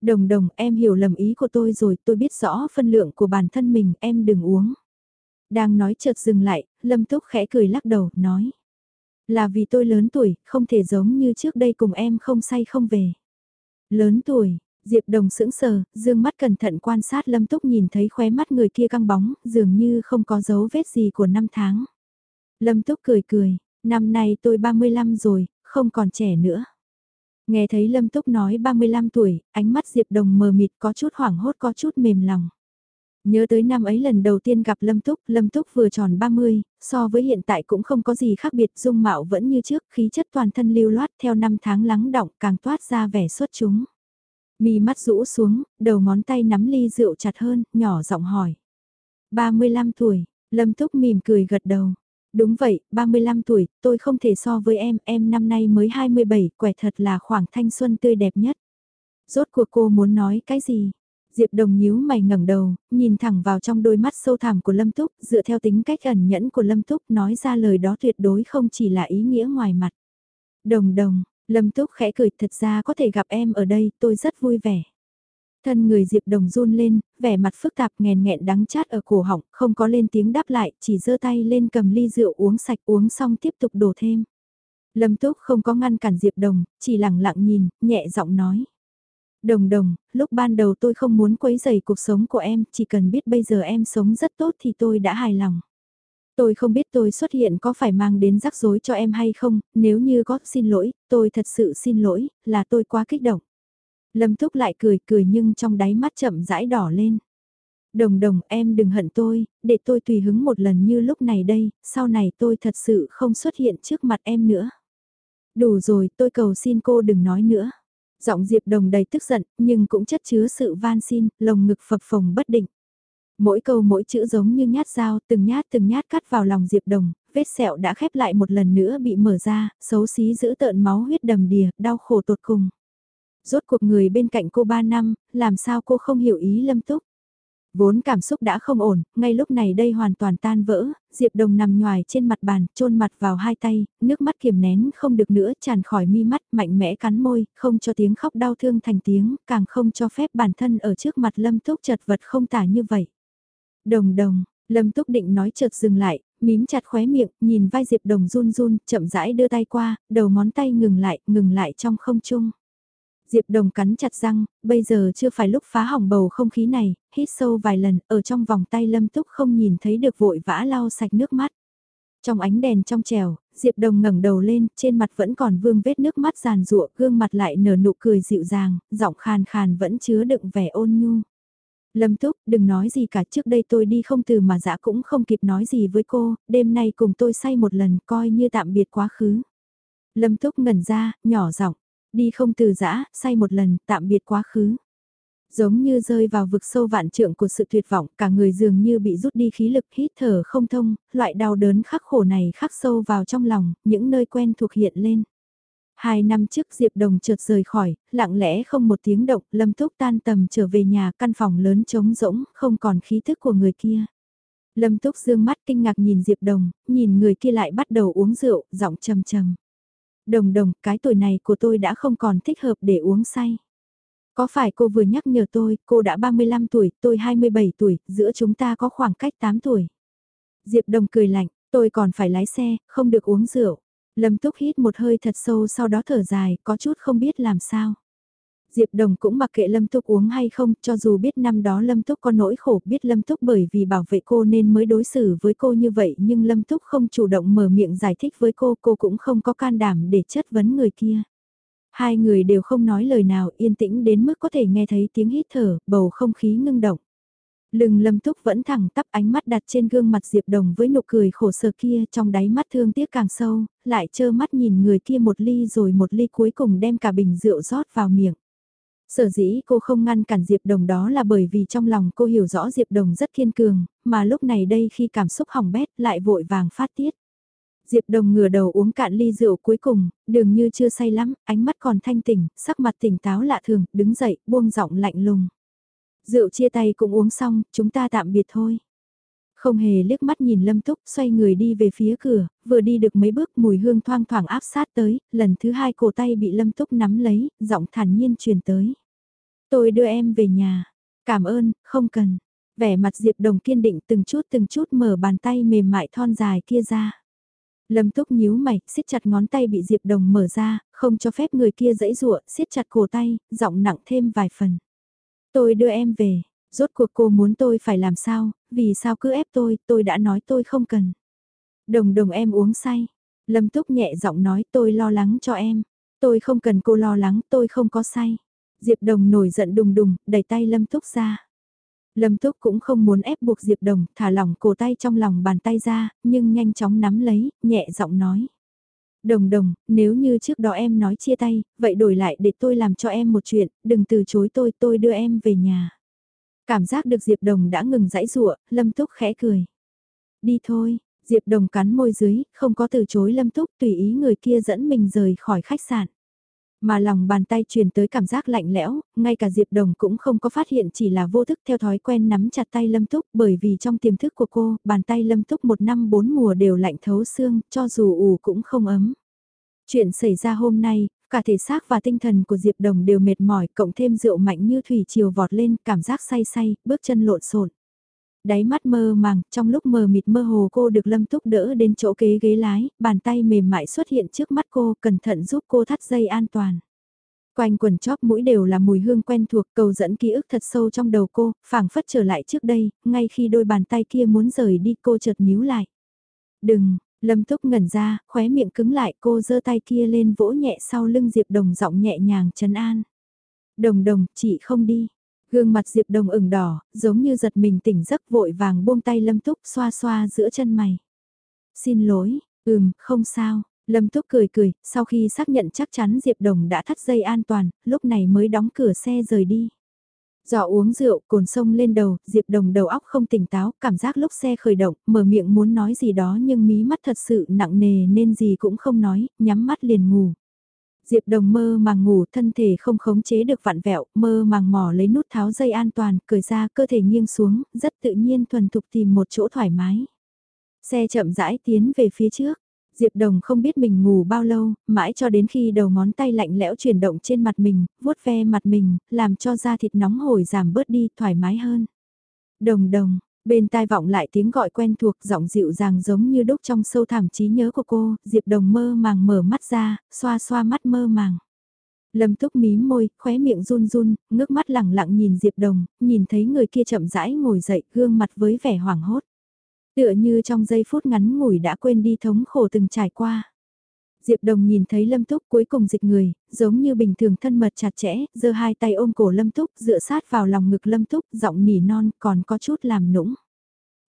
Đồng đồng em hiểu lầm ý của tôi rồi, tôi biết rõ phân lượng của bản thân mình, em đừng uống. Đang nói chợt dừng lại, Lâm Túc khẽ cười lắc đầu, nói. Là vì tôi lớn tuổi, không thể giống như trước đây cùng em không say không về. Lớn tuổi, Diệp Đồng sững sờ, dương mắt cẩn thận quan sát Lâm Túc nhìn thấy khóe mắt người kia căng bóng, dường như không có dấu vết gì của năm tháng. Lâm Túc cười cười, năm nay tôi 35 rồi, không còn trẻ nữa. Nghe thấy Lâm Túc nói 35 tuổi, ánh mắt Diệp Đồng mờ mịt có chút hoảng hốt có chút mềm lòng. Nhớ tới năm ấy lần đầu tiên gặp Lâm Túc, Lâm Túc vừa tròn 30, so với hiện tại cũng không có gì khác biệt, dung mạo vẫn như trước, khí chất toàn thân lưu loát theo năm tháng lắng động càng toát ra vẻ xuất chúng. Mi mắt rũ xuống, đầu ngón tay nắm ly rượu chặt hơn, nhỏ giọng hỏi. 35 tuổi, Lâm Túc mỉm cười gật đầu. Đúng vậy, 35 tuổi, tôi không thể so với em, em năm nay mới 27, quẻ thật là khoảng thanh xuân tươi đẹp nhất. Rốt cuộc cô muốn nói cái gì? Diệp Đồng nhíu mày ngẩng đầu, nhìn thẳng vào trong đôi mắt sâu thẳm của Lâm Túc, dựa theo tính cách ẩn nhẫn của Lâm Túc nói ra lời đó tuyệt đối không chỉ là ý nghĩa ngoài mặt. Đồng đồng, Lâm Túc khẽ cười thật ra có thể gặp em ở đây, tôi rất vui vẻ. Thân người Diệp Đồng run lên, vẻ mặt phức tạp nghèn nghẹn đắng chát ở cổ họng, không có lên tiếng đáp lại, chỉ giơ tay lên cầm ly rượu uống sạch uống xong tiếp tục đổ thêm. Lâm Túc không có ngăn cản Diệp Đồng, chỉ lặng lặng nhìn, nhẹ giọng nói. Đồng đồng, lúc ban đầu tôi không muốn quấy rầy cuộc sống của em, chỉ cần biết bây giờ em sống rất tốt thì tôi đã hài lòng. Tôi không biết tôi xuất hiện có phải mang đến rắc rối cho em hay không, nếu như có xin lỗi, tôi thật sự xin lỗi, là tôi quá kích động. Lâm Thúc lại cười cười nhưng trong đáy mắt chậm rãi đỏ lên. Đồng đồng em đừng hận tôi, để tôi tùy hứng một lần như lúc này đây, sau này tôi thật sự không xuất hiện trước mặt em nữa. Đủ rồi, tôi cầu xin cô đừng nói nữa. Giọng Diệp Đồng đầy tức giận, nhưng cũng chất chứa sự van xin, lồng ngực phập phồng bất định. Mỗi câu mỗi chữ giống như nhát dao, từng nhát từng nhát cắt vào lòng Diệp Đồng, vết sẹo đã khép lại một lần nữa bị mở ra, xấu xí giữ tợn máu huyết đầm đìa, đau khổ tột cùng. Rốt cuộc người bên cạnh cô ba năm, làm sao cô không hiểu ý Lâm Túc? Vốn cảm xúc đã không ổn, ngay lúc này đây hoàn toàn tan vỡ, Diệp Đồng nằm nhòi trên mặt bàn, chôn mặt vào hai tay, nước mắt kiềm nén không được nữa tràn khỏi mi mắt, mạnh mẽ cắn môi, không cho tiếng khóc đau thương thành tiếng, càng không cho phép bản thân ở trước mặt Lâm Túc chật vật không tả như vậy. Đồng đồng, Lâm Túc định nói chợt dừng lại, mím chặt khóe miệng, nhìn vai Diệp Đồng run run, chậm rãi đưa tay qua, đầu ngón tay ngừng lại, ngừng lại trong không trung. Diệp Đồng cắn chặt răng, bây giờ chưa phải lúc phá hỏng bầu không khí này, hít sâu vài lần, ở trong vòng tay Lâm Túc không nhìn thấy được vội vã lau sạch nước mắt. Trong ánh đèn trong trèo, Diệp Đồng ngẩng đầu lên, trên mặt vẫn còn vương vết nước mắt giàn rụa, gương mặt lại nở nụ cười dịu dàng, giọng khàn khàn vẫn chứa đựng vẻ ôn nhu. Lâm Túc, đừng nói gì cả trước đây tôi đi không từ mà dã cũng không kịp nói gì với cô, đêm nay cùng tôi say một lần coi như tạm biệt quá khứ. Lâm Túc ngẩn ra, nhỏ giọng đi không từ dã say một lần, tạm biệt quá khứ. Giống như rơi vào vực sâu vạn trượng của sự tuyệt vọng, cả người dường như bị rút đi khí lực hít thở không thông, loại đau đớn khắc khổ này khắc sâu vào trong lòng, những nơi quen thuộc hiện lên. Hai năm trước Diệp Đồng chợt rời khỏi, lặng lẽ không một tiếng động, Lâm Túc tan tầm trở về nhà căn phòng lớn trống rỗng, không còn khí thức của người kia. Lâm Túc dương mắt kinh ngạc nhìn Diệp Đồng, nhìn người kia lại bắt đầu uống rượu, giọng trầm trầm. Đồng đồng, cái tuổi này của tôi đã không còn thích hợp để uống say. Có phải cô vừa nhắc nhở tôi, cô đã 35 tuổi, tôi 27 tuổi, giữa chúng ta có khoảng cách 8 tuổi. Diệp Đồng cười lạnh, tôi còn phải lái xe, không được uống rượu. Lâm Túc hít một hơi thật sâu sau đó thở dài, có chút không biết làm sao. Diệp Đồng cũng mặc kệ Lâm Túc uống hay không, cho dù biết năm đó Lâm Túc có nỗi khổ, biết Lâm Túc bởi vì bảo vệ cô nên mới đối xử với cô như vậy, nhưng Lâm Túc không chủ động mở miệng giải thích với cô, cô cũng không có can đảm để chất vấn người kia. Hai người đều không nói lời nào, yên tĩnh đến mức có thể nghe thấy tiếng hít thở, bầu không khí ngưng động. Lưng lâm túc vẫn thẳng tắp ánh mắt đặt trên gương mặt Diệp Đồng với nụ cười khổ sở kia trong đáy mắt thương tiếc càng sâu, lại trơ mắt nhìn người kia một ly rồi một ly cuối cùng đem cả bình rượu rót vào miệng. Sở dĩ cô không ngăn cản Diệp Đồng đó là bởi vì trong lòng cô hiểu rõ Diệp Đồng rất kiên cường, mà lúc này đây khi cảm xúc hỏng bét lại vội vàng phát tiết. Diệp Đồng ngửa đầu uống cạn ly rượu cuối cùng, đường như chưa say lắm, ánh mắt còn thanh tỉnh, sắc mặt tỉnh táo lạ thường, đứng dậy, buông giọng lạnh lùng. Rượu chia tay cũng uống xong, chúng ta tạm biệt thôi. Không hề liếc mắt nhìn Lâm Túc xoay người đi về phía cửa, vừa đi được mấy bước mùi hương thoang thoảng áp sát tới, lần thứ hai cổ tay bị Lâm Túc nắm lấy, giọng thản nhiên truyền tới. Tôi đưa em về nhà. Cảm ơn, không cần. Vẻ mặt Diệp Đồng kiên định từng chút từng chút mở bàn tay mềm mại thon dài kia ra. Lâm Túc nhíu mày, siết chặt ngón tay bị Diệp Đồng mở ra, không cho phép người kia dãy rụa, siết chặt cổ tay, giọng nặng thêm vài phần. Tôi đưa em về, rốt cuộc cô muốn tôi phải làm sao, vì sao cứ ép tôi, tôi đã nói tôi không cần. Đồng đồng em uống say. Lâm Túc nhẹ giọng nói tôi lo lắng cho em. Tôi không cần cô lo lắng, tôi không có say. Diệp Đồng nổi giận đùng đùng, đẩy tay Lâm Túc ra. Lâm Túc cũng không muốn ép buộc Diệp Đồng, thả lỏng cổ tay trong lòng bàn tay ra, nhưng nhanh chóng nắm lấy, nhẹ giọng nói. Đồng đồng, nếu như trước đó em nói chia tay, vậy đổi lại để tôi làm cho em một chuyện, đừng từ chối tôi, tôi đưa em về nhà. Cảm giác được Diệp Đồng đã ngừng giãy rụa, Lâm Túc khẽ cười. Đi thôi, Diệp Đồng cắn môi dưới, không có từ chối Lâm Túc tùy ý người kia dẫn mình rời khỏi khách sạn. Mà lòng bàn tay truyền tới cảm giác lạnh lẽo, ngay cả Diệp Đồng cũng không có phát hiện chỉ là vô thức theo thói quen nắm chặt tay Lâm Túc bởi vì trong tiềm thức của cô, bàn tay Lâm Túc một năm bốn mùa đều lạnh thấu xương, cho dù ủ cũng không ấm. Chuyện xảy ra hôm nay, cả thể xác và tinh thần của Diệp Đồng đều mệt mỏi, cộng thêm rượu mạnh như thủy chiều vọt lên, cảm giác say say, bước chân lộn xộn. Đáy mắt mơ màng, trong lúc mờ mịt mơ hồ cô được Lâm Túc đỡ đến chỗ kế ghế lái, bàn tay mềm mại xuất hiện trước mắt cô, cẩn thận giúp cô thắt dây an toàn. Quanh quần chóp mũi đều là mùi hương quen thuộc cầu dẫn ký ức thật sâu trong đầu cô, phảng phất trở lại trước đây, ngay khi đôi bàn tay kia muốn rời đi cô chợt níu lại. Đừng, Lâm Túc ngẩn ra, khóe miệng cứng lại cô giơ tay kia lên vỗ nhẹ sau lưng Diệp Đồng giọng nhẹ nhàng trấn an. Đồng đồng, chị không đi. Gương mặt Diệp Đồng ửng đỏ, giống như giật mình tỉnh giấc vội vàng buông tay Lâm Túc xoa xoa giữa chân mày. Xin lỗi, ừm, không sao. Lâm Túc cười cười, sau khi xác nhận chắc chắn Diệp Đồng đã thắt dây an toàn, lúc này mới đóng cửa xe rời đi. Dọ uống rượu, cồn sông lên đầu, Diệp Đồng đầu óc không tỉnh táo, cảm giác lúc xe khởi động, mở miệng muốn nói gì đó nhưng mí mắt thật sự nặng nề nên gì cũng không nói, nhắm mắt liền ngủ. Diệp Đồng mơ màng ngủ, thân thể không khống chế được vặn vẹo, mơ màng mò lấy nút tháo dây an toàn, cởi ra cơ thể nghiêng xuống, rất tự nhiên thuần thục tìm một chỗ thoải mái. Xe chậm rãi tiến về phía trước. Diệp Đồng không biết mình ngủ bao lâu, mãi cho đến khi đầu ngón tay lạnh lẽo chuyển động trên mặt mình, vuốt ve mặt mình, làm cho da thịt nóng hổi giảm bớt đi, thoải mái hơn. Đồng đồng, bên tai vọng lại tiếng gọi quen thuộc, giọng dịu dàng giống như đúc trong sâu thẳm trí nhớ của cô, Diệp Đồng mơ màng mở mắt ra, xoa xoa mắt mơ màng. Lâm Túc mím môi, khóe miệng run run, ngước mắt lẳng lặng nhìn Diệp Đồng, nhìn thấy người kia chậm rãi ngồi dậy, gương mặt với vẻ hoảng hốt. Tựa như trong giây phút ngắn ngủi đã quên đi thống khổ từng trải qua. Diệp Đồng nhìn thấy Lâm Túc cuối cùng dịch người, giống như bình thường thân mật chặt chẽ, giơ hai tay ôm cổ Lâm Túc, dựa sát vào lòng ngực Lâm Túc, giọng nỉ non, còn có chút làm nũng.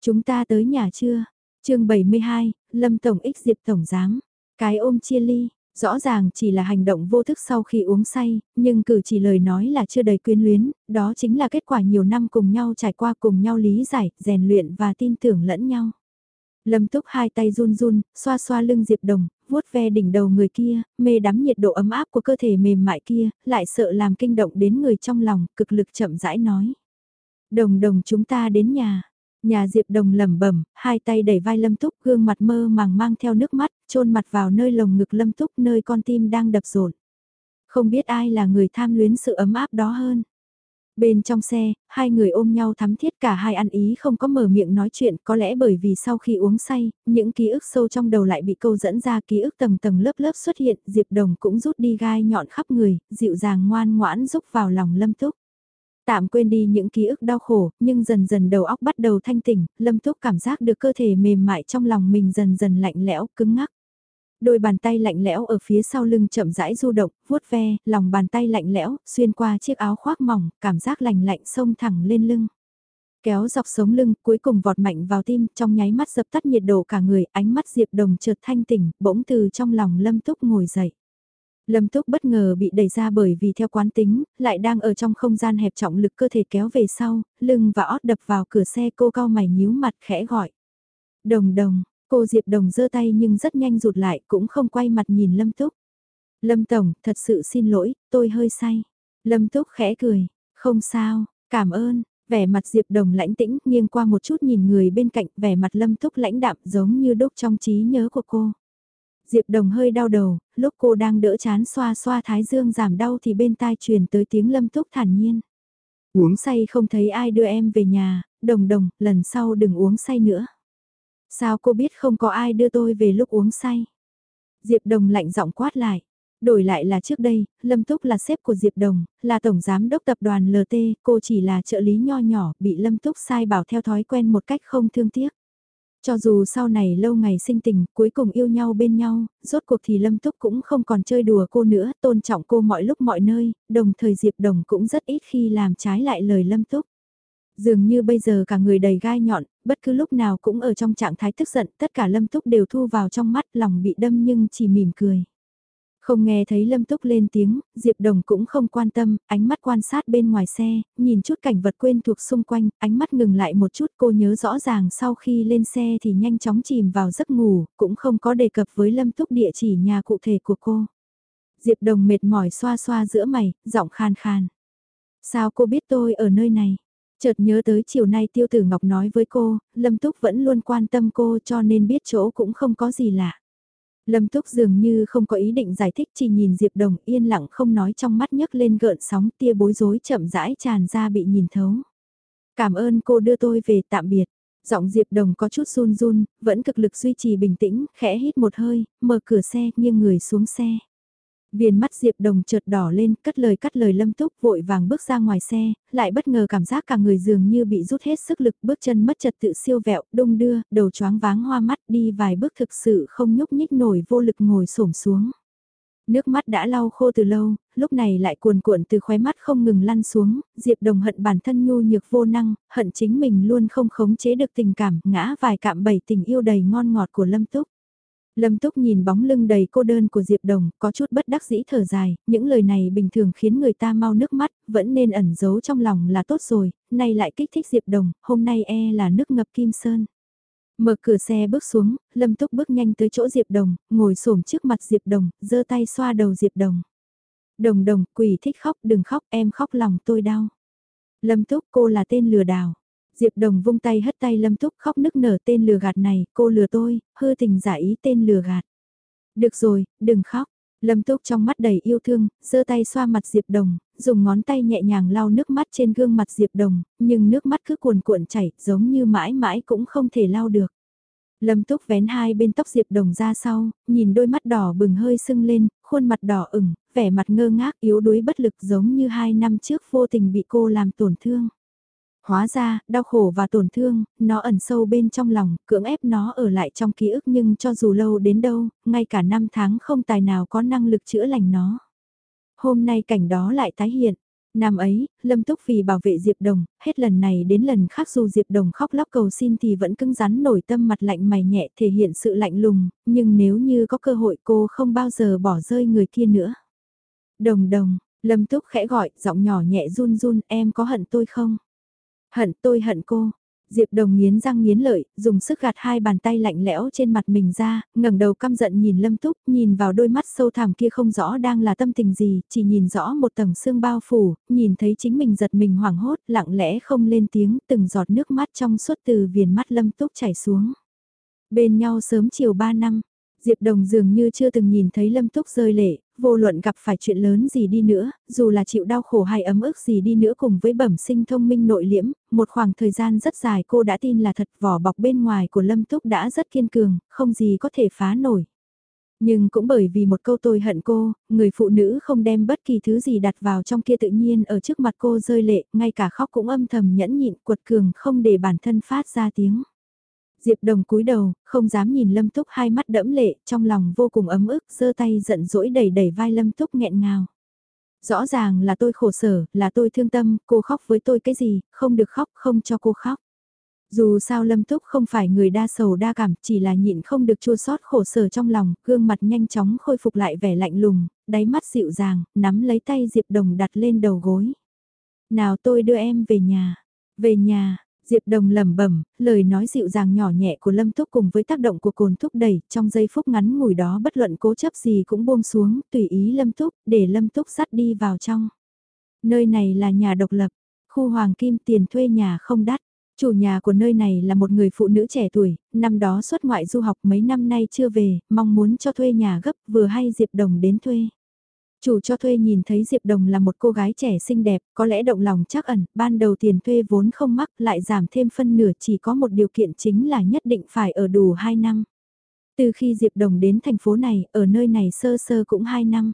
Chúng ta tới nhà chưa? chương 72, Lâm Tổng ích Diệp Tổng Giám. Cái ôm chia ly, Rõ ràng chỉ là hành động vô thức sau khi uống say, nhưng cử chỉ lời nói là chưa đầy quyến luyến, đó chính là kết quả nhiều năm cùng nhau trải qua cùng nhau lý giải, rèn luyện và tin tưởng lẫn nhau. Lâm túc hai tay run run, xoa xoa lưng Diệp Đồng, vuốt ve đỉnh đầu người kia, mê đắm nhiệt độ ấm áp của cơ thể mềm mại kia, lại sợ làm kinh động đến người trong lòng, cực lực chậm rãi nói. Đồng đồng chúng ta đến nhà. Nhà Diệp Đồng lẩm bẩm, hai tay đẩy vai Lâm Túc, gương mặt mơ màng mang theo nước mắt, chôn mặt vào nơi lồng ngực Lâm Túc nơi con tim đang đập rộn. Không biết ai là người tham luyến sự ấm áp đó hơn. Bên trong xe, hai người ôm nhau thắm thiết cả hai ăn ý không có mở miệng nói chuyện có lẽ bởi vì sau khi uống say, những ký ức sâu trong đầu lại bị câu dẫn ra ký ức tầng tầng lớp lớp xuất hiện, Diệp Đồng cũng rút đi gai nhọn khắp người, dịu dàng ngoan ngoãn rúc vào lòng Lâm Túc. Tạm quên đi những ký ức đau khổ, nhưng dần dần đầu óc bắt đầu thanh tỉnh, Lâm Túc cảm giác được cơ thể mềm mại trong lòng mình dần dần lạnh lẽo, cứng ngắc. Đôi bàn tay lạnh lẽo ở phía sau lưng chậm rãi du động, vuốt ve, lòng bàn tay lạnh lẽo, xuyên qua chiếc áo khoác mỏng, cảm giác lạnh lạnh xông thẳng lên lưng. Kéo dọc sống lưng, cuối cùng vọt mạnh vào tim, trong nháy mắt dập tắt nhiệt độ cả người, ánh mắt Diệp Đồng chợt thanh tỉnh, bỗng từ trong lòng Lâm Túc ngồi dậy. Lâm Túc bất ngờ bị đẩy ra bởi vì theo quán tính, lại đang ở trong không gian hẹp trọng lực cơ thể kéo về sau, lưng và ót đập vào cửa xe cô cao mày nhíu mặt khẽ gọi. Đồng đồng, cô Diệp Đồng giơ tay nhưng rất nhanh rụt lại cũng không quay mặt nhìn Lâm Túc. Lâm Tổng, thật sự xin lỗi, tôi hơi say. Lâm Túc khẽ cười, không sao, cảm ơn, vẻ mặt Diệp Đồng lãnh tĩnh nghiêng qua một chút nhìn người bên cạnh vẻ mặt Lâm Túc lãnh đạm giống như đúc trong trí nhớ của cô. Diệp Đồng hơi đau đầu, lúc cô đang đỡ chán xoa xoa thái dương giảm đau thì bên tai truyền tới tiếng lâm túc thản nhiên. Uống say không thấy ai đưa em về nhà, đồng đồng, lần sau đừng uống say nữa. Sao cô biết không có ai đưa tôi về lúc uống say? Diệp Đồng lạnh giọng quát lại. Đổi lại là trước đây, Lâm Túc là sếp của Diệp Đồng, là tổng giám đốc tập đoàn LT, cô chỉ là trợ lý nho nhỏ, bị Lâm Túc sai bảo theo thói quen một cách không thương tiếc. Cho dù sau này lâu ngày sinh tình, cuối cùng yêu nhau bên nhau, rốt cuộc thì Lâm Túc cũng không còn chơi đùa cô nữa, tôn trọng cô mọi lúc mọi nơi, đồng thời Diệp Đồng cũng rất ít khi làm trái lại lời Lâm Túc. Dường như bây giờ cả người đầy gai nhọn, bất cứ lúc nào cũng ở trong trạng thái tức giận, tất cả Lâm Túc đều thu vào trong mắt lòng bị đâm nhưng chỉ mỉm cười. Không nghe thấy Lâm Túc lên tiếng, Diệp Đồng cũng không quan tâm, ánh mắt quan sát bên ngoài xe, nhìn chút cảnh vật quen thuộc xung quanh, ánh mắt ngừng lại một chút cô nhớ rõ ràng sau khi lên xe thì nhanh chóng chìm vào giấc ngủ, cũng không có đề cập với Lâm Túc địa chỉ nhà cụ thể của cô. Diệp Đồng mệt mỏi xoa xoa giữa mày, giọng khan khan. Sao cô biết tôi ở nơi này? Chợt nhớ tới chiều nay Tiêu Tử Ngọc nói với cô, Lâm Túc vẫn luôn quan tâm cô cho nên biết chỗ cũng không có gì lạ. Lâm Túc dường như không có ý định giải thích chỉ nhìn Diệp Đồng yên lặng không nói trong mắt nhấc lên gợn sóng tia bối rối chậm rãi tràn ra bị nhìn thấu. Cảm ơn cô đưa tôi về tạm biệt. Giọng Diệp Đồng có chút run run, vẫn cực lực duy trì bình tĩnh, khẽ hít một hơi, mở cửa xe, nghiêng người xuống xe. Viền mắt Diệp Đồng chợt đỏ lên, cất lời cắt lời Lâm Túc vội vàng bước ra ngoài xe, lại bất ngờ cảm giác cả người dường như bị rút hết sức lực, bước chân mất trật tự siêu vẹo, đung đưa, đầu choáng váng hoa mắt đi vài bước thực sự không nhúc nhích nổi vô lực ngồi xổm xuống. Nước mắt đã lau khô từ lâu, lúc này lại cuồn cuộn từ khóe mắt không ngừng lăn xuống, Diệp Đồng hận bản thân nhu nhược vô năng, hận chính mình luôn không khống chế được tình cảm, ngã vài cạm bầy tình yêu đầy ngon ngọt của Lâm Túc. Lâm Túc nhìn bóng lưng đầy cô đơn của Diệp Đồng, có chút bất đắc dĩ thở dài, những lời này bình thường khiến người ta mau nước mắt, vẫn nên ẩn giấu trong lòng là tốt rồi, nay lại kích thích Diệp Đồng, hôm nay e là nước ngập kim sơn. Mở cửa xe bước xuống, Lâm Túc bước nhanh tới chỗ Diệp Đồng, ngồi xổm trước mặt Diệp Đồng, giơ tay xoa đầu Diệp Đồng. Đồng đồng, quỷ thích khóc, đừng khóc, em khóc lòng tôi đau. Lâm Túc cô là tên lừa đảo. Diệp Đồng vung tay hất tay Lâm Túc khóc nức nở tên lừa gạt này, cô lừa tôi, hư tình giả ý tên lừa gạt. Được rồi, đừng khóc. Lâm Túc trong mắt đầy yêu thương, giơ tay xoa mặt Diệp Đồng, dùng ngón tay nhẹ nhàng lau nước mắt trên gương mặt Diệp Đồng, nhưng nước mắt cứ cuồn cuộn chảy, giống như mãi mãi cũng không thể lau được. Lâm Túc vén hai bên tóc Diệp Đồng ra sau, nhìn đôi mắt đỏ bừng hơi sưng lên, khuôn mặt đỏ ửng, vẻ mặt ngơ ngác yếu đuối bất lực giống như hai năm trước vô tình bị cô làm tổn thương. Hóa ra, đau khổ và tổn thương, nó ẩn sâu bên trong lòng, cưỡng ép nó ở lại trong ký ức nhưng cho dù lâu đến đâu, ngay cả năm tháng không tài nào có năng lực chữa lành nó. Hôm nay cảnh đó lại tái hiện. Năm ấy, Lâm Túc vì bảo vệ Diệp Đồng, hết lần này đến lần khác dù Diệp Đồng khóc lóc cầu xin thì vẫn cứng rắn nổi tâm mặt lạnh mày nhẹ thể hiện sự lạnh lùng, nhưng nếu như có cơ hội cô không bao giờ bỏ rơi người kia nữa. Đồng đồng, Lâm Túc khẽ gọi, giọng nhỏ nhẹ run run, em có hận tôi không? Hận tôi hận cô. Diệp Đồng nghiến răng nghiến lợi, dùng sức gạt hai bàn tay lạnh lẽo trên mặt mình ra, ngẩng đầu căm giận nhìn Lâm Túc, nhìn vào đôi mắt sâu thẳm kia không rõ đang là tâm tình gì, chỉ nhìn rõ một tầng xương bao phủ, nhìn thấy chính mình giật mình hoảng hốt, lặng lẽ không lên tiếng, từng giọt nước mắt trong suốt từ viền mắt Lâm Túc chảy xuống. Bên nhau sớm chiều ba năm, Diệp Đồng dường như chưa từng nhìn thấy Lâm Túc rơi lệ, vô luận gặp phải chuyện lớn gì đi nữa, dù là chịu đau khổ hay ấm ức gì đi nữa cùng với bẩm sinh thông minh nội liễm, một khoảng thời gian rất dài cô đã tin là thật vỏ bọc bên ngoài của Lâm Túc đã rất kiên cường, không gì có thể phá nổi. Nhưng cũng bởi vì một câu tôi hận cô, người phụ nữ không đem bất kỳ thứ gì đặt vào trong kia tự nhiên ở trước mặt cô rơi lệ, ngay cả khóc cũng âm thầm nhẫn nhịn cuột cường không để bản thân phát ra tiếng. Diệp Đồng cúi đầu, không dám nhìn Lâm Túc hai mắt đẫm lệ, trong lòng vô cùng ấm ức, giơ tay giận dỗi đẩy đẩy vai Lâm Túc nghẹn ngào. Rõ ràng là tôi khổ sở, là tôi thương tâm, cô khóc với tôi cái gì, không được khóc, không cho cô khóc. Dù sao Lâm Túc không phải người đa sầu đa cảm, chỉ là nhịn không được chua sót khổ sở trong lòng, gương mặt nhanh chóng khôi phục lại vẻ lạnh lùng, đáy mắt dịu dàng, nắm lấy tay Diệp Đồng đặt lên đầu gối. Nào tôi đưa em về nhà, về nhà, Diệp Đồng lẩm bẩm, lời nói dịu dàng nhỏ nhẹ của Lâm Túc cùng với tác động của cồn thúc đẩy, trong giây phút ngắn ngủi đó bất luận cố chấp gì cũng buông xuống, tùy ý Lâm Túc, để Lâm Túc dắt đi vào trong. Nơi này là nhà độc lập, khu Hoàng Kim tiền thuê nhà không đắt. Chủ nhà của nơi này là một người phụ nữ trẻ tuổi, năm đó xuất ngoại du học mấy năm nay chưa về, mong muốn cho thuê nhà gấp vừa hay Diệp Đồng đến thuê. Chủ cho thuê nhìn thấy Diệp Đồng là một cô gái trẻ xinh đẹp, có lẽ động lòng chắc ẩn, ban đầu tiền thuê vốn không mắc lại giảm thêm phân nửa chỉ có một điều kiện chính là nhất định phải ở đủ 2 năm. Từ khi Diệp Đồng đến thành phố này, ở nơi này sơ sơ cũng 2 năm.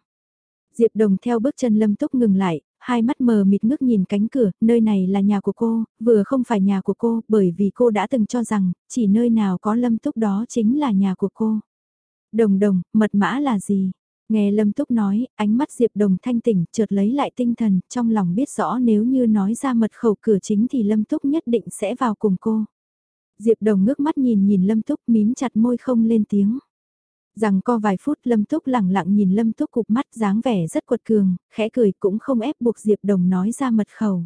Diệp Đồng theo bước chân Lâm Túc ngừng lại, hai mắt mờ mịt ngước nhìn cánh cửa, nơi này là nhà của cô, vừa không phải nhà của cô, bởi vì cô đã từng cho rằng, chỉ nơi nào có Lâm Túc đó chính là nhà của cô. Đồng đồng, mật mã là gì? Nghe Lâm Túc nói, ánh mắt Diệp Đồng thanh tỉnh, chợt lấy lại tinh thần, trong lòng biết rõ nếu như nói ra mật khẩu cửa chính thì Lâm Túc nhất định sẽ vào cùng cô. Diệp Đồng ngước mắt nhìn nhìn Lâm Túc mím chặt môi không lên tiếng. Rằng co vài phút Lâm Túc lẳng lặng nhìn Lâm Túc cục mắt dáng vẻ rất quật cường, khẽ cười cũng không ép buộc Diệp Đồng nói ra mật khẩu.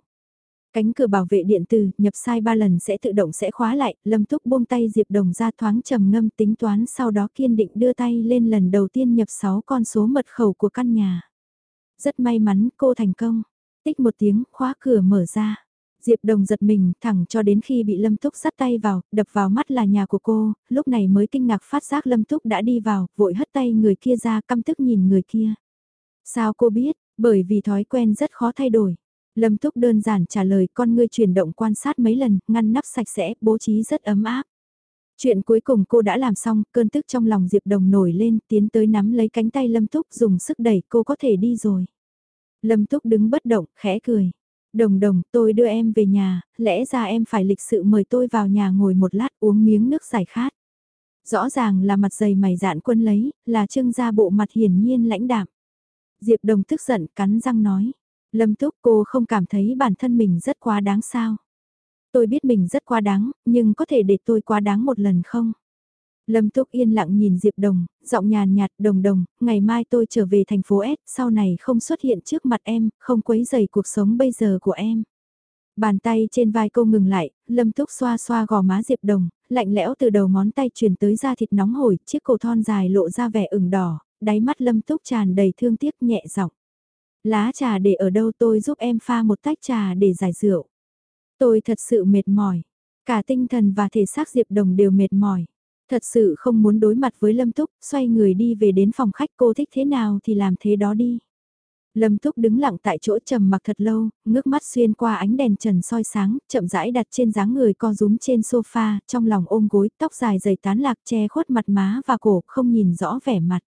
Cánh cửa bảo vệ điện tử, nhập sai ba lần sẽ tự động sẽ khóa lại, Lâm Túc buông tay Diệp Đồng ra thoáng trầm ngâm tính toán sau đó kiên định đưa tay lên lần đầu tiên nhập 6 con số mật khẩu của căn nhà. Rất may mắn cô thành công. Tích một tiếng, khóa cửa mở ra. Diệp Đồng giật mình thẳng cho đến khi bị Lâm Túc sắt tay vào, đập vào mắt là nhà của cô, lúc này mới kinh ngạc phát giác Lâm Túc đã đi vào, vội hất tay người kia ra căm tức nhìn người kia. Sao cô biết, bởi vì thói quen rất khó thay đổi. Lâm Túc đơn giản trả lời con ngươi chuyển động quan sát mấy lần, ngăn nắp sạch sẽ, bố trí rất ấm áp. Chuyện cuối cùng cô đã làm xong, cơn tức trong lòng Diệp Đồng nổi lên, tiến tới nắm lấy cánh tay Lâm Túc dùng sức đẩy cô có thể đi rồi. Lâm Túc đứng bất động, khẽ cười. Đồng đồng, tôi đưa em về nhà, lẽ ra em phải lịch sự mời tôi vào nhà ngồi một lát uống miếng nước giải khát. Rõ ràng là mặt dày mày dạn quân lấy, là trưng ra bộ mặt hiển nhiên lãnh đạm. Diệp Đồng tức giận cắn răng nói. Lâm Túc cô không cảm thấy bản thân mình rất quá đáng sao. Tôi biết mình rất quá đáng, nhưng có thể để tôi quá đáng một lần không? Lâm Túc yên lặng nhìn Diệp Đồng, giọng nhàn nhạt đồng đồng, ngày mai tôi trở về thành phố S, sau này không xuất hiện trước mặt em, không quấy rầy cuộc sống bây giờ của em. Bàn tay trên vai cô ngừng lại, Lâm Túc xoa xoa gò má Diệp Đồng, lạnh lẽo từ đầu ngón tay truyền tới da thịt nóng hổi, chiếc cổ thon dài lộ ra vẻ ửng đỏ, đáy mắt Lâm Túc tràn đầy thương tiếc nhẹ giọng. Lá trà để ở đâu tôi giúp em pha một tách trà để giải rượu. Tôi thật sự mệt mỏi. Cả tinh thần và thể xác Diệp Đồng đều mệt mỏi. Thật sự không muốn đối mặt với Lâm Túc, xoay người đi về đến phòng khách cô thích thế nào thì làm thế đó đi. Lâm Túc đứng lặng tại chỗ trầm mặc thật lâu, ngước mắt xuyên qua ánh đèn trần soi sáng, chậm rãi đặt trên dáng người co rúm trên sofa, trong lòng ôm gối, tóc dài dày tán lạc che khuất mặt má và cổ, không nhìn rõ vẻ mặt.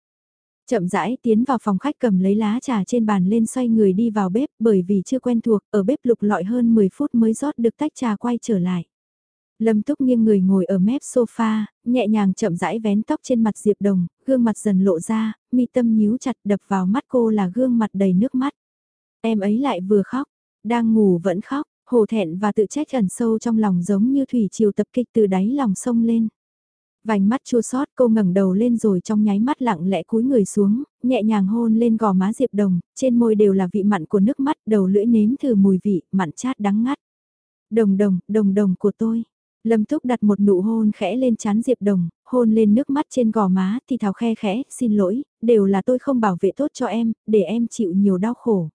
Chậm rãi tiến vào phòng khách cầm lấy lá trà trên bàn lên xoay người đi vào bếp bởi vì chưa quen thuộc, ở bếp lục lọi hơn 10 phút mới rót được tách trà quay trở lại. Lâm Túc nghiêng người ngồi ở mép sofa, nhẹ nhàng chậm rãi vén tóc trên mặt Diệp Đồng, gương mặt dần lộ ra, mi tâm nhíu chặt đập vào mắt cô là gương mặt đầy nước mắt. Em ấy lại vừa khóc, đang ngủ vẫn khóc, hổ thẹn và tự trách ẩn sâu trong lòng giống như thủy triều tập kích từ đáy lòng sông lên. Vành mắt chua sót cô ngẩng đầu lên rồi trong nháy mắt lặng lẽ cúi người xuống, nhẹ nhàng hôn lên gò má Diệp Đồng, trên môi đều là vị mặn của nước mắt, đầu lưỡi nếm thử mùi vị, mặn chát đắng ngắt. Đồng đồng, đồng đồng của tôi. Lâm Túc đặt một nụ hôn khẽ lên chán Diệp Đồng, hôn lên nước mắt trên gò má thì thào khe khẽ, xin lỗi, đều là tôi không bảo vệ tốt cho em, để em chịu nhiều đau khổ.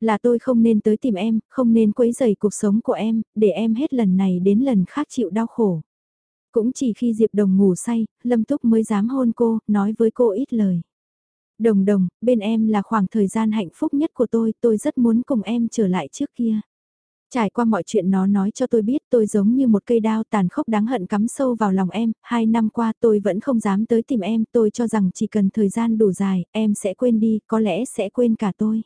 Là tôi không nên tới tìm em, không nên quấy rầy cuộc sống của em, để em hết lần này đến lần khác chịu đau khổ. Cũng chỉ khi Diệp Đồng ngủ say, Lâm Túc mới dám hôn cô, nói với cô ít lời. Đồng đồng, bên em là khoảng thời gian hạnh phúc nhất của tôi, tôi rất muốn cùng em trở lại trước kia. Trải qua mọi chuyện nó nói cho tôi biết tôi giống như một cây đao tàn khốc đáng hận cắm sâu vào lòng em, hai năm qua tôi vẫn không dám tới tìm em, tôi cho rằng chỉ cần thời gian đủ dài, em sẽ quên đi, có lẽ sẽ quên cả tôi.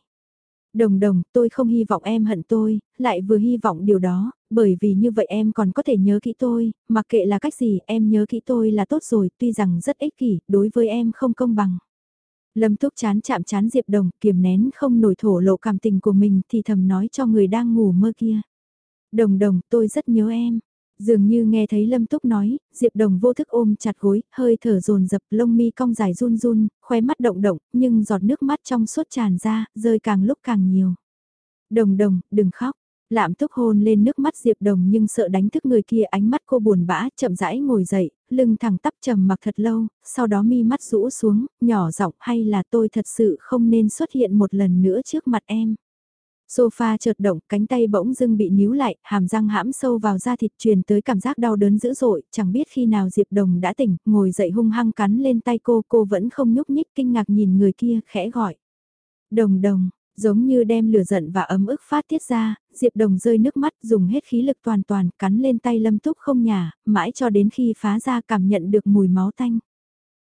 Đồng đồng, tôi không hy vọng em hận tôi, lại vừa hy vọng điều đó, bởi vì như vậy em còn có thể nhớ kỹ tôi, mặc kệ là cách gì em nhớ kỹ tôi là tốt rồi, tuy rằng rất ích kỷ, đối với em không công bằng. Lâm Túc chán chạm chán Diệp Đồng, kiềm nén không nổi thổ lộ cảm tình của mình thì thầm nói cho người đang ngủ mơ kia. Đồng đồng, tôi rất nhớ em. Dường như nghe thấy Lâm Túc nói, Diệp Đồng vô thức ôm chặt gối, hơi thở dồn dập lông mi cong dài run run, khóe mắt động động, nhưng giọt nước mắt trong suốt tràn ra, rơi càng lúc càng nhiều. Đồng đồng, đừng khóc. Lạm túc hôn lên nước mắt Diệp Đồng nhưng sợ đánh thức người kia ánh mắt cô buồn bã, chậm rãi ngồi dậy, lưng thẳng tắp trầm mặc thật lâu, sau đó mi mắt rũ xuống, nhỏ giọng hay là tôi thật sự không nên xuất hiện một lần nữa trước mặt em. Sofa chợt động, cánh tay bỗng dưng bị níu lại, hàm răng hãm sâu vào da thịt truyền tới cảm giác đau đớn dữ dội, chẳng biết khi nào Diệp Đồng đã tỉnh, ngồi dậy hung hăng cắn lên tay cô, cô vẫn không nhúc nhích kinh ngạc nhìn người kia, khẽ gọi. Đồng đồng, giống như đem lửa giận và ấm ức phát tiết ra, Diệp Đồng rơi nước mắt dùng hết khí lực toàn toàn cắn lên tay Lâm Túc không nhả, mãi cho đến khi phá ra cảm nhận được mùi máu tanh.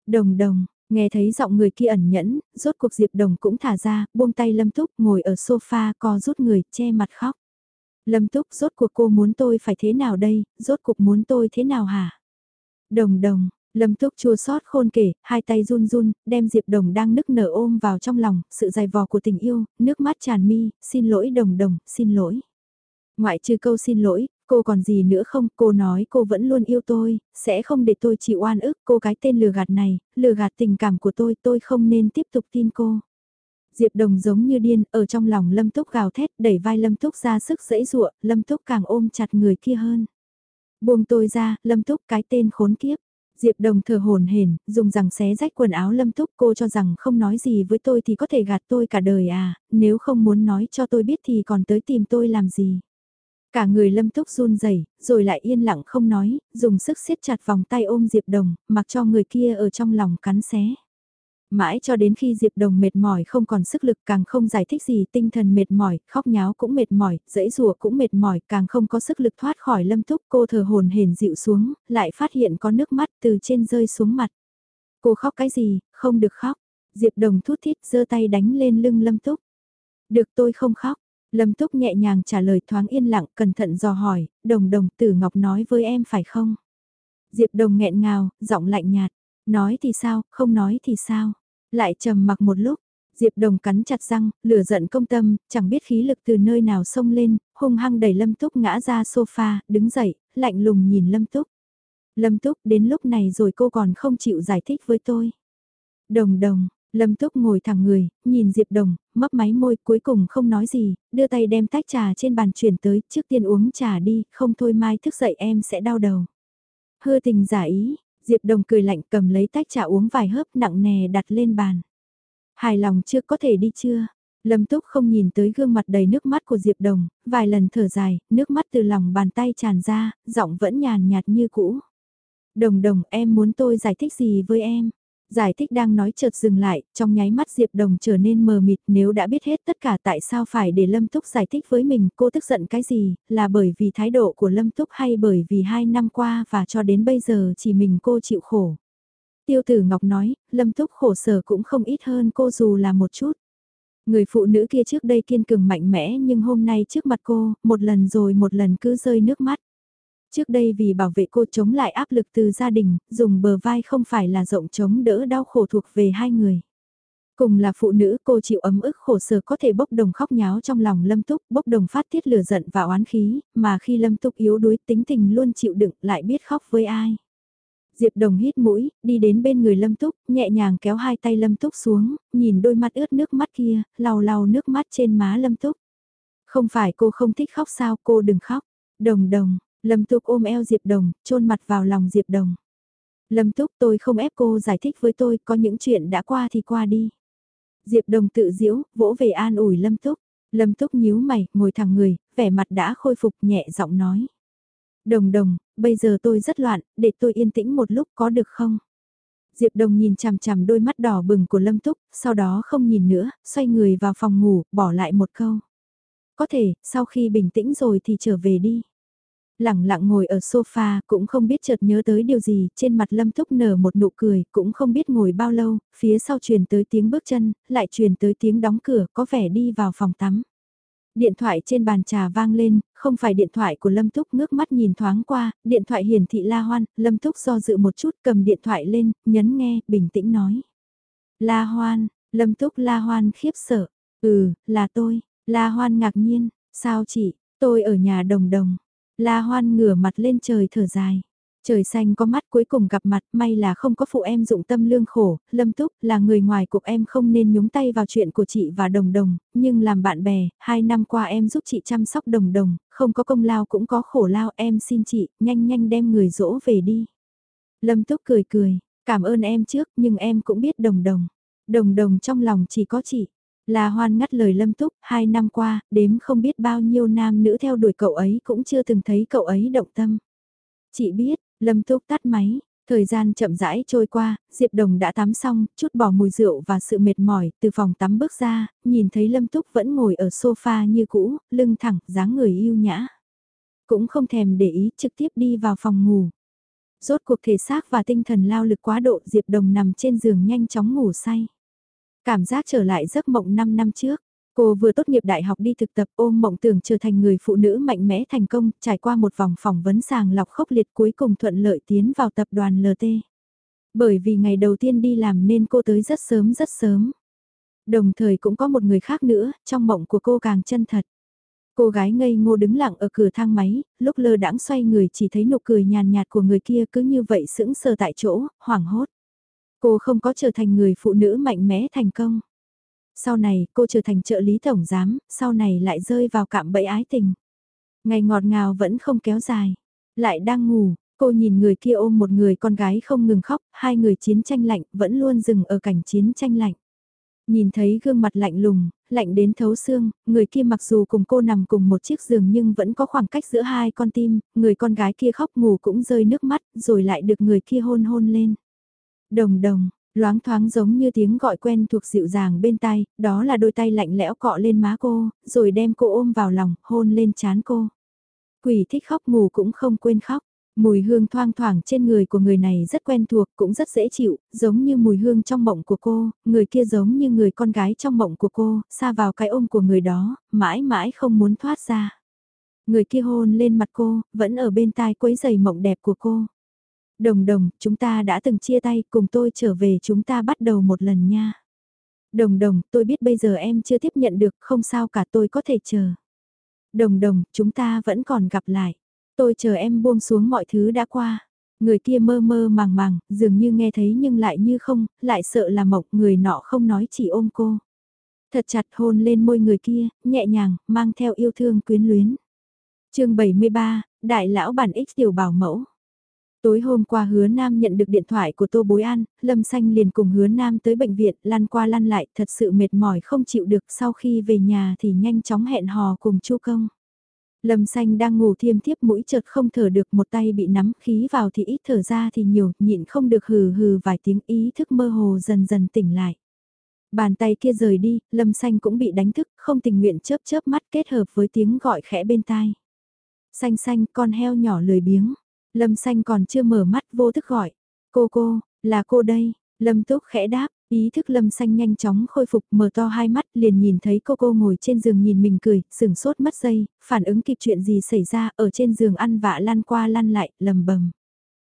Đồng đồng, nghe thấy giọng người kia ẩn nhẫn, rốt cuộc Diệp Đồng cũng thả ra, buông tay Lâm Túc ngồi ở sofa co rút người, che mặt khóc. Lâm Túc rốt cuộc cô muốn tôi phải thế nào đây, rốt cuộc muốn tôi thế nào hả? Đồng đồng, Lâm Túc chua xót khôn kể, hai tay run run, đem Diệp Đồng đang nức nở ôm vào trong lòng, sự dài vò của tình yêu, nước mắt tràn mi, xin lỗi Đồng Đồng, xin lỗi. Ngoại trừ câu xin lỗi, cô còn gì nữa không, cô nói cô vẫn luôn yêu tôi, sẽ không để tôi chịu oan ức, cô cái tên lừa gạt này, lừa gạt tình cảm của tôi, tôi không nên tiếp tục tin cô. Diệp Đồng giống như điên, ở trong lòng Lâm Túc gào thét, đẩy vai Lâm Túc ra sức dẫy dụa, Lâm Túc càng ôm chặt người kia hơn. Buông tôi ra, Lâm Túc cái tên khốn kiếp. Diệp Đồng thở hồn hển, dùng rằng xé rách quần áo Lâm Túc cô cho rằng không nói gì với tôi thì có thể gạt tôi cả đời à, nếu không muốn nói cho tôi biết thì còn tới tìm tôi làm gì. Cả người Lâm Túc run rẩy, rồi lại yên lặng không nói, dùng sức siết chặt vòng tay ôm Diệp Đồng, mặc cho người kia ở trong lòng cắn xé. Mãi cho đến khi Diệp Đồng mệt mỏi không còn sức lực càng không giải thích gì tinh thần mệt mỏi, khóc nháo cũng mệt mỏi, dẫy rùa cũng mệt mỏi, càng không có sức lực thoát khỏi lâm túc cô thờ hồn hển dịu xuống, lại phát hiện có nước mắt từ trên rơi xuống mặt. Cô khóc cái gì, không được khóc. Diệp Đồng thút thít giơ tay đánh lên lưng lâm túc. Được tôi không khóc. Lâm Túc nhẹ nhàng trả lời thoáng yên lặng, cẩn thận dò hỏi, đồng đồng tử ngọc nói với em phải không? Diệp đồng nghẹn ngào, giọng lạnh nhạt, nói thì sao, không nói thì sao? Lại trầm mặc một lúc, Diệp Đồng cắn chặt răng, lửa giận công tâm, chẳng biết khí lực từ nơi nào xông lên, hung hăng đẩy Lâm Túc ngã ra sofa, đứng dậy, lạnh lùng nhìn Lâm Túc. Lâm Túc đến lúc này rồi cô còn không chịu giải thích với tôi. Đồng đồng, Lâm Túc ngồi thẳng người, nhìn Diệp Đồng, mấp máy môi cuối cùng không nói gì, đưa tay đem tách trà trên bàn chuyển tới, trước tiên uống trà đi, không thôi mai thức dậy em sẽ đau đầu. Hư tình giả ý, Diệp Đồng cười lạnh cầm lấy tách trà uống vài hớp nặng nề đặt lên bàn. Hài lòng chưa có thể đi chưa? Lâm Túc không nhìn tới gương mặt đầy nước mắt của Diệp Đồng, vài lần thở dài, nước mắt từ lòng bàn tay tràn ra, giọng vẫn nhàn nhạt như cũ. Đồng đồng em muốn tôi giải thích gì với em? Giải thích đang nói chợt dừng lại, trong nháy mắt Diệp Đồng trở nên mờ mịt nếu đã biết hết tất cả tại sao phải để Lâm Túc giải thích với mình, cô tức giận cái gì, là bởi vì thái độ của Lâm Túc hay bởi vì hai năm qua và cho đến bây giờ chỉ mình cô chịu khổ. Tiêu tử Ngọc nói, Lâm Túc khổ sở cũng không ít hơn cô dù là một chút. Người phụ nữ kia trước đây kiên cường mạnh mẽ nhưng hôm nay trước mặt cô, một lần rồi một lần cứ rơi nước mắt. Trước đây vì bảo vệ cô chống lại áp lực từ gia đình, dùng bờ vai không phải là rộng chống đỡ đau khổ thuộc về hai người. Cùng là phụ nữ cô chịu ấm ức khổ sở có thể bốc đồng khóc nháo trong lòng Lâm Túc, bốc đồng phát tiết lửa giận và oán khí, mà khi Lâm Túc yếu đuối tính tình luôn chịu đựng lại biết khóc với ai. Diệp Đồng hít mũi, đi đến bên người Lâm Túc, nhẹ nhàng kéo hai tay Lâm Túc xuống, nhìn đôi mắt ướt nước mắt kia, lau lau nước mắt trên má Lâm Túc. Không phải cô không thích khóc sao cô đừng khóc. Đồng đồng, Lâm Túc ôm eo Diệp Đồng, chôn mặt vào lòng Diệp Đồng. Lâm Túc tôi không ép cô giải thích với tôi, có những chuyện đã qua thì qua đi. Diệp Đồng tự diễu, vỗ về an ủi Lâm Túc. Lâm Túc nhíu mày, ngồi thẳng người, vẻ mặt đã khôi phục nhẹ giọng nói. Đồng đồng, bây giờ tôi rất loạn, để tôi yên tĩnh một lúc có được không? Diệp Đồng nhìn chằm chằm đôi mắt đỏ bừng của Lâm Túc, sau đó không nhìn nữa, xoay người vào phòng ngủ, bỏ lại một câu. Có thể, sau khi bình tĩnh rồi thì trở về đi lẳng lặng ngồi ở sofa, cũng không biết chợt nhớ tới điều gì, trên mặt Lâm Túc nở một nụ cười, cũng không biết ngồi bao lâu, phía sau truyền tới tiếng bước chân, lại truyền tới tiếng đóng cửa, có vẻ đi vào phòng tắm. Điện thoại trên bàn trà vang lên, không phải điện thoại của Lâm Túc ngước mắt nhìn thoáng qua, điện thoại hiển thị La Hoan, Lâm Túc do dự một chút cầm điện thoại lên, nhấn nghe, bình tĩnh nói. La Hoan, Lâm Túc La Hoan khiếp sợ, ừ, là tôi, La Hoan ngạc nhiên, sao chị, tôi ở nhà đồng đồng, La Hoan ngửa mặt lên trời thở dài. Trời xanh có mắt cuối cùng gặp mặt, may là không có phụ em dụng tâm lương khổ, Lâm Túc là người ngoài cuộc em không nên nhúng tay vào chuyện của chị và Đồng Đồng, nhưng làm bạn bè, hai năm qua em giúp chị chăm sóc Đồng Đồng, không có công lao cũng có khổ lao em xin chị, nhanh nhanh đem người dỗ về đi. Lâm Túc cười cười, cảm ơn em trước nhưng em cũng biết Đồng Đồng. Đồng Đồng trong lòng chỉ có chị. La Hoan ngắt lời Lâm Túc, hai năm qua, đếm không biết bao nhiêu nam nữ theo đuổi cậu ấy cũng chưa từng thấy cậu ấy động tâm. Chị biết, Lâm Túc tắt máy, Thời gian chậm rãi trôi qua, Diệp Đồng đã tắm xong, chút bỏ mùi rượu và sự mệt mỏi, từ phòng tắm bước ra, nhìn thấy Lâm Túc vẫn ngồi ở sofa như cũ, lưng thẳng, dáng người yêu nhã. Cũng không thèm để ý, trực tiếp đi vào phòng ngủ. Rốt cuộc thể xác và tinh thần lao lực quá độ, Diệp Đồng nằm trên giường nhanh chóng ngủ say. Cảm giác trở lại giấc mộng 5 năm trước. Cô vừa tốt nghiệp đại học đi thực tập ôm mộng tưởng trở thành người phụ nữ mạnh mẽ thành công, trải qua một vòng phỏng vấn sàng lọc khốc liệt cuối cùng thuận lợi tiến vào tập đoàn LT. Bởi vì ngày đầu tiên đi làm nên cô tới rất sớm rất sớm. Đồng thời cũng có một người khác nữa, trong mộng của cô càng chân thật. Cô gái ngây ngô đứng lặng ở cửa thang máy, lúc lơ đãng xoay người chỉ thấy nụ cười nhàn nhạt của người kia cứ như vậy sững sờ tại chỗ, hoảng hốt. Cô không có trở thành người phụ nữ mạnh mẽ thành công. Sau này cô trở thành trợ lý tổng giám, sau này lại rơi vào cạm bẫy ái tình. Ngày ngọt ngào vẫn không kéo dài. Lại đang ngủ, cô nhìn người kia ôm một người con gái không ngừng khóc, hai người chiến tranh lạnh vẫn luôn dừng ở cảnh chiến tranh lạnh. Nhìn thấy gương mặt lạnh lùng, lạnh đến thấu xương, người kia mặc dù cùng cô nằm cùng một chiếc giường nhưng vẫn có khoảng cách giữa hai con tim, người con gái kia khóc ngủ cũng rơi nước mắt, rồi lại được người kia hôn hôn lên. Đồng đồng, loáng thoáng giống như tiếng gọi quen thuộc dịu dàng bên tai, đó là đôi tay lạnh lẽo cọ lên má cô, rồi đem cô ôm vào lòng, hôn lên chán cô. Quỷ thích khóc ngủ cũng không quên khóc. Mùi hương thoang thoảng trên người của người này rất quen thuộc, cũng rất dễ chịu, giống như mùi hương trong mộng của cô, người kia giống như người con gái trong mộng của cô, xa vào cái ôm của người đó, mãi mãi không muốn thoát ra. Người kia hôn lên mặt cô, vẫn ở bên tai quấy giày mộng đẹp của cô. Đồng đồng, chúng ta đã từng chia tay, cùng tôi trở về chúng ta bắt đầu một lần nha. Đồng đồng, tôi biết bây giờ em chưa tiếp nhận được, không sao cả tôi có thể chờ. Đồng đồng, chúng ta vẫn còn gặp lại. Tôi chờ em buông xuống mọi thứ đã qua. Người kia mơ mơ màng màng, dường như nghe thấy nhưng lại như không, lại sợ là mộc người nọ không nói chỉ ôm cô. Thật chặt hôn lên môi người kia, nhẹ nhàng, mang theo yêu thương quyến luyến. chương 73, Đại lão bản X tiểu bảo mẫu. Tối hôm qua hứa Nam nhận được điện thoại của Tô Bối An, Lâm Xanh liền cùng hứa Nam tới bệnh viện, lăn qua lăn lại, thật sự mệt mỏi không chịu được, sau khi về nhà thì nhanh chóng hẹn hò cùng Chu Công. Lâm xanh đang ngủ thiêm thiếp mũi chợt không thở được một tay bị nắm khí vào thì ít thở ra thì nhiều, nhịn không được hừ hừ vài tiếng ý thức mơ hồ dần dần tỉnh lại. Bàn tay kia rời đi, lâm xanh cũng bị đánh thức, không tình nguyện chớp chớp mắt kết hợp với tiếng gọi khẽ bên tai. Xanh xanh con heo nhỏ lười biếng, lâm xanh còn chưa mở mắt vô thức gọi. Cô cô, là cô đây, lâm túc khẽ đáp, Ý thức lâm xanh nhanh chóng khôi phục mở to hai mắt liền nhìn thấy cô cô ngồi trên giường nhìn mình cười, sửng sốt mất giây, phản ứng kịp chuyện gì xảy ra ở trên giường ăn vạ lăn qua lăn lại, lầm bầm.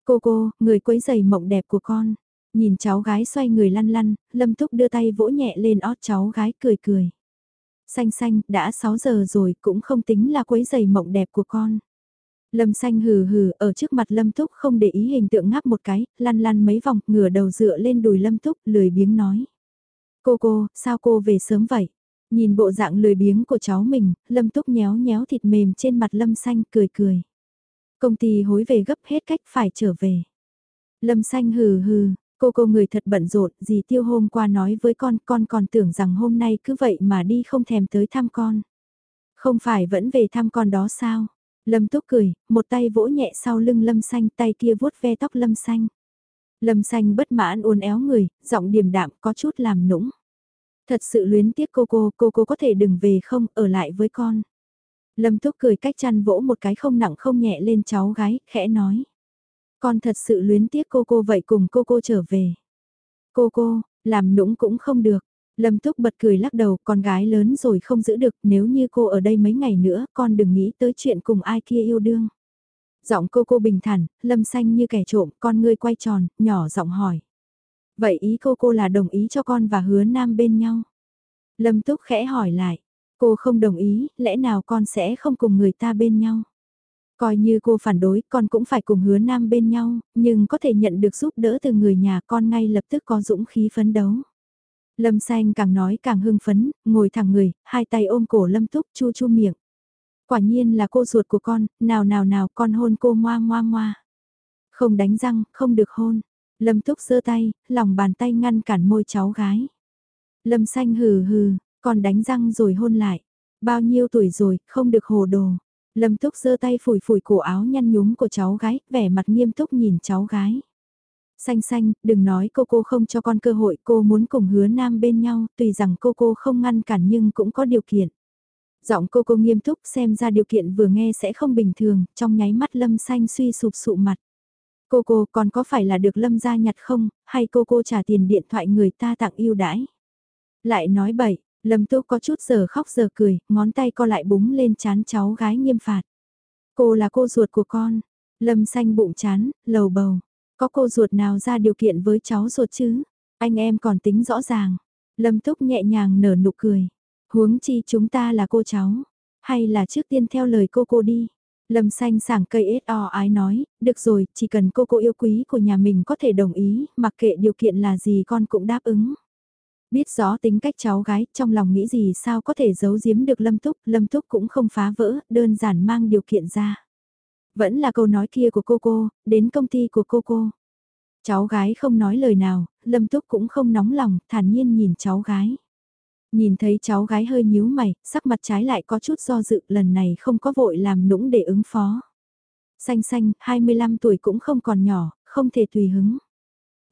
Cô cô, người quấy giày mộng đẹp của con. Nhìn cháu gái xoay người lăn lăn, lâm túc đưa tay vỗ nhẹ lên ót cháu gái cười cười. Xanh xanh, đã 6 giờ rồi cũng không tính là quấy giày mộng đẹp của con. Lâm xanh hừ hừ ở trước mặt Lâm Túc không để ý hình tượng ngáp một cái, lăn lăn mấy vòng, ngửa đầu dựa lên đùi Lâm Túc, lười biếng nói. Cô cô, sao cô về sớm vậy? Nhìn bộ dạng lười biếng của cháu mình, Lâm Túc nhéo nhéo thịt mềm trên mặt Lâm xanh cười cười. Công ty hối về gấp hết cách phải trở về. Lâm xanh hừ hừ, cô cô người thật bận rộn, gì tiêu hôm qua nói với con, con còn tưởng rằng hôm nay cứ vậy mà đi không thèm tới thăm con. Không phải vẫn về thăm con đó sao? Lâm Túc cười, một tay vỗ nhẹ sau lưng Lâm Xanh, tay kia vuốt ve tóc Lâm Xanh. Lâm Xanh bất mãn uốn éo người, giọng điềm đạm có chút làm nũng. Thật sự luyến tiếc cô cô, cô cô có thể đừng về không, ở lại với con. Lâm Túc cười cách chăn vỗ một cái không nặng không nhẹ lên cháu gái, khẽ nói. Con thật sự luyến tiếc cô cô vậy cùng cô cô trở về. Cô cô, làm nũng cũng không được. Lâm Túc bật cười lắc đầu, con gái lớn rồi không giữ được, nếu như cô ở đây mấy ngày nữa, con đừng nghĩ tới chuyện cùng ai kia yêu đương. Giọng cô cô bình thản, lâm xanh như kẻ trộm, con ngươi quay tròn, nhỏ giọng hỏi. Vậy ý cô cô là đồng ý cho con và hứa nam bên nhau? Lâm Túc khẽ hỏi lại, cô không đồng ý, lẽ nào con sẽ không cùng người ta bên nhau? Coi như cô phản đối, con cũng phải cùng hứa nam bên nhau, nhưng có thể nhận được giúp đỡ từ người nhà con ngay lập tức có dũng khí phấn đấu. Lâm xanh càng nói càng hưng phấn, ngồi thẳng người, hai tay ôm cổ Lâm Túc chu chu miệng. Quả nhiên là cô ruột của con, nào nào nào con hôn cô ngoa ngoa ngoa. Không đánh răng, không được hôn. Lâm Túc giơ tay, lòng bàn tay ngăn cản môi cháu gái. Lâm xanh hừ hừ, con đánh răng rồi hôn lại. Bao nhiêu tuổi rồi, không được hồ đồ. Lâm Túc giơ tay phủi phủi cổ áo nhăn nhúm của cháu gái, vẻ mặt nghiêm túc nhìn cháu gái. Xanh xanh, đừng nói cô cô không cho con cơ hội, cô muốn cùng hứa nam bên nhau, tùy rằng cô cô không ngăn cản nhưng cũng có điều kiện. Giọng cô cô nghiêm túc xem ra điều kiện vừa nghe sẽ không bình thường, trong nháy mắt lâm xanh suy sụp sụ mặt. Cô cô còn có phải là được lâm gia nhặt không, hay cô cô trả tiền điện thoại người ta tặng yêu đãi? Lại nói bậy, lâm túc có chút giờ khóc giờ cười, ngón tay co lại búng lên chán cháu gái nghiêm phạt. Cô là cô ruột của con, lâm xanh bụng chán, lầu bầu. Có cô ruột nào ra điều kiện với cháu ruột chứ? Anh em còn tính rõ ràng. Lâm Túc nhẹ nhàng nở nụ cười. Huống chi chúng ta là cô cháu. Hay là trước tiên theo lời cô cô đi. Lâm xanh sảng cây ết o ái nói, được rồi, chỉ cần cô cô yêu quý của nhà mình có thể đồng ý, mặc kệ điều kiện là gì con cũng đáp ứng. Biết rõ tính cách cháu gái, trong lòng nghĩ gì sao có thể giấu giếm được Lâm Túc, Lâm Túc cũng không phá vỡ, đơn giản mang điều kiện ra. Vẫn là câu nói kia của cô cô, đến công ty của cô cô. Cháu gái không nói lời nào, Lâm Túc cũng không nóng lòng, thản nhiên nhìn cháu gái. Nhìn thấy cháu gái hơi nhíu mày, sắc mặt trái lại có chút do dự, lần này không có vội làm nũng để ứng phó. Xanh xanh, 25 tuổi cũng không còn nhỏ, không thể tùy hứng.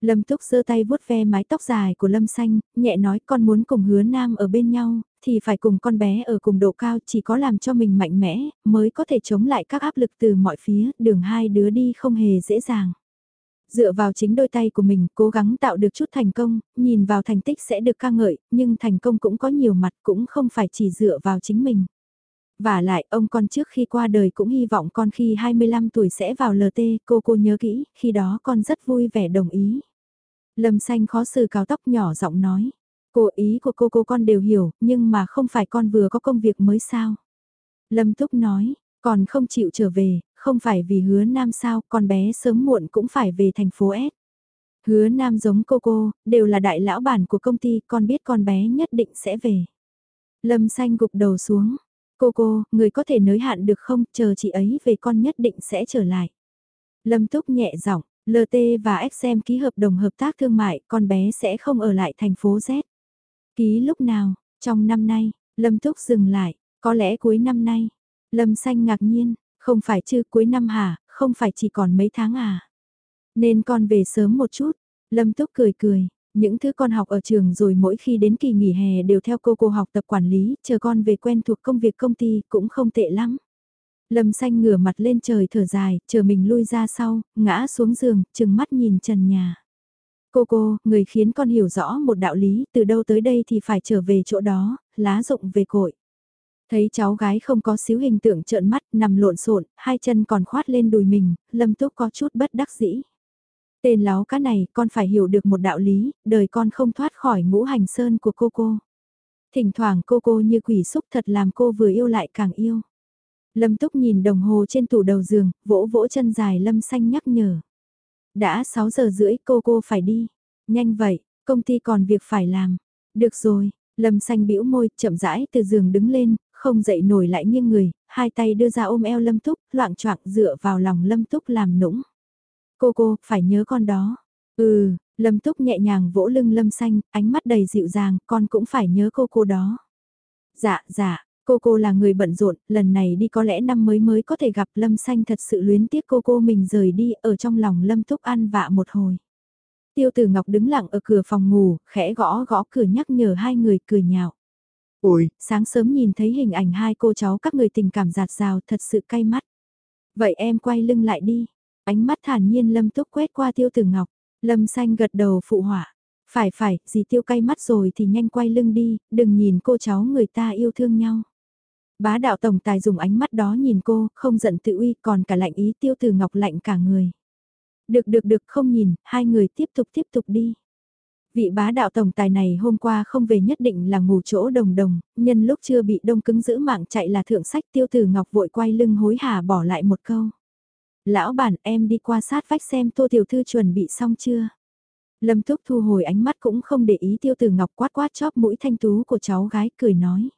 Lâm Túc giơ tay vuốt ve mái tóc dài của Lâm Xanh, nhẹ nói con muốn cùng hứa nam ở bên nhau, thì phải cùng con bé ở cùng độ cao chỉ có làm cho mình mạnh mẽ, mới có thể chống lại các áp lực từ mọi phía, đường hai đứa đi không hề dễ dàng. Dựa vào chính đôi tay của mình, cố gắng tạo được chút thành công, nhìn vào thành tích sẽ được ca ngợi, nhưng thành công cũng có nhiều mặt cũng không phải chỉ dựa vào chính mình. Và lại, ông con trước khi qua đời cũng hy vọng con khi 25 tuổi sẽ vào LT, cô cô nhớ kỹ, khi đó con rất vui vẻ đồng ý. Lâm xanh khó xử cào tóc nhỏ giọng nói. Cô ý của cô cô con đều hiểu, nhưng mà không phải con vừa có công việc mới sao. Lâm Túc nói, còn không chịu trở về, không phải vì hứa nam sao, con bé sớm muộn cũng phải về thành phố S. Hứa nam giống cô cô, đều là đại lão bản của công ty, con biết con bé nhất định sẽ về. Lâm xanh gục đầu xuống. Cô cô, người có thể nới hạn được không, chờ chị ấy về con nhất định sẽ trở lại. Lâm túc nhẹ giọng, LT và XM ký hợp đồng hợp tác thương mại, con bé sẽ không ở lại thành phố Z. Ký lúc nào, trong năm nay, Lâm Túc dừng lại, có lẽ cuối năm nay. Lâm Xanh ngạc nhiên, không phải chứ cuối năm hả, không phải chỉ còn mấy tháng à. Nên con về sớm một chút, Lâm Túc cười cười, những thứ con học ở trường rồi mỗi khi đến kỳ nghỉ hè đều theo cô cô học tập quản lý, chờ con về quen thuộc công việc công ty cũng không tệ lắm. Lâm xanh ngửa mặt lên trời thở dài, chờ mình lui ra sau, ngã xuống giường, chừng mắt nhìn trần nhà. Cô cô, người khiến con hiểu rõ một đạo lý, từ đâu tới đây thì phải trở về chỗ đó, lá rụng về cội. Thấy cháu gái không có xíu hình tượng trợn mắt, nằm lộn xộn, hai chân còn khoát lên đùi mình, Lâm Túc có chút bất đắc dĩ. Tên láo cá này, con phải hiểu được một đạo lý, đời con không thoát khỏi ngũ hành sơn của cô cô. Thỉnh thoảng cô cô như quỷ xúc thật làm cô vừa yêu lại càng yêu. Lâm Túc nhìn đồng hồ trên tủ đầu giường, vỗ vỗ chân dài Lâm Xanh nhắc nhở. Đã 6 giờ rưỡi cô cô phải đi. Nhanh vậy, công ty còn việc phải làm. Được rồi, Lâm Xanh bĩu môi, chậm rãi từ giường đứng lên, không dậy nổi lại nghiêng người, hai tay đưa ra ôm eo Lâm Túc, loạn choạng dựa vào lòng Lâm Túc làm nũng. Cô cô, phải nhớ con đó. Ừ, Lâm Túc nhẹ nhàng vỗ lưng Lâm Xanh, ánh mắt đầy dịu dàng, con cũng phải nhớ cô cô đó. Dạ, dạ, Cô cô là người bận rộn, lần này đi có lẽ năm mới mới có thể gặp Lâm Xanh thật sự luyến tiếc cô cô mình rời đi ở trong lòng Lâm Túc ăn vạ một hồi. Tiêu tử Ngọc đứng lặng ở cửa phòng ngủ, khẽ gõ gõ cửa nhắc nhở hai người cười nhạo. Ôi, sáng sớm nhìn thấy hình ảnh hai cô cháu các người tình cảm giạt rào thật sự cay mắt. Vậy em quay lưng lại đi. Ánh mắt thản nhiên Lâm Túc quét qua tiêu tử Ngọc. Lâm Xanh gật đầu phụ họa. Phải phải, gì tiêu cay mắt rồi thì nhanh quay lưng đi, đừng nhìn cô cháu người ta yêu thương nhau. Bá đạo tổng tài dùng ánh mắt đó nhìn cô, không giận tự uy còn cả lạnh ý tiêu tử ngọc lạnh cả người. Được được được không nhìn, hai người tiếp tục tiếp tục đi. Vị bá đạo tổng tài này hôm qua không về nhất định là ngủ chỗ đồng đồng, nhân lúc chưa bị đông cứng giữ mạng chạy là thượng sách tiêu tử ngọc vội quay lưng hối hả bỏ lại một câu. Lão bản em đi qua sát vách xem tô tiểu thư chuẩn bị xong chưa. Lâm Túc thu hồi ánh mắt cũng không để ý tiêu tử ngọc quát quát chóp mũi thanh tú của cháu gái cười nói.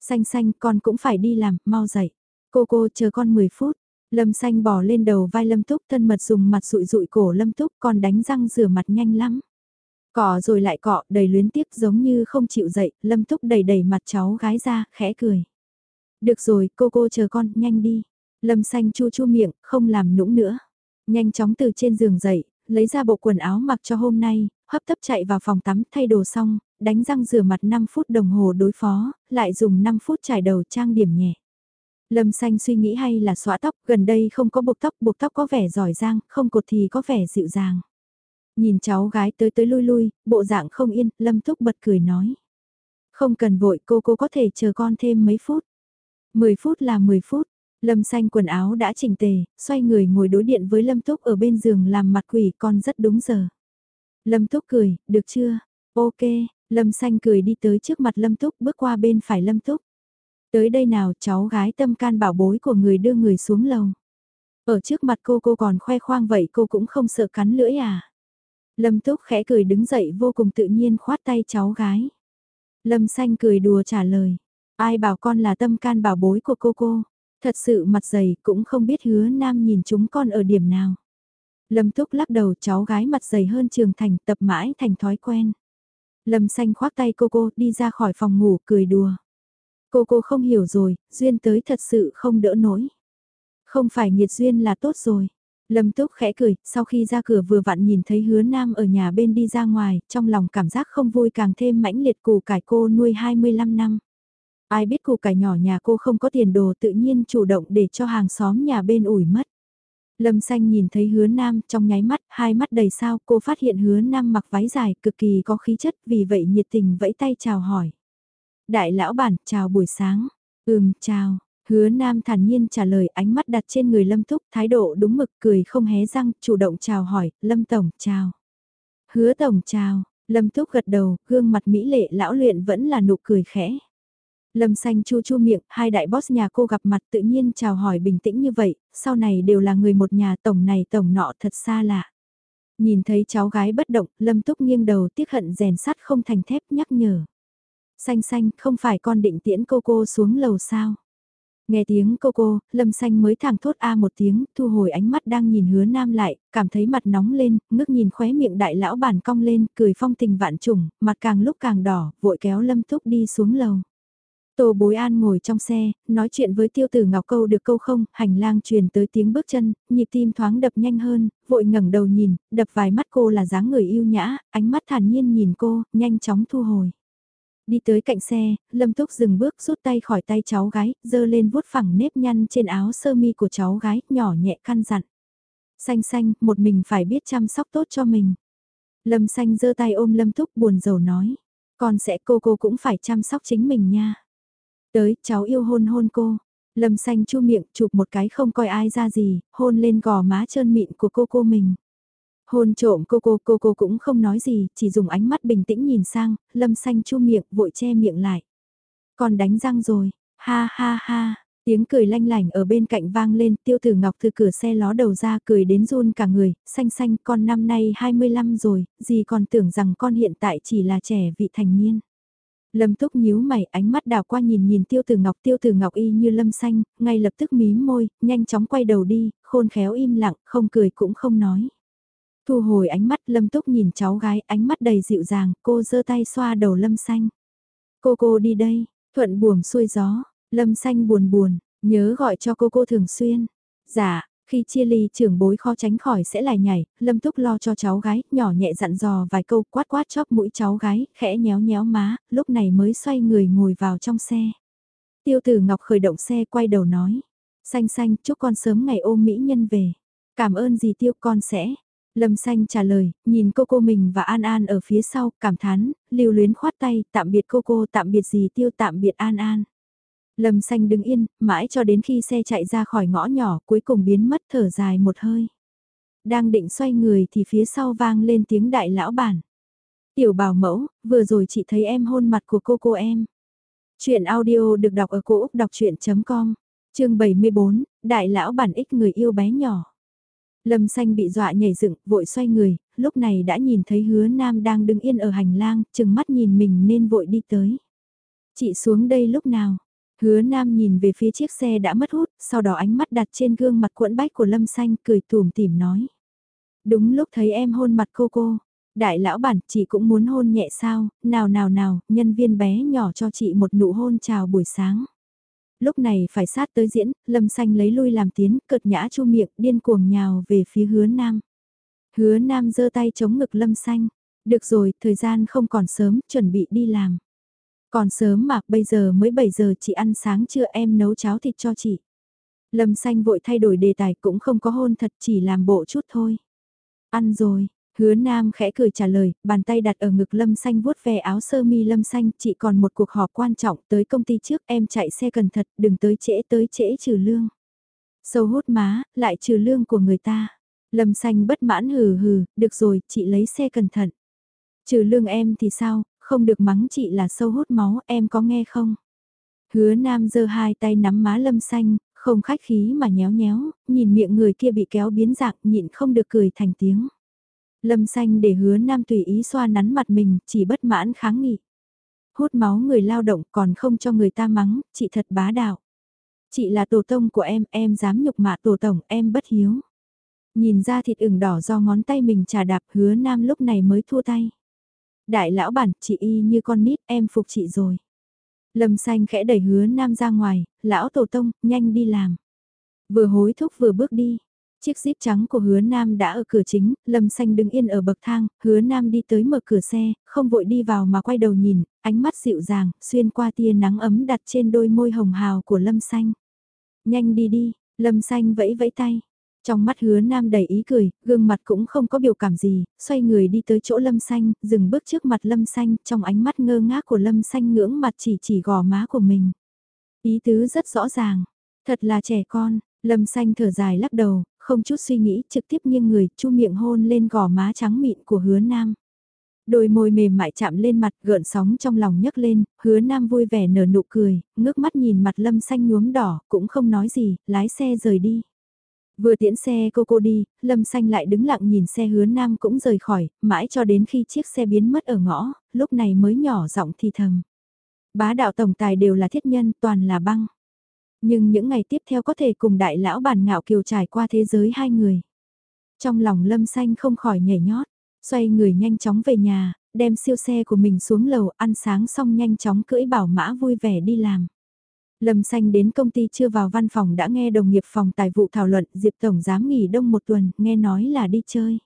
Xanh xanh con cũng phải đi làm, mau dậy. Cô cô chờ con 10 phút. Lâm xanh bỏ lên đầu vai Lâm Túc thân mật dùng mặt rụi rụi cổ Lâm Túc còn đánh răng rửa mặt nhanh lắm. Cọ rồi lại cọ đầy luyến tiếc giống như không chịu dậy, Lâm Túc đầy đầy mặt cháu gái ra, khẽ cười. Được rồi, cô cô chờ con, nhanh đi. Lâm xanh chu chu miệng, không làm nũng nữa. Nhanh chóng từ trên giường dậy, lấy ra bộ quần áo mặc cho hôm nay, hấp tấp chạy vào phòng tắm thay đồ xong, đánh răng rửa mặt 5 phút đồng hồ đối phó, lại dùng 5 phút trải đầu trang điểm nhẹ. Lâm xanh suy nghĩ hay là xóa tóc, gần đây không có buộc tóc, buộc tóc có vẻ giỏi giang, không cột thì có vẻ dịu dàng. Nhìn cháu gái tới tới lui lui, bộ dạng không yên, Lâm thúc bật cười nói. Không cần vội, cô cô có thể chờ con thêm mấy phút. 10 phút là 10 phút. Lâm xanh quần áo đã chỉnh tề, xoay người ngồi đối điện với Lâm Túc ở bên giường làm mặt quỷ con rất đúng giờ. Lâm Túc cười, được chưa? Ok, Lâm xanh cười đi tới trước mặt Lâm Túc bước qua bên phải Lâm Túc. Tới đây nào cháu gái tâm can bảo bối của người đưa người xuống lầu. Ở trước mặt cô cô còn khoe khoang vậy cô cũng không sợ cắn lưỡi à. Lâm Túc khẽ cười đứng dậy vô cùng tự nhiên khoát tay cháu gái. Lâm Xanh cười đùa trả lời. Ai bảo con là tâm can bảo bối của cô cô. Thật sự mặt dày cũng không biết hứa nam nhìn chúng con ở điểm nào. Lâm Túc lắc đầu cháu gái mặt dày hơn trường thành tập mãi thành thói quen. Lâm Xanh khoác tay cô cô đi ra khỏi phòng ngủ cười đùa. Cô cô không hiểu rồi, duyên tới thật sự không đỡ nổi. Không phải nghiệt duyên là tốt rồi. Lâm Túc khẽ cười, sau khi ra cửa vừa vặn nhìn thấy hứa nam ở nhà bên đi ra ngoài, trong lòng cảm giác không vui càng thêm mãnh liệt củ cải cô nuôi 25 năm. Ai biết củ cải nhỏ nhà cô không có tiền đồ tự nhiên chủ động để cho hàng xóm nhà bên ủi mất. Lâm xanh nhìn thấy hứa nam trong nháy mắt, hai mắt đầy sao cô phát hiện hứa nam mặc váy dài cực kỳ có khí chất vì vậy nhiệt tình vẫy tay chào hỏi. Đại lão bản, chào buổi sáng. Ừm, chào. Hứa Nam thản nhiên trả lời ánh mắt đặt trên người Lâm Túc, thái độ đúng mực cười không hé răng, chủ động chào hỏi, Lâm Tổng, chào. Hứa Tổng, chào. Lâm Túc gật đầu, gương mặt mỹ lệ lão luyện vẫn là nụ cười khẽ. Lâm xanh chu chu miệng, hai đại boss nhà cô gặp mặt tự nhiên chào hỏi bình tĩnh như vậy, sau này đều là người một nhà tổng này tổng nọ thật xa lạ. Nhìn thấy cháu gái bất động, Lâm Túc nghiêng đầu tiếc hận rèn sắt không thành thép nhắc nhở. Xanh xanh, không phải con định tiễn cô cô xuống lầu sao? Nghe tiếng cô cô, lâm xanh mới thẳng thốt a một tiếng, thu hồi ánh mắt đang nhìn hứa nam lại, cảm thấy mặt nóng lên, ngước nhìn khóe miệng đại lão bản cong lên, cười phong tình vạn trùng, mặt càng lúc càng đỏ, vội kéo lâm Túc đi xuống lầu. Tô bối an ngồi trong xe, nói chuyện với tiêu tử ngọc câu được câu không, hành lang truyền tới tiếng bước chân, nhịp tim thoáng đập nhanh hơn, vội ngẩng đầu nhìn, đập vài mắt cô là dáng người yêu nhã, ánh mắt thản nhiên nhìn cô, nhanh chóng thu hồi. Đi tới cạnh xe, Lâm Túc dừng bước rút tay khỏi tay cháu gái, dơ lên vuốt phẳng nếp nhăn trên áo sơ mi của cháu gái, nhỏ nhẹ căn dặn. Xanh xanh, một mình phải biết chăm sóc tốt cho mình. Lâm xanh giơ tay ôm Lâm Túc buồn rầu nói. Con sẽ cô cô cũng phải chăm sóc chính mình nha. Tới, cháu yêu hôn hôn cô. Lâm xanh chu miệng chụp một cái không coi ai ra gì, hôn lên gò má trơn mịn của cô cô mình. Hôn trộm cô cô, cô cô cũng không nói gì, chỉ dùng ánh mắt bình tĩnh nhìn sang, lâm xanh chu miệng, vội che miệng lại. Còn đánh răng rồi, ha ha ha, tiếng cười lanh lảnh ở bên cạnh vang lên, tiêu tử ngọc từ cửa xe ló đầu ra cười đến run cả người, xanh xanh con năm nay 25 rồi, gì còn tưởng rằng con hiện tại chỉ là trẻ vị thành niên. Lâm túc nhíu mày ánh mắt đào qua nhìn nhìn tiêu tử ngọc tiêu tử ngọc y như lâm xanh, ngay lập tức mím môi, nhanh chóng quay đầu đi, khôn khéo im lặng, không cười cũng không nói. Thu hồi ánh mắt Lâm Túc nhìn cháu gái ánh mắt đầy dịu dàng, cô giơ tay xoa đầu Lâm Xanh. Cô cô đi đây, thuận buồm xuôi gió, Lâm Xanh buồn buồn, nhớ gọi cho cô cô thường xuyên. Dạ, khi chia ly trưởng bối khó tránh khỏi sẽ lại nhảy, Lâm Túc lo cho cháu gái, nhỏ nhẹ dặn dò vài câu quát quát chóp mũi cháu gái, khẽ nhéo nhéo má, lúc này mới xoay người ngồi vào trong xe. Tiêu tử Ngọc khởi động xe quay đầu nói, xanh xanh chúc con sớm ngày ôm mỹ nhân về. Cảm ơn gì tiêu con sẽ, Lâm Xanh trả lời, nhìn cô cô mình và An An ở phía sau, cảm thán, lưu luyến khoát tay, tạm biệt cô cô, tạm biệt gì tiêu, tạm biệt An An. Lâm Xanh đứng yên, mãi cho đến khi xe chạy ra khỏi ngõ nhỏ, cuối cùng biến mất thở dài một hơi. Đang định xoay người thì phía sau vang lên tiếng đại lão bản. Tiểu bảo mẫu, vừa rồi chị thấy em hôn mặt của cô cô em. Chuyện audio được đọc ở cổ Úc đọc chuyện.com, chương 74, đại lão bản ích người yêu bé nhỏ. Lâm xanh bị dọa nhảy dựng, vội xoay người, lúc này đã nhìn thấy hứa nam đang đứng yên ở hành lang, chừng mắt nhìn mình nên vội đi tới. Chị xuống đây lúc nào? Hứa nam nhìn về phía chiếc xe đã mất hút, sau đó ánh mắt đặt trên gương mặt cuộn bách của lâm xanh cười tùm tìm nói. Đúng lúc thấy em hôn mặt cô cô, đại lão bản chị cũng muốn hôn nhẹ sao, nào nào nào, nhân viên bé nhỏ cho chị một nụ hôn chào buổi sáng lúc này phải sát tới diễn, lâm xanh lấy lui làm tiến, cợt nhã chu miệng, điên cuồng nhào về phía hứa nam. Hứa Nam giơ tay chống ngực Lâm Xanh. Được rồi, thời gian không còn sớm, chuẩn bị đi làm. Còn sớm mà, bây giờ mới 7 giờ chị ăn sáng chưa em nấu cháo thịt cho chị. Lâm Xanh vội thay đổi đề tài cũng không có hôn thật chỉ làm bộ chút thôi. Ăn rồi, hứa Nam khẽ cười trả lời, bàn tay đặt ở ngực Lâm Xanh vuốt ve áo sơ mi Lâm Xanh, chị còn một cuộc họp quan trọng tới công ty trước em chạy xe cần thật, đừng tới trễ tới trễ trừ lương. Sâu hút má, lại trừ lương của người ta. Lâm Xanh bất mãn hừ hừ, được rồi, chị lấy xe cẩn thận. Trừ lương em thì sao, không được mắng chị là sâu hút máu, em có nghe không? Hứa Nam giơ hai tay nắm má Lâm Xanh, không khách khí mà nhéo nhéo, nhìn miệng người kia bị kéo biến dạng nhịn không được cười thành tiếng. Lâm xanh để hứa nam tùy ý xoa nắn mặt mình, chỉ bất mãn kháng nghị. Hút máu người lao động còn không cho người ta mắng, chị thật bá đạo. Chị là tổ tông của em, em dám nhục mạ tổ tổng, em bất hiếu. Nhìn ra thịt ửng đỏ do ngón tay mình trà đạp hứa nam lúc này mới thua tay. Đại lão bản, chị y như con nít, em phục chị rồi. Lâm xanh khẽ đẩy hứa nam ra ngoài, lão tổ tông, nhanh đi làm. Vừa hối thúc vừa bước đi. Chiếc jeep trắng của hứa nam đã ở cửa chính, lâm xanh đứng yên ở bậc thang, hứa nam đi tới mở cửa xe, không vội đi vào mà quay đầu nhìn, ánh mắt dịu dàng, xuyên qua tia nắng ấm đặt trên đôi môi hồng hào của lâm xanh. Nhanh đi đi, lâm xanh vẫy vẫy tay. Trong mắt hứa nam đầy ý cười, gương mặt cũng không có biểu cảm gì, xoay người đi tới chỗ lâm xanh, dừng bước trước mặt lâm xanh, trong ánh mắt ngơ ngác của lâm xanh ngưỡng mặt chỉ chỉ gò má của mình. Ý tứ rất rõ ràng, thật là trẻ con, lâm xanh thở dài lắc đầu, không chút suy nghĩ trực tiếp nghiêng người, chu miệng hôn lên gò má trắng mịn của hứa nam. Đôi môi mềm mại chạm lên mặt gợn sóng trong lòng nhấc lên, hứa nam vui vẻ nở nụ cười, ngước mắt nhìn mặt lâm xanh nhuốm đỏ, cũng không nói gì, lái xe rời đi. Vừa tiễn xe cô cô đi, Lâm Xanh lại đứng lặng nhìn xe hứa nam cũng rời khỏi, mãi cho đến khi chiếc xe biến mất ở ngõ, lúc này mới nhỏ giọng thì thầm. Bá đạo tổng tài đều là thiết nhân, toàn là băng. Nhưng những ngày tiếp theo có thể cùng đại lão bản ngạo kiều trải qua thế giới hai người. Trong lòng Lâm Xanh không khỏi nhảy nhót, xoay người nhanh chóng về nhà, đem siêu xe của mình xuống lầu ăn sáng xong nhanh chóng cưỡi bảo mã vui vẻ đi làm. Lâm Xanh đến công ty chưa vào văn phòng đã nghe đồng nghiệp phòng tài vụ thảo luận Diệp Tổng dám nghỉ đông một tuần, nghe nói là đi chơi.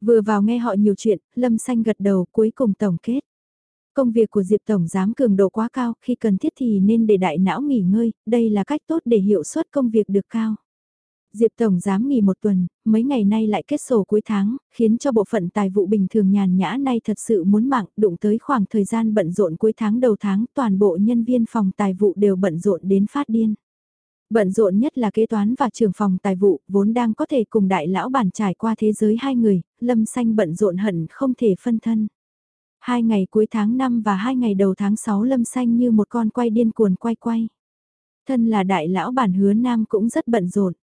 Vừa vào nghe họ nhiều chuyện, Lâm Xanh gật đầu cuối cùng tổng kết. Công việc của Diệp Tổng giám cường độ quá cao, khi cần thiết thì nên để đại não nghỉ ngơi, đây là cách tốt để hiệu suất công việc được cao. Diệp Tổng dám nghỉ một tuần, mấy ngày nay lại kết sổ cuối tháng, khiến cho bộ phận tài vụ bình thường nhàn nhã nay thật sự muốn mạng, đụng tới khoảng thời gian bận rộn cuối tháng đầu tháng, toàn bộ nhân viên phòng tài vụ đều bận rộn đến phát điên. Bận rộn nhất là kế toán và trưởng phòng tài vụ, vốn đang có thể cùng đại lão bản trải qua thế giới hai người, lâm xanh bận rộn hận không thể phân thân. Hai ngày cuối tháng 5 và hai ngày đầu tháng 6 lâm xanh như một con quay điên cuồn quay quay. Thân là đại lão bản hứa nam cũng rất bận rộn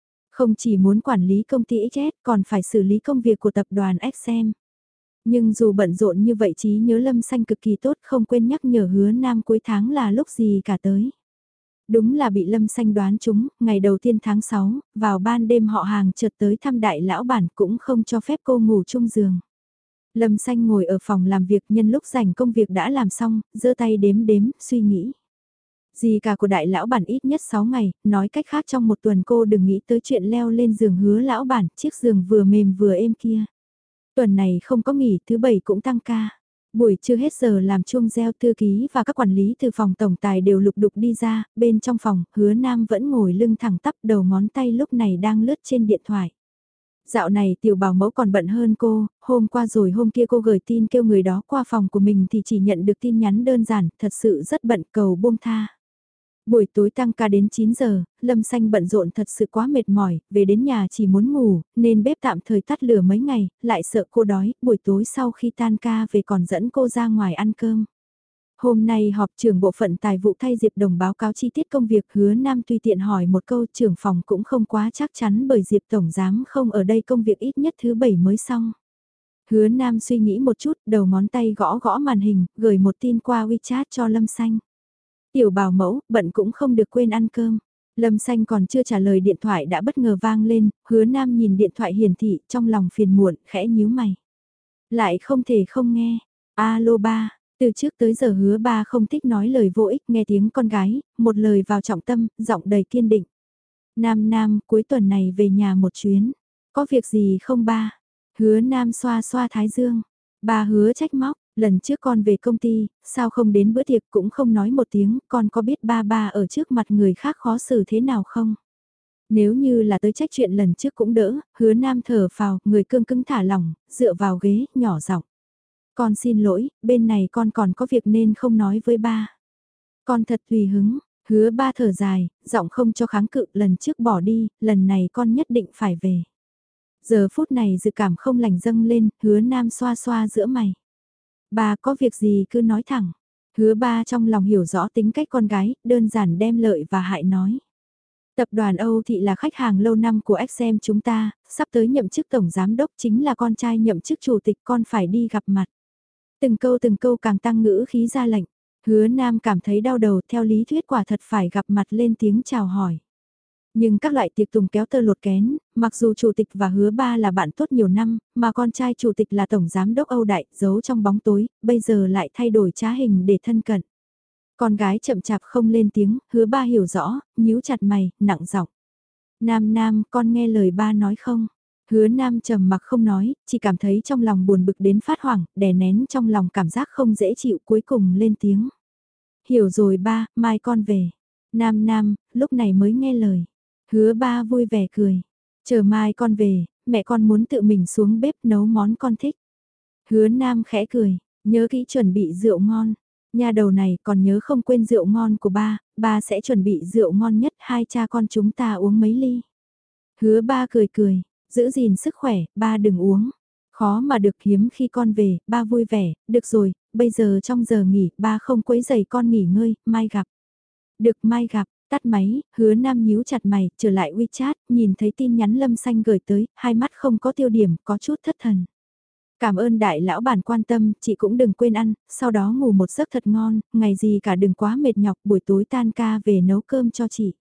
không chỉ muốn quản lý công ty XS còn phải xử lý công việc của tập đoàn XM. Nhưng dù bận rộn như vậy trí nhớ Lâm Xanh cực kỳ tốt không quên nhắc nhở hứa nam cuối tháng là lúc gì cả tới. Đúng là bị Lâm Xanh đoán chúng, ngày đầu tiên tháng 6, vào ban đêm họ hàng chợt tới thăm đại lão bản cũng không cho phép cô ngủ chung giường. Lâm Xanh ngồi ở phòng làm việc nhân lúc rảnh công việc đã làm xong, giơ tay đếm đếm, suy nghĩ. Gì cả của đại lão bản ít nhất 6 ngày, nói cách khác trong một tuần cô đừng nghĩ tới chuyện leo lên giường hứa lão bản, chiếc giường vừa mềm vừa êm kia. Tuần này không có nghỉ, thứ bảy cũng tăng ca. Buổi chưa hết giờ làm chuông gieo thư ký và các quản lý từ phòng tổng tài đều lục đục đi ra, bên trong phòng, hứa nam vẫn ngồi lưng thẳng tắp đầu ngón tay lúc này đang lướt trên điện thoại. Dạo này tiểu bảo mẫu còn bận hơn cô, hôm qua rồi hôm kia cô gửi tin kêu người đó qua phòng của mình thì chỉ nhận được tin nhắn đơn giản, thật sự rất bận cầu buông tha. Buổi tối tăng ca đến 9 giờ, Lâm Xanh bận rộn thật sự quá mệt mỏi, về đến nhà chỉ muốn ngủ, nên bếp tạm thời tắt lửa mấy ngày, lại sợ cô đói, buổi tối sau khi tan ca về còn dẫn cô ra ngoài ăn cơm. Hôm nay họp trưởng bộ phận tài vụ thay Diệp Đồng báo cáo chi tiết công việc hứa Nam tùy tiện hỏi một câu trưởng phòng cũng không quá chắc chắn bởi Diệp Tổng giám không ở đây công việc ít nhất thứ bảy mới xong. Hứa Nam suy nghĩ một chút, đầu ngón tay gõ gõ màn hình, gửi một tin qua WeChat cho Lâm Xanh. Tiểu bảo mẫu, bận cũng không được quên ăn cơm. Lâm xanh còn chưa trả lời điện thoại đã bất ngờ vang lên, hứa nam nhìn điện thoại hiển thị trong lòng phiền muộn, khẽ nhíu mày. Lại không thể không nghe. Alo ba, từ trước tới giờ hứa ba không thích nói lời vô ích nghe tiếng con gái, một lời vào trọng tâm, giọng đầy kiên định. Nam Nam, cuối tuần này về nhà một chuyến. Có việc gì không ba? Hứa Nam xoa xoa thái dương. Bà hứa trách móc, lần trước con về công ty, sao không đến bữa tiệc cũng không nói một tiếng, con có biết ba ba ở trước mặt người khác khó xử thế nào không? Nếu như là tới trách chuyện lần trước cũng đỡ, hứa nam thở vào người cương cứng thả lỏng, dựa vào ghế, nhỏ giọng. Con xin lỗi, bên này con còn có việc nên không nói với ba. Con thật tùy hứng, hứa ba thở dài, giọng không cho kháng cự lần trước bỏ đi, lần này con nhất định phải về. Giờ phút này dự cảm không lành dâng lên, hứa nam xoa xoa giữa mày. Bà có việc gì cứ nói thẳng. Hứa ba trong lòng hiểu rõ tính cách con gái, đơn giản đem lợi và hại nói. Tập đoàn Âu Thị là khách hàng lâu năm của XM chúng ta, sắp tới nhậm chức tổng giám đốc chính là con trai nhậm chức chủ tịch con phải đi gặp mặt. Từng câu từng câu càng tăng ngữ khí ra lệnh. Hứa Nam cảm thấy đau đầu theo lý thuyết quả thật phải gặp mặt lên tiếng chào hỏi. Nhưng các loại tiệc tùng kéo tơ lột kén, mặc dù chủ tịch và hứa ba là bạn tốt nhiều năm, mà con trai chủ tịch là tổng giám đốc Âu Đại, giấu trong bóng tối, bây giờ lại thay đổi trá hình để thân cận. Con gái chậm chạp không lên tiếng, hứa ba hiểu rõ, nhíu chặt mày, nặng giọng. Nam Nam, con nghe lời ba nói không? Hứa Nam trầm mặc không nói, chỉ cảm thấy trong lòng buồn bực đến phát hoảng, đè nén trong lòng cảm giác không dễ chịu cuối cùng lên tiếng. Hiểu rồi ba, mai con về. Nam Nam, lúc này mới nghe lời. Hứa ba vui vẻ cười. Chờ mai con về, mẹ con muốn tự mình xuống bếp nấu món con thích. Hứa Nam khẽ cười, nhớ kỹ chuẩn bị rượu ngon. Nhà đầu này còn nhớ không quên rượu ngon của ba, ba sẽ chuẩn bị rượu ngon nhất hai cha con chúng ta uống mấy ly. Hứa ba cười cười, giữ gìn sức khỏe, ba đừng uống. Khó mà được hiếm khi con về, ba vui vẻ, được rồi, bây giờ trong giờ nghỉ, ba không quấy giày con nghỉ ngơi, mai gặp. Được mai gặp, tắt máy, hứa nam nhíu chặt mày, trở lại WeChat, nhìn thấy tin nhắn lâm xanh gửi tới, hai mắt không có tiêu điểm, có chút thất thần. Cảm ơn đại lão bản quan tâm, chị cũng đừng quên ăn, sau đó ngủ một giấc thật ngon, ngày gì cả đừng quá mệt nhọc, buổi tối tan ca về nấu cơm cho chị.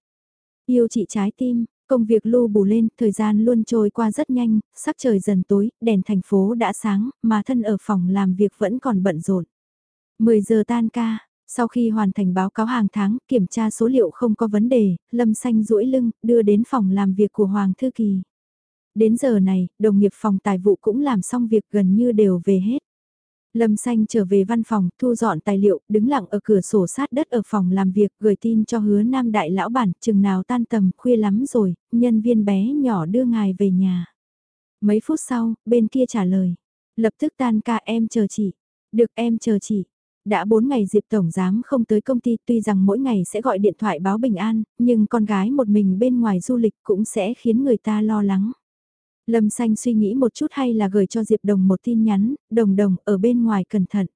Yêu chị trái tim, công việc lưu bù lên, thời gian luôn trôi qua rất nhanh, sắc trời dần tối, đèn thành phố đã sáng, mà thân ở phòng làm việc vẫn còn bận rộn. 10 giờ tan ca, sau khi hoàn thành báo cáo hàng tháng, kiểm tra số liệu không có vấn đề, Lâm Xanh duỗi lưng, đưa đến phòng làm việc của Hoàng Thư Kỳ. Đến giờ này, đồng nghiệp phòng tài vụ cũng làm xong việc gần như đều về hết. Lâm Xanh trở về văn phòng, thu dọn tài liệu, đứng lặng ở cửa sổ sát đất ở phòng làm việc, gửi tin cho hứa nam đại lão bản, chừng nào tan tầm, khuya lắm rồi, nhân viên bé nhỏ đưa ngài về nhà. Mấy phút sau, bên kia trả lời, lập tức tan ca em chờ chị, được em chờ chị. Đã 4 ngày Diệp Tổng Giám không tới công ty tuy rằng mỗi ngày sẽ gọi điện thoại báo bình an, nhưng con gái một mình bên ngoài du lịch cũng sẽ khiến người ta lo lắng. Lâm Xanh suy nghĩ một chút hay là gửi cho Diệp Đồng một tin nhắn, đồng đồng ở bên ngoài cẩn thận.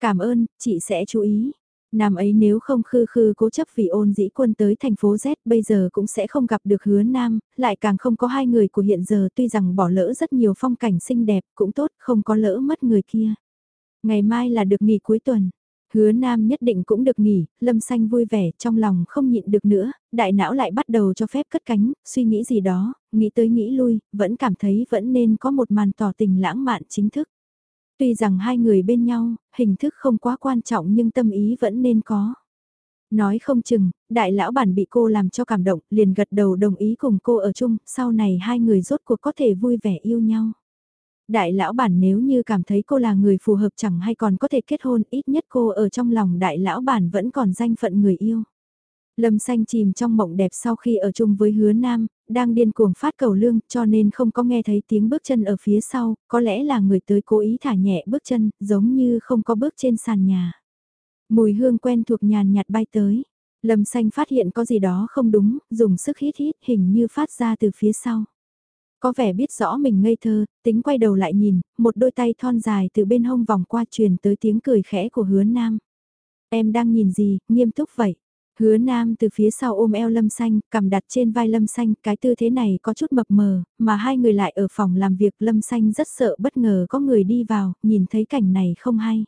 Cảm ơn, chị sẽ chú ý. Nam ấy nếu không khư khư cố chấp vì ôn dĩ quân tới thành phố Z bây giờ cũng sẽ không gặp được hứa Nam, lại càng không có hai người của hiện giờ tuy rằng bỏ lỡ rất nhiều phong cảnh xinh đẹp cũng tốt không có lỡ mất người kia. Ngày mai là được nghỉ cuối tuần. Hứa Nam nhất định cũng được nghỉ, Lâm Xanh vui vẻ, trong lòng không nhịn được nữa, đại não lại bắt đầu cho phép cất cánh, suy nghĩ gì đó, nghĩ tới nghĩ lui, vẫn cảm thấy vẫn nên có một màn tỏ tình lãng mạn chính thức. Tuy rằng hai người bên nhau, hình thức không quá quan trọng nhưng tâm ý vẫn nên có. Nói không chừng, đại lão bản bị cô làm cho cảm động, liền gật đầu đồng ý cùng cô ở chung, sau này hai người rốt cuộc có thể vui vẻ yêu nhau. Đại lão bản nếu như cảm thấy cô là người phù hợp chẳng hay còn có thể kết hôn, ít nhất cô ở trong lòng đại lão bản vẫn còn danh phận người yêu. Lâm xanh chìm trong mộng đẹp sau khi ở chung với hứa nam, đang điên cuồng phát cầu lương cho nên không có nghe thấy tiếng bước chân ở phía sau, có lẽ là người tới cố ý thả nhẹ bước chân, giống như không có bước trên sàn nhà. Mùi hương quen thuộc nhàn nhạt bay tới. Lâm xanh phát hiện có gì đó không đúng, dùng sức hít hít hình như phát ra từ phía sau. Có vẻ biết rõ mình ngây thơ, tính quay đầu lại nhìn, một đôi tay thon dài từ bên hông vòng qua truyền tới tiếng cười khẽ của hứa nam. Em đang nhìn gì, nghiêm túc vậy. Hứa nam từ phía sau ôm eo lâm xanh, cầm đặt trên vai lâm xanh, cái tư thế này có chút mập mờ, mà hai người lại ở phòng làm việc lâm xanh rất sợ bất ngờ có người đi vào, nhìn thấy cảnh này không hay.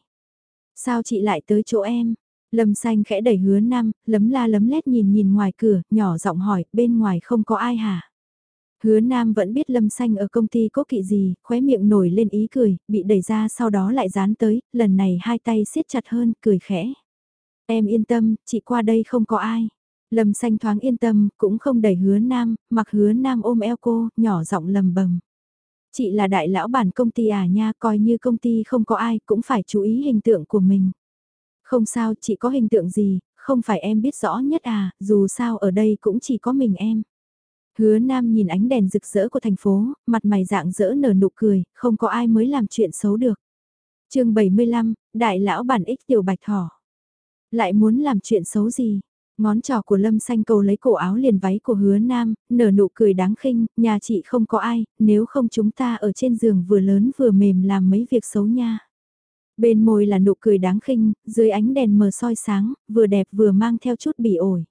Sao chị lại tới chỗ em? Lâm xanh khẽ đẩy hứa nam, lấm la lấm lét nhìn nhìn ngoài cửa, nhỏ giọng hỏi, bên ngoài không có ai hả? Hứa Nam vẫn biết Lâm Xanh ở công ty có kỵ gì, khóe miệng nổi lên ý cười, bị đẩy ra sau đó lại dán tới, lần này hai tay siết chặt hơn, cười khẽ. Em yên tâm, chị qua đây không có ai. Lâm Xanh thoáng yên tâm, cũng không đẩy hứa Nam, mặc hứa Nam ôm eo cô, nhỏ giọng lầm bầm. Chị là đại lão bản công ty à nha, coi như công ty không có ai cũng phải chú ý hình tượng của mình. Không sao, chị có hình tượng gì, không phải em biết rõ nhất à, dù sao ở đây cũng chỉ có mình em. Hứa Nam nhìn ánh đèn rực rỡ của thành phố, mặt mày dạng dỡ nở nụ cười, không có ai mới làm chuyện xấu được. chương 75, Đại lão bản ích tiểu bạch thỏ. Lại muốn làm chuyện xấu gì? Ngón trỏ của Lâm Xanh cầu lấy cổ áo liền váy của hứa nam, nở nụ cười đáng khinh, nhà chị không có ai, nếu không chúng ta ở trên giường vừa lớn vừa mềm làm mấy việc xấu nha. Bên môi là nụ cười đáng khinh, dưới ánh đèn mờ soi sáng, vừa đẹp vừa mang theo chút bị ổi.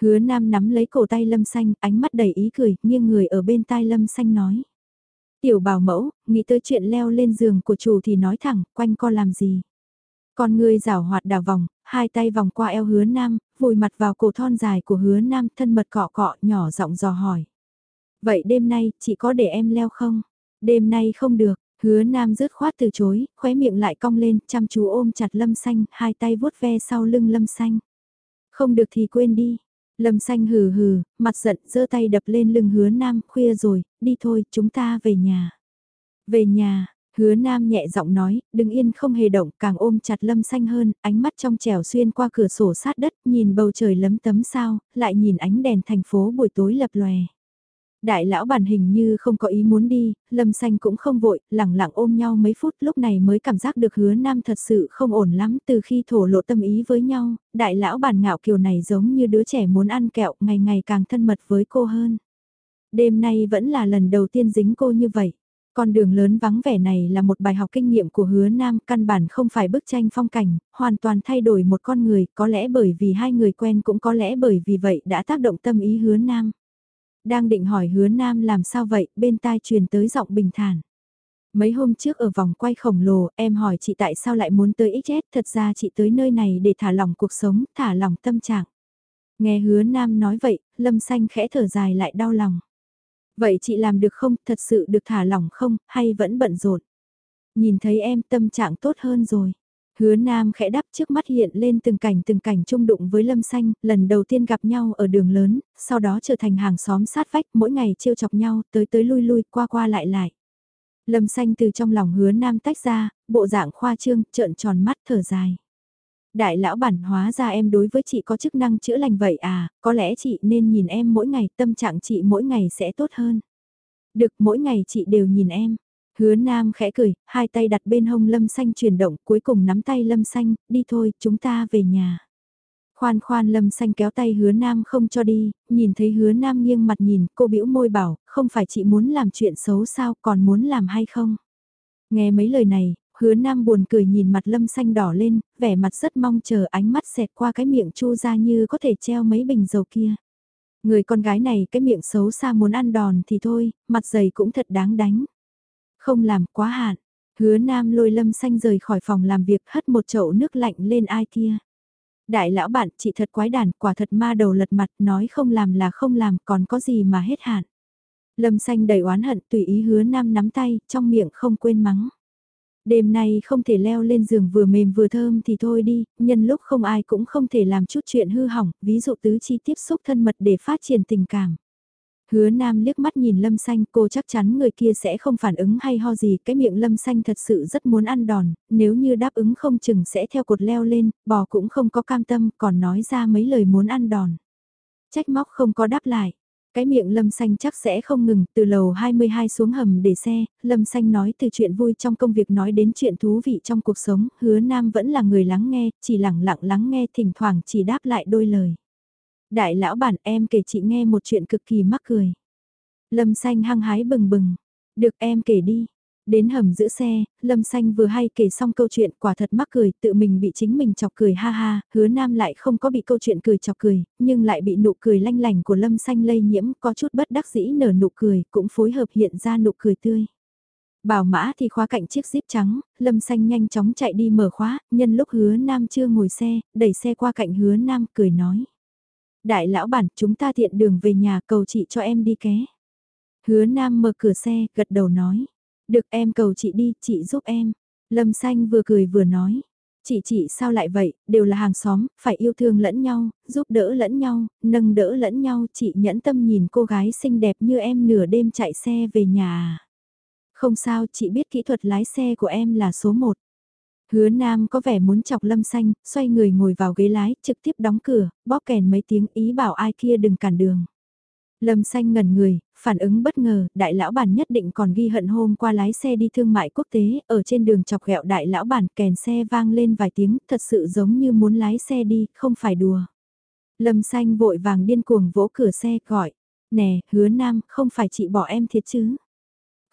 Hứa nam nắm lấy cổ tay Lâm Xanh, ánh mắt đầy ý cười, nghiêng người ở bên tai Lâm Xanh nói. Tiểu bảo mẫu, nghĩ tới chuyện leo lên giường của chủ thì nói thẳng, quanh co làm gì. Con người rảo hoạt đảo vòng, hai tay vòng qua eo hứa nam, vùi mặt vào cổ thon dài của hứa nam thân mật cọ cọ nhỏ giọng dò hỏi. Vậy đêm nay, chị có để em leo không? Đêm nay không được, hứa nam rứt khoát từ chối, khóe miệng lại cong lên, chăm chú ôm chặt lâm xanh, hai tay vuốt ve sau lưng lâm xanh. Không được thì quên đi. Lâm xanh hừ hừ, mặt giận, giơ tay đập lên lưng hứa nam, khuya rồi, đi thôi, chúng ta về nhà. Về nhà, Hứa Nam nhẹ giọng nói, đừng yên không hề động, càng ôm chặt Lâm Xanh hơn, ánh mắt trong trẻo xuyên qua cửa sổ sát đất, nhìn bầu trời lấm tấm sao, lại nhìn ánh đèn thành phố buổi tối lập lòe. Đại lão bản hình như không có ý muốn đi, Lâm Xanh cũng không vội, lẳng lặng ôm nhau mấy phút lúc này mới cảm giác được hứa nam thật sự không ổn lắm từ khi thổ lộ tâm ý với nhau, đại lão bản ngạo kiều này giống như đứa trẻ muốn ăn kẹo ngày ngày càng thân mật với cô hơn. Đêm nay vẫn là lần đầu tiên dính cô như vậy. Con đường lớn vắng vẻ này là một bài học kinh nghiệm của hứa nam, căn bản không phải bức tranh phong cảnh, hoàn toàn thay đổi một con người, có lẽ bởi vì hai người quen cũng có lẽ bởi vì vậy đã tác động tâm ý hứa nam. Đang định hỏi hứa nam làm sao vậy, bên tai truyền tới giọng bình thản. Mấy hôm trước ở vòng quay khổng lồ, em hỏi chị tại sao lại muốn tới XS, thật ra chị tới nơi này để thả lỏng cuộc sống, thả lỏng tâm trạng. Nghe hứa nam nói vậy, lâm xanh khẽ thở dài lại đau lòng. Vậy chị làm được không, thật sự được thả lỏng không, hay vẫn bận rộn? Nhìn thấy em tâm trạng tốt hơn rồi. Hứa Nam khẽ đáp trước mắt hiện lên từng cảnh từng cảnh chung đụng với Lâm Xanh, lần đầu tiên gặp nhau ở đường lớn, sau đó trở thành hàng xóm sát vách, mỗi ngày trêu chọc nhau, tới tới lui lui, qua qua lại lại. Lâm Xanh từ trong lòng hứa Nam tách ra, bộ dạng khoa trương, trợn tròn mắt thở dài. Đại lão bản hóa ra em đối với chị có chức năng chữa lành vậy à, có lẽ chị nên nhìn em mỗi ngày, tâm trạng chị mỗi ngày sẽ tốt hơn. Được, mỗi ngày chị đều nhìn em. Hứa Nam khẽ cười, hai tay đặt bên hông Lâm Xanh chuyển động, cuối cùng nắm tay Lâm Xanh, đi thôi, chúng ta về nhà. Khoan khoan Lâm Xanh kéo tay Hứa Nam không cho đi, nhìn thấy Hứa Nam nghiêng mặt nhìn, cô bĩu môi bảo, không phải chị muốn làm chuyện xấu sao, còn muốn làm hay không? Nghe mấy lời này, hứa nam buồn cười nhìn mặt lâm xanh đỏ lên, vẻ mặt rất mong chờ ánh mắt xẹt qua cái miệng chu ra như có thể treo mấy bình dầu kia. Người con gái này cái miệng xấu xa muốn ăn đòn thì thôi, mặt dày cũng thật đáng đánh. Không làm quá hạn, hứa nam lôi lâm xanh rời khỏi phòng làm việc hất một chậu nước lạnh lên ai kia. Đại lão bạn, chị thật quái đản, quả thật ma đầu lật mặt, nói không làm là không làm, còn có gì mà hết hạn. Lâm xanh đầy oán hận tùy ý hứa nam nắm tay, trong miệng không quên mắng. Đêm nay không thể leo lên giường vừa mềm vừa thơm thì thôi đi, nhân lúc không ai cũng không thể làm chút chuyện hư hỏng, ví dụ tứ chi tiếp xúc thân mật để phát triển tình cảm. Hứa Nam liếc mắt nhìn Lâm Xanh, cô chắc chắn người kia sẽ không phản ứng hay ho gì, cái miệng Lâm Xanh thật sự rất muốn ăn đòn, nếu như đáp ứng không chừng sẽ theo cột leo lên, bò cũng không có cam tâm, còn nói ra mấy lời muốn ăn đòn. Trách móc không có đáp lại, cái miệng Lâm Xanh chắc sẽ không ngừng, từ lầu 22 xuống hầm để xe, Lâm Xanh nói từ chuyện vui trong công việc nói đến chuyện thú vị trong cuộc sống, hứa Nam vẫn là người lắng nghe, chỉ lặng lặng lắng nghe thỉnh thoảng chỉ đáp lại đôi lời. Đại lão bản em kể chị nghe một chuyện cực kỳ mắc cười. Lâm Xanh hăng hái bừng bừng, được em kể đi, Đến hầm giữ xe, Lâm Xanh vừa hay kể xong câu chuyện quả thật mắc cười, tự mình bị chính mình chọc cười ha ha, hứa nam lại không có bị câu chuyện cười chọc cười, nhưng lại bị nụ cười lanh lành của Lâm Xanh lây nhiễm, có chút bất đắc dĩ nở nụ cười, cũng phối hợp hiện ra nụ cười tươi. Bảo mã thì khóa cạnh chiếc zip trắng, Lâm Xanh nhanh chóng chạy đi mở khóa, nhân lúc hứa nam chưa ngồi xe, đẩy xe qua cạnh hứa nam cười nói. Đại lão bản, chúng ta tiện đường về nhà cầu chị cho em đi ké. Hứa nam mở cửa xe, gật đầu nói. Được em cầu chị đi, chị giúp em. Lâm Xanh vừa cười vừa nói. Chị chị sao lại vậy, đều là hàng xóm, phải yêu thương lẫn nhau, giúp đỡ lẫn nhau, nâng đỡ lẫn nhau. Chị nhẫn tâm nhìn cô gái xinh đẹp như em nửa đêm chạy xe về nhà. À? Không sao, chị biết kỹ thuật lái xe của em là số 1. Hứa Nam có vẻ muốn chọc Lâm Xanh, xoay người ngồi vào ghế lái, trực tiếp đóng cửa, bóp kèn mấy tiếng ý bảo ai kia đừng cản đường. Lâm Xanh ngẩn người, phản ứng bất ngờ, đại lão bản nhất định còn ghi hận hôm qua lái xe đi thương mại quốc tế, ở trên đường chọc ghẹo đại lão bản kèn xe vang lên vài tiếng, thật sự giống như muốn lái xe đi, không phải đùa. Lâm Xanh vội vàng điên cuồng vỗ cửa xe gọi, nè, hứa nam, không phải chị bỏ em thiệt chứ.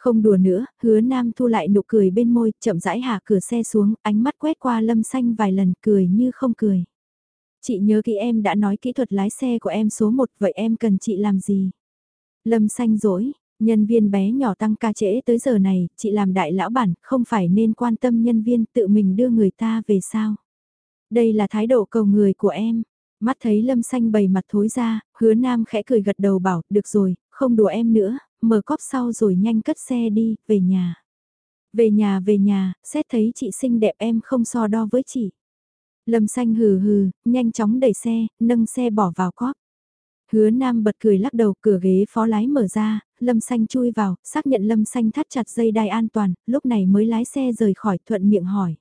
Không đùa nữa, hứa nam thu lại nụ cười bên môi, chậm rãi hạ cửa xe xuống, ánh mắt quét qua lâm xanh vài lần cười như không cười. Chị nhớ kỹ em đã nói kỹ thuật lái xe của em số 1, vậy em cần chị làm gì? Lâm xanh dối, nhân viên bé nhỏ tăng ca trễ tới giờ này, chị làm đại lão bản, không phải nên quan tâm nhân viên tự mình đưa người ta về sao? Đây là thái độ cầu người của em. Mắt thấy lâm xanh bầy mặt thối ra, hứa nam khẽ cười gật đầu bảo, được rồi, không đùa em nữa, mở cóp sau rồi nhanh cất xe đi, về nhà. Về nhà về nhà, xét thấy chị xinh đẹp em không so đo với chị. Lâm xanh hừ hừ, nhanh chóng đẩy xe, nâng xe bỏ vào cóp. Hứa Nam bật cười lắc đầu cửa ghế phó lái mở ra, Lâm Xanh chui vào, xác nhận Lâm Xanh thắt chặt dây đai an toàn, lúc này mới lái xe rời khỏi thuận miệng hỏi.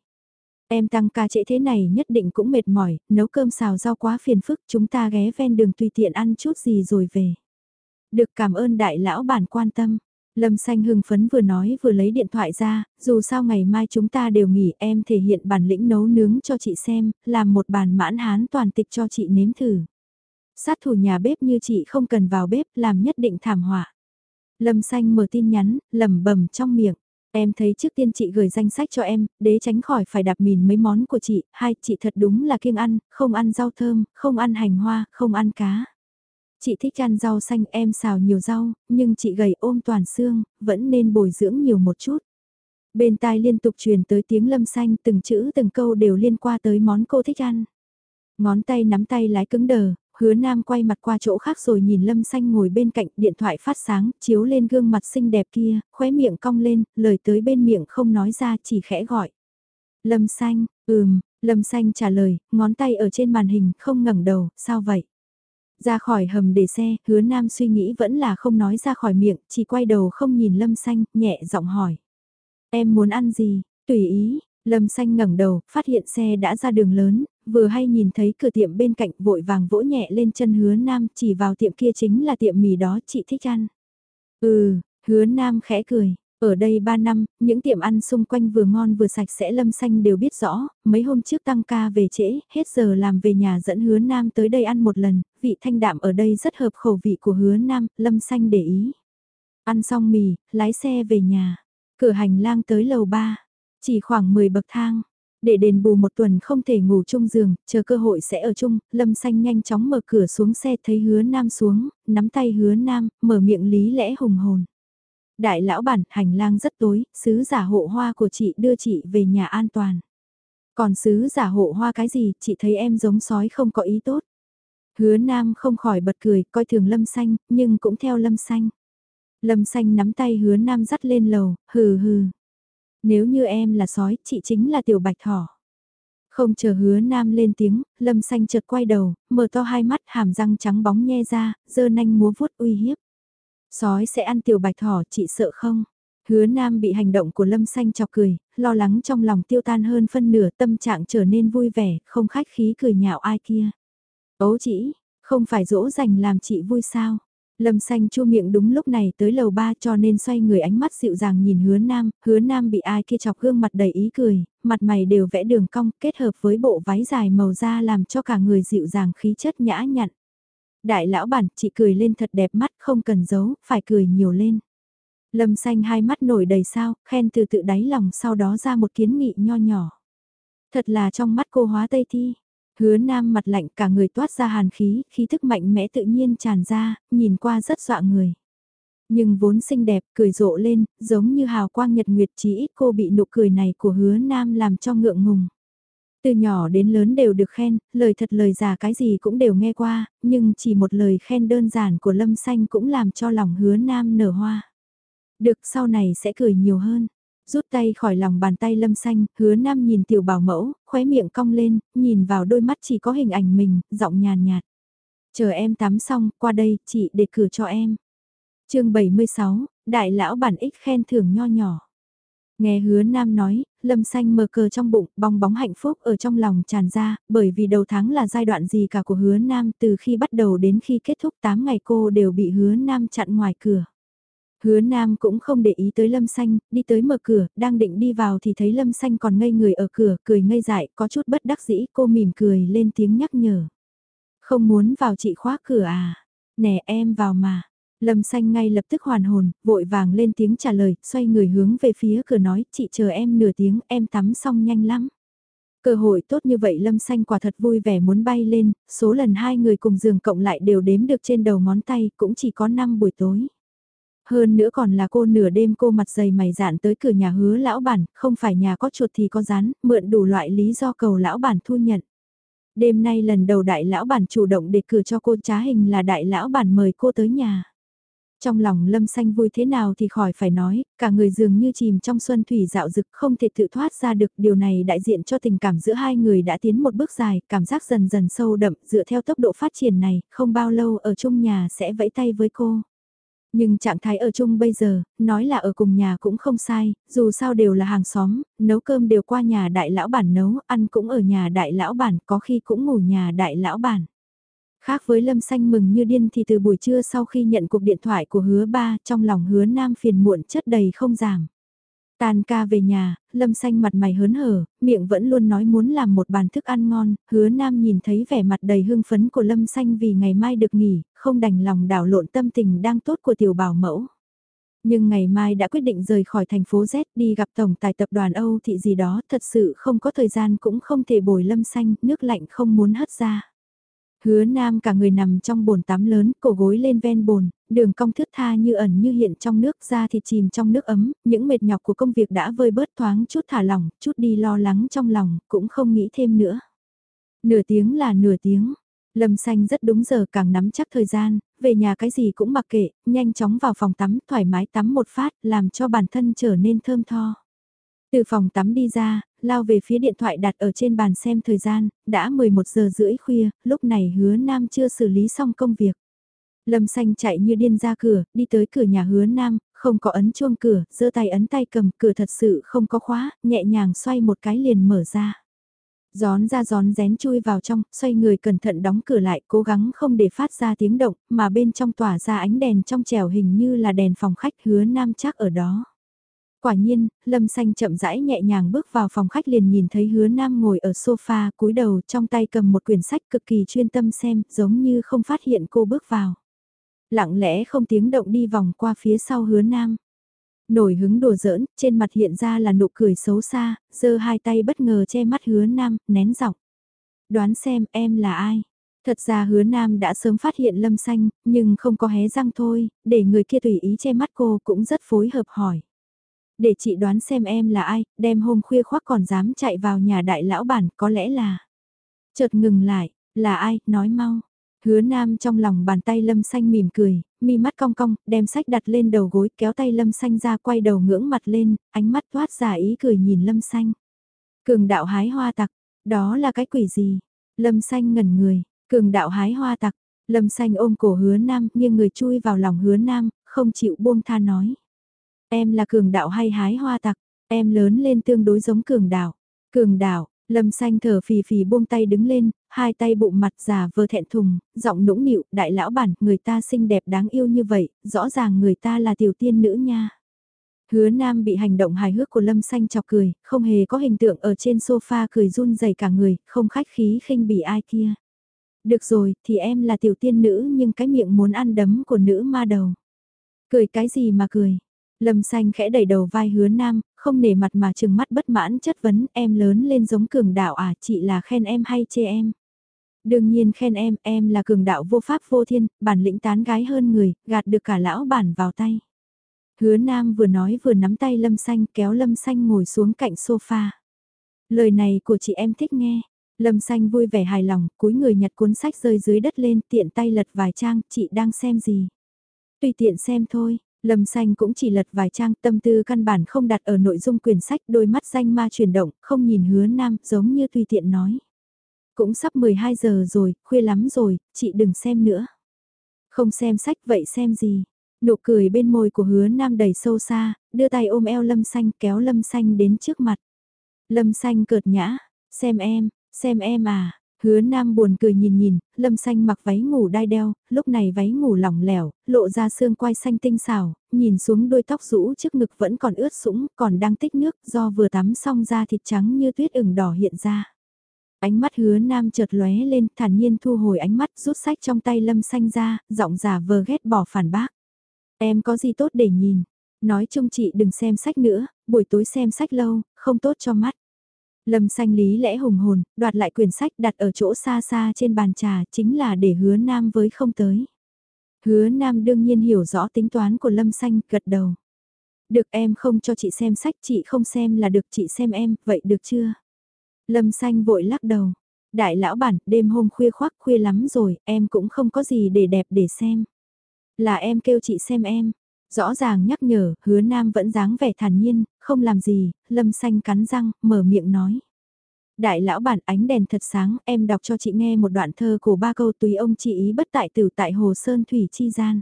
Em tăng ca trễ thế này nhất định cũng mệt mỏi, nấu cơm xào rau quá phiền phức, chúng ta ghé ven đường tùy tiện ăn chút gì rồi về. Được cảm ơn đại lão bản quan tâm. Lâm xanh hưng phấn vừa nói vừa lấy điện thoại ra, dù sao ngày mai chúng ta đều nghỉ em thể hiện bản lĩnh nấu nướng cho chị xem, làm một bàn mãn hán toàn tịch cho chị nếm thử. Sát thủ nhà bếp như chị không cần vào bếp làm nhất định thảm họa. Lâm xanh mở tin nhắn, lẩm bẩm trong miệng. Em thấy trước tiên chị gửi danh sách cho em, để tránh khỏi phải đạp mìn mấy món của chị, hai chị thật đúng là kiêng ăn, không ăn rau thơm, không ăn hành hoa, không ăn cá. Chị thích ăn rau xanh em xào nhiều rau, nhưng chị gầy ôm toàn xương, vẫn nên bồi dưỡng nhiều một chút. Bên tai liên tục truyền tới tiếng lâm xanh từng chữ từng câu đều liên qua tới món cô thích ăn. Ngón tay nắm tay lái cứng đờ, hứa nam quay mặt qua chỗ khác rồi nhìn lâm xanh ngồi bên cạnh điện thoại phát sáng, chiếu lên gương mặt xinh đẹp kia, khóe miệng cong lên, lời tới bên miệng không nói ra chỉ khẽ gọi. Lâm xanh, ừm, lâm xanh trả lời, ngón tay ở trên màn hình, không ngẩng đầu, sao vậy? Ra khỏi hầm để xe, hứa nam suy nghĩ vẫn là không nói ra khỏi miệng, chỉ quay đầu không nhìn lâm xanh, nhẹ giọng hỏi. Em muốn ăn gì? Tùy ý, lâm xanh ngẩng đầu, phát hiện xe đã ra đường lớn, vừa hay nhìn thấy cửa tiệm bên cạnh vội vàng vỗ nhẹ lên chân hứa nam, chỉ vào tiệm kia chính là tiệm mì đó chị thích ăn. Ừ, hứa nam khẽ cười, ở đây 3 năm, những tiệm ăn xung quanh vừa ngon vừa sạch sẽ lâm xanh đều biết rõ, mấy hôm trước tăng ca về trễ, hết giờ làm về nhà dẫn hứa nam tới đây ăn một lần, vị thanh đạm ở đây rất hợp khẩu vị của hứa nam, lâm xanh để ý. Ăn xong mì, lái xe về nhà, cửa hành lang tới lầu 3, chỉ khoảng 10 bậc thang. Để đền bù một tuần không thể ngủ chung giường, chờ cơ hội sẽ ở chung, Lâm Xanh nhanh chóng mở cửa xuống xe thấy hứa nam xuống, nắm tay hứa nam, mở miệng lý lẽ hùng hồn. Đại lão bản, hành lang rất tối, sứ giả hộ hoa của chị đưa chị về nhà an toàn. Còn sứ giả hộ hoa cái gì, chị thấy em giống sói không có ý tốt. Hứa Nam không khỏi bật cười, coi thường Lâm Xanh, nhưng cũng theo Lâm Xanh. Lâm Xanh nắm tay hứa Nam dắt lên lầu, hừ hừ. Nếu như em là sói, chị chính là tiểu bạch thỏ. Không chờ hứa Nam lên tiếng, Lâm Xanh chợt quay đầu, mở to hai mắt hàm răng trắng bóng nhe ra, dơ nanh múa vuốt uy hiếp. Sói sẽ ăn tiểu bạch thỏ, chị sợ không? Hứa Nam bị hành động của Lâm Xanh chọc cười, lo lắng trong lòng tiêu tan hơn phân nửa tâm trạng trở nên vui vẻ, không khách khí cười nhạo ai kia. Ấu chỉ, không phải dỗ dành làm chị vui sao? Lâm xanh chu miệng đúng lúc này tới lầu ba cho nên xoay người ánh mắt dịu dàng nhìn hứa nam, hứa nam bị ai kia chọc gương mặt đầy ý cười, mặt mày đều vẽ đường cong kết hợp với bộ váy dài màu da làm cho cả người dịu dàng khí chất nhã nhặn. Đại lão bản, chị cười lên thật đẹp mắt, không cần giấu, phải cười nhiều lên. Lâm xanh hai mắt nổi đầy sao, khen từ tự đáy lòng sau đó ra một kiến nghị nho nhỏ. Thật là trong mắt cô hóa tây thi. Hứa nam mặt lạnh cả người toát ra hàn khí, khí thức mạnh mẽ tự nhiên tràn ra, nhìn qua rất dọa người. Nhưng vốn xinh đẹp, cười rộ lên, giống như hào quang nhật nguyệt chỉ ít cô bị nụ cười này của hứa nam làm cho ngượng ngùng. Từ nhỏ đến lớn đều được khen, lời thật lời giả cái gì cũng đều nghe qua, nhưng chỉ một lời khen đơn giản của Lâm Xanh cũng làm cho lòng hứa nam nở hoa. Được sau này sẽ cười nhiều hơn. Rút tay khỏi lòng bàn tay lâm xanh, hứa nam nhìn tiểu bảo mẫu, khóe miệng cong lên, nhìn vào đôi mắt chỉ có hình ảnh mình, giọng nhàn nhạt. Chờ em tắm xong, qua đây, chị để cửa cho em. chương 76, đại lão bản ích khen thưởng nho nhỏ. Nghe hứa nam nói, lâm xanh mờ cờ trong bụng, bong bóng hạnh phúc ở trong lòng tràn ra, bởi vì đầu tháng là giai đoạn gì cả của hứa nam từ khi bắt đầu đến khi kết thúc 8 ngày cô đều bị hứa nam chặn ngoài cửa. Hứa Nam cũng không để ý tới Lâm Xanh, đi tới mở cửa, đang định đi vào thì thấy Lâm Xanh còn ngây người ở cửa, cười ngây dại, có chút bất đắc dĩ, cô mỉm cười lên tiếng nhắc nhở. Không muốn vào chị khóa cửa à? Nè em vào mà. Lâm Xanh ngay lập tức hoàn hồn, vội vàng lên tiếng trả lời, xoay người hướng về phía cửa nói, chị chờ em nửa tiếng, em tắm xong nhanh lắm. Cơ hội tốt như vậy Lâm Xanh quả thật vui vẻ muốn bay lên, số lần hai người cùng giường cộng lại đều đếm được trên đầu ngón tay, cũng chỉ có 5 buổi tối. Hơn nữa còn là cô nửa đêm cô mặt dày mày dạn tới cửa nhà hứa lão bản, không phải nhà có chuột thì có rán, mượn đủ loại lý do cầu lão bản thu nhận. Đêm nay lần đầu đại lão bản chủ động đề cử cho cô trá hình là đại lão bản mời cô tới nhà. Trong lòng lâm xanh vui thế nào thì khỏi phải nói, cả người dường như chìm trong xuân thủy dạo dực không thể tự thoát ra được. Điều này đại diện cho tình cảm giữa hai người đã tiến một bước dài, cảm giác dần dần sâu đậm dựa theo tốc độ phát triển này, không bao lâu ở chung nhà sẽ vẫy tay với cô. Nhưng trạng thái ở chung bây giờ, nói là ở cùng nhà cũng không sai, dù sao đều là hàng xóm, nấu cơm đều qua nhà đại lão bản nấu, ăn cũng ở nhà đại lão bản, có khi cũng ngủ nhà đại lão bản. Khác với Lâm Xanh mừng như điên thì từ buổi trưa sau khi nhận cuộc điện thoại của hứa ba, trong lòng hứa nam phiền muộn chất đầy không giảm. tàn ca về nhà, Lâm Xanh mặt mày hớn hở, miệng vẫn luôn nói muốn làm một bàn thức ăn ngon, hứa nam nhìn thấy vẻ mặt đầy hưng phấn của Lâm Xanh vì ngày mai được nghỉ, không đành lòng đảo lộn tâm tình đang tốt của tiểu bảo mẫu. Nhưng ngày mai đã quyết định rời khỏi thành phố Z đi gặp tổng tài tập đoàn Âu thị gì đó thật sự không có thời gian cũng không thể bồi Lâm Xanh, nước lạnh không muốn hất ra. Hứa nam cả người nằm trong bồn tắm lớn, cổ gối lên ven bồn, đường cong thướt tha như ẩn như hiện trong nước ra thì chìm trong nước ấm, những mệt nhọc của công việc đã vơi bớt thoáng chút thả lỏng, chút đi lo lắng trong lòng, cũng không nghĩ thêm nữa. Nửa tiếng là nửa tiếng. Lâm xanh rất đúng giờ càng nắm chắc thời gian, về nhà cái gì cũng mặc kệ, nhanh chóng vào phòng tắm, thoải mái tắm một phát, làm cho bản thân trở nên thơm tho. Từ phòng tắm đi ra, lao về phía điện thoại đặt ở trên bàn xem thời gian, đã 11 giờ rưỡi khuya, lúc này hứa nam chưa xử lý xong công việc. Lâm xanh chạy như điên ra cửa, đi tới cửa nhà hứa nam, không có ấn chuông cửa, giơ tay ấn tay cầm, cửa thật sự không có khóa, nhẹ nhàng xoay một cái liền mở ra. Gión ra gión rén chui vào trong, xoay người cẩn thận đóng cửa lại, cố gắng không để phát ra tiếng động, mà bên trong tỏa ra ánh đèn trong trèo hình như là đèn phòng khách hứa nam chắc ở đó. Quả nhiên, Lâm Xanh chậm rãi nhẹ nhàng bước vào phòng khách liền nhìn thấy hứa nam ngồi ở sofa cúi đầu trong tay cầm một quyển sách cực kỳ chuyên tâm xem giống như không phát hiện cô bước vào. Lặng lẽ không tiếng động đi vòng qua phía sau hứa nam. Nổi hứng đùa giỡn, trên mặt hiện ra là nụ cười xấu xa, giơ hai tay bất ngờ che mắt hứa nam, nén giọng. Đoán xem em là ai? Thật ra hứa nam đã sớm phát hiện lâm xanh, nhưng không có hé răng thôi, để người kia tùy ý che mắt cô cũng rất phối hợp hỏi. Để chị đoán xem em là ai, đem hôm khuya khoác còn dám chạy vào nhà đại lão bản, có lẽ là... Chợt ngừng lại, là ai, nói mau. Hứa Nam trong lòng bàn tay Lâm Xanh mỉm cười, mi mắt cong cong, đem sách đặt lên đầu gối, kéo tay Lâm Xanh ra quay đầu ngưỡng mặt lên, ánh mắt thoát ra ý cười nhìn Lâm Xanh. Cường đạo hái hoa tặc, đó là cái quỷ gì? Lâm Xanh ngẩn người, cường đạo hái hoa tặc, Lâm Xanh ôm cổ hứa Nam, nghiêng người chui vào lòng hứa Nam, không chịu buông tha nói. Em là cường đạo hay hái hoa tặc, em lớn lên tương đối giống cường đạo. Cường đạo, Lâm xanh thở phì phì buông tay đứng lên, hai tay bụng mặt già vờ thẹn thùng, giọng nũng nịu, đại lão bản, người ta xinh đẹp đáng yêu như vậy, rõ ràng người ta là tiểu tiên nữ nha. Hứa Nam bị hành động hài hước của Lâm Xanh chọc cười, không hề có hình tượng ở trên sofa cười run rẩy cả người, không khách khí khinh bỉ ai kia. Được rồi, thì em là tiểu tiên nữ nhưng cái miệng muốn ăn đấm của nữ ma đầu. Cười cái gì mà cười, Lâm xanh khẽ đẩy đầu vai hứa nam, không nể mặt mà trừng mắt bất mãn chất vấn em lớn lên giống cường đạo à chị là khen em hay chê em. Đương nhiên khen em, em là cường đạo vô pháp vô thiên, bản lĩnh tán gái hơn người, gạt được cả lão bản vào tay. Hứa nam vừa nói vừa nắm tay lâm xanh kéo lâm xanh ngồi xuống cạnh sofa. Lời này của chị em thích nghe. Lâm xanh vui vẻ hài lòng, cúi người nhặt cuốn sách rơi dưới đất lên tiện tay lật vài trang, chị đang xem gì. Tùy tiện xem thôi, Lâm Xanh cũng chỉ lật vài trang tâm tư căn bản không đặt ở nội dung quyển sách đôi mắt danh ma chuyển động, không nhìn hứa nam, giống như tùy tiện nói. Cũng sắp 12 giờ rồi, khuya lắm rồi, chị đừng xem nữa. Không xem sách vậy xem gì? Nụ cười bên môi của hứa nam đầy sâu xa, đưa tay ôm eo lâm xanh kéo lâm xanh đến trước mặt. Lâm xanh cợt nhã, xem em, xem em à, hứa nam buồn cười nhìn nhìn, lâm xanh mặc váy ngủ đai đeo, lúc này váy ngủ lỏng lẻo, lộ ra xương quai xanh tinh xảo, nhìn xuống đôi tóc rũ trước ngực vẫn còn ướt sũng, còn đang tích nước do vừa tắm xong da thịt trắng như tuyết ửng đỏ hiện ra. Ánh mắt hứa nam chợt lóe lên, thản nhiên thu hồi ánh mắt rút sách trong tay lâm xanh ra, giọng giả vờ ghét bỏ phản bác. Em có gì tốt để nhìn, nói chung chị đừng xem sách nữa, buổi tối xem sách lâu, không tốt cho mắt. Lâm xanh lý lẽ hùng hồn, đoạt lại quyển sách đặt ở chỗ xa xa trên bàn trà chính là để hứa nam với không tới. Hứa nam đương nhiên hiểu rõ tính toán của lâm xanh, gật đầu. Được em không cho chị xem sách, chị không xem là được chị xem em, vậy được chưa? Lâm xanh vội lắc đầu. Đại lão bản, đêm hôm khuya khoác khuya lắm rồi, em cũng không có gì để đẹp để xem. Là em kêu chị xem em. Rõ ràng nhắc nhở, hứa nam vẫn dáng vẻ thản nhiên, không làm gì, lâm xanh cắn răng, mở miệng nói. Đại lão bản ánh đèn thật sáng, em đọc cho chị nghe một đoạn thơ của ba câu tùy ông chị ý bất tại tử tại hồ sơn thủy chi gian.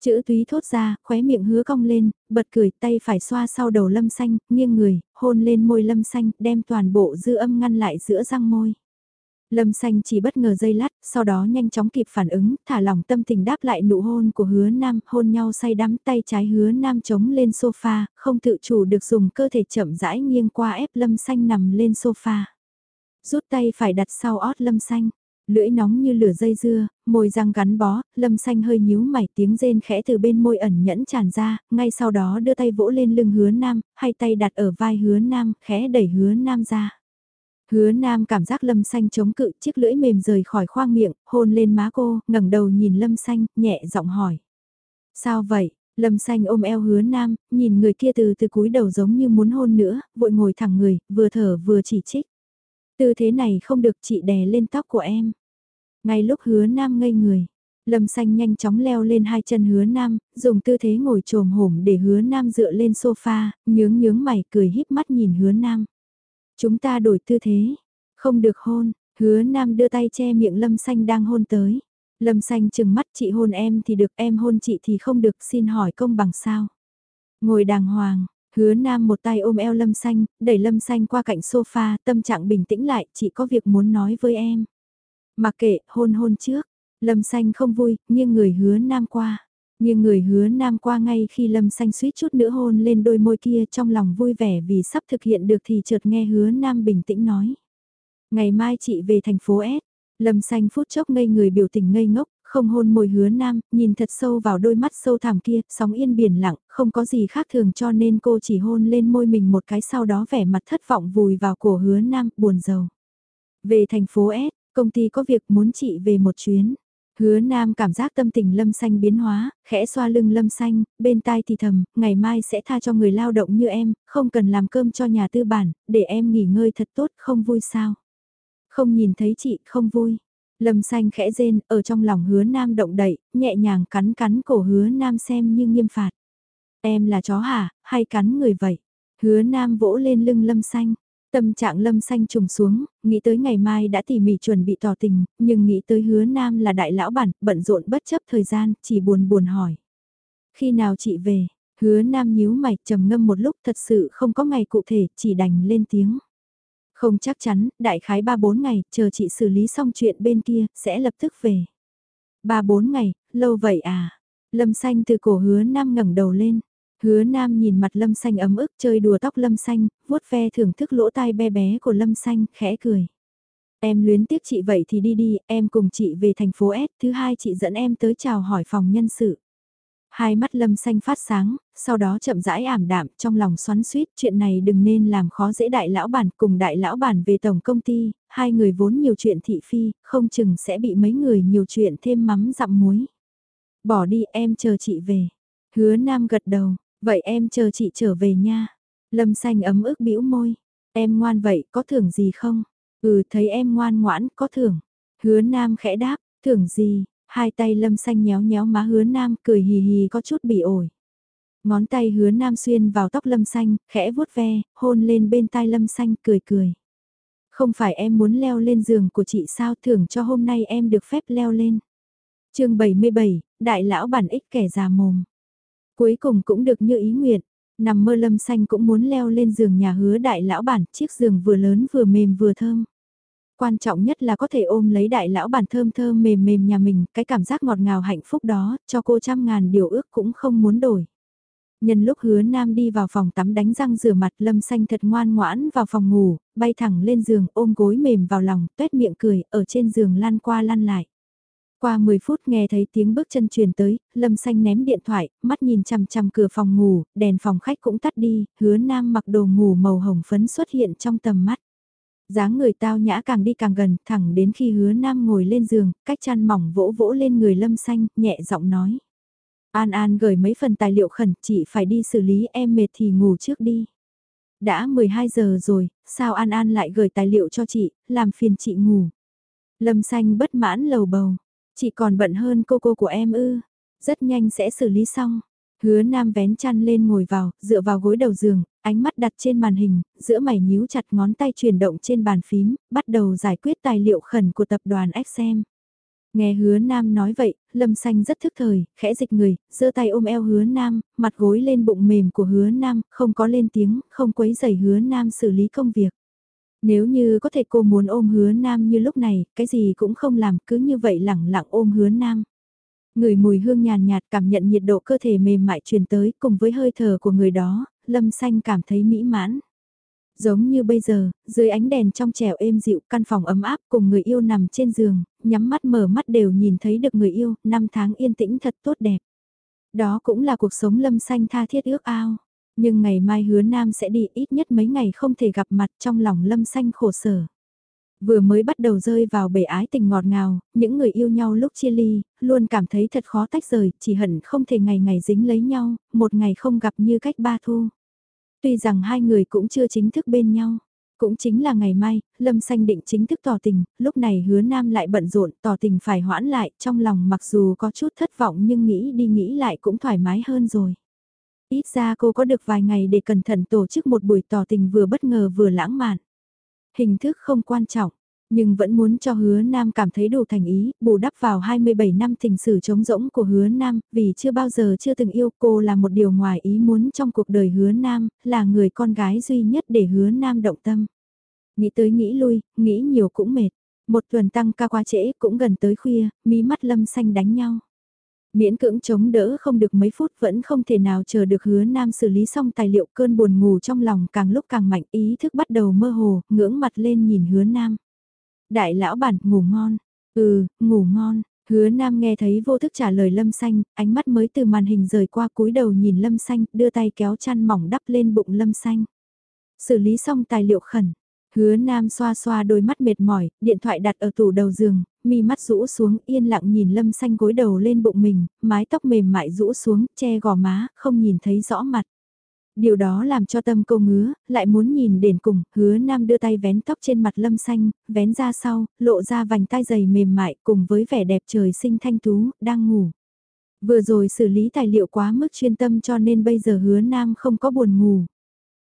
Chữ túy thốt ra, khóe miệng hứa cong lên, bật cười tay phải xoa sau đầu lâm xanh, nghiêng người, hôn lên môi lâm xanh, đem toàn bộ dư âm ngăn lại giữa răng môi. Lâm xanh chỉ bất ngờ dây lát, sau đó nhanh chóng kịp phản ứng, thả lỏng tâm tình đáp lại nụ hôn của hứa nam, hôn nhau say đắm tay trái hứa nam chống lên sofa, không tự chủ được dùng cơ thể chậm rãi nghiêng qua ép lâm xanh nằm lên sofa. Rút tay phải đặt sau ót lâm xanh, lưỡi nóng như lửa dây dưa, môi răng gắn bó, lâm xanh hơi nhíu mày tiếng rên khẽ từ bên môi ẩn nhẫn tràn ra, ngay sau đó đưa tay vỗ lên lưng hứa nam, hai tay đặt ở vai hứa nam, khẽ đẩy hứa nam ra. Hứa nam cảm giác lâm xanh chống cự chiếc lưỡi mềm rời khỏi khoang miệng, hôn lên má cô, ngẩng đầu nhìn lâm xanh, nhẹ giọng hỏi. Sao vậy? Lâm xanh ôm eo hứa nam, nhìn người kia từ từ cúi đầu giống như muốn hôn nữa, vội ngồi thẳng người, vừa thở vừa chỉ trích. Tư thế này không được chị đè lên tóc của em. Ngay lúc hứa nam ngây người, Lâm xanh nhanh chóng leo lên hai chân hứa nam, dùng tư thế ngồi trồm hổm để hứa nam dựa lên sofa, nhướng nhướng mày cười híp mắt nhìn hứa nam. Chúng ta đổi tư thế, không được hôn, hứa nam đưa tay che miệng lâm xanh đang hôn tới. Lâm xanh chừng mắt chị hôn em thì được em hôn chị thì không được xin hỏi công bằng sao. Ngồi đàng hoàng, hứa nam một tay ôm eo lâm xanh, đẩy lâm xanh qua cạnh sofa, tâm trạng bình tĩnh lại, chị có việc muốn nói với em. Mặc kệ, hôn hôn trước, lâm xanh không vui, nhưng người hứa nam qua. Nhưng người hứa nam qua ngay khi lâm xanh suýt chút nữa hôn lên đôi môi kia trong lòng vui vẻ vì sắp thực hiện được thì chợt nghe hứa nam bình tĩnh nói. Ngày mai chị về thành phố S, lâm xanh phút chốc ngây người biểu tình ngây ngốc, không hôn môi hứa nam, nhìn thật sâu vào đôi mắt sâu thẳm kia, sóng yên biển lặng, không có gì khác thường cho nên cô chỉ hôn lên môi mình một cái sau đó vẻ mặt thất vọng vùi vào cổ hứa nam, buồn rầu. Về thành phố S, công ty có việc muốn chị về một chuyến. Hứa Nam cảm giác tâm tình Lâm Xanh biến hóa, khẽ xoa lưng Lâm Xanh, bên tai thì thầm, ngày mai sẽ tha cho người lao động như em, không cần làm cơm cho nhà tư bản, để em nghỉ ngơi thật tốt, không vui sao. Không nhìn thấy chị, không vui. Lâm Xanh khẽ rên, ở trong lòng hứa Nam động đậy, nhẹ nhàng cắn cắn cổ hứa Nam xem như nghiêm phạt. Em là chó hả, hay cắn người vậy? Hứa Nam vỗ lên lưng Lâm Xanh. Tâm trạng lâm xanh trùng xuống, nghĩ tới ngày mai đã tỉ mỉ chuẩn bị tỏ tình, nhưng nghĩ tới hứa nam là đại lão bản, bận rộn bất chấp thời gian, chỉ buồn buồn hỏi. Khi nào chị về, hứa nam nhíu mày trầm ngâm một lúc thật sự không có ngày cụ thể, chỉ đành lên tiếng. Không chắc chắn, đại khái 3-4 ngày, chờ chị xử lý xong chuyện bên kia, sẽ lập tức về. 3-4 ngày, lâu vậy à? Lâm xanh từ cổ hứa nam ngẩng đầu lên. Hứa Nam nhìn mặt Lâm Xanh ấm ức chơi đùa tóc Lâm Xanh, vuốt ve thưởng thức lỗ tai bé bé của Lâm Xanh, khẽ cười. Em luyến tiếc chị vậy thì đi đi, em cùng chị về thành phố S, thứ hai chị dẫn em tới chào hỏi phòng nhân sự. Hai mắt Lâm Xanh phát sáng, sau đó chậm rãi ảm đạm, trong lòng xoắn suýt, chuyện này đừng nên làm khó dễ đại lão bản cùng đại lão bản về tổng công ty, hai người vốn nhiều chuyện thị phi, không chừng sẽ bị mấy người nhiều chuyện thêm mắm dặm muối. Bỏ đi em chờ chị về. Hứa Nam gật đầu, Vậy em chờ chị trở về nha. Lâm xanh ấm ức bĩu môi. Em ngoan vậy có thưởng gì không? Ừ thấy em ngoan ngoãn có thưởng. Hứa nam khẽ đáp, thưởng gì? Hai tay lâm xanh nhéo nhéo má hứa nam cười hì hì có chút bị ổi. Ngón tay hứa nam xuyên vào tóc lâm xanh, khẽ vuốt ve, hôn lên bên tai lâm xanh cười cười. Không phải em muốn leo lên giường của chị sao thưởng cho hôm nay em được phép leo lên. chương 77, Đại lão bản ích kẻ già mồm. Cuối cùng cũng được như ý nguyện, nằm mơ lâm xanh cũng muốn leo lên giường nhà hứa đại lão bản, chiếc giường vừa lớn vừa mềm vừa thơm. Quan trọng nhất là có thể ôm lấy đại lão bản thơm thơm mềm mềm nhà mình, cái cảm giác ngọt ngào hạnh phúc đó, cho cô trăm ngàn điều ước cũng không muốn đổi. Nhân lúc hứa nam đi vào phòng tắm đánh răng rửa mặt lâm xanh thật ngoan ngoãn vào phòng ngủ, bay thẳng lên giường ôm gối mềm vào lòng, tuét miệng cười, ở trên giường lăn qua lăn lại. Qua 10 phút nghe thấy tiếng bước chân truyền tới, Lâm Xanh ném điện thoại, mắt nhìn chằm chằm cửa phòng ngủ, đèn phòng khách cũng tắt đi, hứa nam mặc đồ ngủ màu hồng phấn xuất hiện trong tầm mắt. dáng người tao nhã càng đi càng gần, thẳng đến khi hứa nam ngồi lên giường, cách chăn mỏng vỗ vỗ lên người Lâm Xanh, nhẹ giọng nói. An An gửi mấy phần tài liệu khẩn, chị phải đi xử lý em mệt thì ngủ trước đi. Đã 12 giờ rồi, sao An An lại gửi tài liệu cho chị, làm phiền chị ngủ. Lâm Xanh bất mãn lầu bầu. Chị còn bận hơn cô cô của em ư. Rất nhanh sẽ xử lý xong. Hứa Nam vén chăn lên ngồi vào, dựa vào gối đầu giường, ánh mắt đặt trên màn hình, giữa mày nhíu chặt ngón tay chuyển động trên bàn phím, bắt đầu giải quyết tài liệu khẩn của tập đoàn XM. Nghe hứa Nam nói vậy, Lâm Xanh rất thức thời, khẽ dịch người, giơ tay ôm eo hứa Nam, mặt gối lên bụng mềm của hứa Nam, không có lên tiếng, không quấy giày hứa Nam xử lý công việc. Nếu như có thể cô muốn ôm hứa nam như lúc này, cái gì cũng không làm, cứ như vậy lẳng lặng ôm hứa nam. Người mùi hương nhàn nhạt cảm nhận nhiệt độ cơ thể mềm mại truyền tới cùng với hơi thở của người đó, lâm xanh cảm thấy mỹ mãn. Giống như bây giờ, dưới ánh đèn trong trẻo êm dịu, căn phòng ấm áp cùng người yêu nằm trên giường, nhắm mắt mở mắt đều nhìn thấy được người yêu, năm tháng yên tĩnh thật tốt đẹp. Đó cũng là cuộc sống lâm xanh tha thiết ước ao. Nhưng ngày mai hứa nam sẽ đi ít nhất mấy ngày không thể gặp mặt trong lòng lâm xanh khổ sở. Vừa mới bắt đầu rơi vào bể ái tình ngọt ngào, những người yêu nhau lúc chia ly, luôn cảm thấy thật khó tách rời, chỉ hận không thể ngày ngày dính lấy nhau, một ngày không gặp như cách ba thu. Tuy rằng hai người cũng chưa chính thức bên nhau. Cũng chính là ngày mai, Lâm Xanh định chính thức tỏ tình, lúc này hứa nam lại bận rộn tỏ tình phải hoãn lại, trong lòng mặc dù có chút thất vọng nhưng nghĩ đi nghĩ lại cũng thoải mái hơn rồi. Ít ra cô có được vài ngày để cẩn thận tổ chức một buổi tỏ tình vừa bất ngờ vừa lãng mạn. Hình thức không quan trọng, nhưng vẫn muốn cho hứa nam cảm thấy đủ thành ý, bù đắp vào 27 năm tình sử trống rỗng của hứa nam, vì chưa bao giờ chưa từng yêu cô là một điều ngoài ý muốn trong cuộc đời hứa nam, là người con gái duy nhất để hứa nam động tâm. Nghĩ tới nghĩ lui, nghĩ nhiều cũng mệt. Một tuần tăng ca quá trễ cũng gần tới khuya, mí mắt lâm xanh đánh nhau. Miễn cưỡng chống đỡ không được mấy phút vẫn không thể nào chờ được hứa nam xử lý xong tài liệu cơn buồn ngủ trong lòng càng lúc càng mạnh ý thức bắt đầu mơ hồ, ngưỡng mặt lên nhìn hứa nam. Đại lão bản ngủ ngon, ừ, ngủ ngon, hứa nam nghe thấy vô thức trả lời lâm xanh, ánh mắt mới từ màn hình rời qua cúi đầu nhìn lâm xanh, đưa tay kéo chăn mỏng đắp lên bụng lâm xanh. Xử lý xong tài liệu khẩn, Hứa Nam xoa xoa đôi mắt mệt mỏi, điện thoại đặt ở tủ đầu giường, mi mắt rũ xuống yên lặng nhìn lâm xanh gối đầu lên bụng mình, mái tóc mềm mại rũ xuống, che gò má, không nhìn thấy rõ mặt. Điều đó làm cho tâm cô ngứa, lại muốn nhìn đến cùng, hứa nam đưa tay vén tóc trên mặt lâm xanh, vén ra sau, lộ ra vành tai dày mềm mại cùng với vẻ đẹp trời sinh thanh tú, đang ngủ. Vừa rồi xử lý tài liệu quá mức chuyên tâm cho nên bây giờ hứa nam không có buồn ngủ.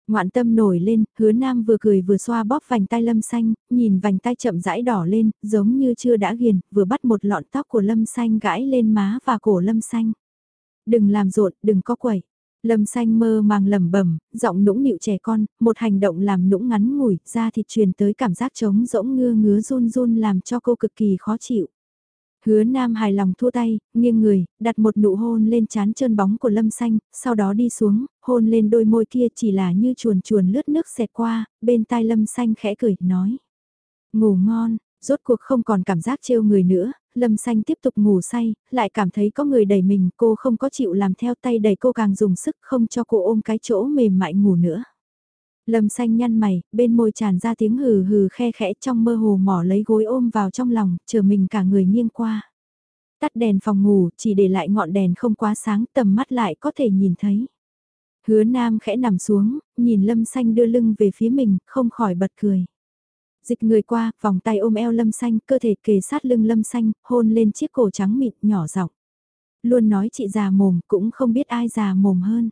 Ngoạn tâm nổi lên, hứa nam vừa cười vừa xoa bóp vành tay lâm xanh, nhìn vành tay chậm rãi đỏ lên, giống như chưa đã ghiền, vừa bắt một lọn tóc của lâm xanh gãi lên má và cổ lâm xanh. Đừng làm rộn, đừng có quẩy. Lâm xanh mơ màng lẩm bẩm, giọng nũng nịu trẻ con, một hành động làm nũng ngắn ngủi, ra thịt truyền tới cảm giác trống rỗng ngưa ngứa run run làm cho cô cực kỳ khó chịu. Hứa Nam hài lòng thua tay, nghiêng người, đặt một nụ hôn lên trán trơn bóng của Lâm Xanh, sau đó đi xuống, hôn lên đôi môi kia chỉ là như chuồn chuồn lướt nước xẹt qua, bên tai Lâm Xanh khẽ cười, nói. Ngủ ngon, rốt cuộc không còn cảm giác trêu người nữa, Lâm Xanh tiếp tục ngủ say, lại cảm thấy có người đẩy mình, cô không có chịu làm theo tay đẩy cô càng dùng sức không cho cô ôm cái chỗ mềm mại ngủ nữa. Lâm xanh nhăn mày, bên môi tràn ra tiếng hừ hừ khe khẽ trong mơ hồ mỏ lấy gối ôm vào trong lòng, chờ mình cả người nghiêng qua. Tắt đèn phòng ngủ, chỉ để lại ngọn đèn không quá sáng, tầm mắt lại có thể nhìn thấy. Hứa nam khẽ nằm xuống, nhìn lâm xanh đưa lưng về phía mình, không khỏi bật cười. Dịch người qua, vòng tay ôm eo lâm xanh, cơ thể kề sát lưng lâm xanh, hôn lên chiếc cổ trắng mịn, nhỏ giọng. Luôn nói chị già mồm, cũng không biết ai già mồm hơn.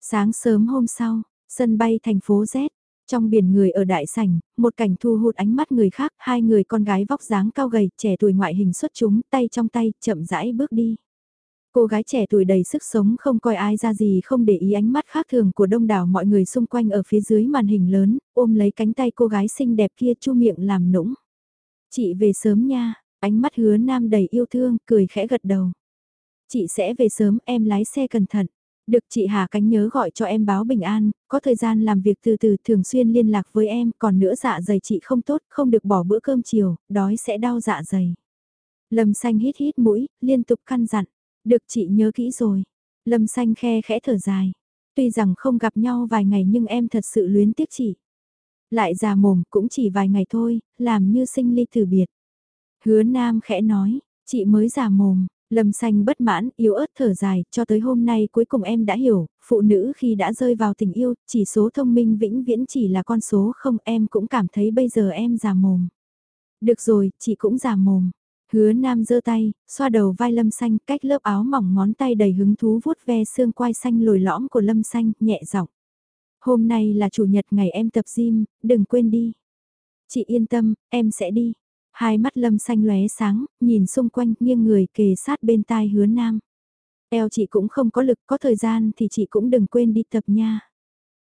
Sáng sớm hôm sau, Sân bay thành phố Z, trong biển người ở đại sảnh, một cảnh thu hút ánh mắt người khác, hai người con gái vóc dáng cao gầy, trẻ tuổi ngoại hình xuất chúng, tay trong tay, chậm rãi bước đi. Cô gái trẻ tuổi đầy sức sống không coi ai ra gì không để ý ánh mắt khác thường của đông đảo mọi người xung quanh ở phía dưới màn hình lớn, ôm lấy cánh tay cô gái xinh đẹp kia chu miệng làm nũng. Chị về sớm nha, ánh mắt hứa nam đầy yêu thương, cười khẽ gật đầu. Chị sẽ về sớm, em lái xe cẩn thận. Được chị Hà Cánh nhớ gọi cho em báo bình an, có thời gian làm việc từ từ thường xuyên liên lạc với em, còn nữa dạ dày chị không tốt, không được bỏ bữa cơm chiều, đói sẽ đau dạ dày. Lâm xanh hít hít mũi, liên tục căn dặn. Được chị nhớ kỹ rồi. Lâm xanh khe khẽ thở dài. Tuy rằng không gặp nhau vài ngày nhưng em thật sự luyến tiếc chị. Lại già mồm cũng chỉ vài ngày thôi, làm như sinh ly từ biệt. Hứa Nam khẽ nói, chị mới già mồm, Lâm xanh bất mãn, yếu ớt thở dài, cho tới hôm nay cuối cùng em đã hiểu, phụ nữ khi đã rơi vào tình yêu, chỉ số thông minh vĩnh viễn chỉ là con số không em cũng cảm thấy bây giờ em già mồm. Được rồi, chị cũng già mồm. Hứa Nam giơ tay, xoa đầu vai Lâm Xanh cách lớp áo mỏng ngón tay đầy hứng thú vuốt ve xương quai xanh lồi lõm của Lâm Xanh, nhẹ giọng. Hôm nay là chủ nhật ngày em tập gym, đừng quên đi. Chị yên tâm, em sẽ đi. Hai mắt Lâm Xanh lóe sáng, nhìn xung quanh nghiêng người kề sát bên tai Hứa Nam. Eo chị cũng không có lực, có thời gian thì chị cũng đừng quên đi tập nha.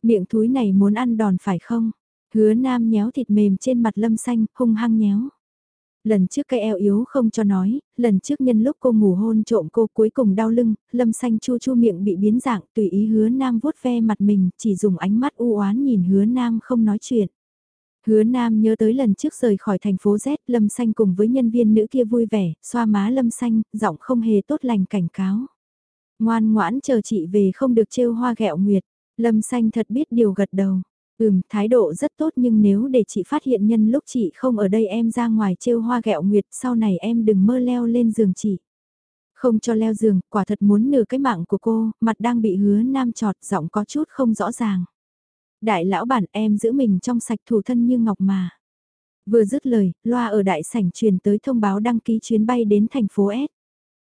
Miệng thúi này muốn ăn đòn phải không? Hứa Nam nhéo thịt mềm trên mặt Lâm Xanh, hung hăng nhéo. Lần trước cái eo yếu không cho nói, lần trước nhân lúc cô ngủ hôn trộm cô cuối cùng đau lưng, lâm xanh chu chu miệng bị biến dạng tùy ý hứa nam vuốt ve mặt mình, chỉ dùng ánh mắt u oán nhìn hứa nam không nói chuyện. Hứa Nam nhớ tới lần trước rời khỏi thành phố Z, Lâm Xanh cùng với nhân viên nữ kia vui vẻ, xoa má Lâm Xanh, giọng không hề tốt lành cảnh cáo. Ngoan ngoãn chờ chị về không được trêu hoa ghẹo nguyệt, Lâm Xanh thật biết điều gật đầu. Ừm, thái độ rất tốt nhưng nếu để chị phát hiện nhân lúc chị không ở đây em ra ngoài trêu hoa gẹo nguyệt sau này em đừng mơ leo lên giường chị. Không cho leo giường, quả thật muốn nửa cái mạng của cô, mặt đang bị hứa nam trọt, giọng có chút không rõ ràng. Đại lão bản em giữ mình trong sạch thủ thân như ngọc mà. Vừa dứt lời, loa ở đại sảnh truyền tới thông báo đăng ký chuyến bay đến thành phố S.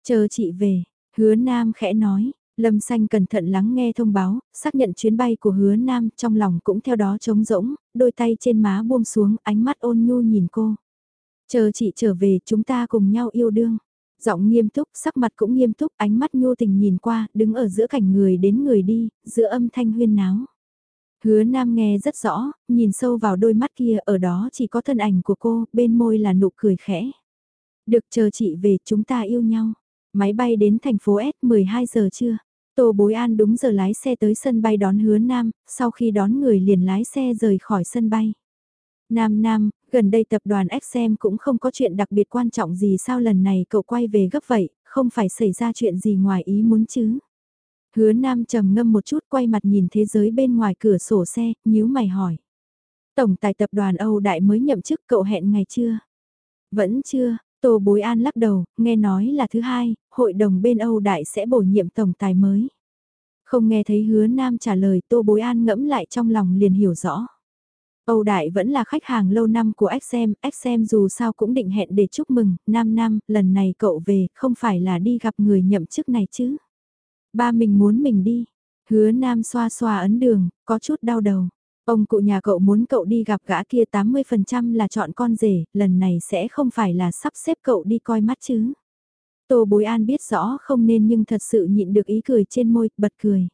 Chờ chị về, hứa nam khẽ nói, Lâm Xanh cẩn thận lắng nghe thông báo, xác nhận chuyến bay của hứa nam trong lòng cũng theo đó trống rỗng, đôi tay trên má buông xuống ánh mắt ôn nhu nhìn cô. Chờ chị trở về chúng ta cùng nhau yêu đương. Giọng nghiêm túc, sắc mặt cũng nghiêm túc, ánh mắt nhu tình nhìn qua, đứng ở giữa cảnh người đến người đi, giữa âm thanh huyên náo. Hứa Nam nghe rất rõ, nhìn sâu vào đôi mắt kia, ở đó chỉ có thân ảnh của cô, bên môi là nụ cười khẽ. Được chờ chị về, chúng ta yêu nhau. Máy bay đến thành phố S 12 giờ trưa. Tô Bối An đúng giờ lái xe tới sân bay đón hứa Nam, sau khi đón người liền lái xe rời khỏi sân bay. Nam Nam, gần đây tập đoàn XM cũng không có chuyện đặc biệt quan trọng gì sao lần này cậu quay về gấp vậy, không phải xảy ra chuyện gì ngoài ý muốn chứ. Hứa Nam trầm ngâm một chút quay mặt nhìn thế giới bên ngoài cửa sổ xe, nhíu mày hỏi. Tổng tài tập đoàn Âu Đại mới nhậm chức cậu hẹn ngày chưa? Vẫn chưa, Tô Bối An lắc đầu, nghe nói là thứ hai, hội đồng bên Âu Đại sẽ bổ nhiệm tổng tài mới. Không nghe thấy hứa Nam trả lời Tô Bối An ngẫm lại trong lòng liền hiểu rõ. Âu Đại vẫn là khách hàng lâu năm của XM, XM dù sao cũng định hẹn để chúc mừng, Nam Nam, lần này cậu về, không phải là đi gặp người nhậm chức này chứ. Ba mình muốn mình đi. Hứa Nam xoa xoa ấn đường, có chút đau đầu. Ông cụ nhà cậu muốn cậu đi gặp gã kia 80% là chọn con rể, lần này sẽ không phải là sắp xếp cậu đi coi mắt chứ. Tô Bối An biết rõ không nên nhưng thật sự nhịn được ý cười trên môi, bật cười.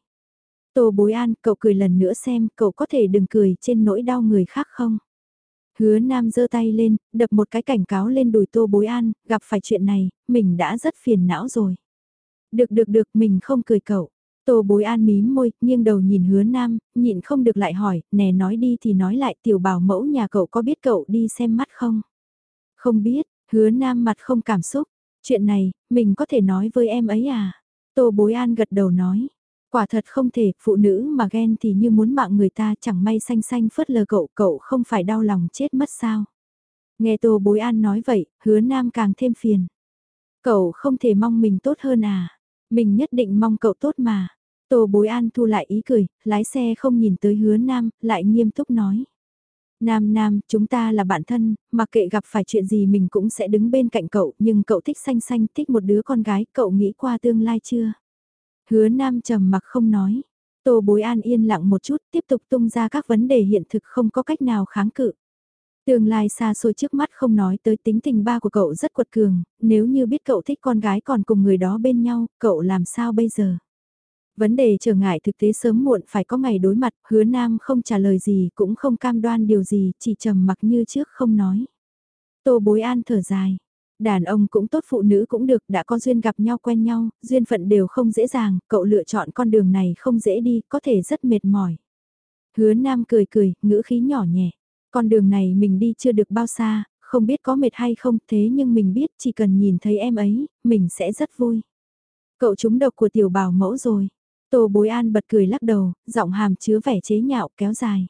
Tô Bối An, cậu cười lần nữa xem, cậu có thể đừng cười trên nỗi đau người khác không? Hứa Nam giơ tay lên, đập một cái cảnh cáo lên đùi Tô Bối An, gặp phải chuyện này, mình đã rất phiền não rồi. Được được được, mình không cười cậu. Tô bối an mím môi, nghiêng đầu nhìn hứa nam, nhịn không được lại hỏi, nè nói đi thì nói lại tiểu bảo mẫu nhà cậu có biết cậu đi xem mắt không? Không biết, hứa nam mặt không cảm xúc, chuyện này, mình có thể nói với em ấy à? Tô bối an gật đầu nói, quả thật không thể, phụ nữ mà ghen thì như muốn mạng người ta chẳng may xanh xanh phớt lờ cậu, cậu không phải đau lòng chết mất sao? Nghe tô bối an nói vậy, hứa nam càng thêm phiền. Cậu không thể mong mình tốt hơn à? Mình nhất định mong cậu tốt mà. Tô bối an thu lại ý cười, lái xe không nhìn tới hứa nam, lại nghiêm túc nói. Nam Nam, chúng ta là bạn thân, mà kệ gặp phải chuyện gì mình cũng sẽ đứng bên cạnh cậu, nhưng cậu thích xanh xanh, thích một đứa con gái, cậu nghĩ qua tương lai chưa? Hứa Nam trầm mặc không nói. Tô bối an yên lặng một chút, tiếp tục tung ra các vấn đề hiện thực không có cách nào kháng cự. Tương lai xa xôi trước mắt không nói tới tính tình ba của cậu rất quật cường, nếu như biết cậu thích con gái còn cùng người đó bên nhau, cậu làm sao bây giờ? Vấn đề trở ngại thực tế sớm muộn phải có ngày đối mặt, hứa nam không trả lời gì cũng không cam đoan điều gì, chỉ trầm mặc như trước không nói. Tô bối an thở dài. Đàn ông cũng tốt phụ nữ cũng được, đã có duyên gặp nhau quen nhau, duyên phận đều không dễ dàng, cậu lựa chọn con đường này không dễ đi, có thể rất mệt mỏi. Hứa nam cười cười, ngữ khí nhỏ nhẹ. Con đường này mình đi chưa được bao xa, không biết có mệt hay không, thế nhưng mình biết chỉ cần nhìn thấy em ấy, mình sẽ rất vui. Cậu trúng độc của tiểu bảo mẫu rồi. Tô bối an bật cười lắc đầu, giọng hàm chứa vẻ chế nhạo kéo dài.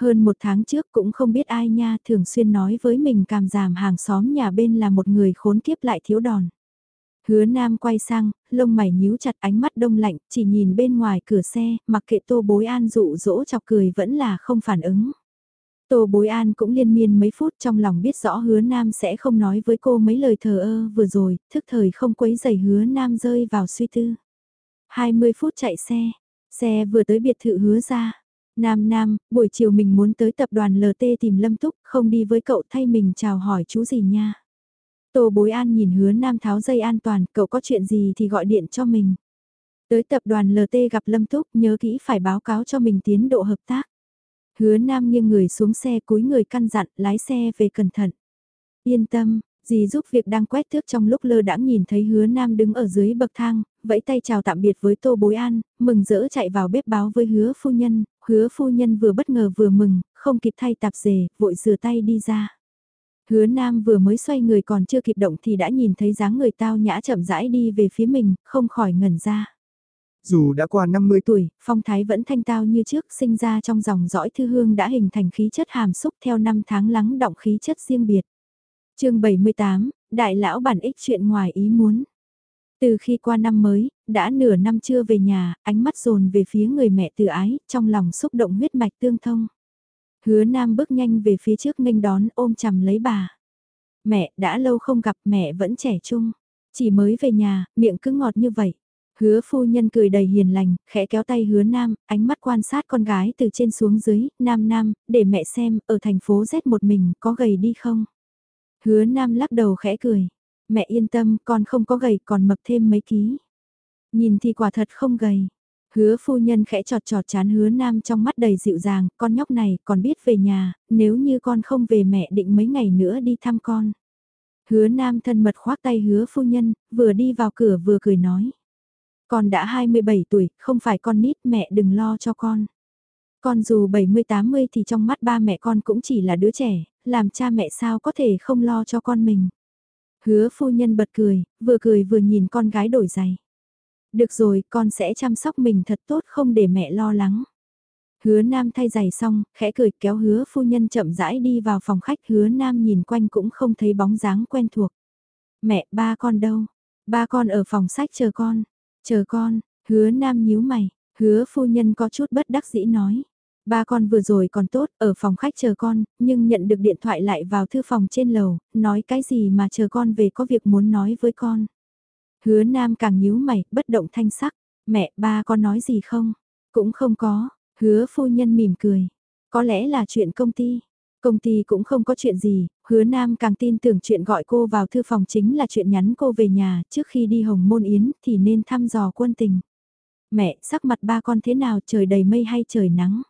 Hơn một tháng trước cũng không biết ai nha thường xuyên nói với mình cảm giảm hàng xóm nhà bên là một người khốn kiếp lại thiếu đòn. Hứa Nam quay sang, lông mày nhíu chặt ánh mắt đông lạnh, chỉ nhìn bên ngoài cửa xe, mặc kệ tô bối an dụ dỗ chọc cười vẫn là không phản ứng. Tô bối an cũng liên miên mấy phút trong lòng biết rõ hứa Nam sẽ không nói với cô mấy lời thờ ơ vừa rồi, thức thời không quấy giày hứa Nam rơi vào suy tư. 20 phút chạy xe, xe vừa tới biệt thự hứa ra. Nam Nam, buổi chiều mình muốn tới tập đoàn LT tìm Lâm Túc, không đi với cậu thay mình chào hỏi chú gì nha. Tô bối an nhìn hứa Nam tháo dây an toàn, cậu có chuyện gì thì gọi điện cho mình. Tới tập đoàn LT gặp Lâm Túc, nhớ kỹ phải báo cáo cho mình tiến độ hợp tác. Hứa Nam nghiêng người xuống xe cúi người căn dặn, lái xe về cẩn thận. Yên tâm, dì giúp việc đang quét thước trong lúc lơ đãng nhìn thấy hứa Nam đứng ở dưới bậc thang, vẫy tay chào tạm biệt với Tô Bối An, mừng rỡ chạy vào bếp báo với hứa phu nhân, hứa phu nhân vừa bất ngờ vừa mừng, không kịp thay tạp dề, vội rửa tay đi ra. Hứa Nam vừa mới xoay người còn chưa kịp động thì đã nhìn thấy dáng người tao nhã chậm rãi đi về phía mình, không khỏi ngẩn ra. Dù đã qua 50 tuổi, phong thái vẫn thanh tao như trước, sinh ra trong dòng dõi thư hương đã hình thành khí chất hàm xúc theo năm tháng lắng động khí chất riêng biệt. chương 78, Đại lão bản ích chuyện ngoài ý muốn. Từ khi qua năm mới, đã nửa năm chưa về nhà, ánh mắt dồn về phía người mẹ từ ái, trong lòng xúc động huyết mạch tương thông. Hứa Nam bước nhanh về phía trước nghênh đón ôm chầm lấy bà. Mẹ, đã lâu không gặp mẹ vẫn trẻ trung. Chỉ mới về nhà, miệng cứ ngọt như vậy. Hứa phu nhân cười đầy hiền lành, khẽ kéo tay hứa nam, ánh mắt quan sát con gái từ trên xuống dưới, nam nam, để mẹ xem, ở thành phố Z một mình, có gầy đi không? Hứa nam lắc đầu khẽ cười, mẹ yên tâm, con không có gầy, còn mập thêm mấy ký. Nhìn thì quả thật không gầy. Hứa phu nhân khẽ trọt trọt chán hứa nam trong mắt đầy dịu dàng, con nhóc này còn biết về nhà, nếu như con không về mẹ định mấy ngày nữa đi thăm con. Hứa nam thân mật khoác tay hứa phu nhân, vừa đi vào cửa vừa cười nói. Con đã 27 tuổi, không phải con nít mẹ đừng lo cho con. Con dù 70-80 thì trong mắt ba mẹ con cũng chỉ là đứa trẻ, làm cha mẹ sao có thể không lo cho con mình. Hứa phu nhân bật cười, vừa cười vừa nhìn con gái đổi giày. Được rồi, con sẽ chăm sóc mình thật tốt không để mẹ lo lắng. Hứa Nam thay giày xong, khẽ cười kéo hứa phu nhân chậm rãi đi vào phòng khách hứa Nam nhìn quanh cũng không thấy bóng dáng quen thuộc. Mẹ, ba con đâu? Ba con ở phòng sách chờ con. Chờ con, hứa nam nhíu mày, hứa phu nhân có chút bất đắc dĩ nói. Ba con vừa rồi còn tốt, ở phòng khách chờ con, nhưng nhận được điện thoại lại vào thư phòng trên lầu, nói cái gì mà chờ con về có việc muốn nói với con. Hứa nam càng nhíu mày, bất động thanh sắc, mẹ, ba con nói gì không? Cũng không có, hứa phu nhân mỉm cười. Có lẽ là chuyện công ty, Công ty cũng không có chuyện gì, hứa nam càng tin tưởng chuyện gọi cô vào thư phòng chính là chuyện nhắn cô về nhà trước khi đi hồng môn yến thì nên thăm dò quân tình. Mẹ, sắc mặt ba con thế nào trời đầy mây hay trời nắng?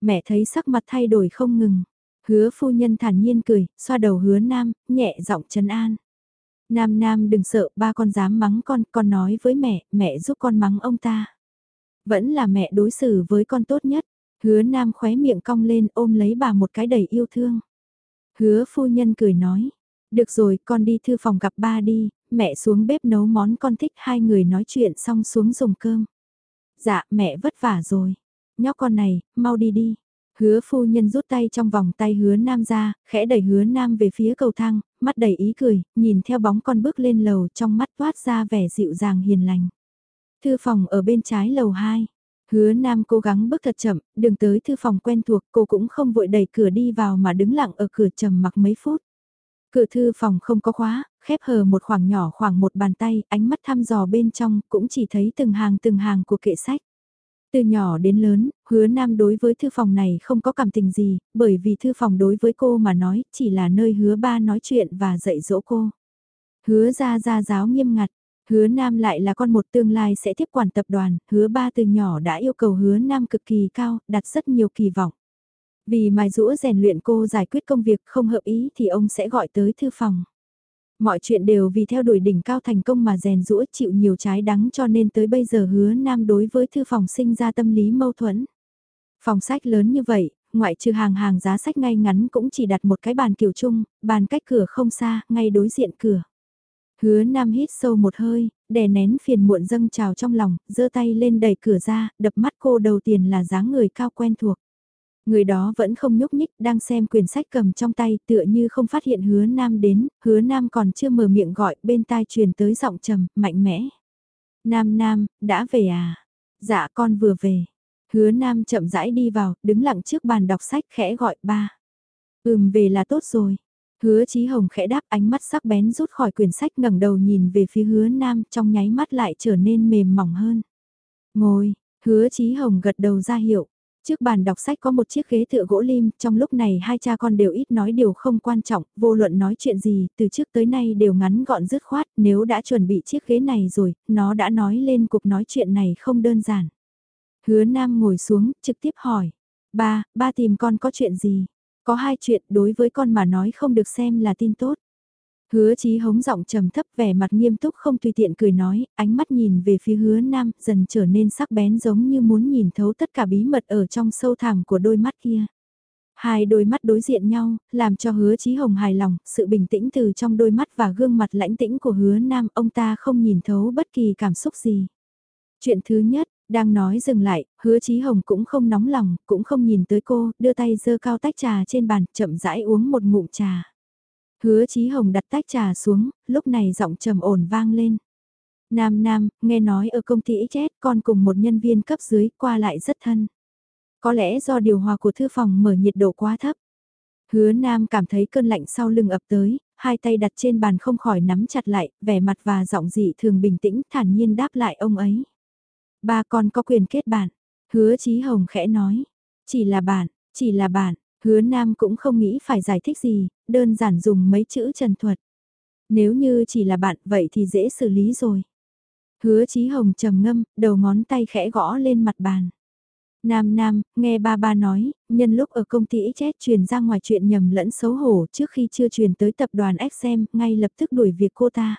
Mẹ thấy sắc mặt thay đổi không ngừng. Hứa phu nhân thản nhiên cười, xoa đầu hứa nam, nhẹ giọng trấn an. Nam nam đừng sợ, ba con dám mắng con, con nói với mẹ, mẹ giúp con mắng ông ta. Vẫn là mẹ đối xử với con tốt nhất. Hứa nam khóe miệng cong lên ôm lấy bà một cái đầy yêu thương. Hứa phu nhân cười nói, được rồi con đi thư phòng gặp ba đi, mẹ xuống bếp nấu món con thích hai người nói chuyện xong xuống dùng cơm. Dạ mẹ vất vả rồi, nhóc con này, mau đi đi. Hứa phu nhân rút tay trong vòng tay hứa nam ra, khẽ đẩy hứa nam về phía cầu thang, mắt đầy ý cười, nhìn theo bóng con bước lên lầu trong mắt toát ra vẻ dịu dàng hiền lành. Thư phòng ở bên trái lầu 2, Hứa Nam cố gắng bước thật chậm, đường tới thư phòng quen thuộc, cô cũng không vội đẩy cửa đi vào mà đứng lặng ở cửa trầm mặc mấy phút. Cửa thư phòng không có khóa, khép hờ một khoảng nhỏ khoảng một bàn tay, ánh mắt thăm dò bên trong, cũng chỉ thấy từng hàng từng hàng của kệ sách. Từ nhỏ đến lớn, hứa nam đối với thư phòng này không có cảm tình gì, bởi vì thư phòng đối với cô mà nói chỉ là nơi hứa ba nói chuyện và dạy dỗ cô. Hứa ra ra giáo nghiêm ngặt, hứa nam lại là con một tương lai sẽ tiếp quản tập đoàn, hứa ba từ nhỏ đã yêu cầu hứa nam cực kỳ cao, đặt rất nhiều kỳ vọng. Vì mài rũa rèn luyện cô giải quyết công việc không hợp ý thì ông sẽ gọi tới thư phòng. Mọi chuyện đều vì theo đuổi đỉnh cao thành công mà rèn rũa chịu nhiều trái đắng cho nên tới bây giờ hứa nam đối với thư phòng sinh ra tâm lý mâu thuẫn. Phòng sách lớn như vậy, ngoại trừ hàng hàng giá sách ngay ngắn cũng chỉ đặt một cái bàn kiểu chung, bàn cách cửa không xa, ngay đối diện cửa. Hứa Nam hít sâu một hơi, đè nén phiền muộn dâng trào trong lòng, giơ tay lên đẩy cửa ra, đập mắt cô đầu tiên là dáng người cao quen thuộc. Người đó vẫn không nhúc nhích, đang xem quyển sách cầm trong tay tựa như không phát hiện hứa nam đến, hứa nam còn chưa mở miệng gọi, bên tai truyền tới giọng trầm, mạnh mẽ. Nam nam, đã về à? Dạ con vừa về. Hứa nam chậm rãi đi vào, đứng lặng trước bàn đọc sách khẽ gọi ba. Ừm về là tốt rồi. Hứa Chí Hồng khẽ đáp ánh mắt sắc bén rút khỏi quyển sách ngẩng đầu nhìn về phía hứa nam trong nháy mắt lại trở nên mềm mỏng hơn. Ngồi, hứa Chí Hồng gật đầu ra hiệu. Trước bàn đọc sách có một chiếc ghế tựa gỗ lim, trong lúc này hai cha con đều ít nói điều không quan trọng, vô luận nói chuyện gì, từ trước tới nay đều ngắn gọn dứt khoát, nếu đã chuẩn bị chiếc ghế này rồi, nó đã nói lên cuộc nói chuyện này không đơn giản. Hứa Nam ngồi xuống, trực tiếp hỏi, ba, ba tìm con có chuyện gì? Có hai chuyện đối với con mà nói không được xem là tin tốt. Hứa chí hống giọng trầm thấp vẻ mặt nghiêm túc không tùy tiện cười nói, ánh mắt nhìn về phía hứa nam dần trở nên sắc bén giống như muốn nhìn thấu tất cả bí mật ở trong sâu thẳm của đôi mắt kia. Hai đôi mắt đối diện nhau, làm cho hứa chí hồng hài lòng, sự bình tĩnh từ trong đôi mắt và gương mặt lãnh tĩnh của hứa nam ông ta không nhìn thấu bất kỳ cảm xúc gì. Chuyện thứ nhất, đang nói dừng lại, hứa chí hồng cũng không nóng lòng, cũng không nhìn tới cô, đưa tay dơ cao tách trà trên bàn, chậm rãi uống một ngụm trà. Hứa Chí Hồng đặt tách trà xuống, lúc này giọng trầm ổn vang lên. Nam Nam, nghe nói ở công ty XS con cùng một nhân viên cấp dưới qua lại rất thân. Có lẽ do điều hòa của thư phòng mở nhiệt độ quá thấp. Hứa Nam cảm thấy cơn lạnh sau lưng ập tới, hai tay đặt trên bàn không khỏi nắm chặt lại, vẻ mặt và giọng dị thường bình tĩnh thản nhiên đáp lại ông ấy. Ba con có quyền kết bạn. Hứa Chí Hồng khẽ nói. Chỉ là bạn, chỉ là bạn, Hứa Nam cũng không nghĩ phải giải thích gì, đơn giản dùng mấy chữ trần thuật. Nếu như chỉ là bạn vậy thì dễ xử lý rồi. Hứa Chí Hồng trầm ngâm, đầu ngón tay khẽ gõ lên mặt bàn. Nam Nam, nghe ba ba nói, nhân lúc ở công ty XS truyền ra ngoài chuyện nhầm lẫn xấu hổ trước khi chưa truyền tới tập đoàn XM, ngay lập tức đuổi việc cô ta.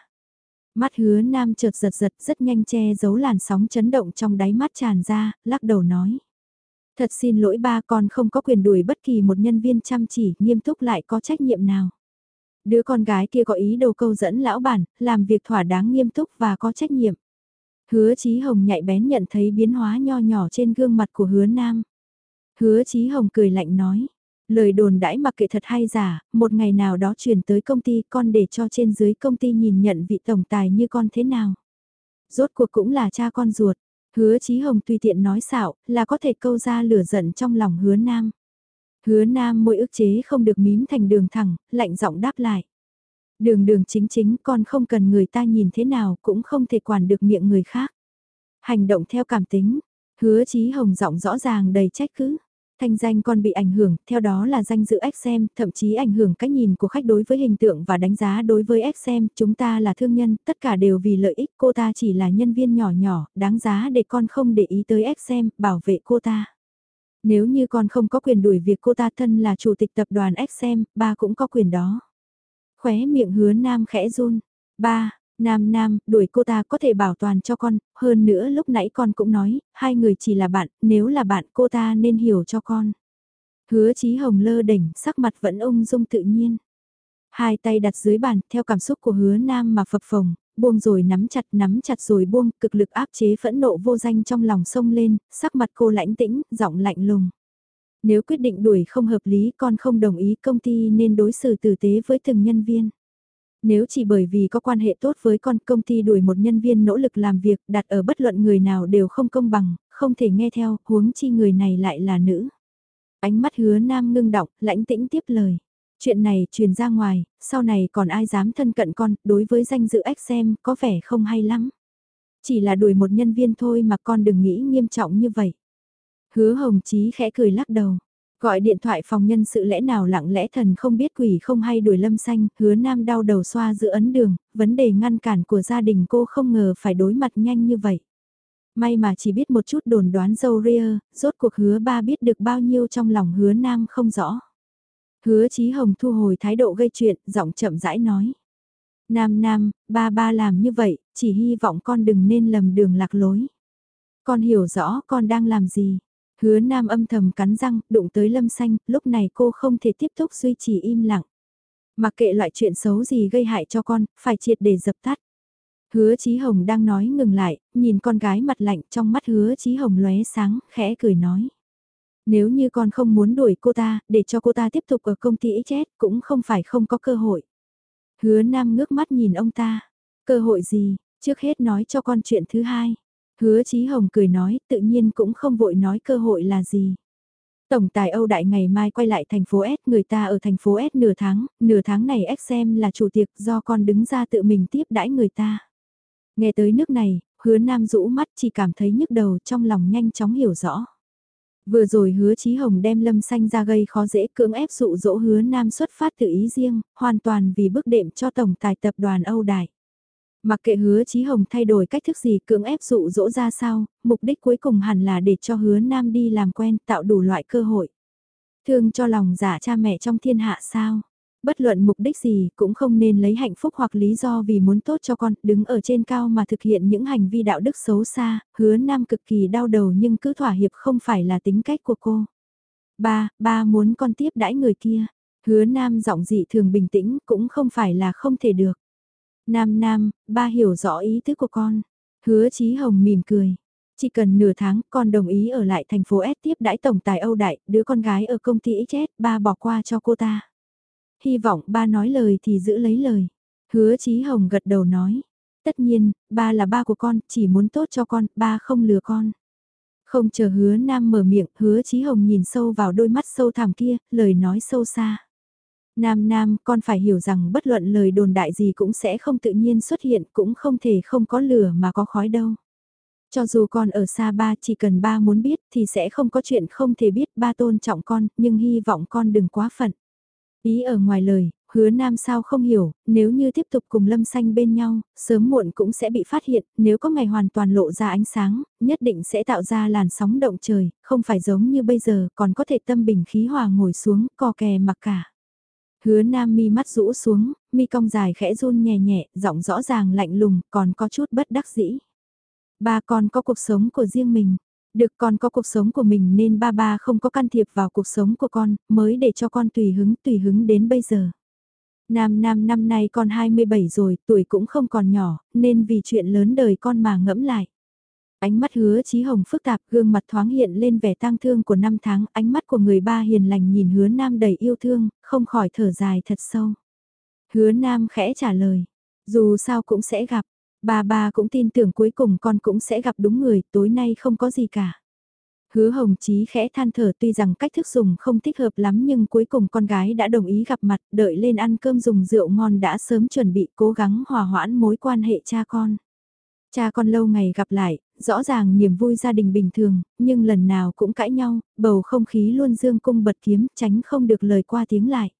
Mắt hứa Nam chợt giật giật rất nhanh che giấu làn sóng chấn động trong đáy mắt tràn ra, lắc đầu nói. Thật xin lỗi ba con không có quyền đuổi bất kỳ một nhân viên chăm chỉ, nghiêm túc lại có trách nhiệm nào. Đứa con gái kia có ý đồ câu dẫn lão bản, làm việc thỏa đáng nghiêm túc và có trách nhiệm. Hứa Chí Hồng nhạy bén nhận thấy biến hóa nho nhỏ trên gương mặt của hứa nam. Hứa Chí Hồng cười lạnh nói, lời đồn đãi mặc kệ thật hay giả, một ngày nào đó truyền tới công ty con để cho trên dưới công ty nhìn nhận vị tổng tài như con thế nào. Rốt cuộc cũng là cha con ruột, Hứa Chí Hồng tùy tiện nói xạo, là có thể câu ra lửa giận trong lòng hứa nam. Hứa nam môi ức chế không được mím thành đường thẳng, lạnh giọng đáp lại. Đường đường chính chính con không cần người ta nhìn thế nào cũng không thể quản được miệng người khác. Hành động theo cảm tính, hứa Chí Hồng giọng rõ ràng đầy trách cứ thanh danh còn bị ảnh hưởng, theo đó là danh dự XM, thậm chí ảnh hưởng cách nhìn của khách đối với hình tượng và đánh giá đối với XM, chúng ta là thương nhân, tất cả đều vì lợi ích, cô ta chỉ là nhân viên nhỏ nhỏ, đáng giá để con không để ý tới XM, bảo vệ cô ta. Nếu như con không có quyền đuổi việc cô ta thân là chủ tịch tập đoàn XM, ba cũng có quyền đó. Khóe miệng hứa nam khẽ run. Ba, Nam Nam, đuổi cô ta có thể bảo toàn cho con, hơn nữa lúc nãy con cũng nói, hai người chỉ là bạn, nếu là bạn cô ta nên hiểu cho con. Hứa Chí Hồng lơ đỉnh, sắc mặt vẫn ung dung tự nhiên. Hai tay đặt dưới bàn, theo cảm xúc của hứa Nam mà phập phồng, buông rồi nắm chặt nắm chặt rồi buông, cực lực áp chế phẫn nộ vô danh trong lòng sông lên, sắc mặt cô lãnh tĩnh, giọng lạnh lùng. Nếu quyết định đuổi không hợp lý con không đồng ý công ty nên đối xử tử tế với từng nhân viên. Nếu chỉ bởi vì có quan hệ tốt với con công ty đuổi một nhân viên nỗ lực làm việc đặt ở bất luận người nào đều không công bằng, không thể nghe theo, huống chi người này lại là nữ. Ánh mắt hứa nam ngưng đọc, lãnh tĩnh tiếp lời. Chuyện này truyền ra ngoài, sau này còn ai dám thân cận con, đối với danh dự ếch xem, có vẻ không hay lắm. Chỉ là đuổi một nhân viên thôi mà con đừng nghĩ nghiêm trọng như vậy. Hứa Hồng Chí khẽ cười lắc đầu. Gọi điện thoại phòng nhân sự lẽ nào lặng lẽ thần không biết quỷ không hay đuổi lâm xanh, hứa nam đau đầu xoa giữa ấn đường, vấn đề ngăn cản của gia đình cô không ngờ phải đối mặt nhanh như vậy. May mà chỉ biết một chút đồn đoán dâu ria, rốt cuộc hứa ba biết được bao nhiêu trong lòng hứa nam không rõ. Hứa Chí Hồng thu hồi thái độ gây chuyện, giọng chậm rãi nói. Nam Nam, ba ba làm như vậy, chỉ hy vọng con đừng nên lầm đường lạc lối. Con hiểu rõ con đang làm gì. Hứa Nam âm thầm cắn răng, đụng tới lâm xanh, lúc này cô không thể tiếp tục duy trì im lặng. Mặc kệ loại chuyện xấu gì gây hại cho con, phải triệt để dập tắt. Hứa Chí Hồng đang nói ngừng lại, nhìn con gái mặt lạnh trong mắt hứa Chí Hồng lóe sáng, khẽ cười nói. Nếu như con không muốn đuổi cô ta, để cho cô ta tiếp tục ở công ty chết, cũng không phải không có cơ hội. Hứa Nam ngước mắt nhìn ông ta. Cơ hội gì, trước hết nói cho con chuyện thứ hai. Hứa Chí Hồng cười nói, tự nhiên cũng không vội nói cơ hội là gì. Tổng tài Âu Đại ngày mai quay lại thành phố S, người ta ở thành phố S nửa tháng, nửa tháng này xem là chủ tiệc do con đứng ra tự mình tiếp đãi người ta. Nghe tới nước này, hứa Nam rũ mắt chỉ cảm thấy nhức đầu trong lòng nhanh chóng hiểu rõ. Vừa rồi hứa Chí Hồng đem lâm xanh ra gây khó dễ cưỡng ép dụ dỗ hứa Nam xuất phát từ ý riêng, hoàn toàn vì bức đệm cho tổng tài tập đoàn Âu Đại. Mặc kệ hứa Chí Hồng thay đổi cách thức gì cưỡng ép dụ dỗ ra sao, mục đích cuối cùng hẳn là để cho hứa Nam đi làm quen tạo đủ loại cơ hội. Thương cho lòng giả cha mẹ trong thiên hạ sao? Bất luận mục đích gì cũng không nên lấy hạnh phúc hoặc lý do vì muốn tốt cho con, đứng ở trên cao mà thực hiện những hành vi đạo đức xấu xa, hứa nam cực kỳ đau đầu nhưng cứ thỏa hiệp không phải là tính cách của cô. Ba, ba muốn con tiếp đãi người kia. Hứa nam giọng dị thường bình tĩnh cũng không phải là không thể được. Nam nam, ba hiểu rõ ý tứ của con. Hứa Chí Hồng mỉm cười. Chỉ cần nửa tháng con đồng ý ở lại thành phố S tiếp đãi tổng tài Âu Đại, đứa con gái ở công ty XS, ba bỏ qua cho cô ta hy vọng ba nói lời thì giữ lấy lời. Hứa Chí Hồng gật đầu nói, tất nhiên, ba là ba của con, chỉ muốn tốt cho con, ba không lừa con. Không chờ hứa nam mở miệng, hứa Chí Hồng nhìn sâu vào đôi mắt sâu thẳm kia, lời nói sâu xa. Nam Nam, con phải hiểu rằng bất luận lời đồn đại gì cũng sẽ không tự nhiên xuất hiện, cũng không thể không có lửa mà có khói đâu. Cho dù con ở xa ba chỉ cần ba muốn biết thì sẽ không có chuyện không thể biết ba tôn trọng con, nhưng hy vọng con đừng quá phận. Ý ở ngoài lời, hứa nam sao không hiểu, nếu như tiếp tục cùng lâm xanh bên nhau, sớm muộn cũng sẽ bị phát hiện, nếu có ngày hoàn toàn lộ ra ánh sáng, nhất định sẽ tạo ra làn sóng động trời, không phải giống như bây giờ, còn có thể tâm bình khí hòa ngồi xuống, co kè mặc cả. Hứa nam mi mắt rũ xuống, mi cong dài khẽ run nhẹ nhẹ, giọng rõ ràng lạnh lùng, còn có chút bất đắc dĩ. Ba con có cuộc sống của riêng mình, được con có cuộc sống của mình nên ba ba không có can thiệp vào cuộc sống của con, mới để cho con tùy hứng tùy hứng đến bây giờ. Nam Nam năm nay con 27 rồi, tuổi cũng không còn nhỏ, nên vì chuyện lớn đời con mà ngẫm lại. Ánh mắt hứa chí hồng phức tạp, gương mặt thoáng hiện lên vẻ tang thương của năm tháng, ánh mắt của người ba hiền lành nhìn hứa Nam đầy yêu thương, không khỏi thở dài thật sâu. Hứa Nam khẽ trả lời, dù sao cũng sẽ gặp, Ba ba cũng tin tưởng cuối cùng con cũng sẽ gặp đúng người, tối nay không có gì cả. Hứa Hồng Chí khẽ than thở tuy rằng cách thức dùng không thích hợp lắm nhưng cuối cùng con gái đã đồng ý gặp mặt, đợi lên ăn cơm dùng rượu ngon đã sớm chuẩn bị cố gắng hòa hoãn mối quan hệ cha con. Cha con lâu ngày gặp lại, rõ ràng niềm vui gia đình bình thường, nhưng lần nào cũng cãi nhau, bầu không khí luôn dương cung bật kiếm, tránh không được lời qua tiếng lại.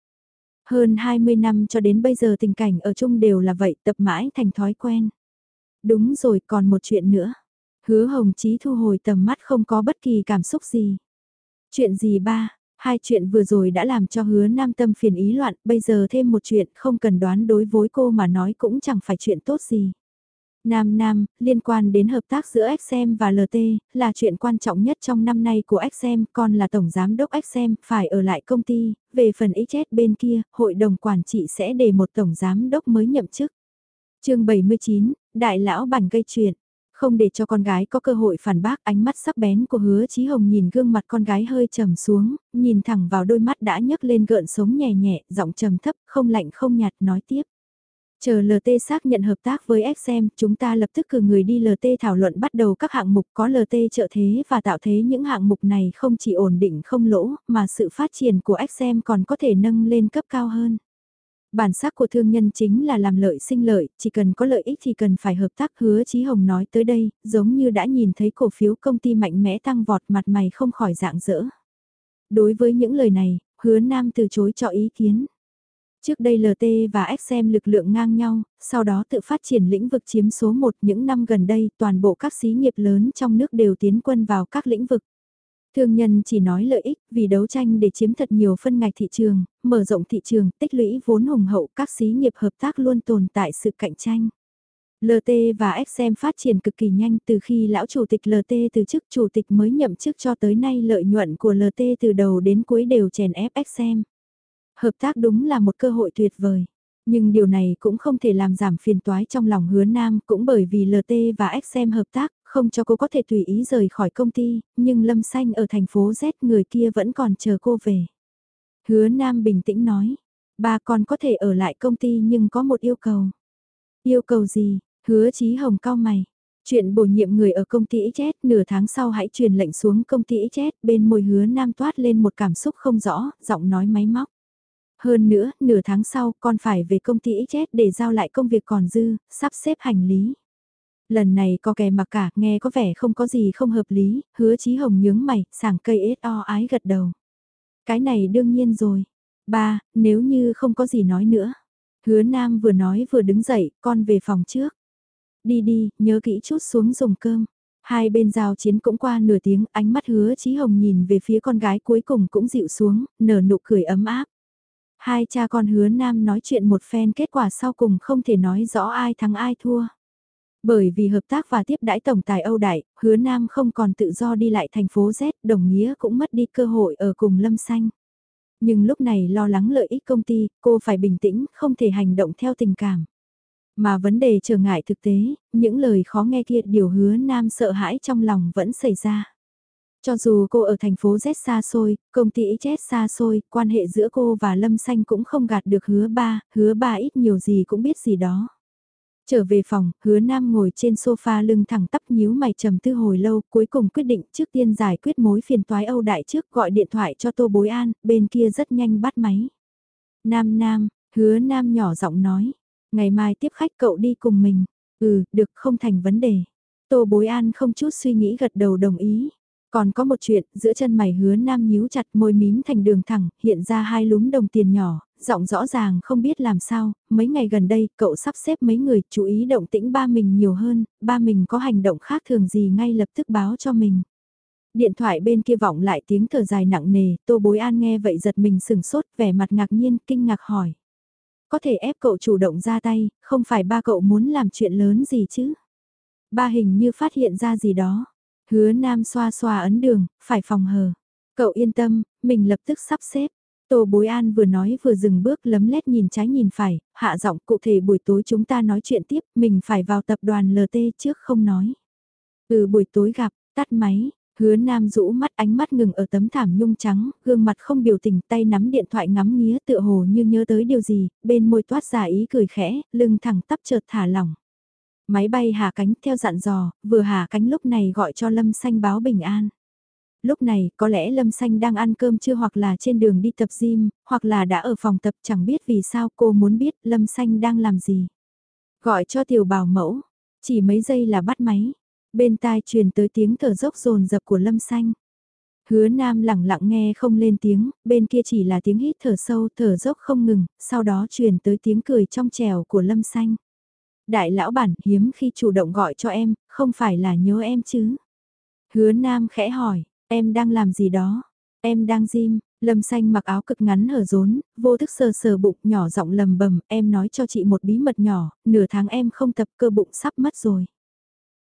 Hơn 20 năm cho đến bây giờ tình cảnh ở chung đều là vậy, tập mãi thành thói quen. Đúng rồi còn một chuyện nữa. Hứa Hồng Chí thu hồi tầm mắt không có bất kỳ cảm xúc gì. Chuyện gì ba, hai chuyện vừa rồi đã làm cho hứa nam tâm phiền ý loạn, bây giờ thêm một chuyện không cần đoán đối với cô mà nói cũng chẳng phải chuyện tốt gì. Nam Nam, liên quan đến hợp tác giữa XM và LT, là chuyện quan trọng nhất trong năm nay của XM, còn là Tổng Giám đốc XM, phải ở lại công ty, về phần XS bên kia, Hội đồng Quản trị sẽ đề một Tổng Giám đốc mới nhậm chức chương 79, đại lão Bản gây chuyện. Không để cho con gái có cơ hội phản bác ánh mắt sắc bén của hứa Chí Hồng nhìn gương mặt con gái hơi trầm xuống, nhìn thẳng vào đôi mắt đã nhấc lên gợn sống nhẹ nhẹ, giọng trầm thấp, không lạnh không nhạt nói tiếp. Chờ LT xác nhận hợp tác với XM, chúng ta lập tức cử người đi LT thảo luận bắt đầu các hạng mục có LT trợ thế và tạo thế những hạng mục này không chỉ ổn định không lỗ, mà sự phát triển của XM còn có thể nâng lên cấp cao hơn. Bản sắc của thương nhân chính là làm lợi sinh lợi, chỉ cần có lợi ích thì cần phải hợp tác hứa Chí Hồng nói tới đây, giống như đã nhìn thấy cổ phiếu công ty mạnh mẽ tăng vọt mặt mày không khỏi dạng dỡ. Đối với những lời này, hứa Nam từ chối cho ý kiến. Trước đây LT và XM lực lượng ngang nhau, sau đó tự phát triển lĩnh vực chiếm số 1 những năm gần đây toàn bộ các xí nghiệp lớn trong nước đều tiến quân vào các lĩnh vực. Thương nhân chỉ nói lợi ích vì đấu tranh để chiếm thật nhiều phân ngạch thị trường, mở rộng thị trường, tích lũy vốn hùng hậu các xí nghiệp hợp tác luôn tồn tại sự cạnh tranh. LT và XM phát triển cực kỳ nhanh từ khi lão chủ tịch LT từ chức chủ tịch mới nhậm chức cho tới nay lợi nhuận của LT từ đầu đến cuối đều chèn ép XM. Hợp tác đúng là một cơ hội tuyệt vời. Nhưng điều này cũng không thể làm giảm phiền toái trong lòng hứa nam cũng bởi vì LT và XM hợp tác, không cho cô có thể tùy ý rời khỏi công ty, nhưng Lâm Xanh ở thành phố Z người kia vẫn còn chờ cô về. Hứa nam bình tĩnh nói, ba con có thể ở lại công ty nhưng có một yêu cầu. Yêu cầu gì? Hứa Chí Hồng cao mày. Chuyện bổ nhiệm người ở công ty XS nửa tháng sau hãy truyền lệnh xuống công ty XS bên môi hứa nam toát lên một cảm xúc không rõ, giọng nói máy móc. Hơn nữa, nửa tháng sau con phải về công ty XS để giao lại công việc còn dư, sắp xếp hành lý. Lần này có kè mặc cả, nghe có vẻ không có gì không hợp lý, hứa chí hồng nhướng mày, sảng cây ết o ái gật đầu. Cái này đương nhiên rồi. Ba, nếu như không có gì nói nữa. Hứa Nam vừa nói vừa đứng dậy, con về phòng trước. Đi đi, nhớ kỹ chút xuống dùng cơm. Hai bên giao chiến cũng qua nửa tiếng, ánh mắt hứa chí hồng nhìn về phía con gái cuối cùng cũng dịu xuống, nở nụ cười ấm áp. Hai cha con hứa nam nói chuyện một phen kết quả sau cùng không thể nói rõ ai thắng ai thua. Bởi vì hợp tác và tiếp đãi tổng tài Âu Đại, hứa nam không còn tự do đi lại thành phố Z, đồng nghĩa cũng mất đi cơ hội ở cùng Lâm Xanh. Nhưng lúc này lo lắng lợi ích công ty, cô phải bình tĩnh, không thể hành động theo tình cảm. Mà vấn đề trở ngại thực tế, những lời khó nghe kia điều hứa nam sợ hãi trong lòng vẫn xảy ra. Cho dù cô ở thành phố Z xa xôi, công ty Z xa xôi, quan hệ giữa cô và Lâm Xanh cũng không gạt được hứa ba, hứa ba ít nhiều gì cũng biết gì đó. Trở về phòng, hứa nam ngồi trên sofa lưng thẳng tắp nhíu mày trầm tư hồi lâu, cuối cùng quyết định trước tiên giải quyết mối phiền toái Âu Đại trước gọi điện thoại cho Tô Bối An, bên kia rất nhanh bắt máy. Nam Nam, hứa Nam nhỏ giọng nói, ngày mai tiếp khách cậu đi cùng mình, ừ, được không thành vấn đề. Tô Bối An không chút suy nghĩ gật đầu đồng ý. Còn có một chuyện, giữa chân mày hứa nam nhíu chặt môi mím thành đường thẳng, hiện ra hai lúm đồng tiền nhỏ, giọng rõ ràng không biết làm sao, mấy ngày gần đây cậu sắp xếp mấy người chú ý động tĩnh ba mình nhiều hơn, ba mình có hành động khác thường gì ngay lập tức báo cho mình. Điện thoại bên kia vọng lại tiếng thở dài nặng nề, tô bối an nghe vậy giật mình sừng sốt, vẻ mặt ngạc nhiên, kinh ngạc hỏi. Có thể ép cậu chủ động ra tay, không phải ba cậu muốn làm chuyện lớn gì chứ? Ba hình như phát hiện ra gì đó. Hứa Nam xoa xoa ấn đường, phải phòng hờ. Cậu yên tâm, mình lập tức sắp xếp. Tô Bối An vừa nói vừa dừng bước lấm lét nhìn trái nhìn phải, hạ giọng cụ thể buổi tối chúng ta nói chuyện tiếp, mình phải vào tập đoàn LT trước không nói. Ừ buổi tối gặp, tắt máy, hứa nam rũ mắt ánh mắt ngừng ở tấm thảm nhung trắng, gương mặt không biểu tình tay nắm điện thoại ngắm nghía tựa hồ như nhớ tới điều gì, bên môi toát ra ý cười khẽ, lưng thẳng tắp chợt thả lỏng. Máy bay hạ cánh theo dặn dò, vừa hạ cánh lúc này gọi cho Lâm Xanh báo bình an. Lúc này có lẽ Lâm Xanh đang ăn cơm chưa hoặc là trên đường đi tập gym, hoặc là đã ở phòng tập chẳng biết vì sao cô muốn biết Lâm Xanh đang làm gì. Gọi cho tiểu bảo mẫu, chỉ mấy giây là bắt máy. Bên tai truyền tới tiếng thở dốc rồn rập của Lâm Xanh. Hứa Nam lặng lặng nghe không lên tiếng, bên kia chỉ là tiếng hít thở sâu thở dốc không ngừng, sau đó truyền tới tiếng cười trong trèo của Lâm Xanh. Đại lão bản hiếm khi chủ động gọi cho em, không phải là nhớ em chứ. Hứa Nam khẽ hỏi, em đang làm gì đó? Em đang gym, Lâm xanh mặc áo cực ngắn hở rốn, vô thức sờ sờ bụng nhỏ giọng lầm bầm, em nói cho chị một bí mật nhỏ, nửa tháng em không tập cơ bụng sắp mất rồi.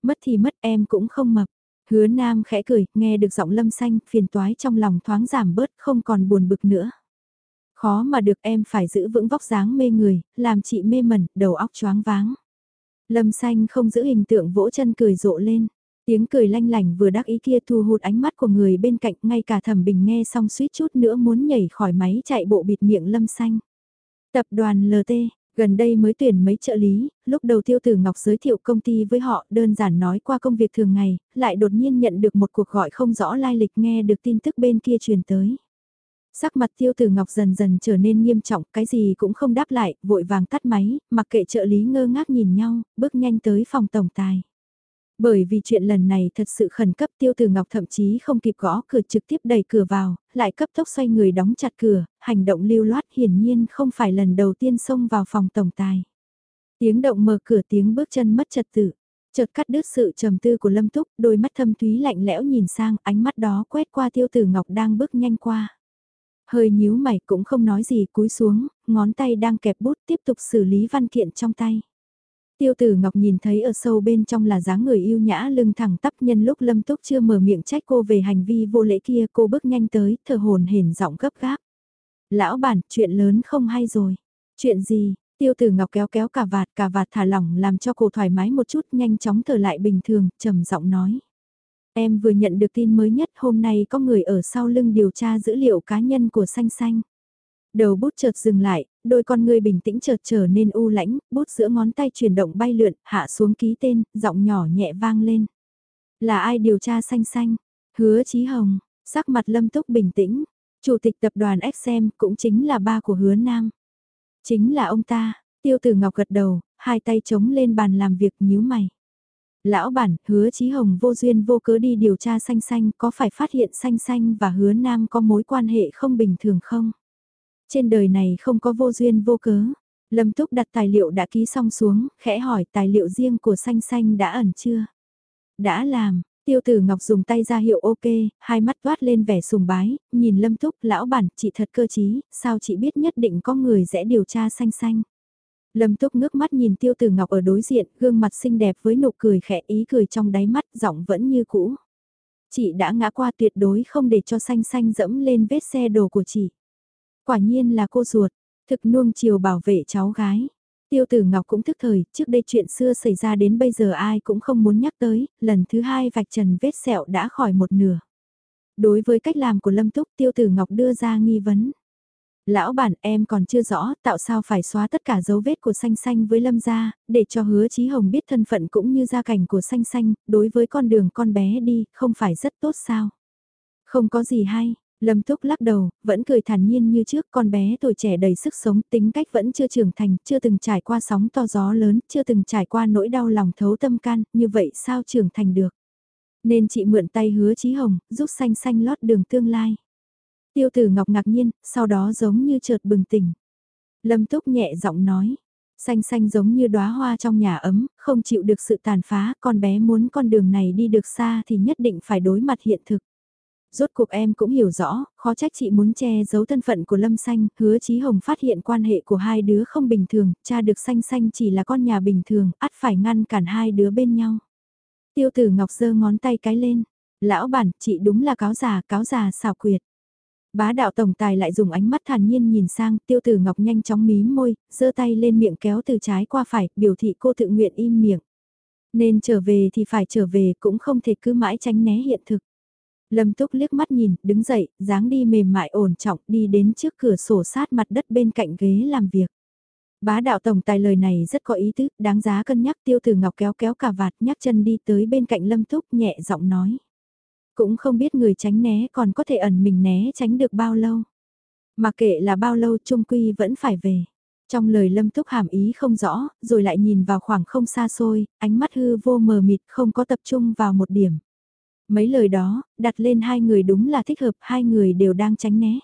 Mất thì mất em cũng không mập. Hứa Nam khẽ cười, nghe được giọng lâm xanh, phiền toái trong lòng thoáng giảm bớt, không còn buồn bực nữa. Khó mà được em phải giữ vững vóc dáng mê người, làm chị mê mẩn, đầu óc choáng váng. Lâm xanh không giữ hình tượng vỗ chân cười rộ lên. Tiếng cười lanh lành vừa đắc ý kia thu hút ánh mắt của người bên cạnh ngay cả thẩm bình nghe xong suýt chút nữa muốn nhảy khỏi máy chạy bộ bịt miệng lâm xanh. Tập đoàn LT, gần đây mới tuyển mấy trợ lý, lúc đầu tiêu tử Ngọc giới thiệu công ty với họ đơn giản nói qua công việc thường ngày, lại đột nhiên nhận được một cuộc gọi không rõ lai lịch nghe được tin tức bên kia truyền tới. Sắc mặt tiêu tử ngọc dần dần trở nên nghiêm trọng, cái gì cũng không đáp lại, vội vàng tắt máy, mặc kệ trợ lý ngơ ngác nhìn nhau, bước nhanh tới phòng tổng tài. Bởi vì chuyện lần này thật sự khẩn cấp tiêu tử ngọc thậm chí không kịp gõ cửa trực tiếp đẩy cửa vào, lại cấp tốc xoay người đóng chặt cửa, hành động lưu loát hiển nhiên không phải lần đầu tiên xông vào phòng tổng tài. Tiếng động mở cửa tiếng bước chân mất trật tự. Chợt cắt đứt sự trầm tư của Lâm Túc, đôi mắt thâm thúy lạnh lẽo nhìn sang, ánh mắt đó quét qua tiêu tử ngọc đang bước nhanh qua. Hơi nhíu mày cũng không nói gì cúi xuống, ngón tay đang kẹp bút tiếp tục xử lý văn kiện trong tay. Tiêu tử Ngọc nhìn thấy ở sâu bên trong là dáng người yêu nhã lưng thẳng tắp nhân lúc Lâm Túc chưa mở miệng trách cô về hành vi vô lễ kia cô bước nhanh tới, thở hồn hển giọng gấp gáp. Lão bản, chuyện lớn không hay rồi. Chuyện gì? Tiêu tử Ngọc kéo kéo cả vạt, cả vạt thả lỏng làm cho cô thoải mái một chút nhanh chóng thở lại bình thường, trầm giọng nói. Em vừa nhận được tin mới nhất hôm nay có người ở sau lưng điều tra dữ liệu cá nhân của Xanh Xanh. Đầu bút chợt dừng lại, đôi con người bình tĩnh chợt trở nên u lãnh, bút giữa ngón tay chuyển động bay lượn, hạ xuống ký tên, giọng nhỏ nhẹ vang lên. Là ai điều tra Xanh Xanh? Hứa Chí Hồng, sắc mặt lâm túc bình tĩnh. Chủ tịch tập đoàn XM cũng chính là ba của hứa Nam. Chính là ông ta, tiêu tử ngọc gật đầu, hai tay chống lên bàn làm việc nhíu mày. Lão bản, hứa Chí Hồng vô duyên vô cớ đi điều tra xanh xanh có phải phát hiện xanh xanh và hứa nam có mối quan hệ không bình thường không? Trên đời này không có vô duyên vô cớ. Lâm Túc đặt tài liệu đã ký xong xuống, khẽ hỏi tài liệu riêng của xanh xanh đã ẩn chưa? Đã làm, tiêu tử Ngọc dùng tay ra hiệu ok, hai mắt toát lên vẻ sùng bái, nhìn Lâm Túc, lão bản, chị thật cơ trí, sao chị biết nhất định có người sẽ điều tra xanh xanh? Lâm Túc ngước mắt nhìn Tiêu Tử Ngọc ở đối diện, gương mặt xinh đẹp với nụ cười khẽ ý cười trong đáy mắt, giọng vẫn như cũ. Chị đã ngã qua tuyệt đối không để cho xanh xanh dẫm lên vết xe đồ của chị. Quả nhiên là cô ruột, thực nuông chiều bảo vệ cháu gái. Tiêu Tử Ngọc cũng thức thời, trước đây chuyện xưa xảy ra đến bây giờ ai cũng không muốn nhắc tới, lần thứ hai vạch trần vết sẹo đã khỏi một nửa. Đối với cách làm của Lâm Túc Tiêu Tử Ngọc đưa ra nghi vấn. Lão bản em còn chưa rõ tạo sao phải xóa tất cả dấu vết của xanh xanh với lâm gia, để cho hứa chí hồng biết thân phận cũng như gia cảnh của xanh xanh, đối với con đường con bé đi, không phải rất tốt sao. Không có gì hay, Lâm Túc lắc đầu, vẫn cười thản nhiên như trước con bé tuổi trẻ đầy sức sống tính cách vẫn chưa trưởng thành, chưa từng trải qua sóng to gió lớn, chưa từng trải qua nỗi đau lòng thấu tâm can, như vậy sao trưởng thành được. Nên chị mượn tay hứa chí hồng, giúp xanh xanh lót đường tương lai. Tiêu tử ngọc ngạc nhiên, sau đó giống như chợt bừng tỉnh. Lâm túc nhẹ giọng nói, xanh xanh giống như đóa hoa trong nhà ấm, không chịu được sự tàn phá, con bé muốn con đường này đi được xa thì nhất định phải đối mặt hiện thực. Rốt cuộc em cũng hiểu rõ, khó trách chị muốn che giấu thân phận của Lâm Xanh, hứa Chí Hồng phát hiện quan hệ của hai đứa không bình thường, cha được Xanh Xanh chỉ là con nhà bình thường, ắt phải ngăn cản hai đứa bên nhau. Tiêu tử Ngọc giơ ngón tay cái lên, lão bản, chị đúng là cáo già, cáo già xảo quyệt. Bá đạo tổng tài lại dùng ánh mắt thản nhiên nhìn sang, tiêu tử ngọc nhanh chóng mím môi, giơ tay lên miệng kéo từ trái qua phải, biểu thị cô tự nguyện im miệng. Nên trở về thì phải trở về cũng không thể cứ mãi tránh né hiện thực. Lâm Túc liếc mắt nhìn, đứng dậy, dáng đi mềm mại ổn trọng, đi đến trước cửa sổ sát mặt đất bên cạnh ghế làm việc. Bá đạo tổng tài lời này rất có ý tứ, đáng giá cân nhắc tiêu tử ngọc kéo kéo cả vạt nhắc chân đi tới bên cạnh Lâm Túc nhẹ giọng nói. Cũng không biết người tránh né còn có thể ẩn mình né tránh được bao lâu. Mà kệ là bao lâu trung quy vẫn phải về. Trong lời lâm túc hàm ý không rõ, rồi lại nhìn vào khoảng không xa xôi, ánh mắt hư vô mờ mịt không có tập trung vào một điểm. Mấy lời đó, đặt lên hai người đúng là thích hợp, hai người đều đang tránh né.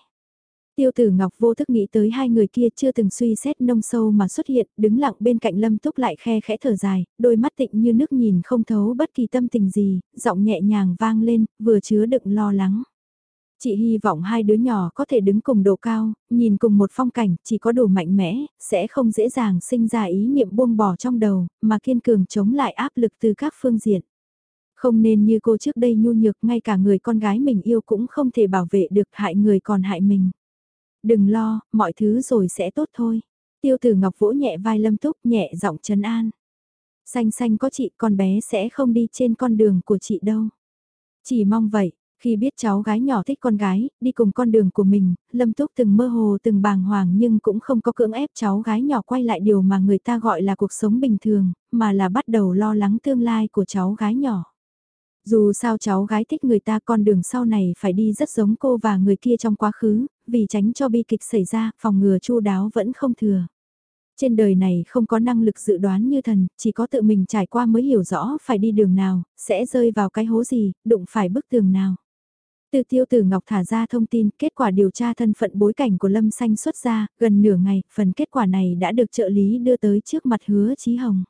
Tiêu tử Ngọc vô thức nghĩ tới hai người kia chưa từng suy xét nông sâu mà xuất hiện, đứng lặng bên cạnh lâm túc lại khe khẽ thở dài, đôi mắt tịnh như nước nhìn không thấu bất kỳ tâm tình gì, giọng nhẹ nhàng vang lên, vừa chứa đựng lo lắng. Chị hy vọng hai đứa nhỏ có thể đứng cùng độ cao, nhìn cùng một phong cảnh, chỉ có đủ mạnh mẽ, sẽ không dễ dàng sinh ra ý niệm buông bỏ trong đầu, mà kiên cường chống lại áp lực từ các phương diện. Không nên như cô trước đây nhu nhược, ngay cả người con gái mình yêu cũng không thể bảo vệ được hại người còn hại mình. Đừng lo, mọi thứ rồi sẽ tốt thôi. Tiêu tử ngọc vỗ nhẹ vai lâm túc nhẹ giọng trấn an. Xanh xanh có chị con bé sẽ không đi trên con đường của chị đâu. Chỉ mong vậy, khi biết cháu gái nhỏ thích con gái, đi cùng con đường của mình, Lâm Túc từng mơ hồ từng bàng hoàng nhưng cũng không có cưỡng ép cháu gái nhỏ quay lại điều mà người ta gọi là cuộc sống bình thường, mà là bắt đầu lo lắng tương lai của cháu gái nhỏ. Dù sao cháu gái thích người ta con đường sau này phải đi rất giống cô và người kia trong quá khứ, vì tránh cho bi kịch xảy ra, phòng ngừa chu đáo vẫn không thừa. Trên đời này không có năng lực dự đoán như thần, chỉ có tự mình trải qua mới hiểu rõ phải đi đường nào, sẽ rơi vào cái hố gì, đụng phải bức tường nào. Từ tiêu tử Ngọc thả ra thông tin, kết quả điều tra thân phận bối cảnh của Lâm Xanh xuất ra, gần nửa ngày, phần kết quả này đã được trợ lý đưa tới trước mặt hứa Chí Hồng.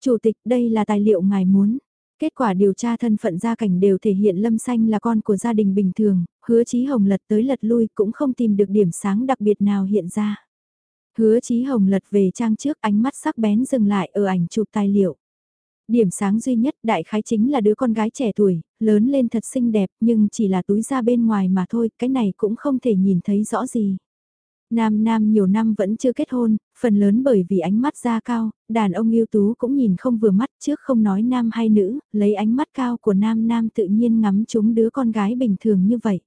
Chủ tịch, đây là tài liệu ngài muốn. Kết quả điều tra thân phận gia cảnh đều thể hiện Lâm Xanh là con của gia đình bình thường, hứa Chí Hồng lật tới lật lui cũng không tìm được điểm sáng đặc biệt nào hiện ra. Hứa Chí Hồng lật về trang trước ánh mắt sắc bén dừng lại ở ảnh chụp tài liệu. Điểm sáng duy nhất đại khái chính là đứa con gái trẻ tuổi, lớn lên thật xinh đẹp nhưng chỉ là túi ra bên ngoài mà thôi, cái này cũng không thể nhìn thấy rõ gì. Nam Nam nhiều năm vẫn chưa kết hôn, phần lớn bởi vì ánh mắt da cao, đàn ông yêu tú cũng nhìn không vừa mắt trước không nói nam hay nữ, lấy ánh mắt cao của Nam Nam tự nhiên ngắm chúng đứa con gái bình thường như vậy.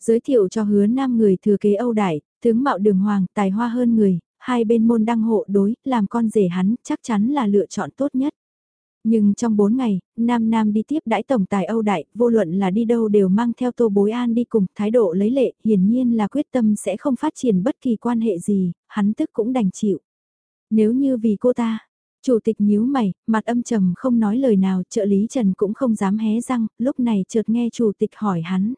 Giới thiệu cho hứa nam người thừa kế Âu Đại, tướng mạo đường hoàng, tài hoa hơn người, hai bên môn đăng hộ đối, làm con rể hắn chắc chắn là lựa chọn tốt nhất. Nhưng trong 4 ngày, Nam Nam đi tiếp đãi tổng tài Âu Đại, vô luận là đi đâu đều mang theo Tô Bối An đi cùng, thái độ lấy lệ, hiển nhiên là quyết tâm sẽ không phát triển bất kỳ quan hệ gì, hắn tức cũng đành chịu. Nếu như vì cô ta, chủ tịch nhíu mày, mặt âm trầm không nói lời nào, trợ lý Trần cũng không dám hé răng, lúc này chợt nghe chủ tịch hỏi hắn.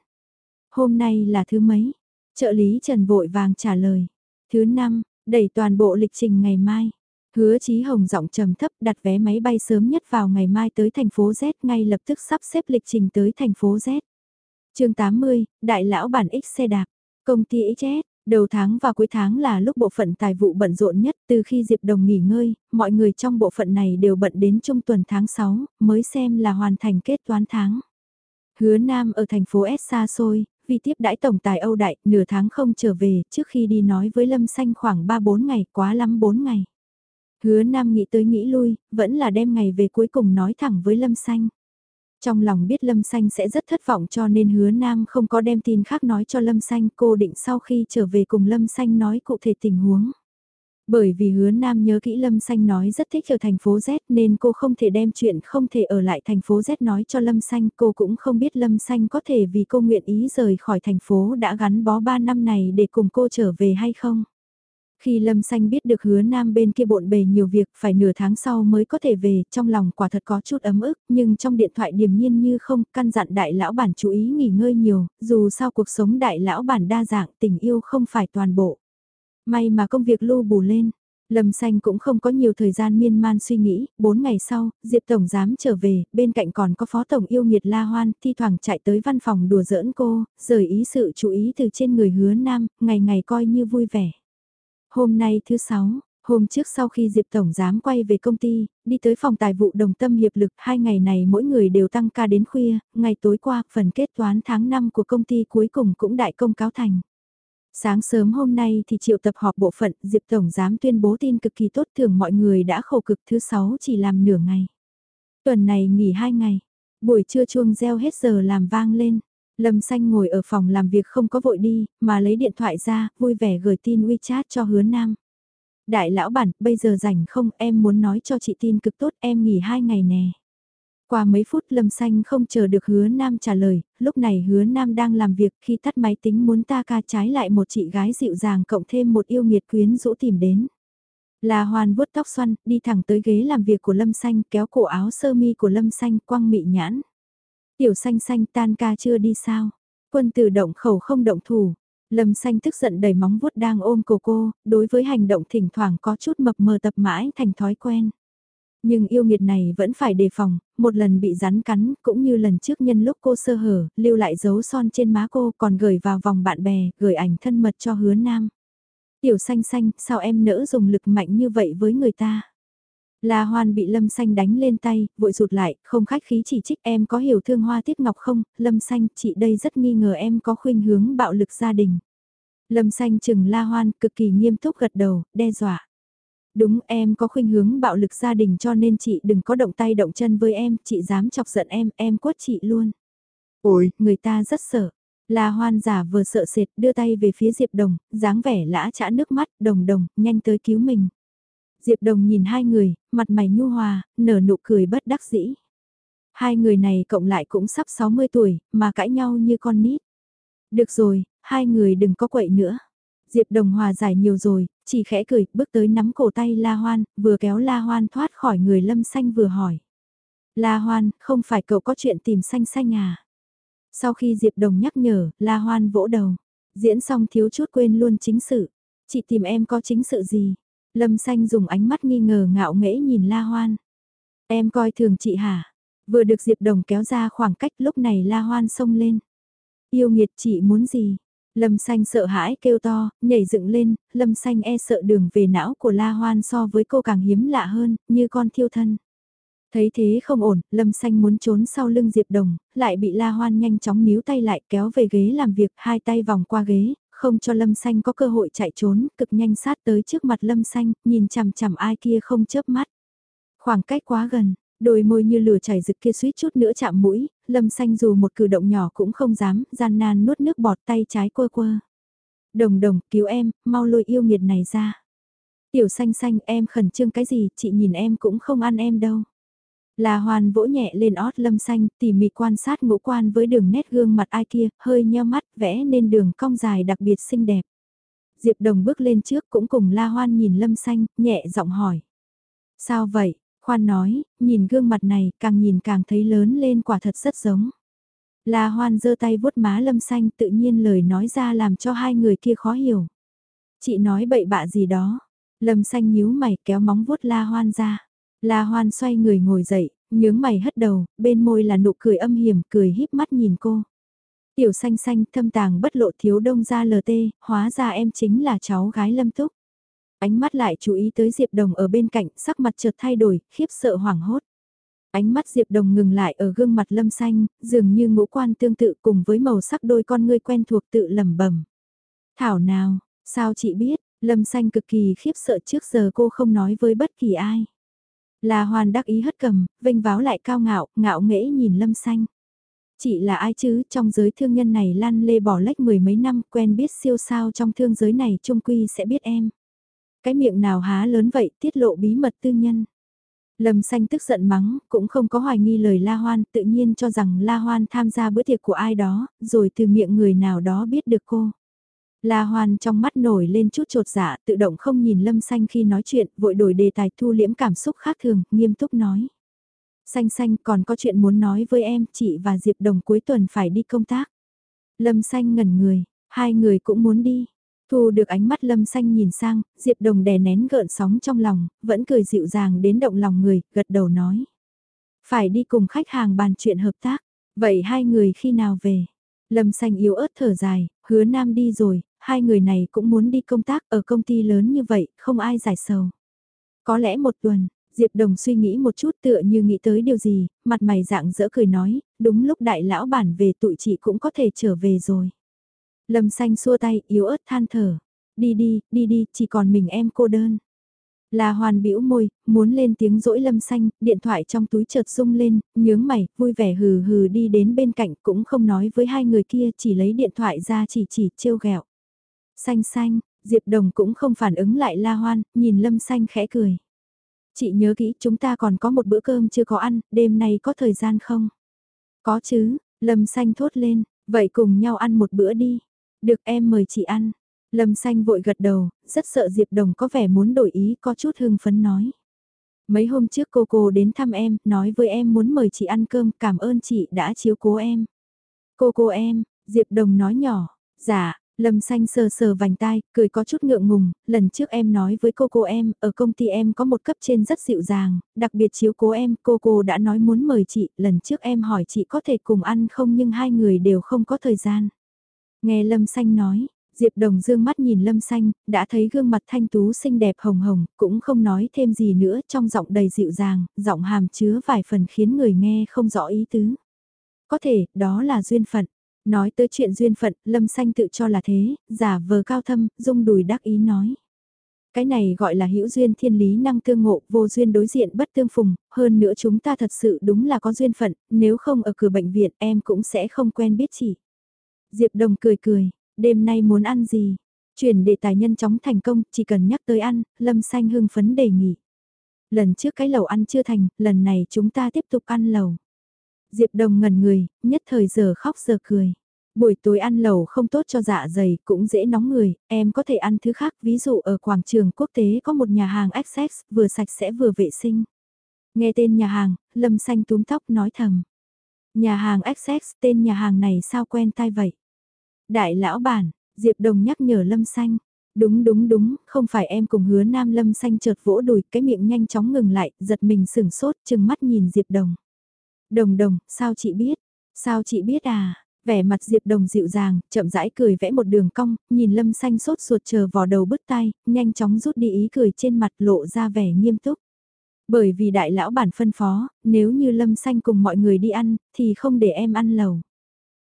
Hôm nay là thứ mấy? Trợ lý Trần vội vàng trả lời. Thứ năm, đẩy toàn bộ lịch trình ngày mai. Hứa Chí Hồng giọng trầm thấp đặt vé máy bay sớm nhất vào ngày mai tới thành phố Z ngay lập tức sắp xếp lịch trình tới thành phố Z. chương 80, Đại lão bản X xe đạp, công ty XS, đầu tháng và cuối tháng là lúc bộ phận tài vụ bận rộn nhất từ khi Diệp Đồng nghỉ ngơi, mọi người trong bộ phận này đều bận đến trung tuần tháng 6, mới xem là hoàn thành kết toán tháng. Hứa Nam ở thành phố S xa xôi, vì tiếp đãi tổng tài Âu Đại, nửa tháng không trở về, trước khi đi nói với Lâm Xanh khoảng 3-4 ngày, quá lắm 4 ngày. Hứa Nam nghĩ tới nghĩ lui, vẫn là đem ngày về cuối cùng nói thẳng với Lâm Xanh. Trong lòng biết Lâm Xanh sẽ rất thất vọng cho nên hứa Nam không có đem tin khác nói cho Lâm Xanh cô định sau khi trở về cùng Lâm Xanh nói cụ thể tình huống. Bởi vì hứa Nam nhớ kỹ Lâm Xanh nói rất thích ở thành phố Z nên cô không thể đem chuyện không thể ở lại thành phố Z nói cho Lâm Xanh. Cô cũng không biết Lâm Xanh có thể vì cô nguyện ý rời khỏi thành phố đã gắn bó 3 năm này để cùng cô trở về hay không. Khi Lâm Xanh biết được hứa nam bên kia bộn bề nhiều việc phải nửa tháng sau mới có thể về, trong lòng quả thật có chút ấm ức, nhưng trong điện thoại điềm nhiên như không, căn dặn đại lão bản chú ý nghỉ ngơi nhiều, dù sao cuộc sống đại lão bản đa dạng tình yêu không phải toàn bộ. May mà công việc lưu bù lên. Lâm Xanh cũng không có nhiều thời gian miên man suy nghĩ, bốn ngày sau, Diệp Tổng dám trở về, bên cạnh còn có Phó Tổng yêu nghiệt La Hoan, thi thoảng chạy tới văn phòng đùa giỡn cô, rời ý sự chú ý từ trên người hứa nam, ngày ngày coi như vui vẻ. Hôm nay thứ sáu, hôm trước sau khi Diệp Tổng giám quay về công ty, đi tới phòng tài vụ đồng tâm hiệp lực, hai ngày này mỗi người đều tăng ca đến khuya, ngày tối qua, phần kết toán tháng 5 của công ty cuối cùng cũng đại công cáo thành. Sáng sớm hôm nay thì triệu tập họp bộ phận, Diệp Tổng giám tuyên bố tin cực kỳ tốt thường mọi người đã khổ cực thứ sáu chỉ làm nửa ngày. Tuần này nghỉ hai ngày, buổi trưa chuông reo hết giờ làm vang lên. Lâm Xanh ngồi ở phòng làm việc không có vội đi, mà lấy điện thoại ra, vui vẻ gửi tin WeChat cho hứa nam. Đại lão bản, bây giờ rảnh không, em muốn nói cho chị tin cực tốt, em nghỉ hai ngày nè. Qua mấy phút Lâm Xanh không chờ được hứa nam trả lời, lúc này hứa nam đang làm việc khi tắt máy tính muốn ta ca trái lại một chị gái dịu dàng cộng thêm một yêu nghiệt quyến rũ tìm đến. Là hoàn vuốt tóc xoăn, đi thẳng tới ghế làm việc của Lâm Xanh kéo cổ áo sơ mi của Lâm Xanh quăng mị nhãn. Tiểu xanh xanh tan ca chưa đi sao? Quân tử động khẩu không động thủ. Lâm xanh tức giận đầy móng vuốt đang ôm cổ cô, đối với hành động thỉnh thoảng có chút mập mờ tập mãi thành thói quen. Nhưng yêu nghiệt này vẫn phải đề phòng, một lần bị rắn cắn, cũng như lần trước nhân lúc cô sơ hở, lưu lại dấu son trên má cô còn gửi vào vòng bạn bè, gửi ảnh thân mật cho hứa nam. Tiểu xanh xanh, sao em nỡ dùng lực mạnh như vậy với người ta? La Hoan bị Lâm Xanh đánh lên tay, vội rụt lại, không khách khí chỉ trích em có hiểu thương hoa tiết ngọc không, Lâm Xanh, chị đây rất nghi ngờ em có khuynh hướng bạo lực gia đình. Lâm Xanh chừng La Hoan, cực kỳ nghiêm túc gật đầu, đe dọa. Đúng em có khuynh hướng bạo lực gia đình cho nên chị đừng có động tay động chân với em, chị dám chọc giận em, em quất chị luôn. Ôi, người ta rất sợ. La Hoan giả vừa sợ sệt đưa tay về phía Diệp Đồng, dáng vẻ lã chã nước mắt, đồng đồng, nhanh tới cứu mình. Diệp Đồng nhìn hai người, mặt mày nhu hòa, nở nụ cười bất đắc dĩ. Hai người này cộng lại cũng sắp 60 tuổi, mà cãi nhau như con nít. Được rồi, hai người đừng có quậy nữa. Diệp Đồng hòa giải nhiều rồi, chỉ khẽ cười, bước tới nắm cổ tay La Hoan, vừa kéo La Hoan thoát khỏi người lâm xanh vừa hỏi. La Hoan, không phải cậu có chuyện tìm xanh xanh à? Sau khi Diệp Đồng nhắc nhở, La Hoan vỗ đầu. Diễn xong thiếu chút quên luôn chính sự. Chị tìm em có chính sự gì? Lâm xanh dùng ánh mắt nghi ngờ ngạo nghễ nhìn La Hoan. Em coi thường chị hả? Vừa được Diệp Đồng kéo ra khoảng cách lúc này La Hoan xông lên. Yêu nghiệt chị muốn gì? Lâm xanh sợ hãi kêu to, nhảy dựng lên, lâm xanh e sợ đường về não của La Hoan so với cô càng hiếm lạ hơn, như con thiêu thân. Thấy thế không ổn, Lâm Xanh muốn trốn sau lưng Diệp Đồng, lại bị La Hoan nhanh chóng níu tay lại kéo về ghế làm việc, hai tay vòng qua ghế, không cho Lâm Xanh có cơ hội chạy trốn, cực nhanh sát tới trước mặt Lâm Xanh, nhìn chằm chằm ai kia không chớp mắt. Khoảng cách quá gần, đôi môi như lửa chảy rực kia suýt chút nữa chạm mũi, Lâm Xanh dù một cử động nhỏ cũng không dám, gian nan nuốt nước bọt tay trái quơ quơ. Đồng đồng, cứu em, mau lôi yêu nghiệt này ra. Tiểu xanh xanh em khẩn trương cái gì, chị nhìn em cũng không ăn em đâu. Là hoàn vỗ nhẹ lên ót lâm xanh, tỉ mỉ quan sát ngũ quan với đường nét gương mặt ai kia, hơi nheo mắt, vẽ nên đường cong dài đặc biệt xinh đẹp. Diệp Đồng bước lên trước cũng cùng La Hoan nhìn lâm xanh, nhẹ giọng hỏi. Sao vậy? Khoan nói, nhìn gương mặt này, càng nhìn càng thấy lớn lên quả thật rất giống. La Hoan giơ tay vuốt má lâm xanh tự nhiên lời nói ra làm cho hai người kia khó hiểu. Chị nói bậy bạ gì đó. Lâm xanh nhíu mày kéo móng vuốt La Hoan ra. La Hoan xoay người ngồi dậy, nhướng mày hất đầu, bên môi là nụ cười âm hiểm, cười híp mắt nhìn cô. Tiểu xanh xanh thâm tàng bất lộ thiếu đông ra LT, tê, hóa ra em chính là cháu gái lâm túc. Ánh mắt lại chú ý tới Diệp Đồng ở bên cạnh, sắc mặt chợt thay đổi, khiếp sợ hoảng hốt. Ánh mắt Diệp Đồng ngừng lại ở gương mặt lâm xanh, dường như ngũ quan tương tự cùng với màu sắc đôi con ngươi quen thuộc tự lẩm bẩm. Thảo nào, sao chị biết, lâm xanh cực kỳ khiếp sợ trước giờ cô không nói với bất kỳ ai. La Hoan đắc ý hất cầm, vinh váo lại cao ngạo, ngạo nghễ nhìn Lâm Xanh. Chị là ai chứ, trong giới thương nhân này lan lê bỏ lách mười mấy năm, quen biết siêu sao trong thương giới này trung quy sẽ biết em. Cái miệng nào há lớn vậy, tiết lộ bí mật tư nhân. Lâm Xanh tức giận mắng, cũng không có hoài nghi lời La Hoan, tự nhiên cho rằng La Hoan tham gia bữa tiệc của ai đó, rồi từ miệng người nào đó biết được cô. La Hoan trong mắt nổi lên chút trột dạ, tự động không nhìn Lâm Xanh khi nói chuyện, vội đổi đề tài thu liễm cảm xúc khác thường, nghiêm túc nói. Xanh xanh còn có chuyện muốn nói với em, chị và Diệp Đồng cuối tuần phải đi công tác. Lâm Xanh ngẩn người, hai người cũng muốn đi. Thu được ánh mắt Lâm Xanh nhìn sang, Diệp Đồng đè nén gợn sóng trong lòng, vẫn cười dịu dàng đến động lòng người, gật đầu nói. Phải đi cùng khách hàng bàn chuyện hợp tác, vậy hai người khi nào về? Lâm Xanh yếu ớt thở dài, hứa nam đi rồi, hai người này cũng muốn đi công tác ở công ty lớn như vậy, không ai giải sầu. Có lẽ một tuần, Diệp Đồng suy nghĩ một chút tựa như nghĩ tới điều gì, mặt mày dạng dỡ cười nói, đúng lúc đại lão bản về tụi chị cũng có thể trở về rồi. Lâm xanh xua tay, yếu ớt than thở. Đi đi, đi đi, chỉ còn mình em cô đơn. là Hoàn bĩu môi, muốn lên tiếng dỗi lâm xanh, điện thoại trong túi chợt rung lên, nhướng mày, vui vẻ hừ hừ đi đến bên cạnh cũng không nói với hai người kia chỉ lấy điện thoại ra chỉ chỉ trêu ghẹo. Xanh xanh, Diệp Đồng cũng không phản ứng lại La Hoan, nhìn lâm xanh khẽ cười. Chị nhớ kỹ chúng ta còn có một bữa cơm chưa có ăn, đêm nay có thời gian không? Có chứ, lâm xanh thốt lên, vậy cùng nhau ăn một bữa đi. Được em mời chị ăn. Lâm xanh vội gật đầu, rất sợ Diệp Đồng có vẻ muốn đổi ý có chút hưng phấn nói. Mấy hôm trước cô cô đến thăm em, nói với em muốn mời chị ăn cơm, cảm ơn chị đã chiếu cố em. Cô cô em, Diệp Đồng nói nhỏ, dạ, Lâm xanh sờ sờ vành tai, cười có chút ngượng ngùng, lần trước em nói với cô cô em, ở công ty em có một cấp trên rất dịu dàng, đặc biệt chiếu cố em, cô cô đã nói muốn mời chị, lần trước em hỏi chị có thể cùng ăn không nhưng hai người đều không có thời gian. Nghe Lâm xanh nói, Diệp Đồng dương mắt nhìn Lâm Xanh, đã thấy gương mặt thanh tú xinh đẹp hồng hồng, cũng không nói thêm gì nữa trong giọng đầy dịu dàng, giọng hàm chứa vài phần khiến người nghe không rõ ý tứ. Có thể, đó là duyên phận. Nói tới chuyện duyên phận, Lâm Xanh tự cho là thế, giả vờ cao thâm, dung đùi đắc ý nói. Cái này gọi là hữu duyên thiên lý năng tương ngộ, vô duyên đối diện bất tương phùng, hơn nữa chúng ta thật sự đúng là có duyên phận, nếu không ở cửa bệnh viện em cũng sẽ không quen biết chị Diệp Đồng cười cười, đêm nay muốn ăn gì? Chuyển đề tài nhân chóng thành công, chỉ cần nhắc tới ăn, Lâm Xanh hưng phấn đề nghị. Lần trước cái lẩu ăn chưa thành, lần này chúng ta tiếp tục ăn lẩu. Diệp Đồng ngẩn người, nhất thời giờ khóc giờ cười. Buổi tối ăn lẩu không tốt cho dạ dày, cũng dễ nóng người, em có thể ăn thứ khác, ví dụ ở quảng trường quốc tế có một nhà hàng XX, vừa sạch sẽ vừa vệ sinh. Nghe tên nhà hàng, Lâm Xanh túm tóc nói thầm. Nhà hàng XX, tên nhà hàng này sao quen tai vậy? Đại lão bản, Diệp Đồng nhắc nhở Lâm Xanh. Đúng đúng đúng, không phải em cùng hứa nam Lâm Xanh chợt vỗ đùi, cái miệng nhanh chóng ngừng lại, giật mình sửng sốt, chừng mắt nhìn Diệp Đồng. Đồng đồng, sao chị biết? Sao chị biết à? Vẻ mặt Diệp Đồng dịu dàng, chậm rãi cười vẽ một đường cong, nhìn Lâm Xanh sốt ruột chờ vò đầu bứt tai, nhanh chóng rút đi ý cười trên mặt lộ ra vẻ nghiêm túc. Bởi vì đại lão bản phân phó, nếu như Lâm Xanh cùng mọi người đi ăn, thì không để em ăn lẩu.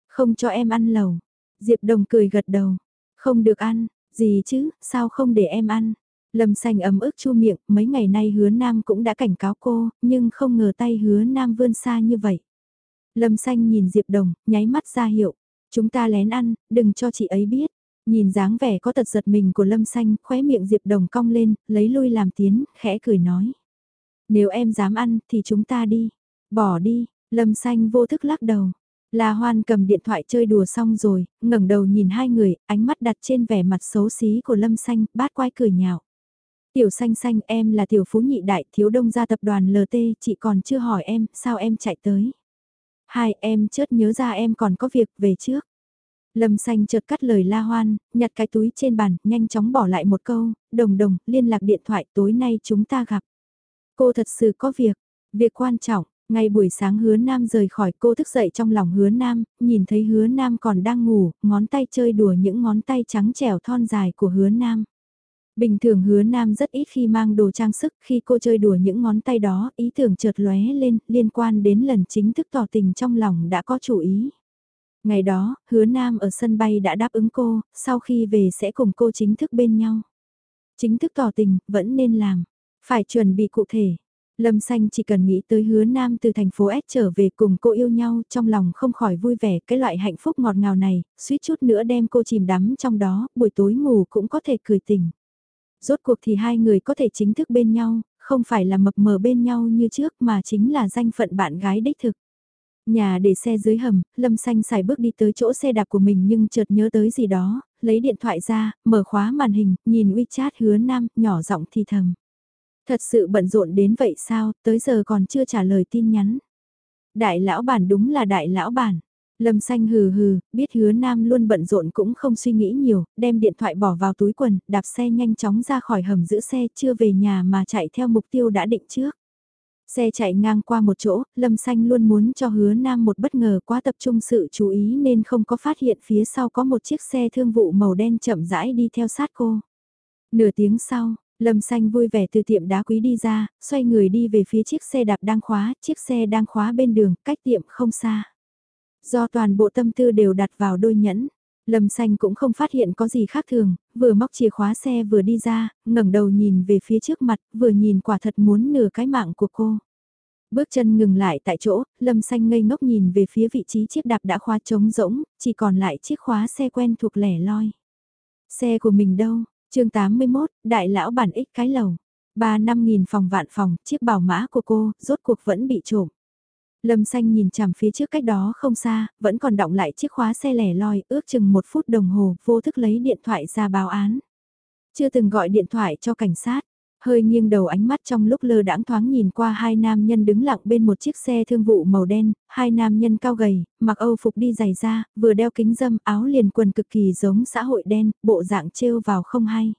Không cho em ăn lẩu. Diệp Đồng cười gật đầu. Không được ăn, gì chứ, sao không để em ăn. Lâm Xanh ấm ức chu miệng, mấy ngày nay hứa nam cũng đã cảnh cáo cô, nhưng không ngờ tay hứa nam vươn xa như vậy. Lâm Xanh nhìn Diệp Đồng, nháy mắt ra hiệu. Chúng ta lén ăn, đừng cho chị ấy biết. Nhìn dáng vẻ có tật giật mình của Lâm Xanh, khóe miệng Diệp Đồng cong lên, lấy lui làm tiến, khẽ cười nói. Nếu em dám ăn thì chúng ta đi. Bỏ đi, Lâm Xanh vô thức lắc đầu. La Hoan cầm điện thoại chơi đùa xong rồi, ngẩng đầu nhìn hai người, ánh mắt đặt trên vẻ mặt xấu xí của Lâm Xanh, bát quái cười nhạo. Tiểu xanh xanh em là tiểu phú nhị đại thiếu đông gia tập đoàn LT, chị còn chưa hỏi em, sao em chạy tới. Hai em chớt nhớ ra em còn có việc về trước. Lâm xanh chợt cắt lời La Hoan, nhặt cái túi trên bàn, nhanh chóng bỏ lại một câu, đồng đồng, liên lạc điện thoại tối nay chúng ta gặp. Cô thật sự có việc, việc quan trọng, ngay buổi sáng hứa nam rời khỏi cô thức dậy trong lòng hứa nam, nhìn thấy hứa nam còn đang ngủ, ngón tay chơi đùa những ngón tay trắng trẻo thon dài của hứa nam. Bình thường hứa nam rất ít khi mang đồ trang sức khi cô chơi đùa những ngón tay đó, ý tưởng chợt lóe lên liên quan đến lần chính thức tỏ tình trong lòng đã có chủ ý. Ngày đó, hứa nam ở sân bay đã đáp ứng cô, sau khi về sẽ cùng cô chính thức bên nhau. Chính thức tỏ tình, vẫn nên làm. Phải chuẩn bị cụ thể. Lâm Xanh chỉ cần nghĩ tới hứa nam từ thành phố S trở về cùng cô yêu nhau trong lòng không khỏi vui vẻ cái loại hạnh phúc ngọt ngào này, suýt chút nữa đem cô chìm đắm trong đó, buổi tối ngủ cũng có thể cười tỉnh. Rốt cuộc thì hai người có thể chính thức bên nhau, không phải là mập mờ bên nhau như trước mà chính là danh phận bạn gái đích thực. Nhà để xe dưới hầm, Lâm Xanh xài bước đi tới chỗ xe đạp của mình nhưng chợt nhớ tới gì đó, lấy điện thoại ra, mở khóa màn hình, nhìn WeChat hứa nam, nhỏ giọng thì thầm. Thật sự bận rộn đến vậy sao, tới giờ còn chưa trả lời tin nhắn. Đại lão bản đúng là đại lão bản. Lâm xanh hừ hừ, biết hứa nam luôn bận rộn cũng không suy nghĩ nhiều, đem điện thoại bỏ vào túi quần, đạp xe nhanh chóng ra khỏi hầm giữ xe chưa về nhà mà chạy theo mục tiêu đã định trước. Xe chạy ngang qua một chỗ, Lâm Xanh luôn muốn cho hứa nam một bất ngờ quá tập trung sự chú ý nên không có phát hiện phía sau có một chiếc xe thương vụ màu đen chậm rãi đi theo sát cô. Nửa tiếng sau, Lâm Xanh vui vẻ từ tiệm đá quý đi ra, xoay người đi về phía chiếc xe đạp đang khóa, chiếc xe đang khóa bên đường, cách tiệm không xa. Do toàn bộ tâm tư đều đặt vào đôi nhẫn, Lâm Xanh cũng không phát hiện có gì khác thường, vừa móc chìa khóa xe vừa đi ra, ngẩng đầu nhìn về phía trước mặt, vừa nhìn quả thật muốn nửa cái mạng của cô. Bước chân ngừng lại tại chỗ, Lâm Xanh ngây ngốc nhìn về phía vị trí chiếc đạp đã khóa trống rỗng, chỉ còn lại chiếc khóa xe quen thuộc lẻ loi. Xe của mình đâu? chương 81, Đại lão bản ích cái lầu. Ba năm nghìn phòng vạn phòng, chiếc bảo mã của cô, rốt cuộc vẫn bị trộm. Lâm xanh nhìn chằm phía trước cách đó không xa, vẫn còn động lại chiếc khóa xe lẻ loi, ước chừng một phút đồng hồ, vô thức lấy điện thoại ra báo án. Chưa từng gọi điện thoại cho cảnh sát, hơi nghiêng đầu ánh mắt trong lúc lơ đãng thoáng nhìn qua hai nam nhân đứng lặng bên một chiếc xe thương vụ màu đen, hai nam nhân cao gầy, mặc âu phục đi giày da, vừa đeo kính dâm, áo liền quần cực kỳ giống xã hội đen, bộ dạng trêu vào không hay.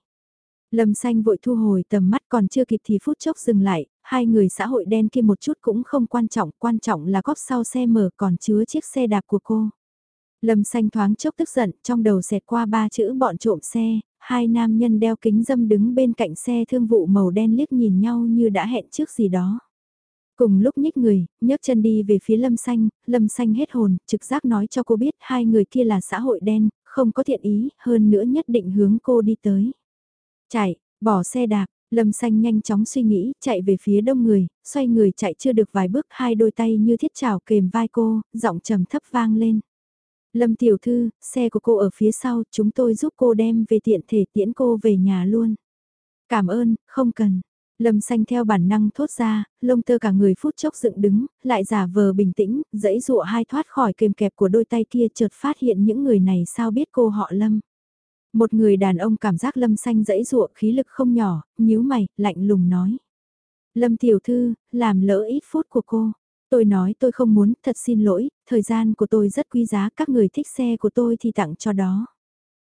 Lâm xanh vội thu hồi tầm mắt còn chưa kịp thì phút chốc dừng lại, hai người xã hội đen kia một chút cũng không quan trọng, quan trọng là góp sau xe mở còn chứa chiếc xe đạp của cô. Lâm xanh thoáng chốc tức giận, trong đầu xẹt qua ba chữ bọn trộm xe, hai nam nhân đeo kính dâm đứng bên cạnh xe thương vụ màu đen liếc nhìn nhau như đã hẹn trước gì đó. Cùng lúc nhích người, nhấc chân đi về phía lâm xanh, lâm xanh hết hồn, trực giác nói cho cô biết hai người kia là xã hội đen, không có thiện ý, hơn nữa nhất định hướng cô đi tới. Chạy, bỏ xe đạp, Lâm xanh nhanh chóng suy nghĩ, chạy về phía đông người, xoay người chạy chưa được vài bước, hai đôi tay như thiết chảo kềm vai cô, giọng trầm thấp vang lên. Lâm tiểu thư, xe của cô ở phía sau, chúng tôi giúp cô đem về tiện thể tiễn cô về nhà luôn. Cảm ơn, không cần. Lâm xanh theo bản năng thốt ra, lông tơ cả người phút chốc dựng đứng, lại giả vờ bình tĩnh, dẫy dụa hai thoát khỏi kềm kẹp của đôi tay kia chợt phát hiện những người này sao biết cô họ Lâm. Một người đàn ông cảm giác Lâm xanh dãy ruộng khí lực không nhỏ, nhíu mày, lạnh lùng nói. Lâm tiểu thư, làm lỡ ít phút của cô. Tôi nói tôi không muốn, thật xin lỗi, thời gian của tôi rất quý giá, các người thích xe của tôi thì tặng cho đó.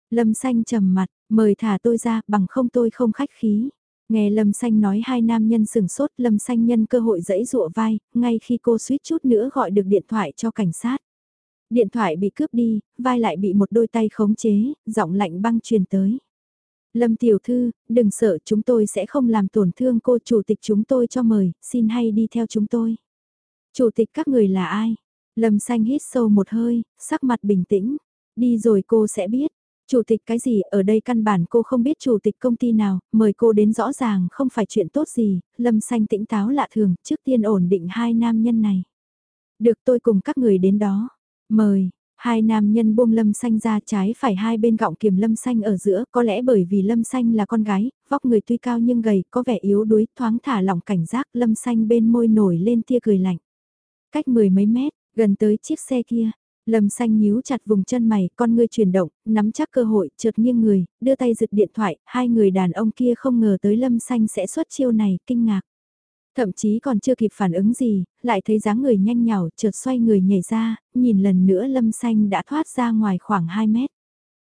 Lâm xanh trầm mặt, mời thả tôi ra, bằng không tôi không khách khí. Nghe Lâm Xanh nói hai nam nhân sừng sốt, Lâm Xanh nhân cơ hội dẫy rụa vai, ngay khi cô suýt chút nữa gọi được điện thoại cho cảnh sát. Điện thoại bị cướp đi, vai lại bị một đôi tay khống chế, giọng lạnh băng truyền tới. Lâm tiểu thư, đừng sợ chúng tôi sẽ không làm tổn thương cô chủ tịch chúng tôi cho mời, xin hay đi theo chúng tôi. Chủ tịch các người là ai? Lâm xanh hít sâu một hơi, sắc mặt bình tĩnh. Đi rồi cô sẽ biết. Chủ tịch cái gì, ở đây căn bản cô không biết chủ tịch công ty nào, mời cô đến rõ ràng không phải chuyện tốt gì, Lâm xanh tĩnh táo lạ thường, trước tiên ổn định hai nam nhân này. Được tôi cùng các người đến đó. Mời, Hai nam nhân buông lâm xanh ra trái phải hai bên gọng kiềm lâm xanh ở giữa, có lẽ bởi vì lâm xanh là con gái, vóc người tuy cao nhưng gầy, có vẻ yếu đuối, thoáng thả lỏng cảnh giác, lâm xanh bên môi nổi lên tia cười lạnh. Cách mười mấy mét, gần tới chiếc xe kia, lâm xanh nhíu chặt vùng chân mày, con ngươi chuyển động, nắm chắc cơ hội, chợt nghiêng người, đưa tay giựt điện thoại, hai người đàn ông kia không ngờ tới lâm xanh sẽ xuất chiêu này, kinh ngạc. Thậm chí còn chưa kịp phản ứng gì, lại thấy dáng người nhanh nhảu chợt xoay người nhảy ra, nhìn lần nữa Lâm Xanh đã thoát ra ngoài khoảng 2 mét.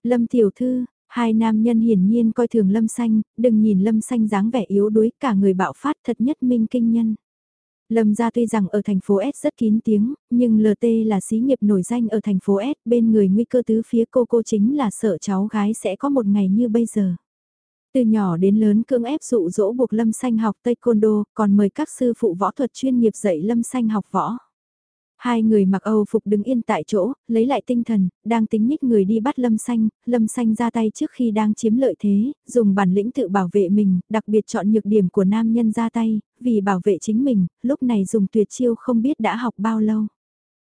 Lâm Tiểu Thư, hai nam nhân hiển nhiên coi thường Lâm Xanh, đừng nhìn Lâm Xanh dáng vẻ yếu đuối cả người bạo phát thật nhất minh kinh nhân. Lâm gia tuy rằng ở thành phố S rất kín tiếng, nhưng LT là xí nghiệp nổi danh ở thành phố S, bên người nguy cơ tứ phía cô cô chính là sợ cháu gái sẽ có một ngày như bây giờ. Từ nhỏ đến lớn cưỡng ép dụ dỗ buộc Lâm Xanh học taekwondo, còn mời các sư phụ võ thuật chuyên nghiệp dạy Lâm Xanh học võ. Hai người mặc Âu phục đứng yên tại chỗ, lấy lại tinh thần, đang tính nhích người đi bắt Lâm Xanh, Lâm Xanh ra tay trước khi đang chiếm lợi thế, dùng bản lĩnh tự bảo vệ mình, đặc biệt chọn nhược điểm của nam nhân ra tay, vì bảo vệ chính mình, lúc này dùng tuyệt chiêu không biết đã học bao lâu.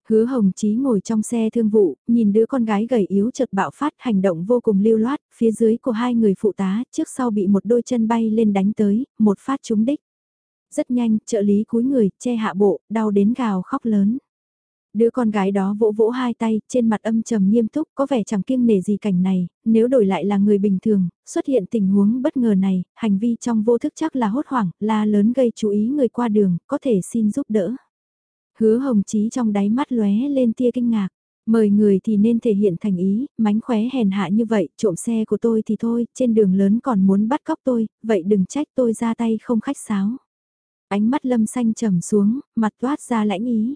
Hứa Hồng Chí ngồi trong xe thương vụ, nhìn đứa con gái gầy yếu chợt bạo phát hành động vô cùng lưu loát, phía dưới của hai người phụ tá, trước sau bị một đôi chân bay lên đánh tới, một phát trúng đích. Rất nhanh, trợ lý cúi người, che hạ bộ, đau đến gào khóc lớn. Đứa con gái đó vỗ vỗ hai tay, trên mặt âm trầm nghiêm túc, có vẻ chẳng kiêng nể gì cảnh này, nếu đổi lại là người bình thường, xuất hiện tình huống bất ngờ này, hành vi trong vô thức chắc là hốt hoảng, la lớn gây chú ý người qua đường, có thể xin giúp đỡ. Hứa hồng chí trong đáy mắt lóe lên tia kinh ngạc. Mời người thì nên thể hiện thành ý, mánh khóe hèn hạ như vậy, trộm xe của tôi thì thôi, trên đường lớn còn muốn bắt cóc tôi, vậy đừng trách tôi ra tay không khách sáo. Ánh mắt lâm xanh trầm xuống, mặt toát ra lãnh ý.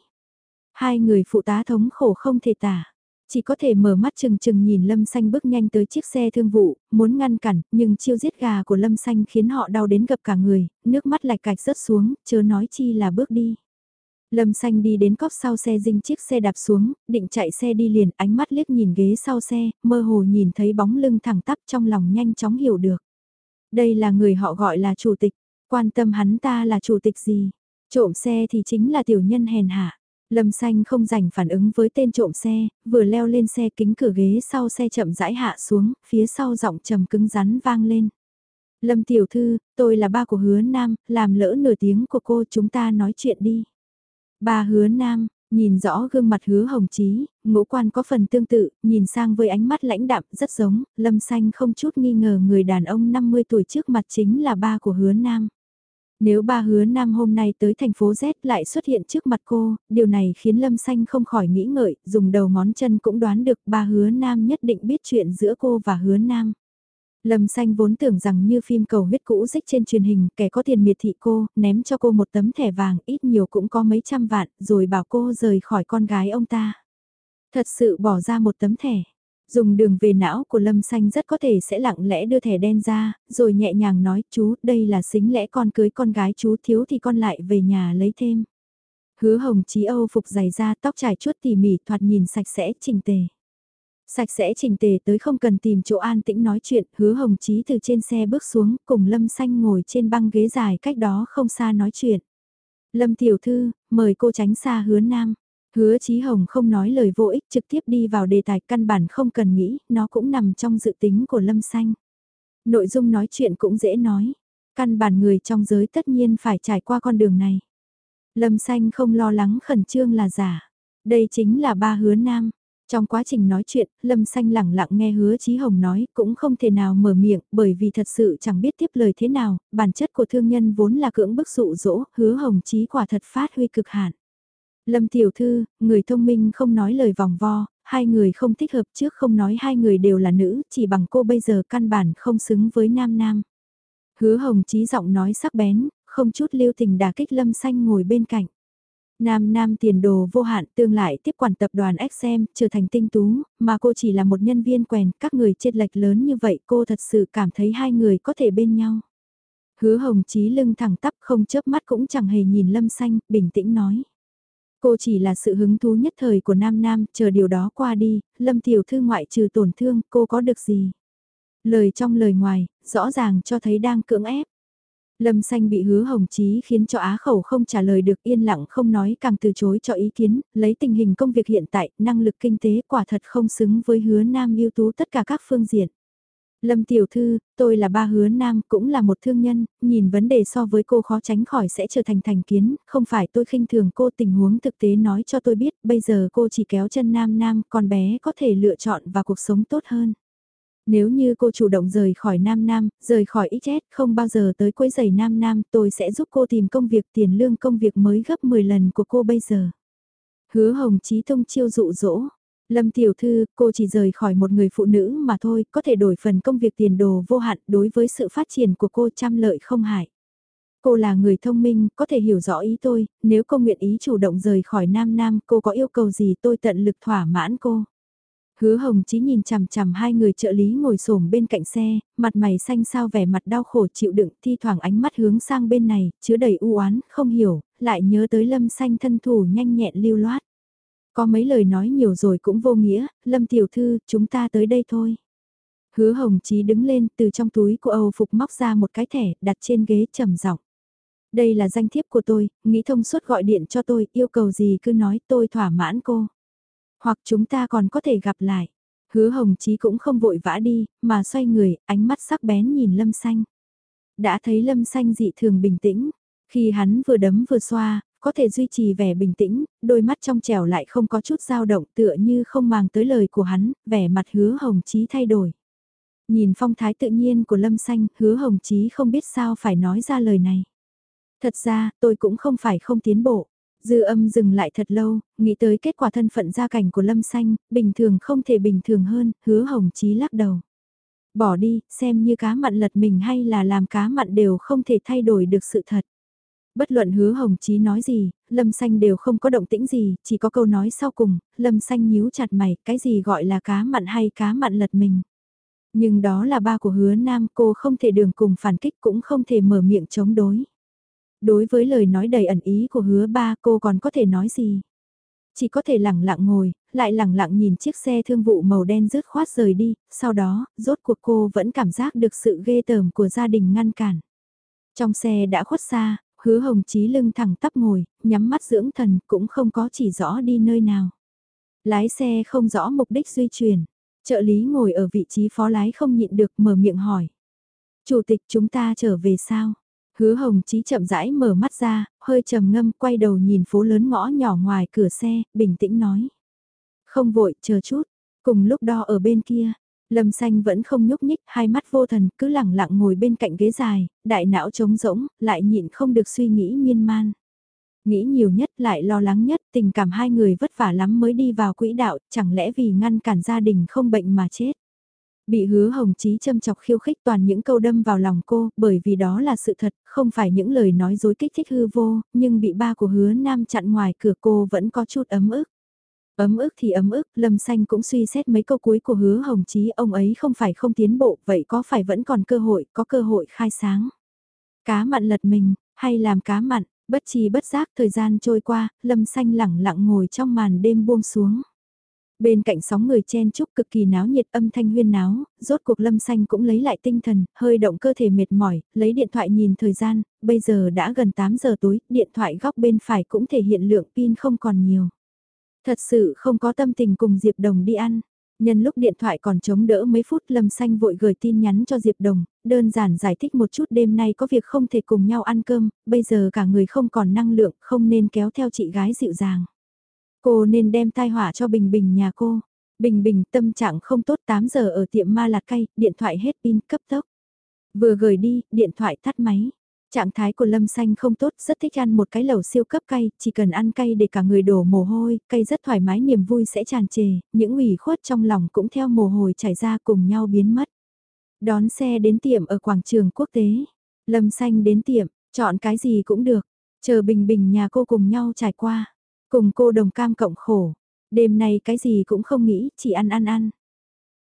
Hai người phụ tá thống khổ không thể tả. Chỉ có thể mở mắt chừng chừng nhìn Lâm Xanh bước nhanh tới chiếc xe thương vụ, muốn ngăn cản, nhưng chiêu giết gà của Lâm Xanh khiến họ đau đến gặp cả người, nước mắt lạch cạch rớt xuống, chớ nói chi là bước đi. Lâm xanh đi đến cóc sau xe dinh chiếc xe đạp xuống, định chạy xe đi liền, ánh mắt liếc nhìn ghế sau xe, mơ hồ nhìn thấy bóng lưng thẳng tắp trong lòng nhanh chóng hiểu được. Đây là người họ gọi là chủ tịch, quan tâm hắn ta là chủ tịch gì, trộm xe thì chính là tiểu nhân hèn hạ. Lâm xanh không rảnh phản ứng với tên trộm xe, vừa leo lên xe kính cửa ghế sau xe chậm rãi hạ xuống, phía sau giọng trầm cứng rắn vang lên. Lâm tiểu thư, tôi là ba của hứa nam, làm lỡ nửa tiếng của cô chúng ta nói chuyện đi. Ba hứa nam, nhìn rõ gương mặt hứa hồng chí, ngũ quan có phần tương tự, nhìn sang với ánh mắt lãnh đạm rất giống, lâm xanh không chút nghi ngờ người đàn ông 50 tuổi trước mặt chính là ba của hứa nam. Nếu ba hứa nam hôm nay tới thành phố Z lại xuất hiện trước mặt cô, điều này khiến Lâm Xanh không khỏi nghĩ ngợi, dùng đầu ngón chân cũng đoán được ba hứa nam nhất định biết chuyện giữa cô và hứa nam. Lâm xanh vốn tưởng rằng như phim cầu huyết cũ dích trên truyền hình, kẻ có tiền miệt thị cô, ném cho cô một tấm thẻ vàng, ít nhiều cũng có mấy trăm vạn, rồi bảo cô rời khỏi con gái ông ta. Thật sự bỏ ra một tấm thẻ. Dùng đường về não của Lâm Xanh rất có thể sẽ lặng lẽ đưa thẻ đen ra, rồi nhẹ nhàng nói chú, đây là xính lẽ con cưới con gái chú thiếu thì con lại về nhà lấy thêm. Hứa hồng chí Âu phục dày da tóc trải chuốt tỉ mỉ thoạt nhìn sạch sẽ chỉnh tề. Sạch sẽ trình tề tới không cần tìm chỗ an tĩnh nói chuyện, hứa hồng chí từ trên xe bước xuống, cùng Lâm Xanh ngồi trên băng ghế dài cách đó không xa nói chuyện. Lâm Tiểu Thư, mời cô tránh xa hứa nam. Hứa Chí Hồng không nói lời vô ích trực tiếp đi vào đề tài căn bản không cần nghĩ, nó cũng nằm trong dự tính của Lâm Xanh. Nội dung nói chuyện cũng dễ nói. Căn bản người trong giới tất nhiên phải trải qua con đường này. Lâm xanh không lo lắng khẩn trương là giả. Đây chính là ba hứa nam. Trong quá trình nói chuyện, Lâm Xanh lẳng lặng nghe hứa Chí Hồng nói, cũng không thể nào mở miệng, bởi vì thật sự chẳng biết tiếp lời thế nào, bản chất của thương nhân vốn là cưỡng bức dụ dỗ, hứa Hồng Chí quả thật phát huy cực hạn. Lâm Tiểu Thư, người thông minh không nói lời vòng vo, hai người không thích hợp trước không nói hai người đều là nữ, chỉ bằng cô bây giờ căn bản không xứng với nam nam. Hứa Hồng Chí giọng nói sắc bén, không chút lưu tình đả kích Lâm Xanh ngồi bên cạnh. Nam Nam tiền đồ vô hạn tương lại tiếp quản tập đoàn XM, trở thành tinh tú, mà cô chỉ là một nhân viên quèn, các người chết lệch lớn như vậy cô thật sự cảm thấy hai người có thể bên nhau. Hứa hồng chí lưng thẳng tắp không chớp mắt cũng chẳng hề nhìn lâm xanh, bình tĩnh nói. Cô chỉ là sự hứng thú nhất thời của Nam Nam, chờ điều đó qua đi, lâm tiểu thư ngoại trừ tổn thương, cô có được gì? Lời trong lời ngoài, rõ ràng cho thấy đang cưỡng ép. Lâm xanh bị hứa hồng chí khiến cho á khẩu không trả lời được yên lặng không nói càng từ chối cho ý kiến, lấy tình hình công việc hiện tại, năng lực kinh tế quả thật không xứng với hứa nam ưu tú tất cả các phương diện. Lâm tiểu thư, tôi là ba hứa nam, cũng là một thương nhân, nhìn vấn đề so với cô khó tránh khỏi sẽ trở thành thành kiến, không phải tôi khinh thường cô tình huống thực tế nói cho tôi biết, bây giờ cô chỉ kéo chân nam nam, con bé có thể lựa chọn và cuộc sống tốt hơn. Nếu như cô chủ động rời khỏi Nam Nam, rời khỏi XS, không bao giờ tới quấy giày Nam Nam, tôi sẽ giúp cô tìm công việc tiền lương công việc mới gấp 10 lần của cô bây giờ. Hứa Hồng Chí Tông chiêu dụ dỗ. Lâm Tiểu Thư, cô chỉ rời khỏi một người phụ nữ mà thôi, có thể đổi phần công việc tiền đồ vô hạn đối với sự phát triển của cô trăm lợi không hại. Cô là người thông minh, có thể hiểu rõ ý tôi, nếu cô nguyện ý chủ động rời khỏi Nam Nam, cô có yêu cầu gì tôi tận lực thỏa mãn cô. Hứa Hồng Chí nhìn chằm chằm hai người trợ lý ngồi xổm bên cạnh xe, mặt mày xanh sao vẻ mặt đau khổ chịu đựng, thi thoảng ánh mắt hướng sang bên này, chứa đầy u oán, không hiểu, lại nhớ tới Lâm xanh thân thủ nhanh nhẹn lưu loát. Có mấy lời nói nhiều rồi cũng vô nghĩa, Lâm tiểu thư, chúng ta tới đây thôi. Hứa Hồng Chí đứng lên từ trong túi của Âu Phục móc ra một cái thẻ, đặt trên ghế trầm giọng. Đây là danh thiếp của tôi, nghĩ thông suốt gọi điện cho tôi, yêu cầu gì cứ nói tôi thỏa mãn cô. Hoặc chúng ta còn có thể gặp lại. Hứa hồng chí cũng không vội vã đi, mà xoay người, ánh mắt sắc bén nhìn lâm xanh. Đã thấy lâm xanh dị thường bình tĩnh, khi hắn vừa đấm vừa xoa, có thể duy trì vẻ bình tĩnh, đôi mắt trong trẻo lại không có chút dao động tựa như không màng tới lời của hắn, vẻ mặt hứa hồng chí thay đổi. Nhìn phong thái tự nhiên của lâm xanh, hứa hồng chí không biết sao phải nói ra lời này. Thật ra, tôi cũng không phải không tiến bộ. Dư âm dừng lại thật lâu, nghĩ tới kết quả thân phận gia cảnh của Lâm Xanh, bình thường không thể bình thường hơn, hứa hồng chí lắc đầu. Bỏ đi, xem như cá mặn lật mình hay là làm cá mặn đều không thể thay đổi được sự thật. Bất luận hứa hồng chí nói gì, Lâm Xanh đều không có động tĩnh gì, chỉ có câu nói sau cùng, Lâm Xanh nhíu chặt mày, cái gì gọi là cá mặn hay cá mặn lật mình. Nhưng đó là ba của hứa nam cô không thể đường cùng phản kích cũng không thể mở miệng chống đối. Đối với lời nói đầy ẩn ý của hứa ba cô còn có thể nói gì? Chỉ có thể lẳng lặng ngồi, lại lẳng lặng nhìn chiếc xe thương vụ màu đen rớt khoát rời đi, sau đó, rốt cuộc cô vẫn cảm giác được sự ghê tởm của gia đình ngăn cản. Trong xe đã khuất xa, hứa hồng chí lưng thẳng tắp ngồi, nhắm mắt dưỡng thần cũng không có chỉ rõ đi nơi nào. Lái xe không rõ mục đích duy chuyển, trợ lý ngồi ở vị trí phó lái không nhịn được mở miệng hỏi. Chủ tịch chúng ta trở về sao? Hứa hồng chí chậm rãi mở mắt ra, hơi trầm ngâm quay đầu nhìn phố lớn ngõ nhỏ ngoài cửa xe, bình tĩnh nói. Không vội, chờ chút. Cùng lúc đó ở bên kia, Lâm xanh vẫn không nhúc nhích, hai mắt vô thần, cứ lẳng lặng ngồi bên cạnh ghế dài, đại não trống rỗng, lại nhịn không được suy nghĩ miên man. Nghĩ nhiều nhất lại lo lắng nhất, tình cảm hai người vất vả lắm mới đi vào quỹ đạo, chẳng lẽ vì ngăn cản gia đình không bệnh mà chết. Bị hứa hồng chí châm chọc khiêu khích toàn những câu đâm vào lòng cô, bởi vì đó là sự thật, không phải những lời nói dối kích thích hư vô, nhưng bị ba của hứa nam chặn ngoài cửa cô vẫn có chút ấm ức. Ấm ức thì ấm ức, Lâm Xanh cũng suy xét mấy câu cuối của hứa hồng chí ông ấy không phải không tiến bộ, vậy có phải vẫn còn cơ hội, có cơ hội khai sáng. Cá mặn lật mình, hay làm cá mặn, bất chi bất giác thời gian trôi qua, Lâm Xanh lẳng lặng ngồi trong màn đêm buông xuống. Bên cạnh sóng người chen chúc cực kỳ náo nhiệt âm thanh huyên náo, rốt cuộc lâm xanh cũng lấy lại tinh thần, hơi động cơ thể mệt mỏi, lấy điện thoại nhìn thời gian, bây giờ đã gần 8 giờ tối, điện thoại góc bên phải cũng thể hiện lượng pin không còn nhiều. Thật sự không có tâm tình cùng Diệp Đồng đi ăn. Nhân lúc điện thoại còn chống đỡ mấy phút Lâm Xanh vội gửi tin nhắn cho Diệp Đồng, đơn giản giải thích một chút đêm nay có việc không thể cùng nhau ăn cơm, bây giờ cả người không còn năng lượng, không nên kéo theo chị gái dịu dàng. Cô nên đem tai họa cho Bình Bình nhà cô. Bình Bình tâm trạng không tốt 8 giờ ở tiệm ma lạt cay điện thoại hết pin cấp tốc. Vừa gửi đi, điện thoại tắt máy. Trạng thái của Lâm Xanh không tốt, rất thích ăn một cái lẩu siêu cấp cay, chỉ cần ăn cay để cả người đổ mồ hôi, cay rất thoải mái niềm vui sẽ tràn trề, những ủy khuất trong lòng cũng theo mồ hôi chảy ra cùng nhau biến mất. Đón xe đến tiệm ở quảng trường quốc tế. Lâm Xanh đến tiệm, chọn cái gì cũng được, chờ Bình Bình nhà cô cùng nhau trải qua, cùng cô đồng cam cộng khổ. Đêm nay cái gì cũng không nghĩ, chỉ ăn ăn ăn.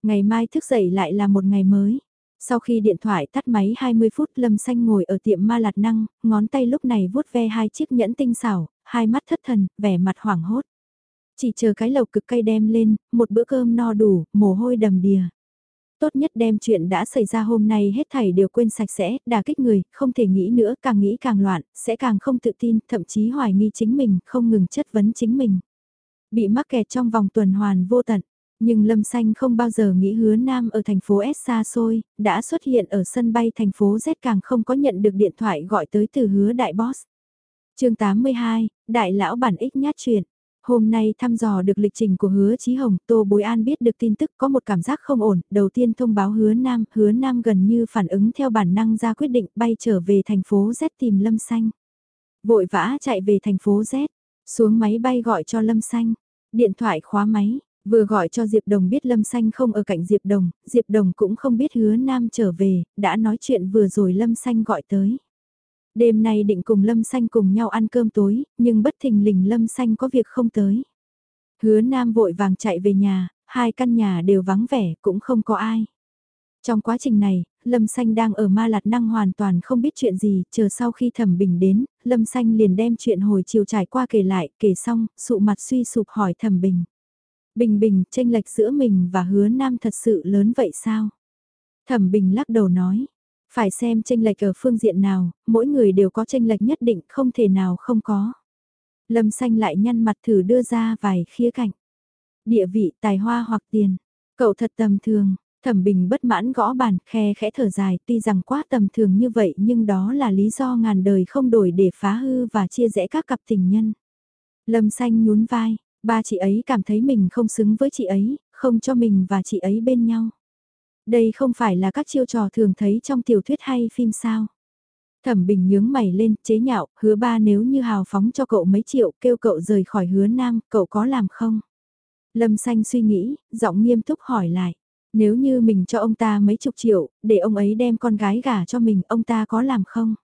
Ngày mai thức dậy lại là một ngày mới. Sau khi điện thoại tắt máy 20 phút Lâm Xanh ngồi ở tiệm ma lạt năng, ngón tay lúc này vuốt ve hai chiếc nhẫn tinh xảo, hai mắt thất thần, vẻ mặt hoảng hốt. Chỉ chờ cái lầu cực cay đem lên, một bữa cơm no đủ, mồ hôi đầm đìa. Tốt nhất đem chuyện đã xảy ra hôm nay hết thảy đều quên sạch sẽ, đả kích người, không thể nghĩ nữa, càng nghĩ càng loạn, sẽ càng không tự tin, thậm chí hoài nghi chính mình, không ngừng chất vấn chính mình. Bị mắc kẹt trong vòng tuần hoàn vô tận, nhưng Lâm Xanh không bao giờ nghĩ hứa Nam ở thành phố S xa xôi, đã xuất hiện ở sân bay thành phố Z càng không có nhận được điện thoại gọi tới từ hứa đại boss. chương 82, Đại lão bản ích nhát chuyện. Hôm nay thăm dò được lịch trình của hứa Chí Hồng, Tô Bối An biết được tin tức có một cảm giác không ổn, đầu tiên thông báo hứa Nam, hứa Nam gần như phản ứng theo bản năng ra quyết định bay trở về thành phố Z tìm Lâm Xanh. Vội vã chạy về thành phố Z, xuống máy bay gọi cho Lâm Xanh, điện thoại khóa máy, Vừa gọi cho Diệp Đồng biết Lâm Xanh không ở cạnh Diệp Đồng, Diệp Đồng cũng không biết hứa Nam trở về, đã nói chuyện vừa rồi Lâm Xanh gọi tới. Đêm nay định cùng Lâm Xanh cùng nhau ăn cơm tối, nhưng bất thình lình Lâm Xanh có việc không tới. Hứa Nam vội vàng chạy về nhà, hai căn nhà đều vắng vẻ, cũng không có ai. Trong quá trình này, Lâm Xanh đang ở ma lạt năng hoàn toàn không biết chuyện gì, chờ sau khi thẩm bình đến, Lâm Xanh liền đem chuyện hồi chiều trải qua kể lại, kể xong, sụ mặt suy sụp hỏi thẩm bình. Bình bình, tranh lệch giữa mình và hứa nam thật sự lớn vậy sao? Thẩm bình lắc đầu nói, phải xem tranh lệch ở phương diện nào, mỗi người đều có tranh lệch nhất định không thể nào không có. Lâm xanh lại nhăn mặt thử đưa ra vài khía cạnh. Địa vị, tài hoa hoặc tiền. Cậu thật tầm thường, thẩm bình bất mãn gõ bàn, khe khẽ thở dài, tuy rằng quá tầm thường như vậy nhưng đó là lý do ngàn đời không đổi để phá hư và chia rẽ các cặp tình nhân. Lâm xanh nhún vai, Ba chị ấy cảm thấy mình không xứng với chị ấy, không cho mình và chị ấy bên nhau. Đây không phải là các chiêu trò thường thấy trong tiểu thuyết hay phim sao. Thẩm Bình nhướng mày lên, chế nhạo, hứa ba nếu như hào phóng cho cậu mấy triệu, kêu cậu rời khỏi hứa nam, cậu có làm không? Lâm Xanh suy nghĩ, giọng nghiêm túc hỏi lại. Nếu như mình cho ông ta mấy chục triệu, để ông ấy đem con gái gả cho mình, ông ta có làm không?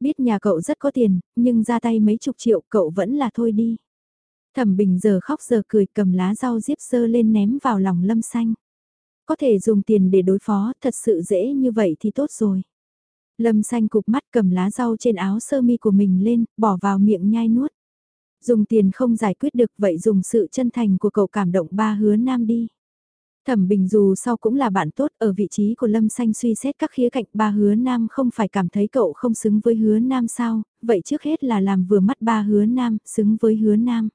Biết nhà cậu rất có tiền, nhưng ra tay mấy chục triệu cậu vẫn là thôi đi. Thẩm Bình giờ khóc giờ cười cầm lá rau diếp sơ lên ném vào lòng lâm xanh. Có thể dùng tiền để đối phó, thật sự dễ như vậy thì tốt rồi. Lâm xanh cục mắt cầm lá rau trên áo sơ mi của mình lên, bỏ vào miệng nhai nuốt. Dùng tiền không giải quyết được vậy dùng sự chân thành của cậu cảm động ba hứa nam đi. Thẩm Bình dù sau cũng là bạn tốt ở vị trí của Lâm Xanh suy xét các khía cạnh ba hứa nam không phải cảm thấy cậu không xứng với hứa nam sao, vậy trước hết là làm vừa mắt ba hứa nam, xứng với hứa nam.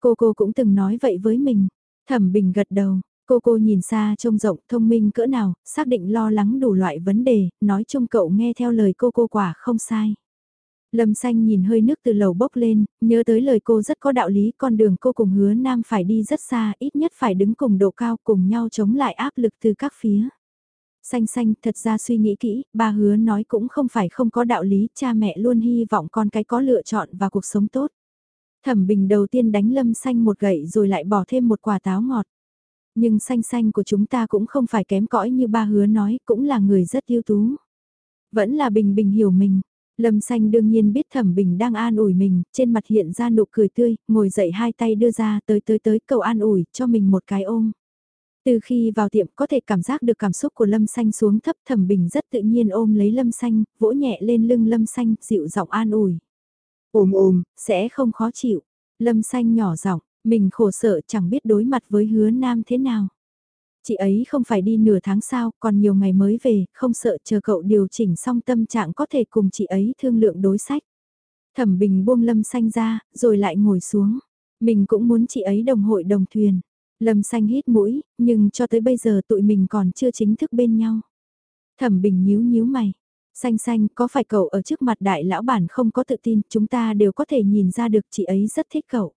Cô cô cũng từng nói vậy với mình. Thẩm Bình gật đầu, cô cô nhìn xa trông rộng thông minh cỡ nào, xác định lo lắng đủ loại vấn đề, nói chung cậu nghe theo lời cô cô quả không sai. Lâm xanh nhìn hơi nước từ lầu bốc lên, nhớ tới lời cô rất có đạo lý, con đường cô cùng hứa nam phải đi rất xa, ít nhất phải đứng cùng độ cao cùng nhau chống lại áp lực từ các phía. Xanh xanh thật ra suy nghĩ kỹ, ba hứa nói cũng không phải không có đạo lý, cha mẹ luôn hy vọng con cái có lựa chọn và cuộc sống tốt. Thẩm Bình đầu tiên đánh Lâm Xanh một gậy rồi lại bỏ thêm một quả táo ngọt. Nhưng xanh xanh của chúng ta cũng không phải kém cõi như ba hứa nói, cũng là người rất ưu tú. Vẫn là Bình Bình hiểu mình. Lâm xanh đương nhiên biết Thẩm Bình đang an ủi mình, trên mặt hiện ra nụ cười tươi, ngồi dậy hai tay đưa ra tới tới tới cầu an ủi cho mình một cái ôm. Từ khi vào tiệm có thể cảm giác được cảm xúc của Lâm Xanh xuống thấp Thẩm Bình rất tự nhiên ôm lấy Lâm Xanh, vỗ nhẹ lên lưng Lâm Xanh, dịu giọng an ủi. Ôm ôm, sẽ không khó chịu. Lâm xanh nhỏ giọng, mình khổ sở chẳng biết đối mặt với hứa nam thế nào. Chị ấy không phải đi nửa tháng sau, còn nhiều ngày mới về, không sợ chờ cậu điều chỉnh xong tâm trạng có thể cùng chị ấy thương lượng đối sách. Thẩm Bình buông Lâm xanh ra, rồi lại ngồi xuống. Mình cũng muốn chị ấy đồng hội đồng thuyền. Lâm xanh hít mũi, nhưng cho tới bây giờ tụi mình còn chưa chính thức bên nhau. Thẩm bình nhíu nhíu mày. Xanh xanh, có phải cậu ở trước mặt đại lão bản không có tự tin, chúng ta đều có thể nhìn ra được chị ấy rất thích cậu.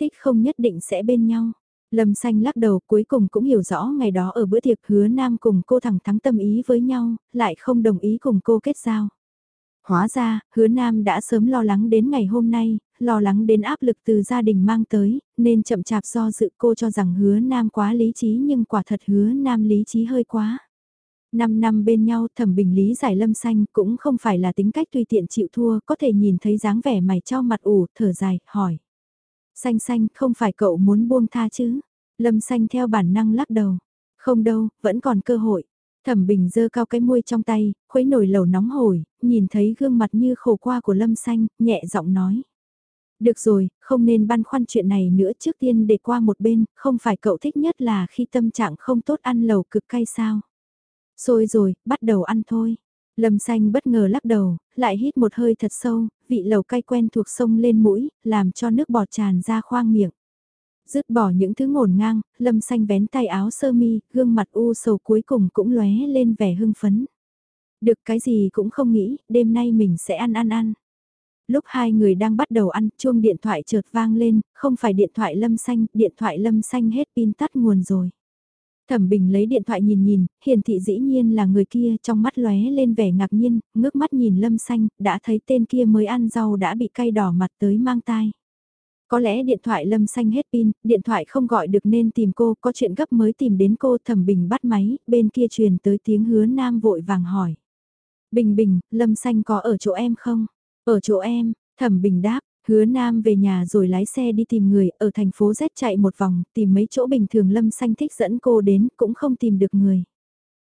Thích không nhất định sẽ bên nhau. Lâm xanh lắc đầu cuối cùng cũng hiểu rõ ngày đó ở bữa tiệc hứa nam cùng cô thẳng thắng tâm ý với nhau, lại không đồng ý cùng cô kết giao. Hóa ra, hứa nam đã sớm lo lắng đến ngày hôm nay, lo lắng đến áp lực từ gia đình mang tới, nên chậm chạp do dự cô cho rằng hứa nam quá lý trí nhưng quả thật hứa nam lý trí hơi quá. Năm năm bên nhau thẩm bình lý giải lâm xanh cũng không phải là tính cách tùy tiện chịu thua, có thể nhìn thấy dáng vẻ mày cho mặt ủ, thở dài, hỏi. Xanh xanh, không phải cậu muốn buông tha chứ? Lâm xanh theo bản năng lắc đầu. Không đâu, vẫn còn cơ hội. Thẩm Bình dơ cao cái muôi trong tay, khuấy nồi lẩu nóng hổi, nhìn thấy gương mặt như khổ qua của Lâm Xanh, nhẹ giọng nói. Được rồi, không nên băn khoăn chuyện này nữa trước tiên để qua một bên, không phải cậu thích nhất là khi tâm trạng không tốt ăn lẩu cực cay sao. Rồi rồi, bắt đầu ăn thôi. Lâm xanh bất ngờ lắc đầu, lại hít một hơi thật sâu, vị lẩu cay quen thuộc sông lên mũi, làm cho nước bọt tràn ra khoang miệng. Dứt bỏ những thứ ngổn ngang, lâm xanh vén tay áo sơ mi, gương mặt u sầu cuối cùng cũng lóe lên vẻ hưng phấn. Được cái gì cũng không nghĩ, đêm nay mình sẽ ăn ăn ăn. Lúc hai người đang bắt đầu ăn, chuông điện thoại chợt vang lên, không phải điện thoại lâm xanh, điện thoại lâm xanh hết pin tắt nguồn rồi. Thẩm Bình lấy điện thoại nhìn nhìn, hiển thị dĩ nhiên là người kia trong mắt lóe lên vẻ ngạc nhiên, ngước mắt nhìn Lâm Xanh, đã thấy tên kia mới ăn rau đã bị cay đỏ mặt tới mang tai. Có lẽ điện thoại Lâm Xanh hết pin, điện thoại không gọi được nên tìm cô, có chuyện gấp mới tìm đến cô Thẩm Bình bắt máy, bên kia truyền tới tiếng hứa nam vội vàng hỏi. Bình Bình, Lâm Xanh có ở chỗ em không? Ở chỗ em, Thẩm Bình đáp, Hứa Nam về nhà rồi lái xe đi tìm người, ở thành phố Z chạy một vòng, tìm mấy chỗ bình thường Lâm Xanh thích dẫn cô đến, cũng không tìm được người.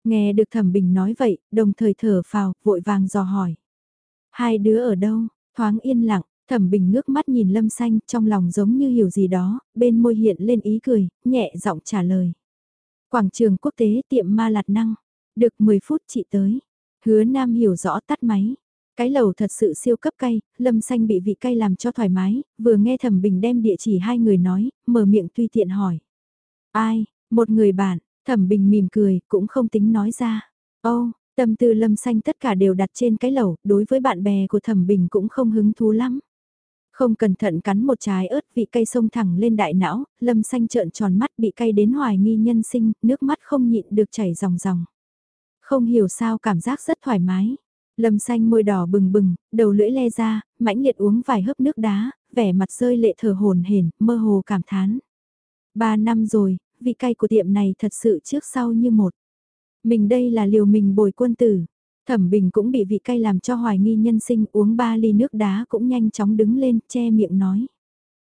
Nghe được Thẩm Bình nói vậy, đồng thời thở phào, vội vàng dò hỏi. Hai đứa ở đâu, thoáng yên lặng, Thẩm Bình ngước mắt nhìn Lâm Xanh, trong lòng giống như hiểu gì đó, bên môi hiện lên ý cười, nhẹ giọng trả lời. Quảng trường quốc tế tiệm ma lạt năng. Được 10 phút chị tới. Hứa Nam hiểu rõ tắt máy. Cái lầu thật sự siêu cấp cay, lâm xanh bị vị cay làm cho thoải mái, vừa nghe thẩm bình đem địa chỉ hai người nói, mở miệng tùy tiện hỏi. Ai, một người bạn, thẩm bình mỉm cười, cũng không tính nói ra. Ô, tâm tư lâm xanh tất cả đều đặt trên cái lầu, đối với bạn bè của thẩm bình cũng không hứng thú lắm. Không cẩn thận cắn một trái ớt vị cay sông thẳng lên đại não, lâm xanh trợn tròn mắt bị cay đến hoài nghi nhân sinh, nước mắt không nhịn được chảy ròng ròng. Không hiểu sao cảm giác rất thoải mái. Lâm xanh môi đỏ bừng bừng, đầu lưỡi le ra, mãnh liệt uống vài hớp nước đá, vẻ mặt rơi lệ thở hồn hển, mơ hồ cảm thán. Ba năm rồi, vị cay của tiệm này thật sự trước sau như một. Mình đây là liều mình bồi quân tử. Thẩm Bình cũng bị vị cay làm cho hoài nghi nhân sinh uống ba ly nước đá cũng nhanh chóng đứng lên che miệng nói.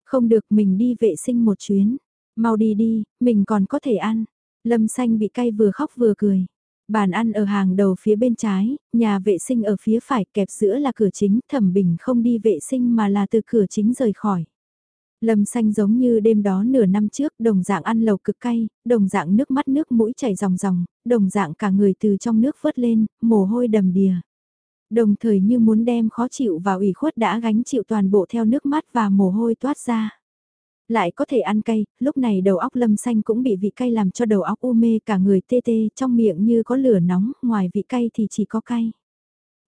Không được mình đi vệ sinh một chuyến. Mau đi đi, mình còn có thể ăn. Lâm xanh bị cay vừa khóc vừa cười. Bàn ăn ở hàng đầu phía bên trái, nhà vệ sinh ở phía phải kẹp giữa là cửa chính, thẩm bình không đi vệ sinh mà là từ cửa chính rời khỏi. Lâm xanh giống như đêm đó nửa năm trước, đồng dạng ăn lầu cực cay, đồng dạng nước mắt nước mũi chảy ròng ròng, đồng dạng cả người từ trong nước vớt lên, mồ hôi đầm đìa. Đồng thời như muốn đem khó chịu và ủy khuất đã gánh chịu toàn bộ theo nước mắt và mồ hôi toát ra. Lại có thể ăn cay, lúc này đầu óc lâm xanh cũng bị vị cay làm cho đầu óc u mê cả người tê tê trong miệng như có lửa nóng, ngoài vị cay thì chỉ có cay.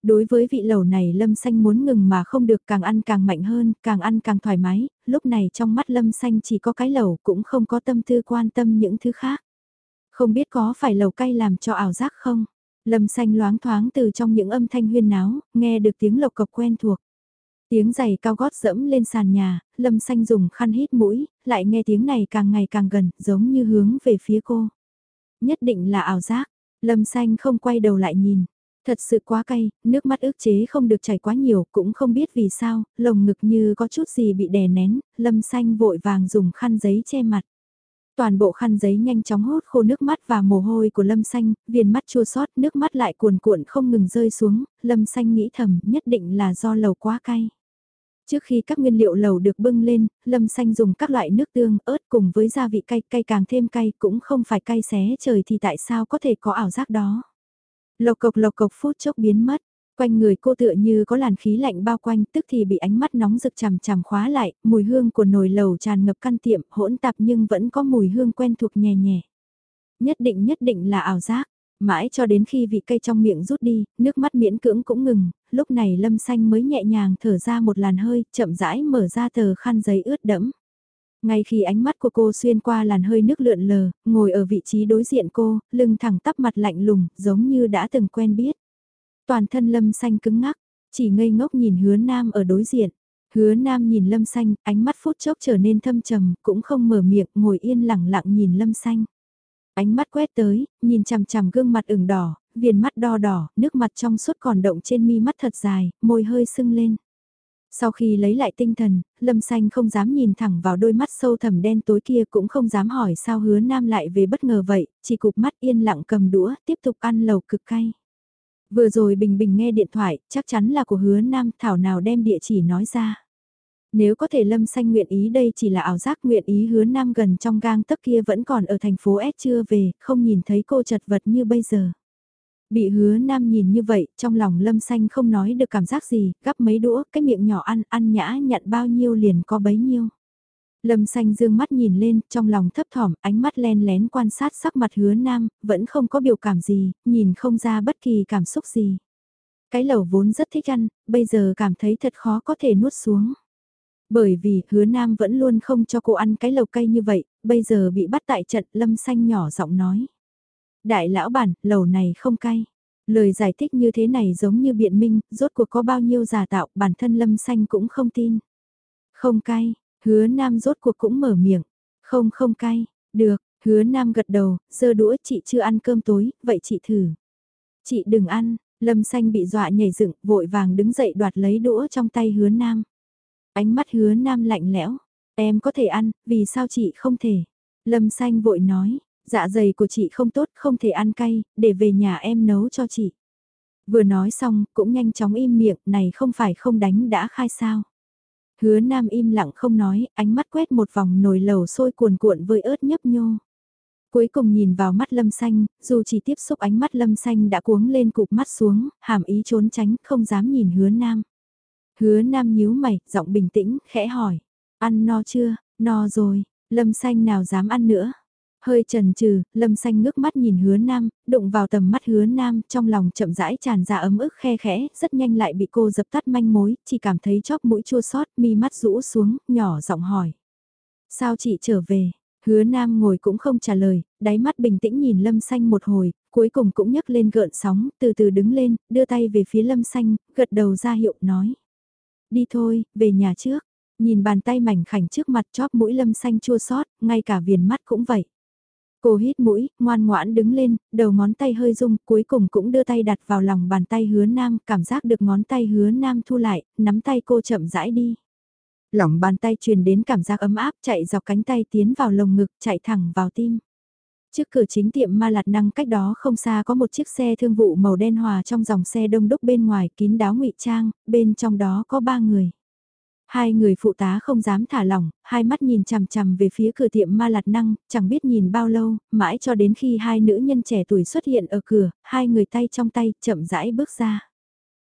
Đối với vị lẩu này lâm xanh muốn ngừng mà không được càng ăn càng mạnh hơn, càng ăn càng thoải mái, lúc này trong mắt lâm xanh chỉ có cái lẩu cũng không có tâm tư quan tâm những thứ khác. Không biết có phải lẩu cay làm cho ảo giác không? Lâm xanh loáng thoáng từ trong những âm thanh huyên náo, nghe được tiếng lộc cộc quen thuộc. Tiếng giày cao gót dẫm lên sàn nhà, lâm xanh dùng khăn hít mũi, lại nghe tiếng này càng ngày càng gần, giống như hướng về phía cô. Nhất định là ảo giác, lâm xanh không quay đầu lại nhìn. Thật sự quá cay, nước mắt ức chế không được chảy quá nhiều, cũng không biết vì sao, lồng ngực như có chút gì bị đè nén, lâm xanh vội vàng dùng khăn giấy che mặt. Toàn bộ khăn giấy nhanh chóng hốt khô nước mắt và mồ hôi của Lâm Xanh, viền mắt chua sót, nước mắt lại cuồn cuộn không ngừng rơi xuống, Lâm Xanh nghĩ thầm nhất định là do lầu quá cay. Trước khi các nguyên liệu lẩu được bưng lên, Lâm Xanh dùng các loại nước tương, ớt cùng với gia vị cay, cay càng thêm cay cũng không phải cay xé trời thì tại sao có thể có ảo giác đó. Lộc cộc lộc cộc phút chốc biến mất, Quanh người cô tựa như có làn khí lạnh bao quanh tức thì bị ánh mắt nóng rực chằm chằm khóa lại, mùi hương của nồi lầu tràn ngập căn tiệm hỗn tạp nhưng vẫn có mùi hương quen thuộc nhẹ nhẹ. Nhất định nhất định là ảo giác, mãi cho đến khi vị cây trong miệng rút đi, nước mắt miễn cưỡng cũng ngừng, lúc này lâm xanh mới nhẹ nhàng thở ra một làn hơi, chậm rãi mở ra tờ khăn giấy ướt đẫm. Ngay khi ánh mắt của cô xuyên qua làn hơi nước lượn lờ, ngồi ở vị trí đối diện cô, lưng thẳng tắp mặt lạnh lùng, giống như đã từng quen biết. Toàn thân lâm xanh cứng ngắc, chỉ ngây ngốc nhìn hứa nam ở đối diện. Hứa nam nhìn lâm xanh, ánh mắt phút chốc trở nên thâm trầm, cũng không mở miệng, ngồi yên lặng lặng nhìn lâm xanh. Ánh mắt quét tới, nhìn chằm chằm gương mặt ửng đỏ, viền mắt đo đỏ, nước mặt trong suốt còn động trên mi mắt thật dài, môi hơi sưng lên. Sau khi lấy lại tinh thần, Lâm Xanh không dám nhìn thẳng vào đôi mắt sâu thẳm đen tối kia cũng không dám hỏi sao hứa nam lại về bất ngờ vậy, chỉ cụp mắt yên lặng cầm đũa, tiếp tục ăn lầu cực cay. Vừa rồi Bình Bình nghe điện thoại, chắc chắn là của hứa nam thảo nào đem địa chỉ nói ra. Nếu có thể Lâm Xanh nguyện ý đây chỉ là ảo giác nguyện ý hứa nam gần trong gang tấc kia vẫn còn ở thành phố S chưa về, không nhìn thấy cô chật vật như bây giờ. Bị hứa nam nhìn như vậy, trong lòng lâm xanh không nói được cảm giác gì, gắp mấy đũa, cái miệng nhỏ ăn, ăn nhã nhận bao nhiêu liền có bấy nhiêu. Lâm xanh dương mắt nhìn lên, trong lòng thấp thỏm, ánh mắt len lén quan sát sắc mặt hứa nam, vẫn không có biểu cảm gì, nhìn không ra bất kỳ cảm xúc gì. Cái lẩu vốn rất thích ăn, bây giờ cảm thấy thật khó có thể nuốt xuống. Bởi vì hứa nam vẫn luôn không cho cô ăn cái lẩu cay như vậy, bây giờ bị bắt tại trận lâm xanh nhỏ giọng nói. Đại lão bản, lầu này không cay. Lời giải thích như thế này giống như biện minh, rốt cuộc có bao nhiêu giả tạo, bản thân lâm xanh cũng không tin. Không cay, hứa nam rốt cuộc cũng mở miệng. Không không cay, được, hứa nam gật đầu, giơ đũa chị chưa ăn cơm tối, vậy chị thử. Chị đừng ăn, lâm xanh bị dọa nhảy dựng, vội vàng đứng dậy đoạt lấy đũa trong tay hứa nam. Ánh mắt hứa nam lạnh lẽo, em có thể ăn, vì sao chị không thể? Lâm xanh vội nói, Dạ dày của chị không tốt, không thể ăn cay, để về nhà em nấu cho chị. Vừa nói xong, cũng nhanh chóng im miệng, này không phải không đánh đã khai sao. Hứa Nam im lặng không nói, ánh mắt quét một vòng nồi lầu sôi cuồn cuộn với ớt nhấp nhô. Cuối cùng nhìn vào mắt lâm xanh, dù chỉ tiếp xúc ánh mắt lâm xanh đã cuống lên cụp mắt xuống, hàm ý trốn tránh, không dám nhìn hứa Nam. Hứa Nam nhíu mày, giọng bình tĩnh, khẽ hỏi. Ăn no chưa, no rồi, lâm xanh nào dám ăn nữa. Hơi trần trừ, lâm xanh ngước mắt nhìn hứa nam, đụng vào tầm mắt hứa nam, trong lòng chậm rãi tràn ra ấm ức khe khẽ, rất nhanh lại bị cô dập tắt manh mối, chỉ cảm thấy chóp mũi chua xót mi mắt rũ xuống, nhỏ giọng hỏi. Sao chị trở về? Hứa nam ngồi cũng không trả lời, đáy mắt bình tĩnh nhìn lâm xanh một hồi, cuối cùng cũng nhấc lên gợn sóng, từ từ đứng lên, đưa tay về phía lâm xanh, gật đầu ra hiệu, nói. Đi thôi, về nhà trước. Nhìn bàn tay mảnh khảnh trước mặt chóp mũi lâm xanh chua xót ngay cả viền mắt cũng vậy. Cô hít mũi, ngoan ngoãn đứng lên, đầu ngón tay hơi rung, cuối cùng cũng đưa tay đặt vào lòng bàn tay hứa nam, cảm giác được ngón tay hứa nam thu lại, nắm tay cô chậm rãi đi. Lòng bàn tay truyền đến cảm giác ấm áp chạy dọc cánh tay tiến vào lồng ngực, chạy thẳng vào tim. Trước cửa chính tiệm ma lạt năng cách đó không xa có một chiếc xe thương vụ màu đen hòa trong dòng xe đông đúc bên ngoài kín đáo ngụy trang, bên trong đó có ba người. Hai người phụ tá không dám thả lỏng, hai mắt nhìn chằm chằm về phía cửa tiệm ma lạt năng, chẳng biết nhìn bao lâu, mãi cho đến khi hai nữ nhân trẻ tuổi xuất hiện ở cửa, hai người tay trong tay, chậm rãi bước ra.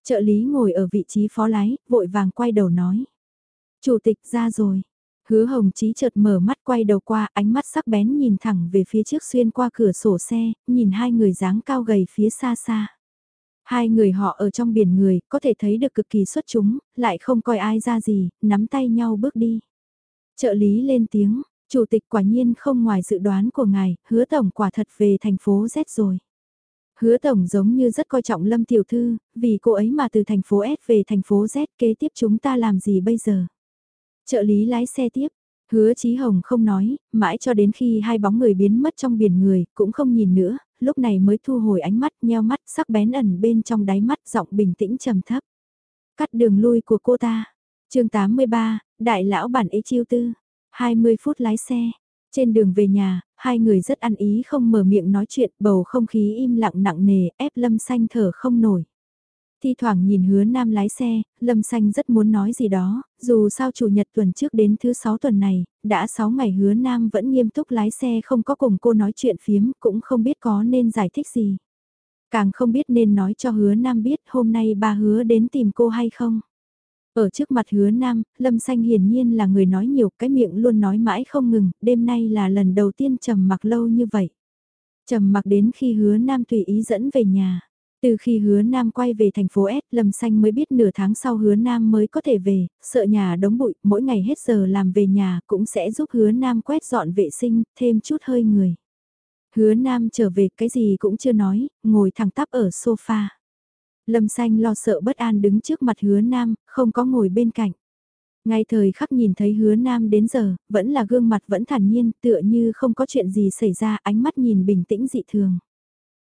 Trợ lý ngồi ở vị trí phó lái, vội vàng quay đầu nói. Chủ tịch ra rồi. Hứa hồng chí chợt mở mắt quay đầu qua, ánh mắt sắc bén nhìn thẳng về phía trước xuyên qua cửa sổ xe, nhìn hai người dáng cao gầy phía xa xa. Hai người họ ở trong biển người, có thể thấy được cực kỳ xuất chúng, lại không coi ai ra gì, nắm tay nhau bước đi. Trợ lý lên tiếng, chủ tịch quả nhiên không ngoài dự đoán của ngài, hứa tổng quả thật về thành phố Z rồi. Hứa tổng giống như rất coi trọng Lâm Tiểu Thư, vì cô ấy mà từ thành phố S về thành phố Z kế tiếp chúng ta làm gì bây giờ? Trợ lý lái xe tiếp, hứa Chí Hồng không nói, mãi cho đến khi hai bóng người biến mất trong biển người, cũng không nhìn nữa, lúc này mới thu hồi ánh mắt nheo mắt sắc bén ẩn bên trong đáy mắt giọng bình tĩnh trầm thấp. Cắt đường lui của cô ta. chương 83, đại lão bản ấy chiêu tư. 20 phút lái xe. Trên đường về nhà, hai người rất ăn ý không mở miệng nói chuyện bầu không khí im lặng nặng nề ép lâm xanh thở không nổi. Thi thoảng nhìn hứa nam lái xe, Lâm Xanh rất muốn nói gì đó, dù sao chủ nhật tuần trước đến thứ sáu tuần này, đã 6 ngày hứa nam vẫn nghiêm túc lái xe không có cùng cô nói chuyện phiếm, cũng không biết có nên giải thích gì. Càng không biết nên nói cho hứa nam biết hôm nay ba hứa đến tìm cô hay không. Ở trước mặt hứa nam, Lâm Xanh hiển nhiên là người nói nhiều cái miệng luôn nói mãi không ngừng, đêm nay là lần đầu tiên trầm mặc lâu như vậy. Trầm mặc đến khi hứa nam tùy ý dẫn về nhà. Từ khi hứa Nam quay về thành phố S, Lâm Xanh mới biết nửa tháng sau hứa Nam mới có thể về, sợ nhà đống bụi, mỗi ngày hết giờ làm về nhà cũng sẽ giúp hứa Nam quét dọn vệ sinh, thêm chút hơi người. Hứa Nam trở về cái gì cũng chưa nói, ngồi thẳng tắp ở sofa. Lâm Xanh lo sợ bất an đứng trước mặt hứa Nam, không có ngồi bên cạnh. Ngay thời khắc nhìn thấy hứa Nam đến giờ, vẫn là gương mặt vẫn thản nhiên, tựa như không có chuyện gì xảy ra, ánh mắt nhìn bình tĩnh dị thường.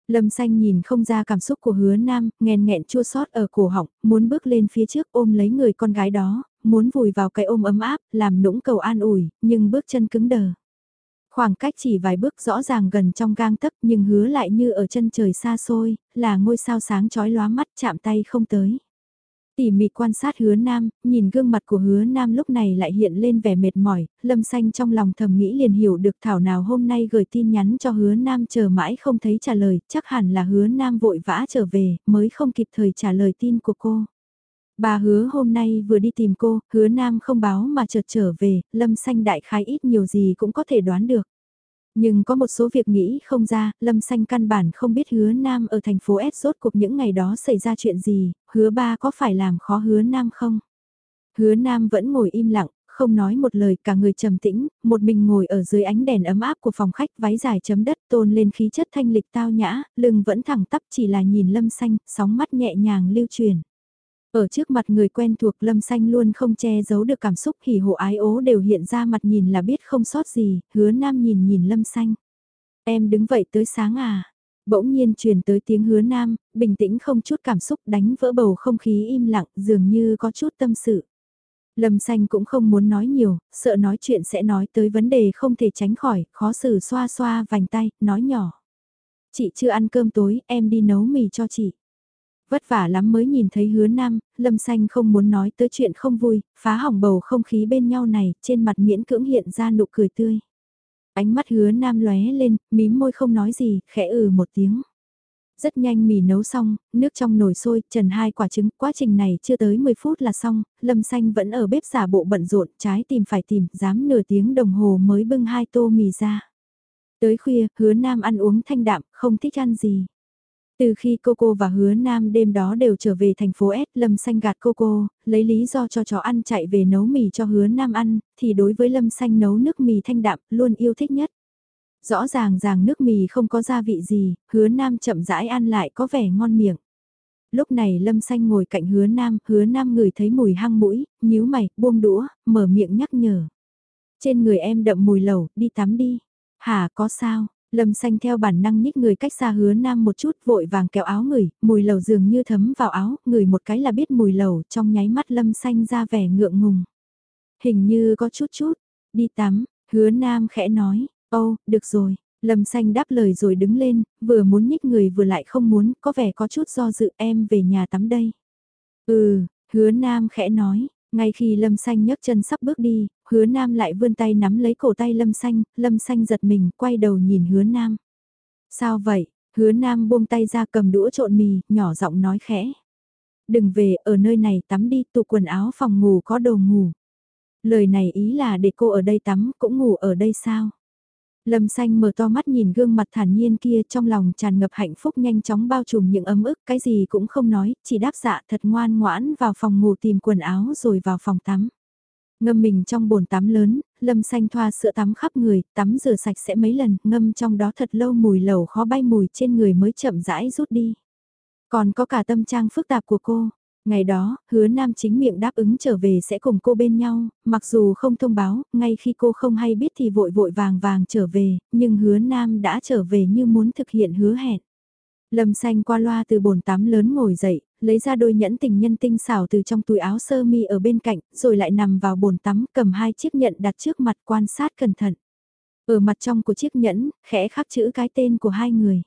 Lâm xanh nhìn không ra cảm xúc của hứa nam, nghèn nghẹn chua sót ở cổ họng, muốn bước lên phía trước ôm lấy người con gái đó, muốn vùi vào cái ôm ấm áp, làm nũng cầu an ủi, nhưng bước chân cứng đờ. Khoảng cách chỉ vài bước rõ ràng gần trong gang tấc nhưng hứa lại như ở chân trời xa xôi, là ngôi sao sáng chói lóa mắt chạm tay không tới. Tỉ mỉ quan sát hứa nam, nhìn gương mặt của hứa nam lúc này lại hiện lên vẻ mệt mỏi, lâm xanh trong lòng thầm nghĩ liền hiểu được thảo nào hôm nay gửi tin nhắn cho hứa nam chờ mãi không thấy trả lời, chắc hẳn là hứa nam vội vã trở về, mới không kịp thời trả lời tin của cô. Bà hứa hôm nay vừa đi tìm cô, hứa nam không báo mà chợt trở về, lâm xanh đại khái ít nhiều gì cũng có thể đoán được. Nhưng có một số việc nghĩ không ra, Lâm Xanh căn bản không biết hứa Nam ở thành phố S rốt cuộc những ngày đó xảy ra chuyện gì, hứa ba có phải làm khó hứa Nam không? Hứa Nam vẫn ngồi im lặng, không nói một lời cả người trầm tĩnh, một mình ngồi ở dưới ánh đèn ấm áp của phòng khách váy dài chấm đất tôn lên khí chất thanh lịch tao nhã, lưng vẫn thẳng tắp chỉ là nhìn Lâm Xanh, sóng mắt nhẹ nhàng lưu truyền. Ở trước mặt người quen thuộc Lâm Xanh luôn không che giấu được cảm xúc hỉ hộ ái ố đều hiện ra mặt nhìn là biết không sót gì, hứa nam nhìn nhìn Lâm Xanh. Em đứng vậy tới sáng à? Bỗng nhiên truyền tới tiếng hứa nam, bình tĩnh không chút cảm xúc đánh vỡ bầu không khí im lặng dường như có chút tâm sự. Lâm Xanh cũng không muốn nói nhiều, sợ nói chuyện sẽ nói tới vấn đề không thể tránh khỏi, khó xử xoa xoa vành tay, nói nhỏ. Chị chưa ăn cơm tối, em đi nấu mì cho chị. Vất vả lắm mới nhìn thấy hứa nam, lâm xanh không muốn nói tới chuyện không vui, phá hỏng bầu không khí bên nhau này, trên mặt miễn cưỡng hiện ra nụ cười tươi. Ánh mắt hứa nam lóe lên, mím môi không nói gì, khẽ ừ một tiếng. Rất nhanh mì nấu xong, nước trong nồi sôi, trần hai quả trứng, quá trình này chưa tới 10 phút là xong, lâm xanh vẫn ở bếp giả bộ bận rộn, trái tìm phải tìm, dám nửa tiếng đồng hồ mới bưng hai tô mì ra. Tới khuya, hứa nam ăn uống thanh đạm, không thích ăn gì. Từ khi cô cô và Hứa Nam đêm đó đều trở về thành phố S, Lâm Xanh gạt cô cô lấy lý do cho chó ăn chạy về nấu mì cho Hứa Nam ăn, thì đối với Lâm Xanh nấu nước mì thanh đạm, luôn yêu thích nhất. Rõ ràng ràng nước mì không có gia vị gì, Hứa Nam chậm rãi ăn lại có vẻ ngon miệng. Lúc này Lâm Xanh ngồi cạnh Hứa Nam, Hứa Nam ngửi thấy mùi hăng mũi, nhíu mày, buông đũa, mở miệng nhắc nhở. Trên người em đậm mùi lẩu, đi tắm đi. hà có sao? Lâm xanh theo bản năng nhích người cách xa hứa nam một chút vội vàng kéo áo người, mùi lầu dường như thấm vào áo, người một cái là biết mùi lầu trong nháy mắt lâm xanh ra vẻ ngượng ngùng. Hình như có chút chút, đi tắm, hứa nam khẽ nói, ô, được rồi, lâm xanh đáp lời rồi đứng lên, vừa muốn nhích người vừa lại không muốn, có vẻ có chút do dự em về nhà tắm đây. Ừ, hứa nam khẽ nói, ngay khi Lâm Xanh nhấc chân sắp bước đi, hứa nam lại vươn tay nắm lấy cổ tay Lâm Xanh, Lâm Xanh giật mình, quay đầu nhìn hứa nam. Sao vậy? Hứa nam buông tay ra cầm đũa trộn mì, nhỏ giọng nói khẽ. Đừng về, ở nơi này tắm đi, tụ quần áo phòng ngủ có đồ ngủ. Lời này ý là để cô ở đây tắm, cũng ngủ ở đây sao? Lâm xanh mở to mắt nhìn gương mặt thản nhiên kia trong lòng tràn ngập hạnh phúc nhanh chóng bao trùm những ấm ức cái gì cũng không nói, chỉ đáp dạ thật ngoan ngoãn vào phòng ngủ tìm quần áo rồi vào phòng tắm. Ngâm mình trong bồn tắm lớn, lâm xanh thoa sữa tắm khắp người, tắm rửa sạch sẽ mấy lần, ngâm trong đó thật lâu mùi lẩu khó bay mùi trên người mới chậm rãi rút đi. Còn có cả tâm trang phức tạp của cô, Ngày đó, hứa nam chính miệng đáp ứng trở về sẽ cùng cô bên nhau, mặc dù không thông báo, ngay khi cô không hay biết thì vội vội vàng vàng trở về, nhưng hứa nam đã trở về như muốn thực hiện hứa hẹn. Lâm xanh qua loa từ bồn tắm lớn ngồi dậy, lấy ra đôi nhẫn tình nhân tinh xảo từ trong túi áo sơ mi ở bên cạnh, rồi lại nằm vào bồn tắm cầm hai chiếc nhẫn đặt trước mặt quan sát cẩn thận. Ở mặt trong của chiếc nhẫn, khẽ khắc chữ cái tên của hai người.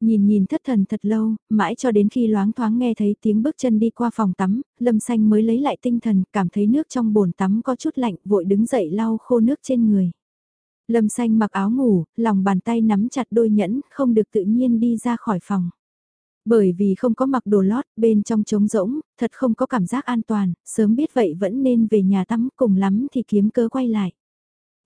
Nhìn nhìn thất thần thật lâu, mãi cho đến khi loáng thoáng nghe thấy tiếng bước chân đi qua phòng tắm, Lâm Xanh mới lấy lại tinh thần, cảm thấy nước trong bồn tắm có chút lạnh, vội đứng dậy lau khô nước trên người. Lâm Xanh mặc áo ngủ, lòng bàn tay nắm chặt đôi nhẫn, không được tự nhiên đi ra khỏi phòng. Bởi vì không có mặc đồ lót, bên trong trống rỗng, thật không có cảm giác an toàn, sớm biết vậy vẫn nên về nhà tắm cùng lắm thì kiếm cớ quay lại.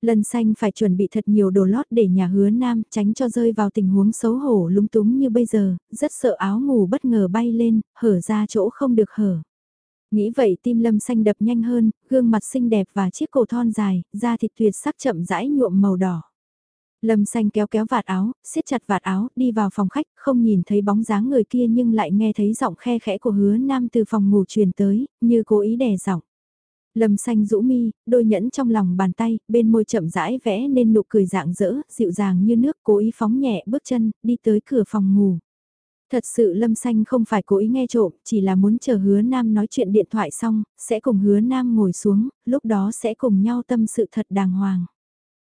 Lần xanh phải chuẩn bị thật nhiều đồ lót để nhà hứa nam tránh cho rơi vào tình huống xấu hổ lúng túng như bây giờ, rất sợ áo ngủ bất ngờ bay lên, hở ra chỗ không được hở. Nghĩ vậy tim lâm xanh đập nhanh hơn, gương mặt xinh đẹp và chiếc cổ thon dài, da thịt tuyệt sắc chậm rãi nhuộm màu đỏ. Lâm xanh kéo kéo vạt áo, siết chặt vạt áo, đi vào phòng khách, không nhìn thấy bóng dáng người kia nhưng lại nghe thấy giọng khe khẽ của hứa nam từ phòng ngủ truyền tới, như cố ý đè giọng. Lâm xanh rũ mi, đôi nhẫn trong lòng bàn tay, bên môi chậm rãi vẽ nên nụ cười dạng dỡ, dịu dàng như nước, cố ý phóng nhẹ bước chân, đi tới cửa phòng ngủ. Thật sự Lâm Xanh không phải cố ý nghe trộm, chỉ là muốn chờ hứa Nam nói chuyện điện thoại xong, sẽ cùng hứa Nam ngồi xuống, lúc đó sẽ cùng nhau tâm sự thật đàng hoàng.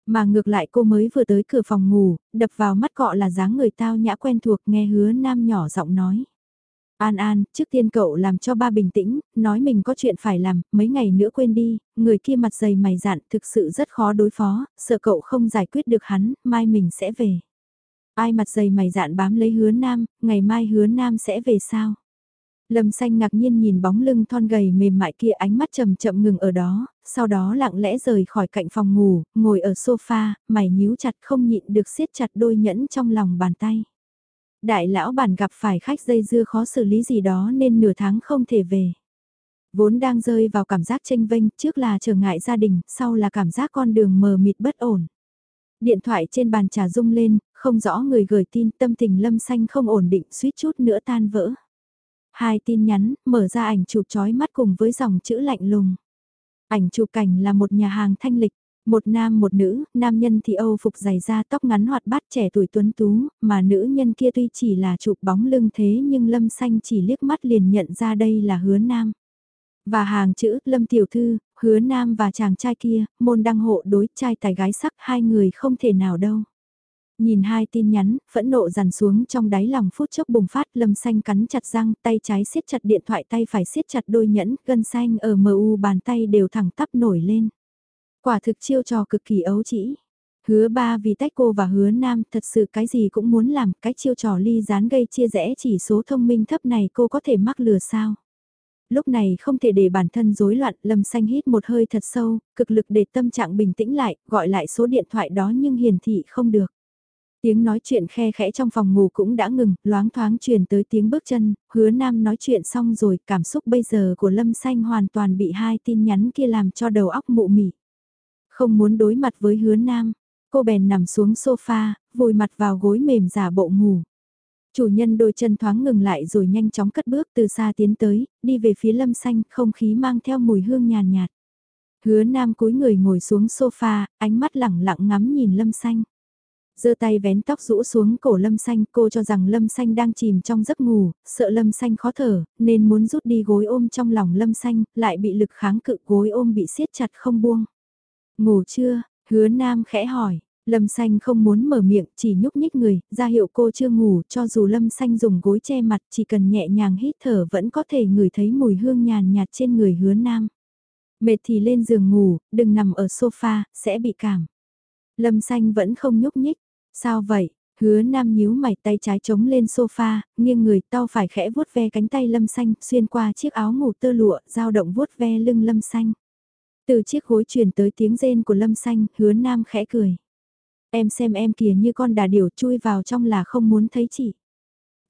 Mà ngược lại cô mới vừa tới cửa phòng ngủ, đập vào mắt cọ là dáng người tao nhã quen thuộc nghe hứa Nam nhỏ giọng nói. An An, trước tiên cậu làm cho ba bình tĩnh, nói mình có chuyện phải làm, mấy ngày nữa quên đi, người kia mặt dày mày dạn thực sự rất khó đối phó, sợ cậu không giải quyết được hắn, mai mình sẽ về. Ai mặt dày mày dạn bám lấy hứa nam, ngày mai hứa nam sẽ về sao? Lâm xanh ngạc nhiên nhìn bóng lưng thon gầy mềm mại kia ánh mắt chậm chậm ngừng ở đó, sau đó lặng lẽ rời khỏi cạnh phòng ngủ, ngồi ở sofa, mày nhíu chặt không nhịn được siết chặt đôi nhẫn trong lòng bàn tay. Đại lão bản gặp phải khách dây dưa khó xử lý gì đó nên nửa tháng không thể về. Vốn đang rơi vào cảm giác tranh vênh, trước là trở ngại gia đình, sau là cảm giác con đường mờ mịt bất ổn. Điện thoại trên bàn trà rung lên, không rõ người gửi tin tâm tình lâm xanh không ổn định suýt chút nữa tan vỡ. Hai tin nhắn, mở ra ảnh chụp chói mắt cùng với dòng chữ lạnh lùng. Ảnh chụp cảnh là một nhà hàng thanh lịch, một nam một nữ, nam nhân thì âu phục dày da tóc ngắn hoạt bát trẻ tuổi tuấn tú, mà nữ nhân kia tuy chỉ là chụp bóng lưng thế nhưng lâm xanh chỉ liếc mắt liền nhận ra đây là hứa nam. Và hàng chữ lâm tiểu thư, hứa nam và chàng trai kia, môn đăng hộ đối trai tài gái sắc hai người không thể nào đâu. Nhìn hai tin nhắn, phẫn nộ dằn xuống trong đáy lòng phút chốc bùng phát lâm xanh cắn chặt răng, tay trái siết chặt điện thoại tay phải siết chặt đôi nhẫn, gân xanh ở mu bàn tay đều thẳng tắp nổi lên. Quả thực chiêu trò cực kỳ ấu chỉ. Hứa ba vì tách cô và hứa nam thật sự cái gì cũng muốn làm, cái chiêu trò ly gián gây chia rẽ chỉ số thông minh thấp này cô có thể mắc lừa sao? Lúc này không thể để bản thân rối loạn, Lâm Xanh hít một hơi thật sâu, cực lực để tâm trạng bình tĩnh lại, gọi lại số điện thoại đó nhưng hiển thị không được. Tiếng nói chuyện khe khẽ trong phòng ngủ cũng đã ngừng, loáng thoáng truyền tới tiếng bước chân, hứa nam nói chuyện xong rồi, cảm xúc bây giờ của Lâm Xanh hoàn toàn bị hai tin nhắn kia làm cho đầu óc mụ mị. Không muốn đối mặt với hứa nam, cô bèn nằm xuống sofa, vùi mặt vào gối mềm giả bộ ngủ. Chủ nhân đôi chân thoáng ngừng lại rồi nhanh chóng cất bước từ xa tiến tới, đi về phía lâm xanh, không khí mang theo mùi hương nhàn nhạt. Hứa nam cúi người ngồi xuống sofa, ánh mắt lẳng lặng ngắm nhìn lâm xanh giơ tay vén tóc rũ xuống cổ lâm xanh cô cho rằng lâm xanh đang chìm trong giấc ngủ, sợ lâm xanh khó thở, nên muốn rút đi gối ôm trong lòng lâm xanh, lại bị lực kháng cự gối ôm bị siết chặt không buông. Ngủ chưa? Hứa nam khẽ hỏi. Lâm xanh không muốn mở miệng, chỉ nhúc nhích người, ra hiệu cô chưa ngủ, cho dù lâm xanh dùng gối che mặt, chỉ cần nhẹ nhàng hít thở vẫn có thể ngửi thấy mùi hương nhàn nhạt trên người hứa nam. Mệt thì lên giường ngủ, đừng nằm ở sofa, sẽ bị cảm. Lâm xanh vẫn không nhúc nhích, Sao vậy? Hứa nam nhíu mày tay trái chống lên sofa, nghiêng người tao phải khẽ vuốt ve cánh tay lâm xanh, xuyên qua chiếc áo ngủ tơ lụa, dao động vuốt ve lưng lâm xanh. Từ chiếc gối truyền tới tiếng rên của lâm xanh, hứa nam khẽ cười. Em xem em kìa như con đà điểu chui vào trong là không muốn thấy chị.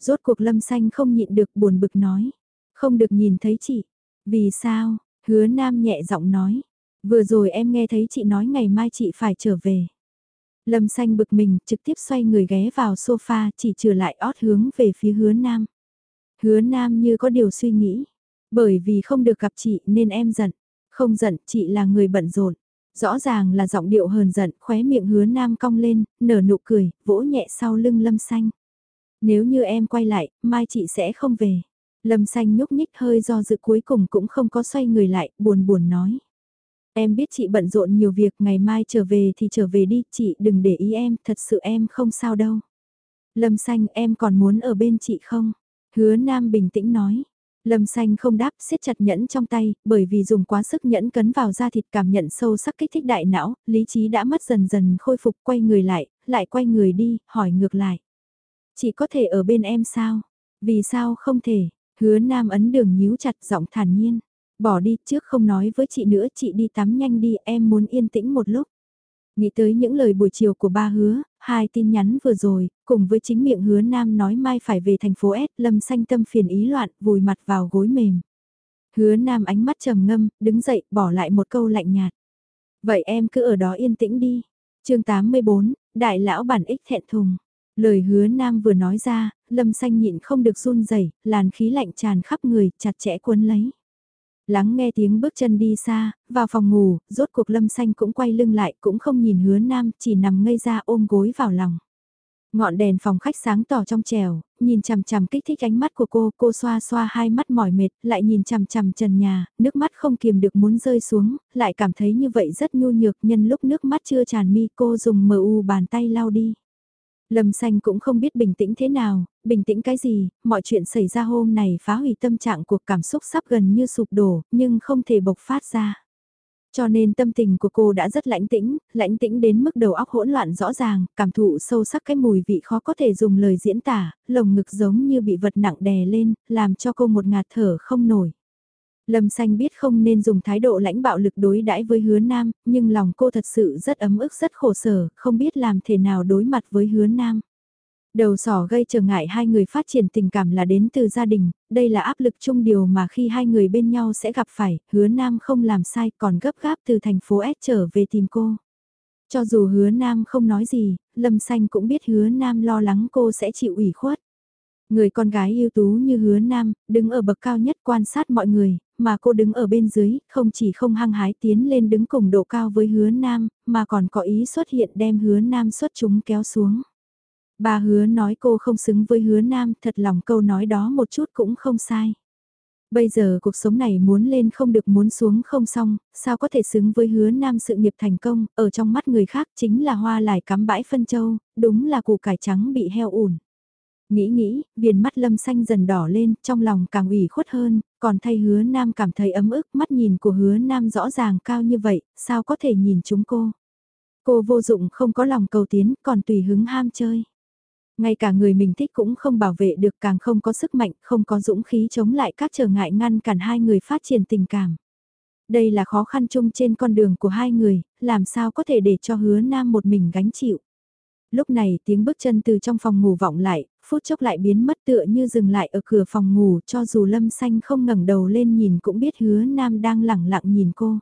Rốt cuộc lâm xanh không nhịn được buồn bực nói. Không được nhìn thấy chị. Vì sao? Hứa nam nhẹ giọng nói. Vừa rồi em nghe thấy chị nói ngày mai chị phải trở về. Lâm xanh bực mình, trực tiếp xoay người ghé vào sofa, chỉ trừ lại ót hướng về phía hứa nam. Hứa nam như có điều suy nghĩ. Bởi vì không được gặp chị nên em giận. Không giận, chị là người bận rộn. Rõ ràng là giọng điệu hờn giận, khóe miệng hứa nam cong lên, nở nụ cười, vỗ nhẹ sau lưng lâm xanh. Nếu như em quay lại, mai chị sẽ không về. Lâm xanh nhúc nhích hơi do dự cuối cùng cũng không có xoay người lại, buồn buồn nói. Em biết chị bận rộn nhiều việc, ngày mai trở về thì trở về đi, chị đừng để ý em, thật sự em không sao đâu. Lâm xanh em còn muốn ở bên chị không? Hứa Nam bình tĩnh nói. Lâm xanh không đáp, siết chặt nhẫn trong tay, bởi vì dùng quá sức nhẫn cấn vào da thịt cảm nhận sâu sắc kích thích đại não, lý trí đã mất dần dần khôi phục quay người lại, lại quay người đi, hỏi ngược lại. Chị có thể ở bên em sao? Vì sao không thể, hứa nam ấn đường nhíu chặt giọng thản nhiên. Bỏ đi trước không nói với chị nữa chị đi tắm nhanh đi em muốn yên tĩnh một lúc. Nghĩ tới những lời buổi chiều của ba hứa, hai tin nhắn vừa rồi, cùng với chính miệng hứa nam nói mai phải về thành phố S, lâm xanh tâm phiền ý loạn, vùi mặt vào gối mềm. Hứa nam ánh mắt trầm ngâm, đứng dậy, bỏ lại một câu lạnh nhạt. Vậy em cứ ở đó yên tĩnh đi. chương 84, đại lão bản ích thẹn thùng. Lời hứa nam vừa nói ra, lâm xanh nhịn không được run rẩy làn khí lạnh tràn khắp người, chặt chẽ cuốn lấy. Lắng nghe tiếng bước chân đi xa, vào phòng ngủ, rốt cuộc lâm xanh cũng quay lưng lại, cũng không nhìn hứa nam, chỉ nằm ngây ra ôm gối vào lòng. Ngọn đèn phòng khách sáng tỏ trong trèo, nhìn chằm chằm kích thích ánh mắt của cô, cô xoa xoa hai mắt mỏi mệt, lại nhìn chằm chằm trần nhà, nước mắt không kiềm được muốn rơi xuống, lại cảm thấy như vậy rất nhu nhược nhân lúc nước mắt chưa tràn mi cô dùng mờ u bàn tay lau đi. Lâm xanh cũng không biết bình tĩnh thế nào, bình tĩnh cái gì, mọi chuyện xảy ra hôm này phá hủy tâm trạng cuộc cảm xúc sắp gần như sụp đổ, nhưng không thể bộc phát ra. Cho nên tâm tình của cô đã rất lãnh tĩnh, lãnh tĩnh đến mức đầu óc hỗn loạn rõ ràng, cảm thụ sâu sắc cái mùi vị khó có thể dùng lời diễn tả, lồng ngực giống như bị vật nặng đè lên, làm cho cô một ngạt thở không nổi. Lâm Xanh biết không nên dùng thái độ lãnh bạo lực đối đãi với hứa nam, nhưng lòng cô thật sự rất ấm ức rất khổ sở, không biết làm thế nào đối mặt với hứa nam. Đầu sỏ gây trở ngại hai người phát triển tình cảm là đến từ gia đình, đây là áp lực chung điều mà khi hai người bên nhau sẽ gặp phải, hứa nam không làm sai còn gấp gáp từ thành phố S trở về tìm cô. Cho dù hứa nam không nói gì, Lâm Xanh cũng biết hứa nam lo lắng cô sẽ chịu ủy khuất. Người con gái ưu tú như hứa nam, đứng ở bậc cao nhất quan sát mọi người, mà cô đứng ở bên dưới, không chỉ không hăng hái tiến lên đứng cùng độ cao với hứa nam, mà còn có ý xuất hiện đem hứa nam xuất chúng kéo xuống. Bà hứa nói cô không xứng với hứa nam, thật lòng câu nói đó một chút cũng không sai. Bây giờ cuộc sống này muốn lên không được muốn xuống không xong, sao có thể xứng với hứa nam sự nghiệp thành công, ở trong mắt người khác chính là hoa lại cắm bãi phân châu, đúng là củ cải trắng bị heo ủn. Nghĩ nghĩ, viền mắt lâm xanh dần đỏ lên, trong lòng càng ủy khuất hơn, còn thay hứa nam cảm thấy ấm ức, mắt nhìn của hứa nam rõ ràng cao như vậy, sao có thể nhìn chúng cô. Cô vô dụng không có lòng cầu tiến, còn tùy hứng ham chơi. Ngay cả người mình thích cũng không bảo vệ được càng không có sức mạnh, không có dũng khí chống lại các trở ngại ngăn cản hai người phát triển tình cảm. Đây là khó khăn chung trên con đường của hai người, làm sao có thể để cho hứa nam một mình gánh chịu. Lúc này tiếng bước chân từ trong phòng ngủ vọng lại, phút chốc lại biến mất tựa như dừng lại ở cửa phòng ngủ cho dù lâm xanh không ngẩng đầu lên nhìn cũng biết hứa nam đang lẳng lặng nhìn cô.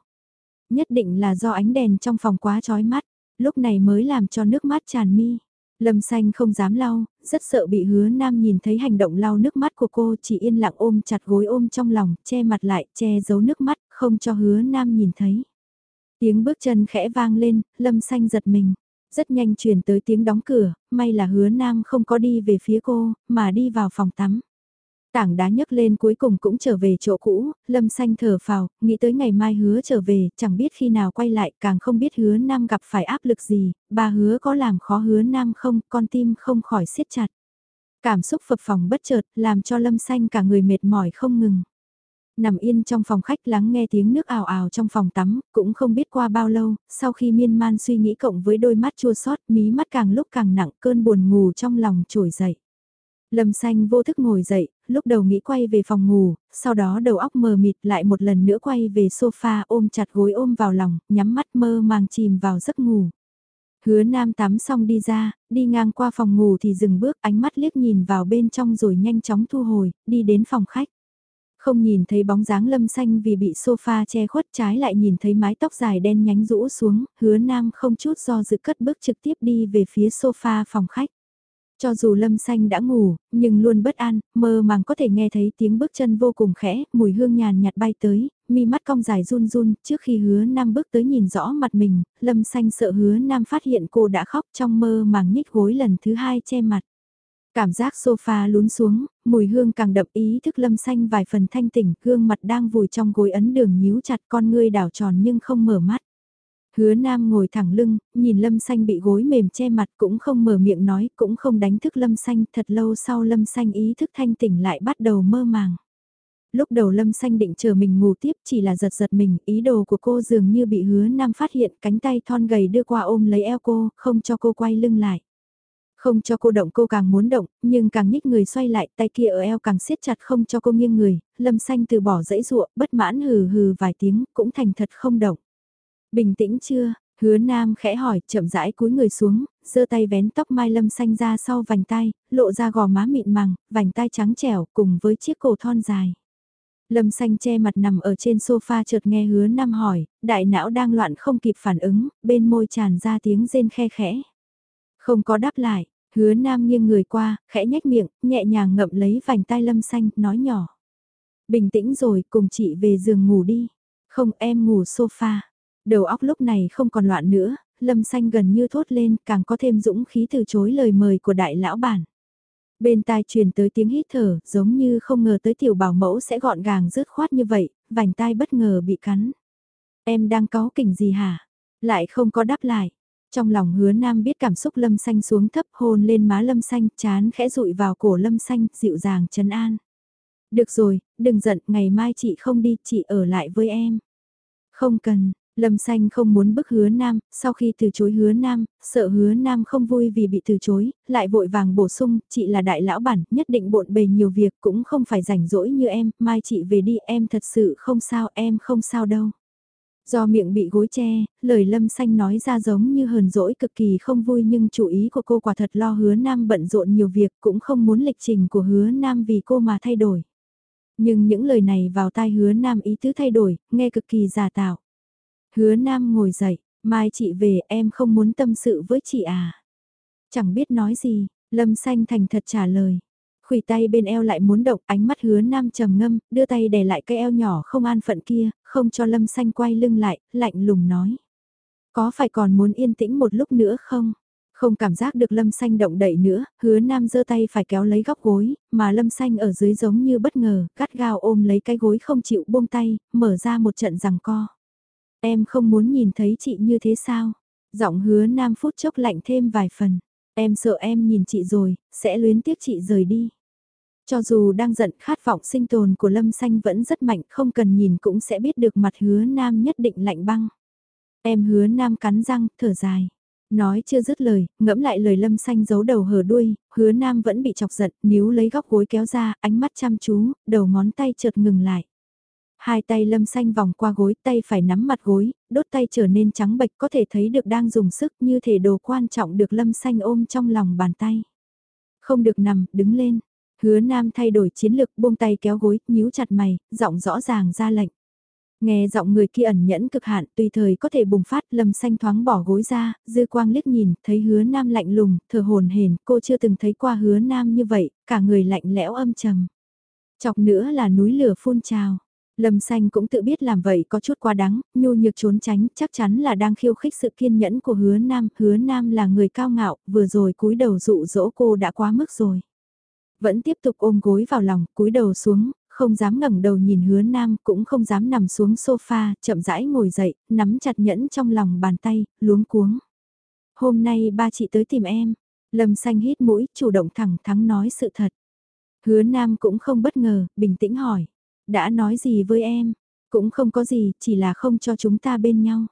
Nhất định là do ánh đèn trong phòng quá chói mắt, lúc này mới làm cho nước mắt tràn mi. Lâm xanh không dám lau, rất sợ bị hứa nam nhìn thấy hành động lau nước mắt của cô chỉ yên lặng ôm chặt gối ôm trong lòng, che mặt lại, che giấu nước mắt, không cho hứa nam nhìn thấy. Tiếng bước chân khẽ vang lên, lâm xanh giật mình. Rất nhanh truyền tới tiếng đóng cửa, may là hứa nam không có đi về phía cô, mà đi vào phòng tắm. Tảng đá nhấc lên cuối cùng cũng trở về chỗ cũ, lâm xanh thở phào, nghĩ tới ngày mai hứa trở về, chẳng biết khi nào quay lại, càng không biết hứa nam gặp phải áp lực gì, bà hứa có làm khó hứa nam không, con tim không khỏi siết chặt. Cảm xúc phập phòng bất chợt, làm cho lâm xanh cả người mệt mỏi không ngừng nằm yên trong phòng khách lắng nghe tiếng nước ào ào trong phòng tắm, cũng không biết qua bao lâu, sau khi miên man suy nghĩ cộng với đôi mắt chua xót mí mắt càng lúc càng nặng cơn buồn ngủ trong lòng trồi dậy. Lâm xanh vô thức ngồi dậy, lúc đầu nghĩ quay về phòng ngủ, sau đó đầu óc mờ mịt lại một lần nữa quay về sofa ôm chặt gối ôm vào lòng, nhắm mắt mơ màng chìm vào giấc ngủ. Hứa nam tắm xong đi ra, đi ngang qua phòng ngủ thì dừng bước ánh mắt liếc nhìn vào bên trong rồi nhanh chóng thu hồi, đi đến phòng khách. Không nhìn thấy bóng dáng lâm xanh vì bị sofa che khuất trái lại nhìn thấy mái tóc dài đen nhánh rũ xuống, hứa nam không chút do dự cất bước trực tiếp đi về phía sofa phòng khách. Cho dù lâm xanh đã ngủ, nhưng luôn bất an, mơ màng có thể nghe thấy tiếng bước chân vô cùng khẽ, mùi hương nhàn nhạt bay tới, mi mắt cong dài run run, trước khi hứa nam bước tới nhìn rõ mặt mình, lâm xanh sợ hứa nam phát hiện cô đã khóc trong mơ màng nhích gối lần thứ hai che mặt. Cảm giác sofa lún xuống, mùi hương càng đậm ý thức lâm xanh vài phần thanh tỉnh, gương mặt đang vùi trong gối ấn đường nhíu chặt con ngươi đảo tròn nhưng không mở mắt. Hứa Nam ngồi thẳng lưng, nhìn Lâm Xanh bị gối mềm che mặt cũng không mở miệng nói, cũng không đánh thức Lâm Xanh, thật lâu sau Lâm Xanh ý thức thanh tỉnh lại bắt đầu mơ màng. Lúc đầu Lâm Xanh định chờ mình ngủ tiếp chỉ là giật giật mình, ý đồ của cô dường như bị Hứa Nam phát hiện, cánh tay thon gầy đưa qua ôm lấy eo cô, không cho cô quay lưng lại. Không cho cô động cô càng muốn động, nhưng càng nhích người xoay lại, tay kia ở eo càng siết chặt không cho cô nghiêng người, lâm xanh từ bỏ dãy ruộng, bất mãn hừ hừ vài tiếng, cũng thành thật không động. Bình tĩnh chưa? Hứa Nam khẽ hỏi, chậm rãi cúi người xuống, giơ tay vén tóc mai lâm xanh ra sau vành tay, lộ ra gò má mịn màng, vành tay trắng trẻo cùng với chiếc cổ thon dài. Lâm xanh che mặt nằm ở trên sofa chợt nghe hứa Nam hỏi, đại não đang loạn không kịp phản ứng, bên môi tràn ra tiếng rên khe khẽ. Không có đáp lại, hứa Nam nghiêng người qua, khẽ nhếch miệng, nhẹ nhàng ngậm lấy vành tai lâm xanh, nói nhỏ. Bình tĩnh rồi, cùng chị về giường ngủ đi. Không em ngủ sofa. Đầu óc lúc này không còn loạn nữa, lâm xanh gần như thốt lên, càng có thêm dũng khí từ chối lời mời của đại lão bản. Bên tai truyền tới tiếng hít thở, giống như không ngờ tới tiểu bảo mẫu sẽ gọn gàng rớt khoát như vậy, vành tai bất ngờ bị cắn. Em đang có kỉnh gì hả? Lại không có đáp lại. Trong lòng hứa nam biết cảm xúc lâm xanh xuống thấp hôn lên má lâm xanh, chán khẽ rụi vào cổ lâm xanh, dịu dàng trấn an. Được rồi, đừng giận, ngày mai chị không đi, chị ở lại với em. Không cần, Lâm Xanh không muốn bức hứa nam, sau khi từ chối hứa nam, sợ hứa nam không vui vì bị từ chối, lại vội vàng bổ sung, chị là đại lão bản, nhất định bộn bề nhiều việc cũng không phải rảnh rỗi như em, mai chị về đi em thật sự không sao, em không sao đâu. Do miệng bị gối che, lời Lâm Xanh nói ra giống như hờn dỗi cực kỳ không vui nhưng chủ ý của cô quả thật lo hứa nam bận rộn nhiều việc cũng không muốn lịch trình của hứa nam vì cô mà thay đổi. Nhưng những lời này vào tai hứa nam ý tứ thay đổi, nghe cực kỳ giả tạo. Hứa Nam ngồi dậy, mai chị về em không muốn tâm sự với chị à. Chẳng biết nói gì, Lâm Xanh thành thật trả lời. Khủy tay bên eo lại muốn động, ánh mắt hứa Nam trầm ngâm, đưa tay đè lại cái eo nhỏ không an phận kia, không cho Lâm Xanh quay lưng lại, lạnh lùng nói. Có phải còn muốn yên tĩnh một lúc nữa không? Không cảm giác được Lâm Xanh động đậy nữa, hứa Nam giơ tay phải kéo lấy góc gối, mà Lâm Xanh ở dưới giống như bất ngờ, cắt gao ôm lấy cái gối không chịu buông tay, mở ra một trận rằng co. Em không muốn nhìn thấy chị như thế sao? Giọng hứa nam phút chốc lạnh thêm vài phần. Em sợ em nhìn chị rồi, sẽ luyến tiếc chị rời đi. Cho dù đang giận khát vọng sinh tồn của Lâm Xanh vẫn rất mạnh không cần nhìn cũng sẽ biết được mặt hứa nam nhất định lạnh băng. Em hứa nam cắn răng, thở dài. Nói chưa dứt lời, ngẫm lại lời lâm xanh giấu đầu hở đuôi, hứa nam vẫn bị chọc giận, níu lấy góc gối kéo ra, ánh mắt chăm chú, đầu ngón tay chợt ngừng lại. Hai tay lâm xanh vòng qua gối, tay phải nắm mặt gối, đốt tay trở nên trắng bệch có thể thấy được đang dùng sức như thể đồ quan trọng được lâm xanh ôm trong lòng bàn tay. Không được nằm, đứng lên. Hứa nam thay đổi chiến lược buông tay kéo gối, nhíu chặt mày, giọng rõ ràng ra lệnh. Nghe giọng người kia ẩn nhẫn cực hạn tùy thời có thể bùng phát lâm xanh thoáng bỏ gối ra, dư quang liếc nhìn, thấy hứa nam lạnh lùng, thở hồn hển cô chưa từng thấy qua hứa nam như vậy, cả người lạnh lẽo âm trầm. Chọc nữa là núi lửa phun trào. Lâm xanh cũng tự biết làm vậy có chút quá đáng, nhu nhược trốn tránh, chắc chắn là đang khiêu khích sự kiên nhẫn của hứa nam, hứa nam là người cao ngạo, vừa rồi cúi đầu dụ dỗ cô đã quá mức rồi. Vẫn tiếp tục ôm gối vào lòng, cúi đầu xuống, không dám ngẩng đầu nhìn hứa nam, cũng không dám nằm xuống sofa, chậm rãi ngồi dậy, nắm chặt nhẫn trong lòng bàn tay, luống cuống. Hôm nay ba chị tới tìm em, Lâm xanh hít mũi, chủ động thẳng thắn nói sự thật. Hứa nam cũng không bất ngờ, bình tĩnh hỏi đã nói gì với em? Cũng không có gì, chỉ là không cho chúng ta bên nhau.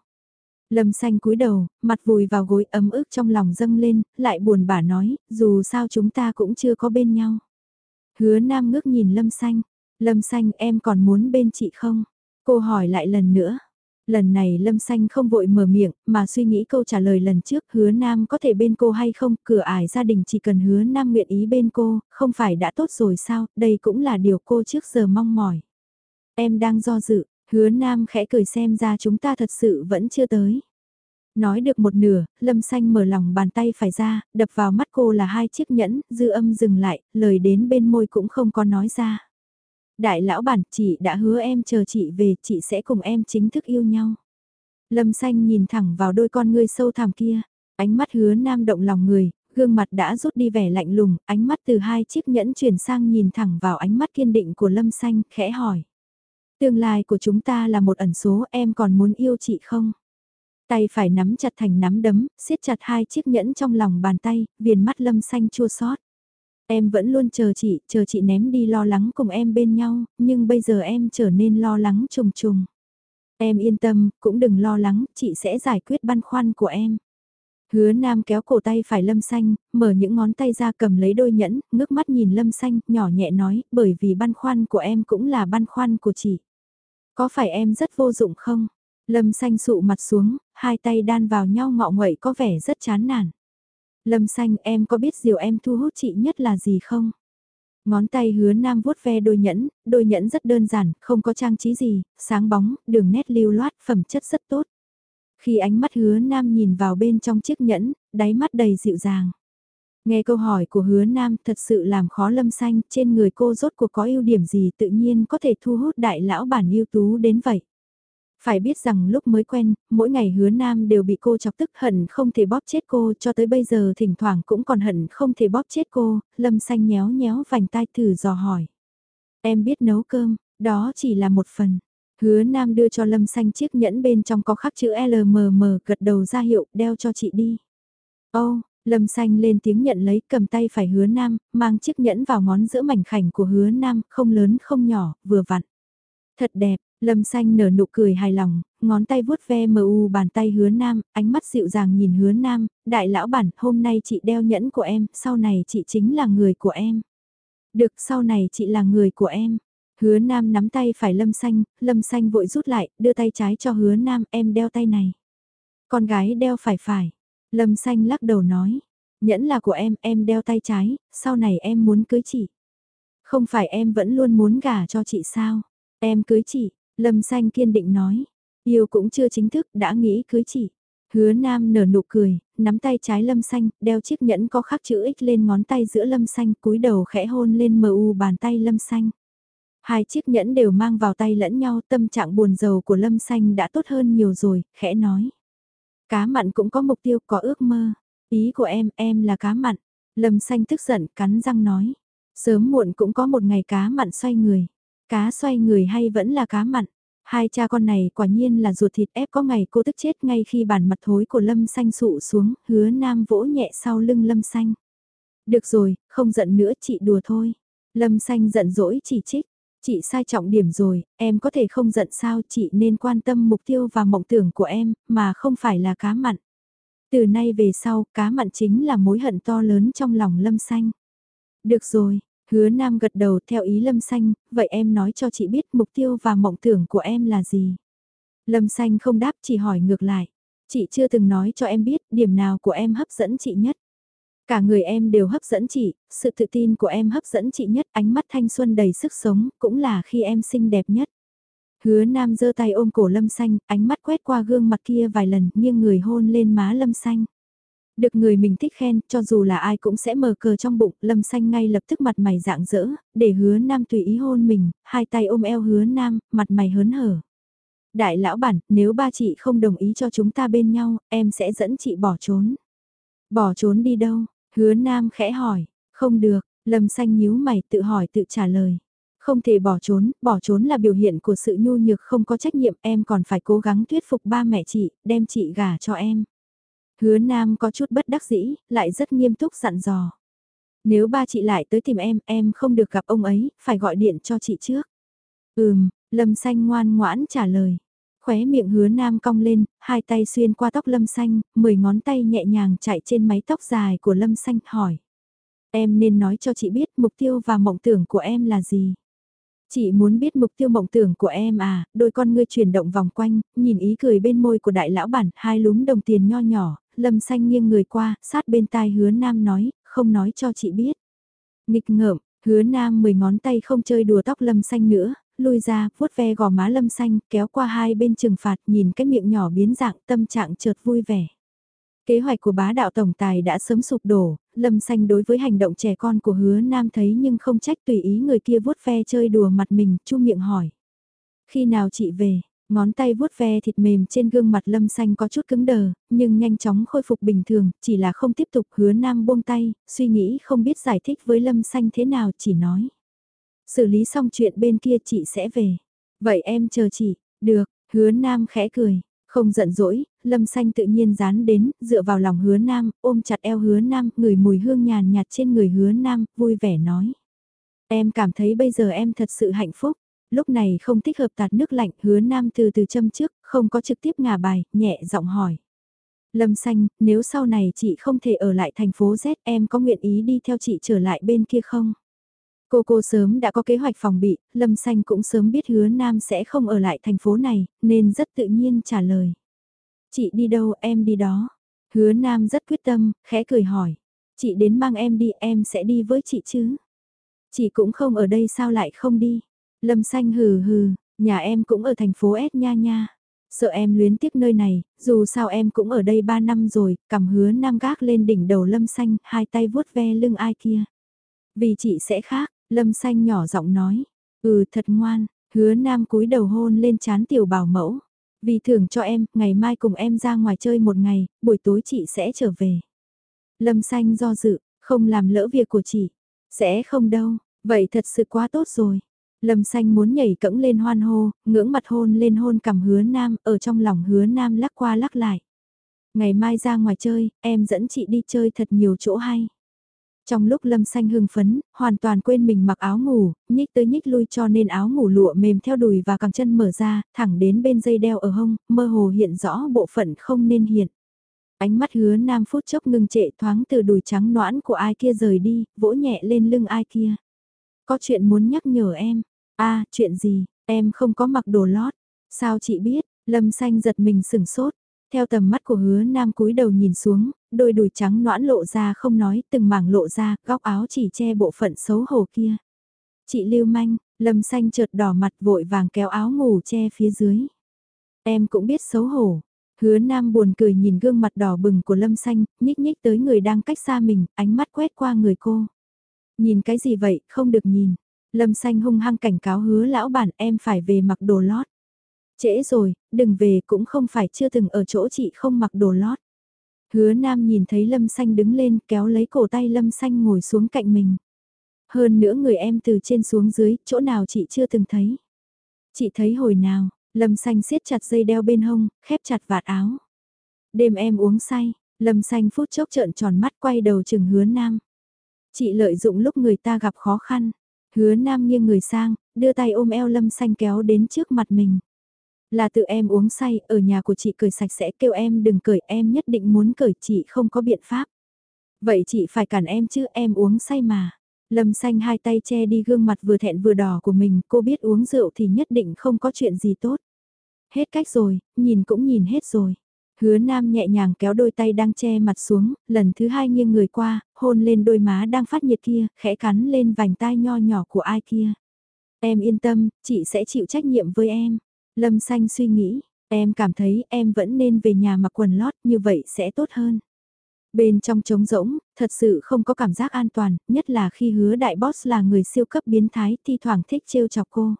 Lâm xanh cúi đầu, mặt vùi vào gối ấm ức trong lòng dâng lên, lại buồn bã nói, dù sao chúng ta cũng chưa có bên nhau. Hứa nam ngước nhìn lâm xanh, lâm xanh em còn muốn bên chị không? Cô hỏi lại lần nữa. Lần này Lâm Xanh không vội mở miệng, mà suy nghĩ câu trả lời lần trước hứa Nam có thể bên cô hay không, cửa ải gia đình chỉ cần hứa Nam nguyện ý bên cô, không phải đã tốt rồi sao, đây cũng là điều cô trước giờ mong mỏi. Em đang do dự, hứa nam khẽ cười xem ra chúng ta thật sự vẫn chưa tới. Nói được một nửa, lâm xanh mở lòng bàn tay phải ra, đập vào mắt cô là hai chiếc nhẫn, dư âm dừng lại, lời đến bên môi cũng không có nói ra. Đại lão bản, chị đã hứa em chờ chị về, chị sẽ cùng em chính thức yêu nhau. Lâm xanh nhìn thẳng vào đôi con ngươi sâu thẳm kia, ánh mắt hứa nam động lòng người, gương mặt đã rút đi vẻ lạnh lùng, ánh mắt từ hai chiếc nhẫn chuyển sang nhìn thẳng vào ánh mắt kiên định của Lâm xanh, khẽ hỏi. Tương lai của chúng ta là một ẩn số em còn muốn yêu chị không? Tay phải nắm chặt thành nắm đấm, siết chặt hai chiếc nhẫn trong lòng bàn tay, viền mắt lâm xanh chua xót. Em vẫn luôn chờ chị, chờ chị ném đi lo lắng cùng em bên nhau, nhưng bây giờ em trở nên lo lắng trùng trùng. Em yên tâm, cũng đừng lo lắng, chị sẽ giải quyết băn khoăn của em. Hứa Nam kéo cổ tay phải Lâm Xanh, mở những ngón tay ra cầm lấy đôi nhẫn, ngước mắt nhìn Lâm Xanh, nhỏ nhẹ nói, bởi vì băn khoăn của em cũng là băn khoăn của chị. Có phải em rất vô dụng không? Lâm Xanh sụ mặt xuống, hai tay đan vào nhau ngọ nguậy có vẻ rất chán nản. Lâm Xanh em có biết điều em thu hút chị nhất là gì không? Ngón tay hứa nam vuốt ve đôi nhẫn, đôi nhẫn rất đơn giản, không có trang trí gì, sáng bóng, đường nét lưu loát, phẩm chất rất tốt. Khi ánh mắt hứa nam nhìn vào bên trong chiếc nhẫn, đáy mắt đầy dịu dàng. Nghe câu hỏi của hứa nam thật sự làm khó lâm xanh, trên người cô rốt cuộc có ưu điểm gì tự nhiên có thể thu hút đại lão bản ưu tú đến vậy. Phải biết rằng lúc mới quen, mỗi ngày hứa nam đều bị cô chọc tức hận không thể bóp chết cô cho tới bây giờ thỉnh thoảng cũng còn hận không thể bóp chết cô, lâm xanh nhéo nhéo vành tai thử dò hỏi. Em biết nấu cơm, đó chỉ là một phần. Hứa nam đưa cho lâm xanh chiếc nhẫn bên trong có khắc chữ LMM gật đầu ra hiệu đeo cho chị đi. Ô, oh, lâm xanh lên tiếng nhận lấy cầm tay phải hứa nam, mang chiếc nhẫn vào ngón giữa mảnh khảnh của hứa nam, không lớn không nhỏ, vừa vặn. Thật đẹp, Lâm xanh nở nụ cười hài lòng, ngón tay vuốt ve mờ u bàn tay hứa nam, ánh mắt dịu dàng nhìn hứa nam, đại lão bản, hôm nay chị đeo nhẫn của em, sau này chị chính là người của em. Được, sau này chị là người của em. Hứa nam nắm tay phải lâm xanh, lâm xanh vội rút lại, đưa tay trái cho hứa nam, em đeo tay này. Con gái đeo phải phải. Lâm xanh lắc đầu nói, nhẫn là của em, em đeo tay trái, sau này em muốn cưới chị. Không phải em vẫn luôn muốn gả cho chị sao? Em cưới chị, Lâm Xanh kiên định nói, yêu cũng chưa chính thức đã nghĩ cưới chị. Hứa Nam nở nụ cười, nắm tay trái Lâm Xanh, đeo chiếc nhẫn có khắc chữ X lên ngón tay giữa Lâm Xanh, cúi đầu khẽ hôn lên mờ u bàn tay Lâm Xanh. Hai chiếc nhẫn đều mang vào tay lẫn nhau, tâm trạng buồn rầu của Lâm Xanh đã tốt hơn nhiều rồi, khẽ nói. Cá mặn cũng có mục tiêu, có ước mơ. Ý của em, em là cá mặn. Lâm Xanh tức giận, cắn răng nói. Sớm muộn cũng có một ngày cá mặn xoay người. Cá xoay người hay vẫn là cá mặn? Hai cha con này quả nhiên là ruột thịt ép có ngày cô tức chết ngay khi bản mặt thối của Lâm Xanh sụ xuống, hứa nam vỗ nhẹ sau lưng Lâm Xanh. Được rồi, không giận nữa chị đùa thôi. Lâm Xanh giận dỗi chỉ trích. Chị sai trọng điểm rồi, em có thể không giận sao chị nên quan tâm mục tiêu và mộng tưởng của em, mà không phải là cá mặn. Từ nay về sau, cá mặn chính là mối hận to lớn trong lòng Lâm Xanh. Được rồi, Hứa Nam gật đầu theo ý Lâm Xanh, vậy em nói cho chị biết mục tiêu và mộng tưởng của em là gì? Lâm Xanh không đáp chỉ hỏi ngược lại. Chị chưa từng nói cho em biết điểm nào của em hấp dẫn chị nhất. Cả người em đều hấp dẫn chị, sự tự tin của em hấp dẫn chị nhất, ánh mắt thanh xuân đầy sức sống, cũng là khi em xinh đẹp nhất. Hứa Nam giơ tay ôm cổ Lâm Xanh, ánh mắt quét qua gương mặt kia vài lần, nghiêng người hôn lên má Lâm Xanh. Được người mình thích khen, cho dù là ai cũng sẽ mờ cờ trong bụng, lâm xanh ngay lập tức mặt mày dạng dỡ, để hứa nam tùy ý hôn mình, hai tay ôm eo hứa nam, mặt mày hớn hở. Đại lão bản, nếu ba chị không đồng ý cho chúng ta bên nhau, em sẽ dẫn chị bỏ trốn. Bỏ trốn đi đâu? Hứa nam khẽ hỏi, không được, lâm xanh nhíu mày tự hỏi tự trả lời. Không thể bỏ trốn, bỏ trốn là biểu hiện của sự nhu nhược không có trách nhiệm em còn phải cố gắng thuyết phục ba mẹ chị, đem chị gả cho em. Hứa Nam có chút bất đắc dĩ, lại rất nghiêm túc dặn dò. Nếu ba chị lại tới tìm em, em không được gặp ông ấy, phải gọi điện cho chị trước. Ừm, Lâm Xanh ngoan ngoãn trả lời. Khóe miệng hứa Nam cong lên, hai tay xuyên qua tóc Lâm Xanh, mười ngón tay nhẹ nhàng chạy trên mái tóc dài của Lâm Xanh hỏi. Em nên nói cho chị biết mục tiêu và mộng tưởng của em là gì. Chị muốn biết mục tiêu mộng tưởng của em à, đôi con ngươi chuyển động vòng quanh, nhìn ý cười bên môi của đại lão bản, hai lúm đồng tiền nho nhỏ, lâm xanh nghiêng người qua, sát bên tai hứa nam nói, không nói cho chị biết. Nghịch ngợm, hứa nam mười ngón tay không chơi đùa tóc lâm xanh nữa, lui ra, vuốt ve gò má lâm xanh, kéo qua hai bên trừng phạt, nhìn cái miệng nhỏ biến dạng, tâm trạng chợt vui vẻ. Kế hoạch của bá đạo tổng tài đã sớm sụp đổ, lâm xanh đối với hành động trẻ con của hứa nam thấy nhưng không trách tùy ý người kia vuốt ve chơi đùa mặt mình, chu miệng hỏi. Khi nào chị về, Ngón tay vuốt ve thịt mềm trên gương mặt lâm xanh có chút cứng đờ, nhưng nhanh chóng khôi phục bình thường, chỉ là không tiếp tục hứa nam buông tay, suy nghĩ không biết giải thích với lâm xanh thế nào chỉ nói. Xử lý xong chuyện bên kia chị sẽ về. Vậy em chờ chị, được, hứa nam khẽ cười, không giận dỗi, lâm xanh tự nhiên dán đến, dựa vào lòng hứa nam, ôm chặt eo hứa nam, ngửi mùi hương nhàn nhạt trên người hứa nam, vui vẻ nói. Em cảm thấy bây giờ em thật sự hạnh phúc. Lúc này không thích hợp tạt nước lạnh, hứa nam từ từ châm trước, không có trực tiếp ngả bài, nhẹ giọng hỏi. Lâm Xanh, nếu sau này chị không thể ở lại thành phố Z em có nguyện ý đi theo chị trở lại bên kia không? Cô cô sớm đã có kế hoạch phòng bị, Lâm Xanh cũng sớm biết hứa Nam sẽ không ở lại thành phố này, nên rất tự nhiên trả lời. Chị đi đâu em đi đó. Hứa Nam rất quyết tâm, khẽ cười hỏi. Chị đến mang em đi em sẽ đi với chị chứ. Chị cũng không ở đây sao lại không đi. Lâm Xanh hừ hừ, nhà em cũng ở thành phố S nha nha. Sợ em luyến tiếc nơi này, dù sao em cũng ở đây 3 năm rồi, cầm hứa nam gác lên đỉnh đầu lâm xanh, hai tay vuốt ve lưng ai kia. Vì chị sẽ khác, lâm xanh nhỏ giọng nói, ừ thật ngoan, hứa nam cúi đầu hôn lên chán tiểu bảo mẫu. Vì thưởng cho em, ngày mai cùng em ra ngoài chơi một ngày, buổi tối chị sẽ trở về. Lâm xanh do dự, không làm lỡ việc của chị. Sẽ không đâu, vậy thật sự quá tốt rồi. Lâm xanh muốn nhảy cẫng lên hoan hô, ngưỡng mặt hôn lên hôn cầm hứa nam, ở trong lòng hứa nam lắc qua lắc lại. Ngày mai ra ngoài chơi, em dẫn chị đi chơi thật nhiều chỗ hay. Trong lúc lâm xanh hưng phấn, hoàn toàn quên mình mặc áo ngủ, nhích tới nhích lui cho nên áo ngủ lụa mềm theo đùi và cẳng chân mở ra, thẳng đến bên dây đeo ở hông, mơ hồ hiện rõ bộ phận không nên hiện. Ánh mắt hứa nam phút chốc ngưng trệ thoáng từ đùi trắng noãn của ai kia rời đi, vỗ nhẹ lên lưng ai kia. Có chuyện muốn nhắc nhở em. a chuyện gì, em không có mặc đồ lót. Sao chị biết, lâm xanh giật mình sửng sốt. Theo tầm mắt của hứa nam cúi đầu nhìn xuống, đôi đùi trắng noãn lộ ra không nói, từng mảng lộ ra, góc áo chỉ che bộ phận xấu hổ kia. Chị lưu manh, lâm xanh chợt đỏ mặt vội vàng kéo áo ngủ che phía dưới. Em cũng biết xấu hổ. Hứa nam buồn cười nhìn gương mặt đỏ bừng của lâm xanh, nhích nhích tới người đang cách xa mình, ánh mắt quét qua người cô. Nhìn cái gì vậy, không được nhìn. Lâm xanh hung hăng cảnh cáo hứa lão bản em phải về mặc đồ lót. Trễ rồi, đừng về cũng không phải chưa từng ở chỗ chị không mặc đồ lót. Hứa nam nhìn thấy lâm xanh đứng lên kéo lấy cổ tay lâm xanh ngồi xuống cạnh mình. Hơn nữa người em từ trên xuống dưới, chỗ nào chị chưa từng thấy. Chị thấy hồi nào, lâm xanh siết chặt dây đeo bên hông, khép chặt vạt áo. Đêm em uống say, lâm xanh phút chốc trợn tròn mắt quay đầu chừng hứa nam. Chị lợi dụng lúc người ta gặp khó khăn. Hứa nam nghiêng người sang, đưa tay ôm eo lâm xanh kéo đến trước mặt mình. Là tự em uống say, ở nhà của chị cười sạch sẽ kêu em đừng cười em nhất định muốn cười chị không có biện pháp. Vậy chị phải cản em chứ em uống say mà. Lâm xanh hai tay che đi gương mặt vừa thẹn vừa đỏ của mình, cô biết uống rượu thì nhất định không có chuyện gì tốt. Hết cách rồi, nhìn cũng nhìn hết rồi. Hứa Nam nhẹ nhàng kéo đôi tay đang che mặt xuống, lần thứ hai nghiêng người qua, hôn lên đôi má đang phát nhiệt kia, khẽ cắn lên vành tai nho nhỏ của ai kia. Em yên tâm, chị sẽ chịu trách nhiệm với em. Lâm Xanh suy nghĩ, em cảm thấy em vẫn nên về nhà mặc quần lót như vậy sẽ tốt hơn. Bên trong trống rỗng, thật sự không có cảm giác an toàn, nhất là khi hứa đại boss là người siêu cấp biến thái thi thoảng thích trêu chọc cô.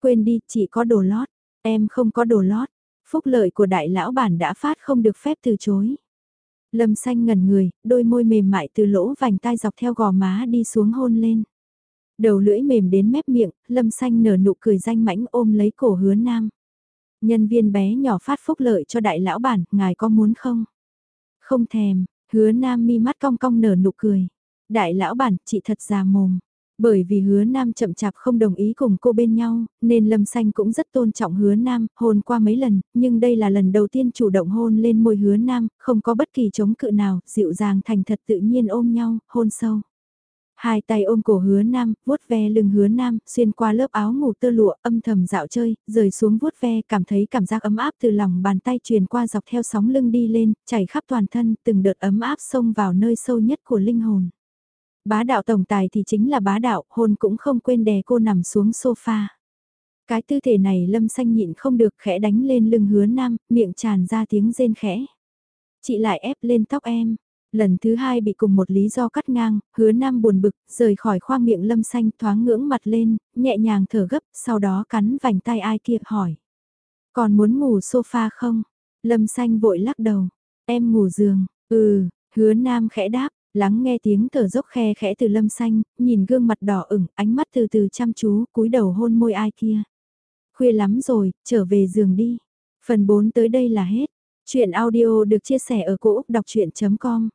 Quên đi, chỉ có đồ lót, em không có đồ lót, phúc lợi của đại lão bản đã phát không được phép từ chối. Lâm xanh ngẩn người, đôi môi mềm mại từ lỗ vành tai dọc theo gò má đi xuống hôn lên. Đầu lưỡi mềm đến mép miệng, lâm xanh nở nụ cười danh mãnh ôm lấy cổ hứa nam. Nhân viên bé nhỏ phát phúc lợi cho đại lão bản, ngài có muốn không? Không thèm, hứa nam mi mắt cong cong nở nụ cười. Đại lão bản, chị thật già mồm. Bởi vì hứa nam chậm chạp không đồng ý cùng cô bên nhau, nên Lâm Xanh cũng rất tôn trọng hứa nam, hôn qua mấy lần, nhưng đây là lần đầu tiên chủ động hôn lên môi hứa nam, không có bất kỳ chống cự nào, dịu dàng thành thật tự nhiên ôm nhau, hôn sâu. Hai tay ôm cổ hứa nam, vuốt ve lưng hứa nam, xuyên qua lớp áo ngủ tơ lụa, âm thầm dạo chơi, rời xuống vuốt ve, cảm thấy cảm giác ấm áp từ lòng bàn tay truyền qua dọc theo sóng lưng đi lên, chảy khắp toàn thân, từng đợt ấm áp xông vào nơi sâu nhất của linh hồn. Bá đạo tổng tài thì chính là bá đạo, hôn cũng không quên đè cô nằm xuống sofa. Cái tư thể này lâm xanh nhịn không được khẽ đánh lên lưng hứa nam, miệng tràn ra tiếng rên khẽ. Chị lại ép lên tóc em. Lần thứ hai bị cùng một lý do cắt ngang, hứa nam buồn bực, rời khỏi khoang miệng lâm xanh thoáng ngưỡng mặt lên, nhẹ nhàng thở gấp, sau đó cắn vành tay ai kia hỏi. Còn muốn ngủ sofa không? Lâm xanh vội lắc đầu. Em ngủ giường, ừ, hứa nam khẽ đáp, Lắng nghe tiếng thở dốc khe khẽ từ lâm xanh, nhìn gương mặt đỏ ửng, ánh mắt từ từ chăm chú, cúi đầu hôn môi ai kia. Khuya lắm rồi, trở về giường đi. Phần 4 tới đây là hết. Chuyện audio được chia sẻ ở cỗ đọc chuyện.com